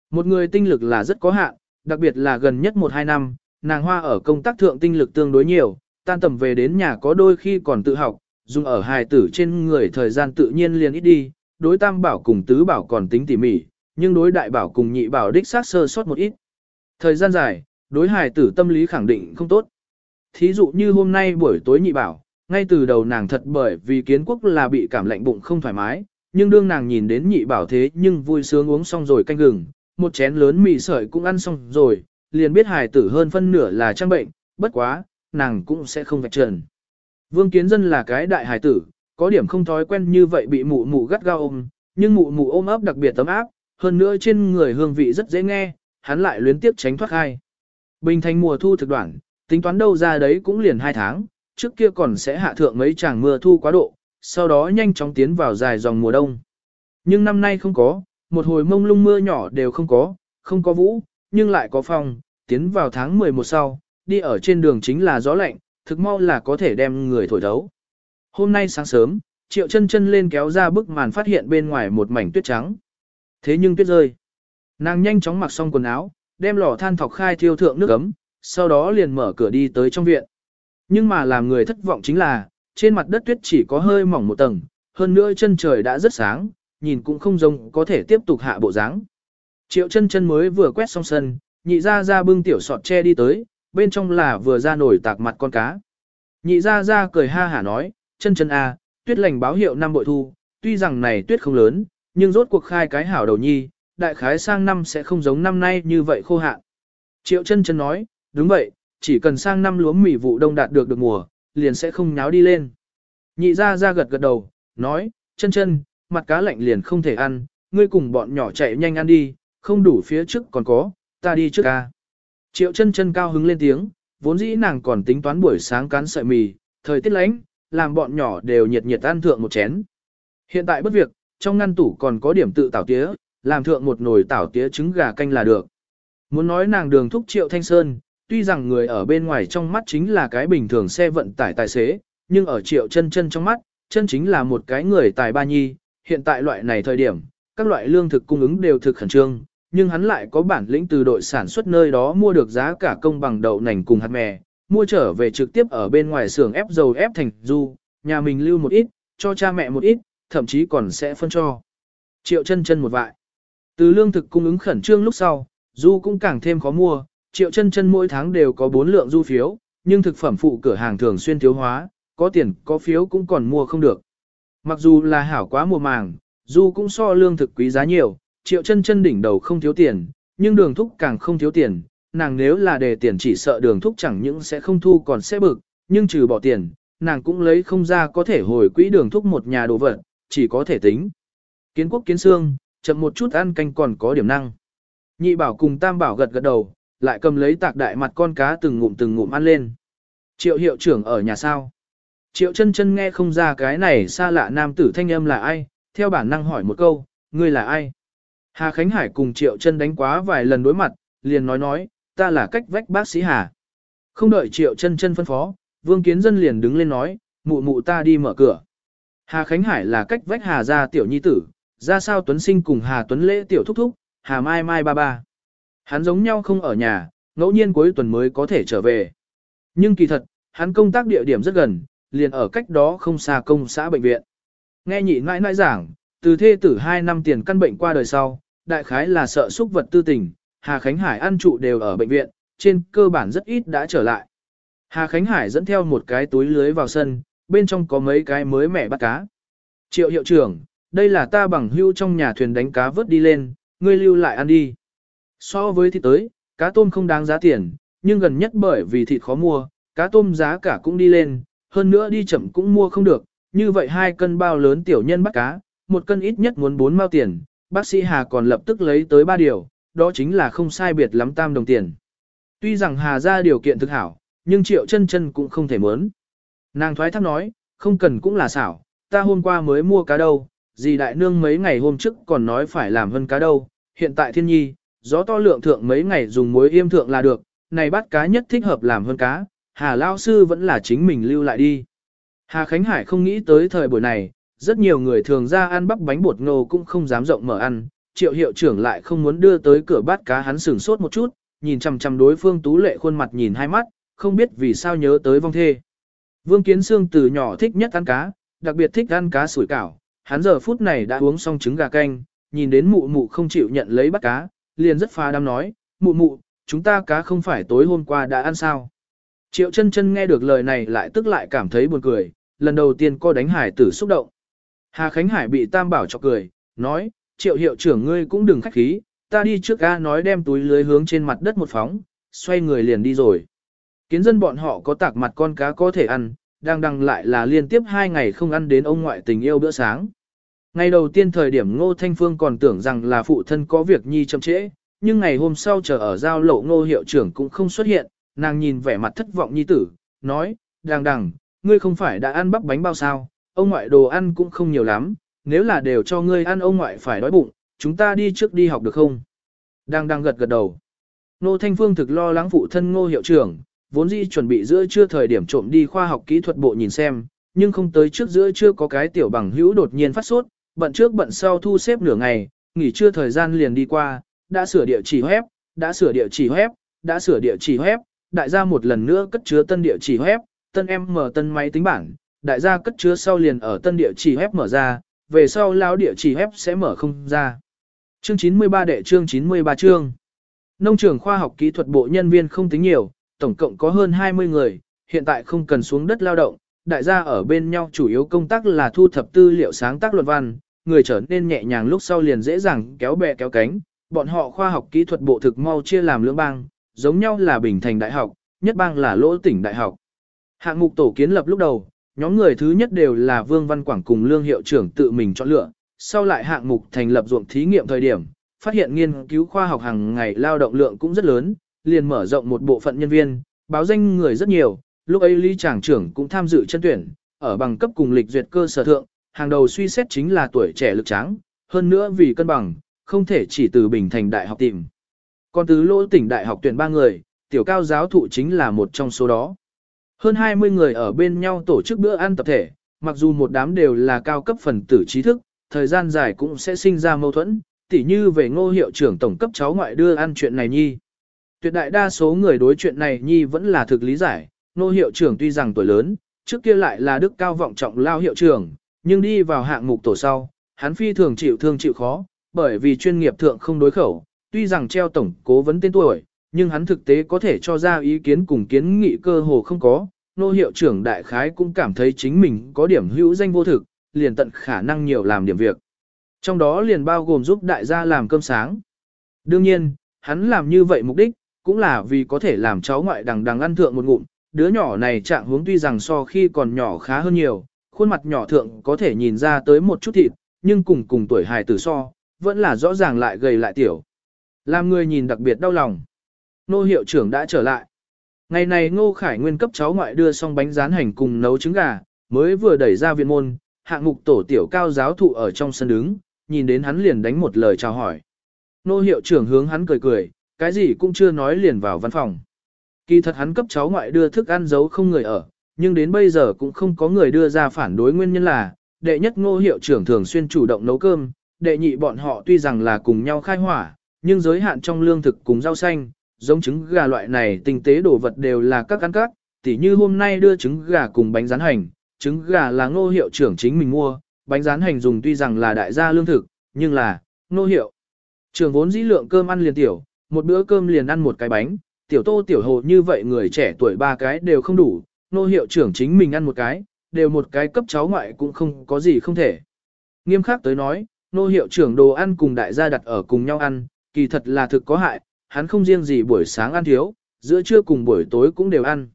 [SPEAKER 1] Một người tinh lực là rất có hạn, đặc biệt là gần nhất 1-2 năm, nàng hoa ở công tác thượng tinh lực tương đối nhiều, tan tầm về đến nhà có đôi khi còn tự học, dùng ở hài tử trên người thời gian tự nhiên liền ít đi, đối tam bảo cùng tứ bảo còn tính tỉ mỉ, nhưng đối đại bảo cùng nhị bảo đích xác sơ sót một ít. Thời gian dài, đối hài tử tâm lý khẳng định không tốt. Thí dụ như hôm nay buổi tối nhị bảo, ngay từ đầu nàng thật bởi vì kiến quốc là bị cảm lạnh bụng không thoải mái, nhưng đương nàng nhìn đến nhị bảo thế nhưng vui sướng uống xong rồi canh gừng, một chén lớn mì sợi cũng ăn xong rồi, liền biết hài tử hơn phân nửa là trang bệnh, bất quá, nàng cũng sẽ không vạch trần. Vương Kiến Dân là cái đại hài tử, có điểm không thói quen như vậy bị mụ mụ gắt gao ôm, nhưng mụ mụ ôm ấp đặc biệt tấm áp, hơn nữa trên người hương vị rất dễ nghe, hắn lại luyến tiếp tránh thoát hai. Bình thành mùa thu thực đoạn, tính toán đâu ra đấy cũng liền hai tháng, trước kia còn sẽ hạ thượng mấy tràng mưa thu quá độ, sau đó nhanh chóng tiến vào dài dòng mùa đông. Nhưng năm nay không có, một hồi mông lung mưa nhỏ đều không có, không có vũ, nhưng lại có phong, tiến vào tháng 11 sau, đi ở trên đường chính là gió lạnh, thực mau là có thể đem người thổi thấu. Hôm nay sáng sớm, triệu chân chân lên kéo ra bức màn phát hiện bên ngoài một mảnh tuyết trắng. Thế nhưng tuyết rơi. Nàng nhanh chóng mặc xong quần áo, đem lò than thọc khai thiêu thượng nước ấm, sau đó liền mở cửa đi tới trong viện. Nhưng mà làm người thất vọng chính là, trên mặt đất tuyết chỉ có hơi mỏng một tầng, hơn nữa chân trời đã rất sáng, nhìn cũng không giống có thể tiếp tục hạ bộ dáng. Triệu chân chân mới vừa quét xong sân, nhị ra ra bưng tiểu sọt tre đi tới, bên trong là vừa ra nổi tạc mặt con cá. Nhị ra ra cười ha hả nói, chân chân a, à, tuyết lành báo hiệu năm bội thu, tuy rằng này tuyết không lớn, nhưng rốt cuộc khai cái hảo đầu nhi, đại khái sang năm sẽ không giống năm nay như vậy khô hạn. Triệu chân chân nói, đúng vậy, chỉ cần sang năm lúa mì vụ đông đạt được được mùa, liền sẽ không nháo đi lên. Nhị ra ra gật gật đầu, nói, chân chân, mặt cá lạnh liền không thể ăn, ngươi cùng bọn nhỏ chạy nhanh ăn đi, không đủ phía trước còn có, ta đi trước ca. Triệu chân chân cao hứng lên tiếng, vốn dĩ nàng còn tính toán buổi sáng cán sợi mì, thời tiết lạnh, làm bọn nhỏ đều nhiệt nhiệt ăn thượng một chén. Hiện tại bất việc, trong ngăn tủ còn có điểm tự tảo tía, làm thượng một nồi tảo tía trứng gà canh là được. Muốn nói nàng đường thúc Triệu Thanh Sơn, tuy rằng người ở bên ngoài trong mắt chính là cái bình thường xe vận tải tài xế, nhưng ở Triệu chân chân trong mắt, chân chính là một cái người tài ba nhi, hiện tại loại này thời điểm, các loại lương thực cung ứng đều thực khẩn trương, nhưng hắn lại có bản lĩnh từ đội sản xuất nơi đó mua được giá cả công bằng đậu nành cùng hạt mè, mua trở về trực tiếp ở bên ngoài xưởng ép dầu ép thành du, nhà mình lưu một ít, cho cha mẹ một ít, thậm chí còn sẽ phân cho. Triệu chân chân một vại. Từ lương thực cung ứng khẩn trương lúc sau, du cũng càng thêm khó mua, triệu chân chân mỗi tháng đều có 4 lượng du phiếu, nhưng thực phẩm phụ cửa hàng thường xuyên thiếu hóa, có tiền có phiếu cũng còn mua không được. Mặc dù là hảo quá mùa màng, du cũng so lương thực quý giá nhiều, triệu chân chân đỉnh đầu không thiếu tiền, nhưng đường thúc càng không thiếu tiền, nàng nếu là để tiền chỉ sợ đường thúc chẳng những sẽ không thu còn sẽ bực, nhưng trừ bỏ tiền, nàng cũng lấy không ra có thể hồi quỹ đường thúc một nhà đồ vật, chỉ có thể tính. Kiến quốc kiến xương, chậm một chút ăn canh còn có điểm năng. Nhị bảo cùng tam bảo gật gật đầu, lại cầm lấy tạc đại mặt con cá từng ngụm từng ngụm ăn lên. Triệu hiệu trưởng ở nhà sao? Triệu chân chân nghe không ra cái này xa lạ nam tử thanh âm là ai, theo bản năng hỏi một câu, ngươi là ai? Hà Khánh Hải cùng Triệu chân đánh quá vài lần đối mặt, liền nói nói, ta là cách vách bác sĩ Hà. Không đợi Triệu chân chân phân phó, Vương Kiến Dân liền đứng lên nói, mụ mụ ta đi mở cửa. Hà Khánh Hải là cách vách Hà gia tiểu nhi tử, ra sao Tuấn Sinh cùng Hà Tuấn Lễ tiểu thúc thúc, Hà Mai Mai ba ba. Hắn giống nhau không ở nhà, ngẫu nhiên cuối tuần mới có thể trở về. Nhưng kỳ thật, hắn công tác địa điểm rất gần, liền ở cách đó không xa công xã bệnh viện. Nghe nhị nãi nãi giảng, từ thê tử 2 năm tiền căn bệnh qua đời sau, đại khái là sợ xúc vật tư tình, Hà Khánh Hải ăn trụ đều ở bệnh viện, trên cơ bản rất ít đã trở lại. Hà Khánh Hải dẫn theo một cái túi lưới vào sân, bên trong có mấy cái mới mẻ bắt cá. Triệu hiệu trưởng, đây là ta bằng hưu trong nhà thuyền đánh cá vớt đi lên, ngươi lưu lại ăn đi. So với thịt tới, cá tôm không đáng giá tiền, nhưng gần nhất bởi vì thịt khó mua, cá tôm giá cả cũng đi lên, hơn nữa đi chậm cũng mua không được, như vậy hai cân bao lớn tiểu nhân bắt cá, một cân ít nhất muốn 4 mao tiền, bác sĩ Hà còn lập tức lấy tới ba điều, đó chính là không sai biệt lắm tam đồng tiền. Tuy rằng Hà ra điều kiện thực hảo, nhưng triệu chân chân cũng không thể mớn. Nàng thoái thác nói, không cần cũng là xảo, ta hôm qua mới mua cá đâu, dì đại nương mấy ngày hôm trước còn nói phải làm hơn cá đâu, hiện tại thiên nhi, gió to lượng thượng mấy ngày dùng muối yêm thượng là được, này bắt cá nhất thích hợp làm hơn cá, Hà Lao Sư vẫn là chính mình lưu lại đi. Hà Khánh Hải không nghĩ tới thời buổi này, rất nhiều người thường ra ăn bắp bánh bột ngô cũng không dám rộng mở ăn, triệu hiệu trưởng lại không muốn đưa tới cửa bát cá hắn sửng sốt một chút, nhìn chằm chằm đối phương tú lệ khuôn mặt nhìn hai mắt, không biết vì sao nhớ tới vong thê. Vương Kiến Sương từ nhỏ thích nhất ăn cá, đặc biệt thích ăn cá sủi cảo, hắn giờ phút này đã uống xong trứng gà canh, nhìn đến mụ mụ không chịu nhận lấy bắt cá, liền rất phá đam nói, mụ mụ, chúng ta cá không phải tối hôm qua đã ăn sao. Triệu chân chân nghe được lời này lại tức lại cảm thấy buồn cười, lần đầu tiên co đánh hải tử xúc động. Hà Khánh Hải bị tam bảo cho cười, nói, triệu hiệu trưởng ngươi cũng đừng khách khí, ta đi trước ga nói đem túi lưới hướng trên mặt đất một phóng, xoay người liền đi rồi. Kiến dân bọn họ có tạc mặt con cá có thể ăn, đang đăng lại là liên tiếp hai ngày không ăn đến ông ngoại tình yêu bữa sáng. Ngày đầu tiên thời điểm Ngô Thanh Phương còn tưởng rằng là phụ thân có việc nhi chậm trễ, nhưng ngày hôm sau chờ ở giao lộ Ngô hiệu trưởng cũng không xuất hiện, nàng nhìn vẻ mặt thất vọng nhi tử, nói, đàng đằng, ngươi không phải đã ăn bắp bánh bao sao, ông ngoại đồ ăn cũng không nhiều lắm, nếu là đều cho ngươi ăn ông ngoại phải đói bụng, chúng ta đi trước đi học được không? Đang đang gật gật đầu. nô Thanh Phương thực lo lắng phụ thân Ngô hiệu trưởng, vốn dĩ chuẩn bị giữa trưa thời điểm trộm đi khoa học kỹ thuật bộ nhìn xem, nhưng không tới trước giữa trưa có cái tiểu bằng hữu đột nhiên phát sốt, bận trước bận sau thu xếp nửa ngày, nghỉ trưa thời gian liền đi qua, đã sửa địa chỉ web, đã sửa địa chỉ web, đã sửa địa chỉ web, đại gia một lần nữa cất chứa tân địa chỉ web, tân em mở tân máy tính bảng, đại gia cất chứa sau liền ở tân địa chỉ web mở ra, về sau lao địa chỉ web sẽ mở không ra. Chương 93 đệ chương 93 chương. Nông trường khoa học kỹ thuật bộ nhân viên không tính nhiều, tổng cộng có hơn 20 người, hiện tại không cần xuống đất lao động, đại gia ở bên nhau chủ yếu công tác là thu thập tư liệu sáng tác luận văn, người trở nên nhẹ nhàng lúc sau liền dễ dàng kéo bè kéo cánh, bọn họ khoa học kỹ thuật bộ thực mau chia làm lưỡng bang, giống nhau là Bình Thành Đại học, nhất bang là Lỗ tỉnh Đại học. Hạng mục tổ kiến lập lúc đầu, nhóm người thứ nhất đều là Vương Văn Quảng cùng Lương Hiệu trưởng tự mình chọn lựa, sau lại hạng mục thành lập ruộng thí nghiệm thời điểm, phát hiện nghiên cứu khoa học hàng ngày lao động lượng cũng rất lớn, liền mở rộng một bộ phận nhân viên, báo danh người rất nhiều, lúc ấy Lý Tràng trưởng cũng tham dự chân tuyển, ở bằng cấp cùng lịch duyệt cơ sở thượng, hàng đầu suy xét chính là tuổi trẻ lực tráng, hơn nữa vì cân bằng, không thể chỉ từ Bình Thành Đại học tìm. Còn từ lỗ tỉnh Đại học tuyển ba người, tiểu cao giáo thụ chính là một trong số đó. Hơn 20 người ở bên nhau tổ chức bữa ăn tập thể, mặc dù một đám đều là cao cấp phần tử trí thức, thời gian dài cũng sẽ sinh ra mâu thuẫn, tỉ như về ngô hiệu trưởng tổng cấp cháu ngoại đưa ăn chuyện này nhi. Tuyệt đại đa số người đối chuyện này nhi vẫn là thực lý giải, ngô hiệu trưởng tuy rằng tuổi lớn, trước kia lại là đức cao vọng trọng lao hiệu trưởng, nhưng đi vào hạng mục tổ sau, hắn phi thường chịu thương chịu khó, bởi vì chuyên nghiệp thượng không đối khẩu, tuy rằng treo tổng cố vấn tên tuổi, nhưng hắn thực tế có thể cho ra ý kiến cùng kiến nghị cơ hồ không có. Nô hiệu trưởng đại khái cũng cảm thấy chính mình có điểm hữu danh vô thực, liền tận khả năng nhiều làm điểm việc. Trong đó liền bao gồm giúp đại gia làm cơm sáng. Đương nhiên, hắn làm như vậy mục đích, cũng là vì có thể làm cháu ngoại đằng đằng ăn thượng một ngụm. Đứa nhỏ này trạng hướng tuy rằng so khi còn nhỏ khá hơn nhiều, khuôn mặt nhỏ thượng có thể nhìn ra tới một chút thịt, nhưng cùng cùng tuổi hài tử so, vẫn là rõ ràng lại gầy lại tiểu. Làm người nhìn đặc biệt đau lòng. Nô hiệu trưởng đã trở lại. Ngày này Ngô Khải Nguyên cấp cháu ngoại đưa xong bánh rán hành cùng nấu trứng gà, mới vừa đẩy ra viện môn, hạng mục tổ tiểu cao giáo thụ ở trong sân đứng, nhìn đến hắn liền đánh một lời chào hỏi. Nô hiệu trưởng hướng hắn cười cười, cái gì cũng chưa nói liền vào văn phòng. Kỳ thật hắn cấp cháu ngoại đưa thức ăn giấu không người ở, nhưng đến bây giờ cũng không có người đưa ra phản đối nguyên nhân là, đệ nhất ngô hiệu trưởng thường xuyên chủ động nấu cơm, đệ nhị bọn họ tuy rằng là cùng nhau khai hỏa, nhưng giới hạn trong lương thực cùng rau xanh, giống trứng gà loại này tinh tế đồ vật đều là các ăn các, tỉ như hôm nay đưa trứng gà cùng bánh rán hành, trứng gà là ngô hiệu trưởng chính mình mua, bánh rán hành dùng tuy rằng là đại gia lương thực, nhưng là, ngô hiệu. Trưởng vốn dĩ lượng cơm ăn liền tiểu, một bữa cơm liền ăn một cái bánh, tiểu tô tiểu hồ như vậy người trẻ tuổi ba cái đều không đủ, ngô hiệu trưởng chính mình ăn một cái, đều một cái cấp cháu ngoại cũng không có gì không thể. Nghiêm khắc tới nói, nô hiệu trưởng đồ ăn cùng đại gia đặt ở cùng nhau ăn, kỳ thật là thực có hại, hắn không riêng gì buổi sáng ăn thiếu, giữa trưa cùng buổi tối cũng đều ăn.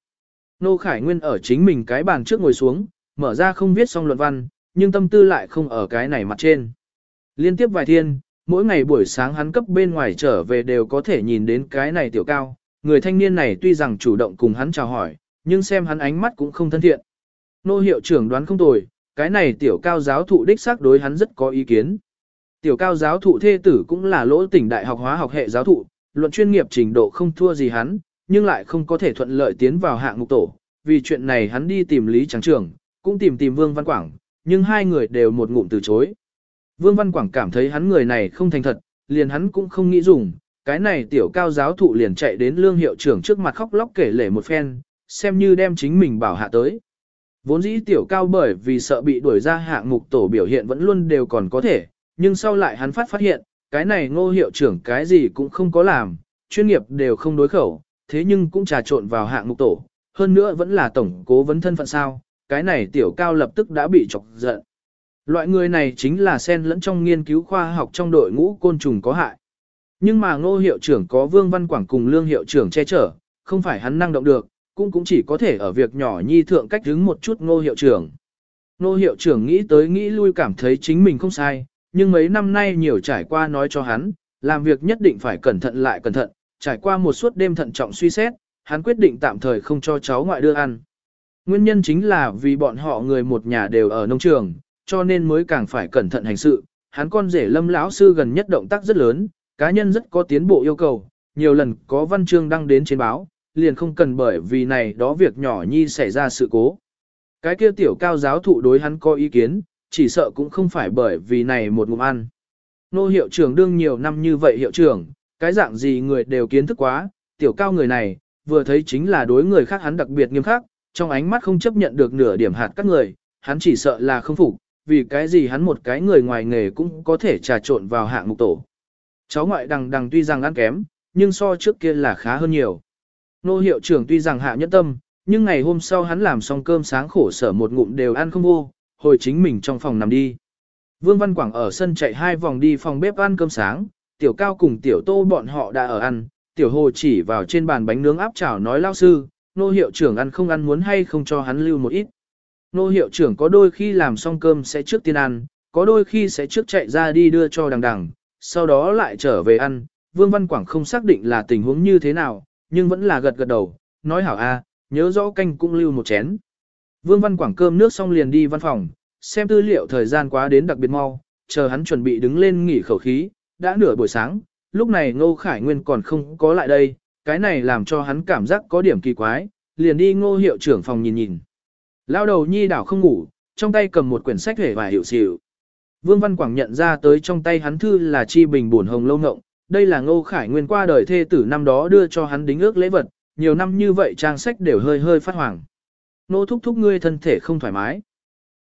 [SPEAKER 1] Nô Khải Nguyên ở chính mình cái bàn trước ngồi xuống, mở ra không viết xong luận văn, nhưng tâm tư lại không ở cái này mặt trên. Liên tiếp vài thiên, mỗi ngày buổi sáng hắn cấp bên ngoài trở về đều có thể nhìn đến cái này tiểu cao, người thanh niên này tuy rằng chủ động cùng hắn chào hỏi, nhưng xem hắn ánh mắt cũng không thân thiện. Nô hiệu trưởng đoán không tồi, cái này tiểu cao giáo thụ đích xác đối hắn rất có ý kiến. Tiểu cao giáo thụ thê tử cũng là lỗ tỉnh đại học hóa học hệ giáo thụ, luận chuyên nghiệp trình độ không thua gì hắn, nhưng lại không có thể thuận lợi tiến vào hạng mục tổ. Vì chuyện này hắn đi tìm Lý Tráng Trường, cũng tìm tìm Vương Văn Quảng, nhưng hai người đều một ngụm từ chối. Vương Văn Quảng cảm thấy hắn người này không thành thật, liền hắn cũng không nghĩ dùng, cái này tiểu cao giáo thụ liền chạy đến lương hiệu trưởng trước mặt khóc lóc kể lể một phen, xem như đem chính mình bảo hạ tới. Vốn dĩ tiểu cao bởi vì sợ bị đuổi ra hạng mục tổ biểu hiện vẫn luôn đều còn có thể, nhưng sau lại hắn phát phát hiện, cái này ngô hiệu trưởng cái gì cũng không có làm, chuyên nghiệp đều không đối khẩu, thế nhưng cũng trà trộn vào hạng mục tổ, hơn nữa vẫn là tổng cố vấn thân phận sao, cái này tiểu cao lập tức đã bị chọc giận. Loại người này chính là sen lẫn trong nghiên cứu khoa học trong đội ngũ côn trùng có hại. Nhưng mà ngô hiệu trưởng có Vương Văn Quảng cùng lương hiệu trưởng che chở, không phải hắn năng động được, cũng cũng chỉ có thể ở việc nhỏ nhi thượng cách đứng một chút ngô hiệu trưởng. Ngô hiệu trưởng nghĩ tới nghĩ lui cảm thấy chính mình không sai, nhưng mấy năm nay nhiều trải qua nói cho hắn, làm việc nhất định phải cẩn thận lại cẩn thận, trải qua một suốt đêm thận trọng suy xét, hắn quyết định tạm thời không cho cháu ngoại đưa ăn. Nguyên nhân chính là vì bọn họ người một nhà đều ở nông trường, cho nên mới càng phải cẩn thận hành sự. Hắn con rể lâm lão sư gần nhất động tác rất lớn, cá nhân rất có tiến bộ yêu cầu, nhiều lần có văn chương đăng đến trên báo, liền không cần bởi vì này đó việc nhỏ nhi xảy ra sự cố. Cái kia tiểu cao giáo thụ đối hắn có ý kiến, chỉ sợ cũng không phải bởi vì này một ngụm ăn. Nô hiệu trưởng đương nhiều năm như vậy hiệu trưởng, cái dạng gì người đều kiến thức quá, tiểu cao người này, vừa thấy chính là đối người khác hắn đặc biệt nghiêm khắc, trong ánh mắt không chấp nhận được nửa điểm hạt các người, hắn chỉ sợ là không phục, vì cái gì hắn một cái người ngoài nghề cũng có thể trà trộn vào hạng mục tổ. Cháu ngoại đằng đằng tuy rằng ăn kém, nhưng so trước kia là khá hơn nhiều. Nô hiệu trưởng tuy rằng hạ nhẫn tâm, nhưng ngày hôm sau hắn làm xong cơm sáng khổ sở một ngụm đều ăn không vô, hồi chính mình trong phòng nằm đi. Vương Văn Quảng ở sân chạy hai vòng đi phòng bếp ăn cơm sáng, tiểu cao cùng tiểu tô bọn họ đã ở ăn, tiểu hồ chỉ vào trên bàn bánh nướng áp chảo nói lao sư, nô hiệu trưởng ăn không ăn muốn hay không cho hắn lưu một ít. Nô hiệu trưởng có đôi khi làm xong cơm sẽ trước tiên ăn, có đôi khi sẽ trước chạy ra đi đưa cho đằng đằng, sau đó lại trở về ăn. Vương Văn Quảng không xác định là tình huống như thế nào, nhưng vẫn là gật gật đầu, nói hảo a, nhớ rõ canh cũng lưu một chén. Vương Văn Quảng cơm nước xong liền đi văn phòng, xem tư liệu thời gian quá đến đặc biệt mau, chờ hắn chuẩn bị đứng lên nghỉ khẩu khí, đã nửa buổi sáng, lúc này Ngô Khải Nguyên còn không có lại đây, cái này làm cho hắn cảm giác có điểm kỳ quái, liền đi Ngô hiệu trưởng phòng nhìn nhìn. Lao đầu nhi đảo không ngủ, trong tay cầm một quyển sách hề và hiệu xỉu. Vương Văn Quảng nhận ra tới trong tay hắn thư là chi bình buồn hồng lâu ngộng, đây là Ngô Khải Nguyên qua đời thê tử năm đó đưa cho hắn đính ước lễ vật, nhiều năm như vậy trang sách đều hơi hơi phát hoàng. Nô thúc thúc ngươi thân thể không thoải mái.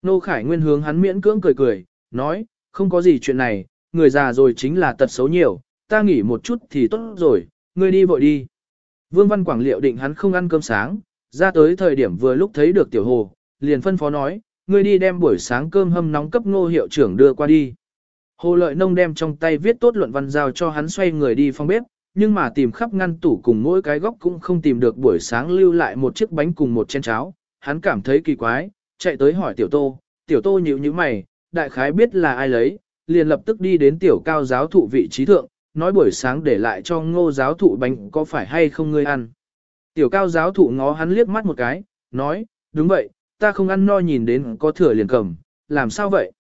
[SPEAKER 1] Nô Khải Nguyên hướng hắn miễn cưỡng cười cười, nói, không có gì chuyện này, người già rồi chính là tật xấu nhiều, ta nghỉ một chút thì tốt rồi, ngươi đi vội đi. Vương Văn Quảng liệu định hắn không ăn cơm sáng, ra tới thời điểm vừa lúc thấy được tiểu hồ, liền phân phó nói, ngươi đi đem buổi sáng cơm hâm nóng cấp ngô hiệu trưởng đưa qua đi. Hồ lợi nông đem trong tay viết tốt luận văn giao cho hắn xoay người đi phòng bếp, nhưng mà tìm khắp ngăn tủ cùng mỗi cái góc cũng không tìm được buổi sáng lưu lại một chiếc bánh cùng một chén cháo. Hắn cảm thấy kỳ quái, chạy tới hỏi tiểu tô, tiểu tô nhíu như mày, đại khái biết là ai lấy, liền lập tức đi đến tiểu cao giáo thụ vị trí thượng, nói buổi sáng để lại cho ngô giáo thụ bánh có phải hay không ngươi ăn. Tiểu cao giáo thụ ngó hắn liếc mắt một cái, nói, đúng vậy, ta không ăn no nhìn đến có thừa liền cầm, làm sao vậy?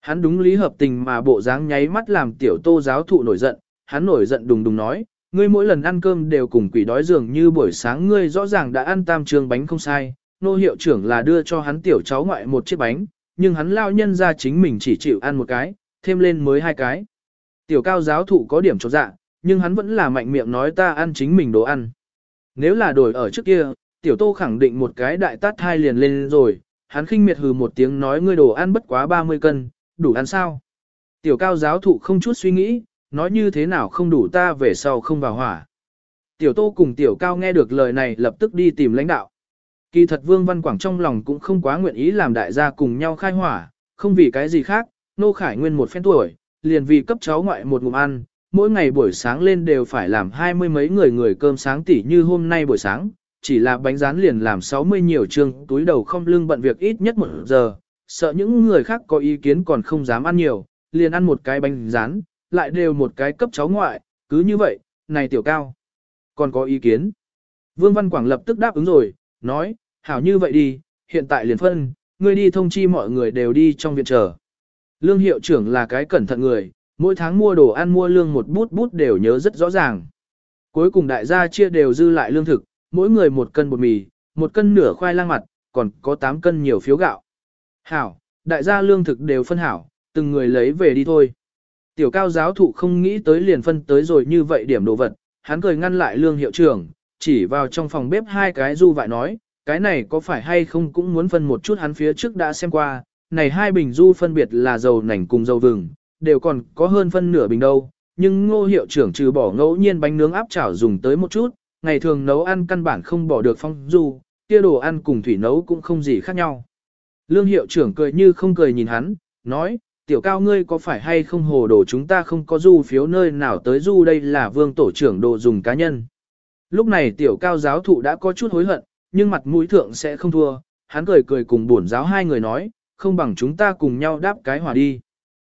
[SPEAKER 1] Hắn đúng lý hợp tình mà bộ dáng nháy mắt làm tiểu tô giáo thụ nổi giận, hắn nổi giận đùng đùng nói, ngươi mỗi lần ăn cơm đều cùng quỷ đói dường như buổi sáng ngươi rõ ràng đã ăn tam trường bánh không sai, nô hiệu trưởng là đưa cho hắn tiểu cháu ngoại một chiếc bánh, nhưng hắn lao nhân ra chính mình chỉ chịu ăn một cái, thêm lên mới hai cái. Tiểu cao giáo thụ có điểm cho dạ, nhưng hắn vẫn là mạnh miệng nói ta ăn chính mình đồ ăn. Nếu là đổi ở trước kia, tiểu tô khẳng định một cái đại tát hai liền lên rồi, hắn khinh miệt hừ một tiếng nói ngươi đồ ăn bất quá 30 cân, đủ ăn sao? Tiểu cao giáo thụ không chút suy nghĩ, nói như thế nào không đủ ta về sau không vào hỏa. Tiểu tô cùng tiểu cao nghe được lời này lập tức đi tìm lãnh đạo. Kỳ thật Vương Văn Quảng trong lòng cũng không quá nguyện ý làm đại gia cùng nhau khai hỏa, không vì cái gì khác, nô khải nguyên một phen tuổi, liền vì cấp cháu ngoại một ngụm ăn, mỗi ngày buổi sáng lên đều phải làm hai mươi mấy người người cơm sáng tỉ như hôm nay buổi sáng, chỉ là bánh rán liền làm 60 nhiều chương túi đầu không lưng bận việc ít nhất một giờ, sợ những người khác có ý kiến còn không dám ăn nhiều, liền ăn một cái bánh rán, lại đều một cái cấp cháu ngoại, cứ như vậy, này tiểu cao. Còn có ý kiến. Vương Văn Quảng lập tức đáp ứng rồi, nói, hảo như vậy đi, hiện tại liền phân, ngươi đi thông chi mọi người đều đi trong viện chờ. Lương hiệu trưởng là cái cẩn thận người, mỗi tháng mua đồ ăn mua lương một bút bút đều nhớ rất rõ ràng. Cuối cùng đại gia chia đều dư lại lương thực, mỗi người một cân bột mì, một cân nửa khoai lang mặt, còn có 8 cân nhiều phiếu gạo. Hảo, đại gia lương thực đều phân hảo, từng người lấy về đi thôi. Tiểu cao giáo thụ không nghĩ tới liền phân tới rồi như vậy điểm đồ vật, hắn cười ngăn lại lương hiệu trưởng, chỉ vào trong phòng bếp hai cái du vại nói, cái này có phải hay không cũng muốn phân một chút hắn phía trước đã xem qua, này hai bình du phân biệt là dầu nành cùng dầu vừng, đều còn có hơn phân nửa bình đâu, nhưng ngô hiệu trưởng trừ bỏ ngẫu nhiên bánh nướng áp chảo dùng tới một chút, ngày thường nấu ăn căn bản không bỏ được phong du, kia đồ ăn cùng thủy nấu cũng không gì khác nhau. Lương hiệu trưởng cười như không cười nhìn hắn, nói, tiểu cao ngươi có phải hay không hồ đồ chúng ta không có du phiếu nơi nào tới du đây là vương tổ trưởng đồ dùng cá nhân. Lúc này tiểu cao giáo thụ đã có chút hối hận, nhưng mặt mũi thượng sẽ không thua, hắn cười cười cùng bổn giáo hai người nói, không bằng chúng ta cùng nhau đáp cái hỏa đi.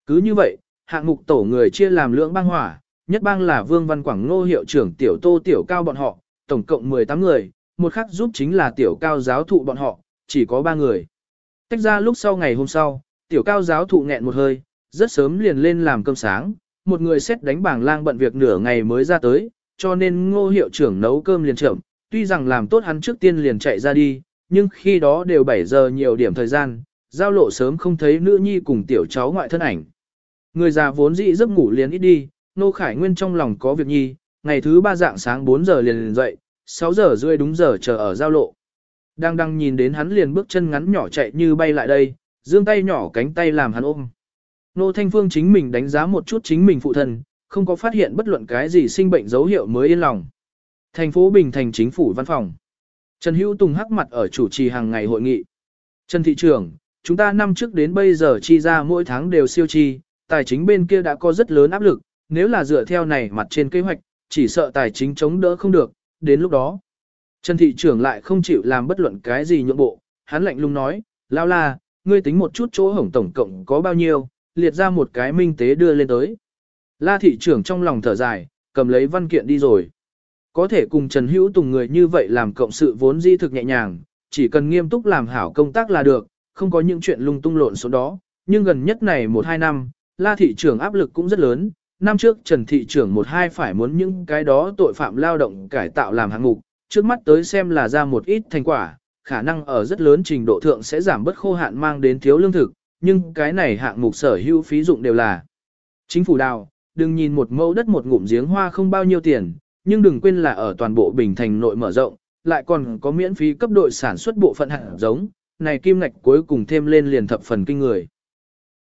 [SPEAKER 1] Cứ như vậy, hạng mục tổ người chia làm lưỡng bang hỏa, nhất bang là Vương Văn Quảng Ngô hiệu trưởng tiểu tô tiểu cao bọn họ, tổng cộng 18 người, một khác giúp chính là tiểu cao giáo thụ bọn họ, chỉ có 3 người. Tách ra lúc sau ngày hôm sau, tiểu cao giáo thụ nghẹn một hơi, rất sớm liền lên làm cơm sáng, một người xét đánh bảng lang bận việc nửa ngày mới ra tới, cho nên ngô hiệu trưởng nấu cơm liền chậm, tuy rằng làm tốt hắn trước tiên liền chạy ra đi, nhưng khi đó đều 7 giờ nhiều điểm thời gian, giao lộ sớm không thấy nữ nhi cùng tiểu cháu ngoại thân ảnh. Người già vốn dị giấc ngủ liền ít đi, nô khải nguyên trong lòng có việc nhi, ngày thứ ba dạng sáng 4 giờ liền liền dậy, 6 giờ rưỡi đúng giờ chờ ở giao lộ. Đang đang nhìn đến hắn liền bước chân ngắn nhỏ chạy như bay lại đây, dương tay nhỏ cánh tay làm hắn ôm. Nô Thanh Phương chính mình đánh giá một chút chính mình phụ thân, không có phát hiện bất luận cái gì sinh bệnh dấu hiệu mới yên lòng. Thành phố Bình Thành chính phủ văn phòng. Trần Hữu Tùng hắc mặt ở chủ trì hàng ngày hội nghị. Trần thị trưởng, chúng ta năm trước đến bây giờ chi ra mỗi tháng đều siêu chi, tài chính bên kia đã có rất lớn áp lực, nếu là dựa theo này mặt trên kế hoạch, chỉ sợ tài chính chống đỡ không được, đến lúc đó. Trần thị trưởng lại không chịu làm bất luận cái gì nhượng bộ, hắn lạnh lùng nói, lao la, ngươi tính một chút chỗ hổng tổng cộng có bao nhiêu, liệt ra một cái minh tế đưa lên tới. La thị trưởng trong lòng thở dài, cầm lấy văn kiện đi rồi. Có thể cùng Trần Hữu Tùng người như vậy làm cộng sự vốn di thực nhẹ nhàng, chỉ cần nghiêm túc làm hảo công tác là được, không có những chuyện lung tung lộn số đó. Nhưng gần nhất này 1-2 năm, La thị trưởng áp lực cũng rất lớn. Năm trước Trần thị trưởng 1-2 phải muốn những cái đó tội phạm lao động cải tạo làm hạng mục, trước mắt tới xem là ra một ít thành quả, khả năng ở rất lớn trình độ thượng sẽ giảm bớt khô hạn mang đến thiếu lương thực, nhưng cái này hạng mục sở hữu phí dụng đều là chính phủ đào, đừng nhìn một mẫu đất một ngụm giếng hoa không bao nhiêu tiền, nhưng đừng quên là ở toàn bộ Bình Thành nội mở rộng, lại còn có miễn phí cấp đội sản xuất bộ phận hạt giống, này kim ngạch cuối cùng thêm lên liền thập phần kinh người.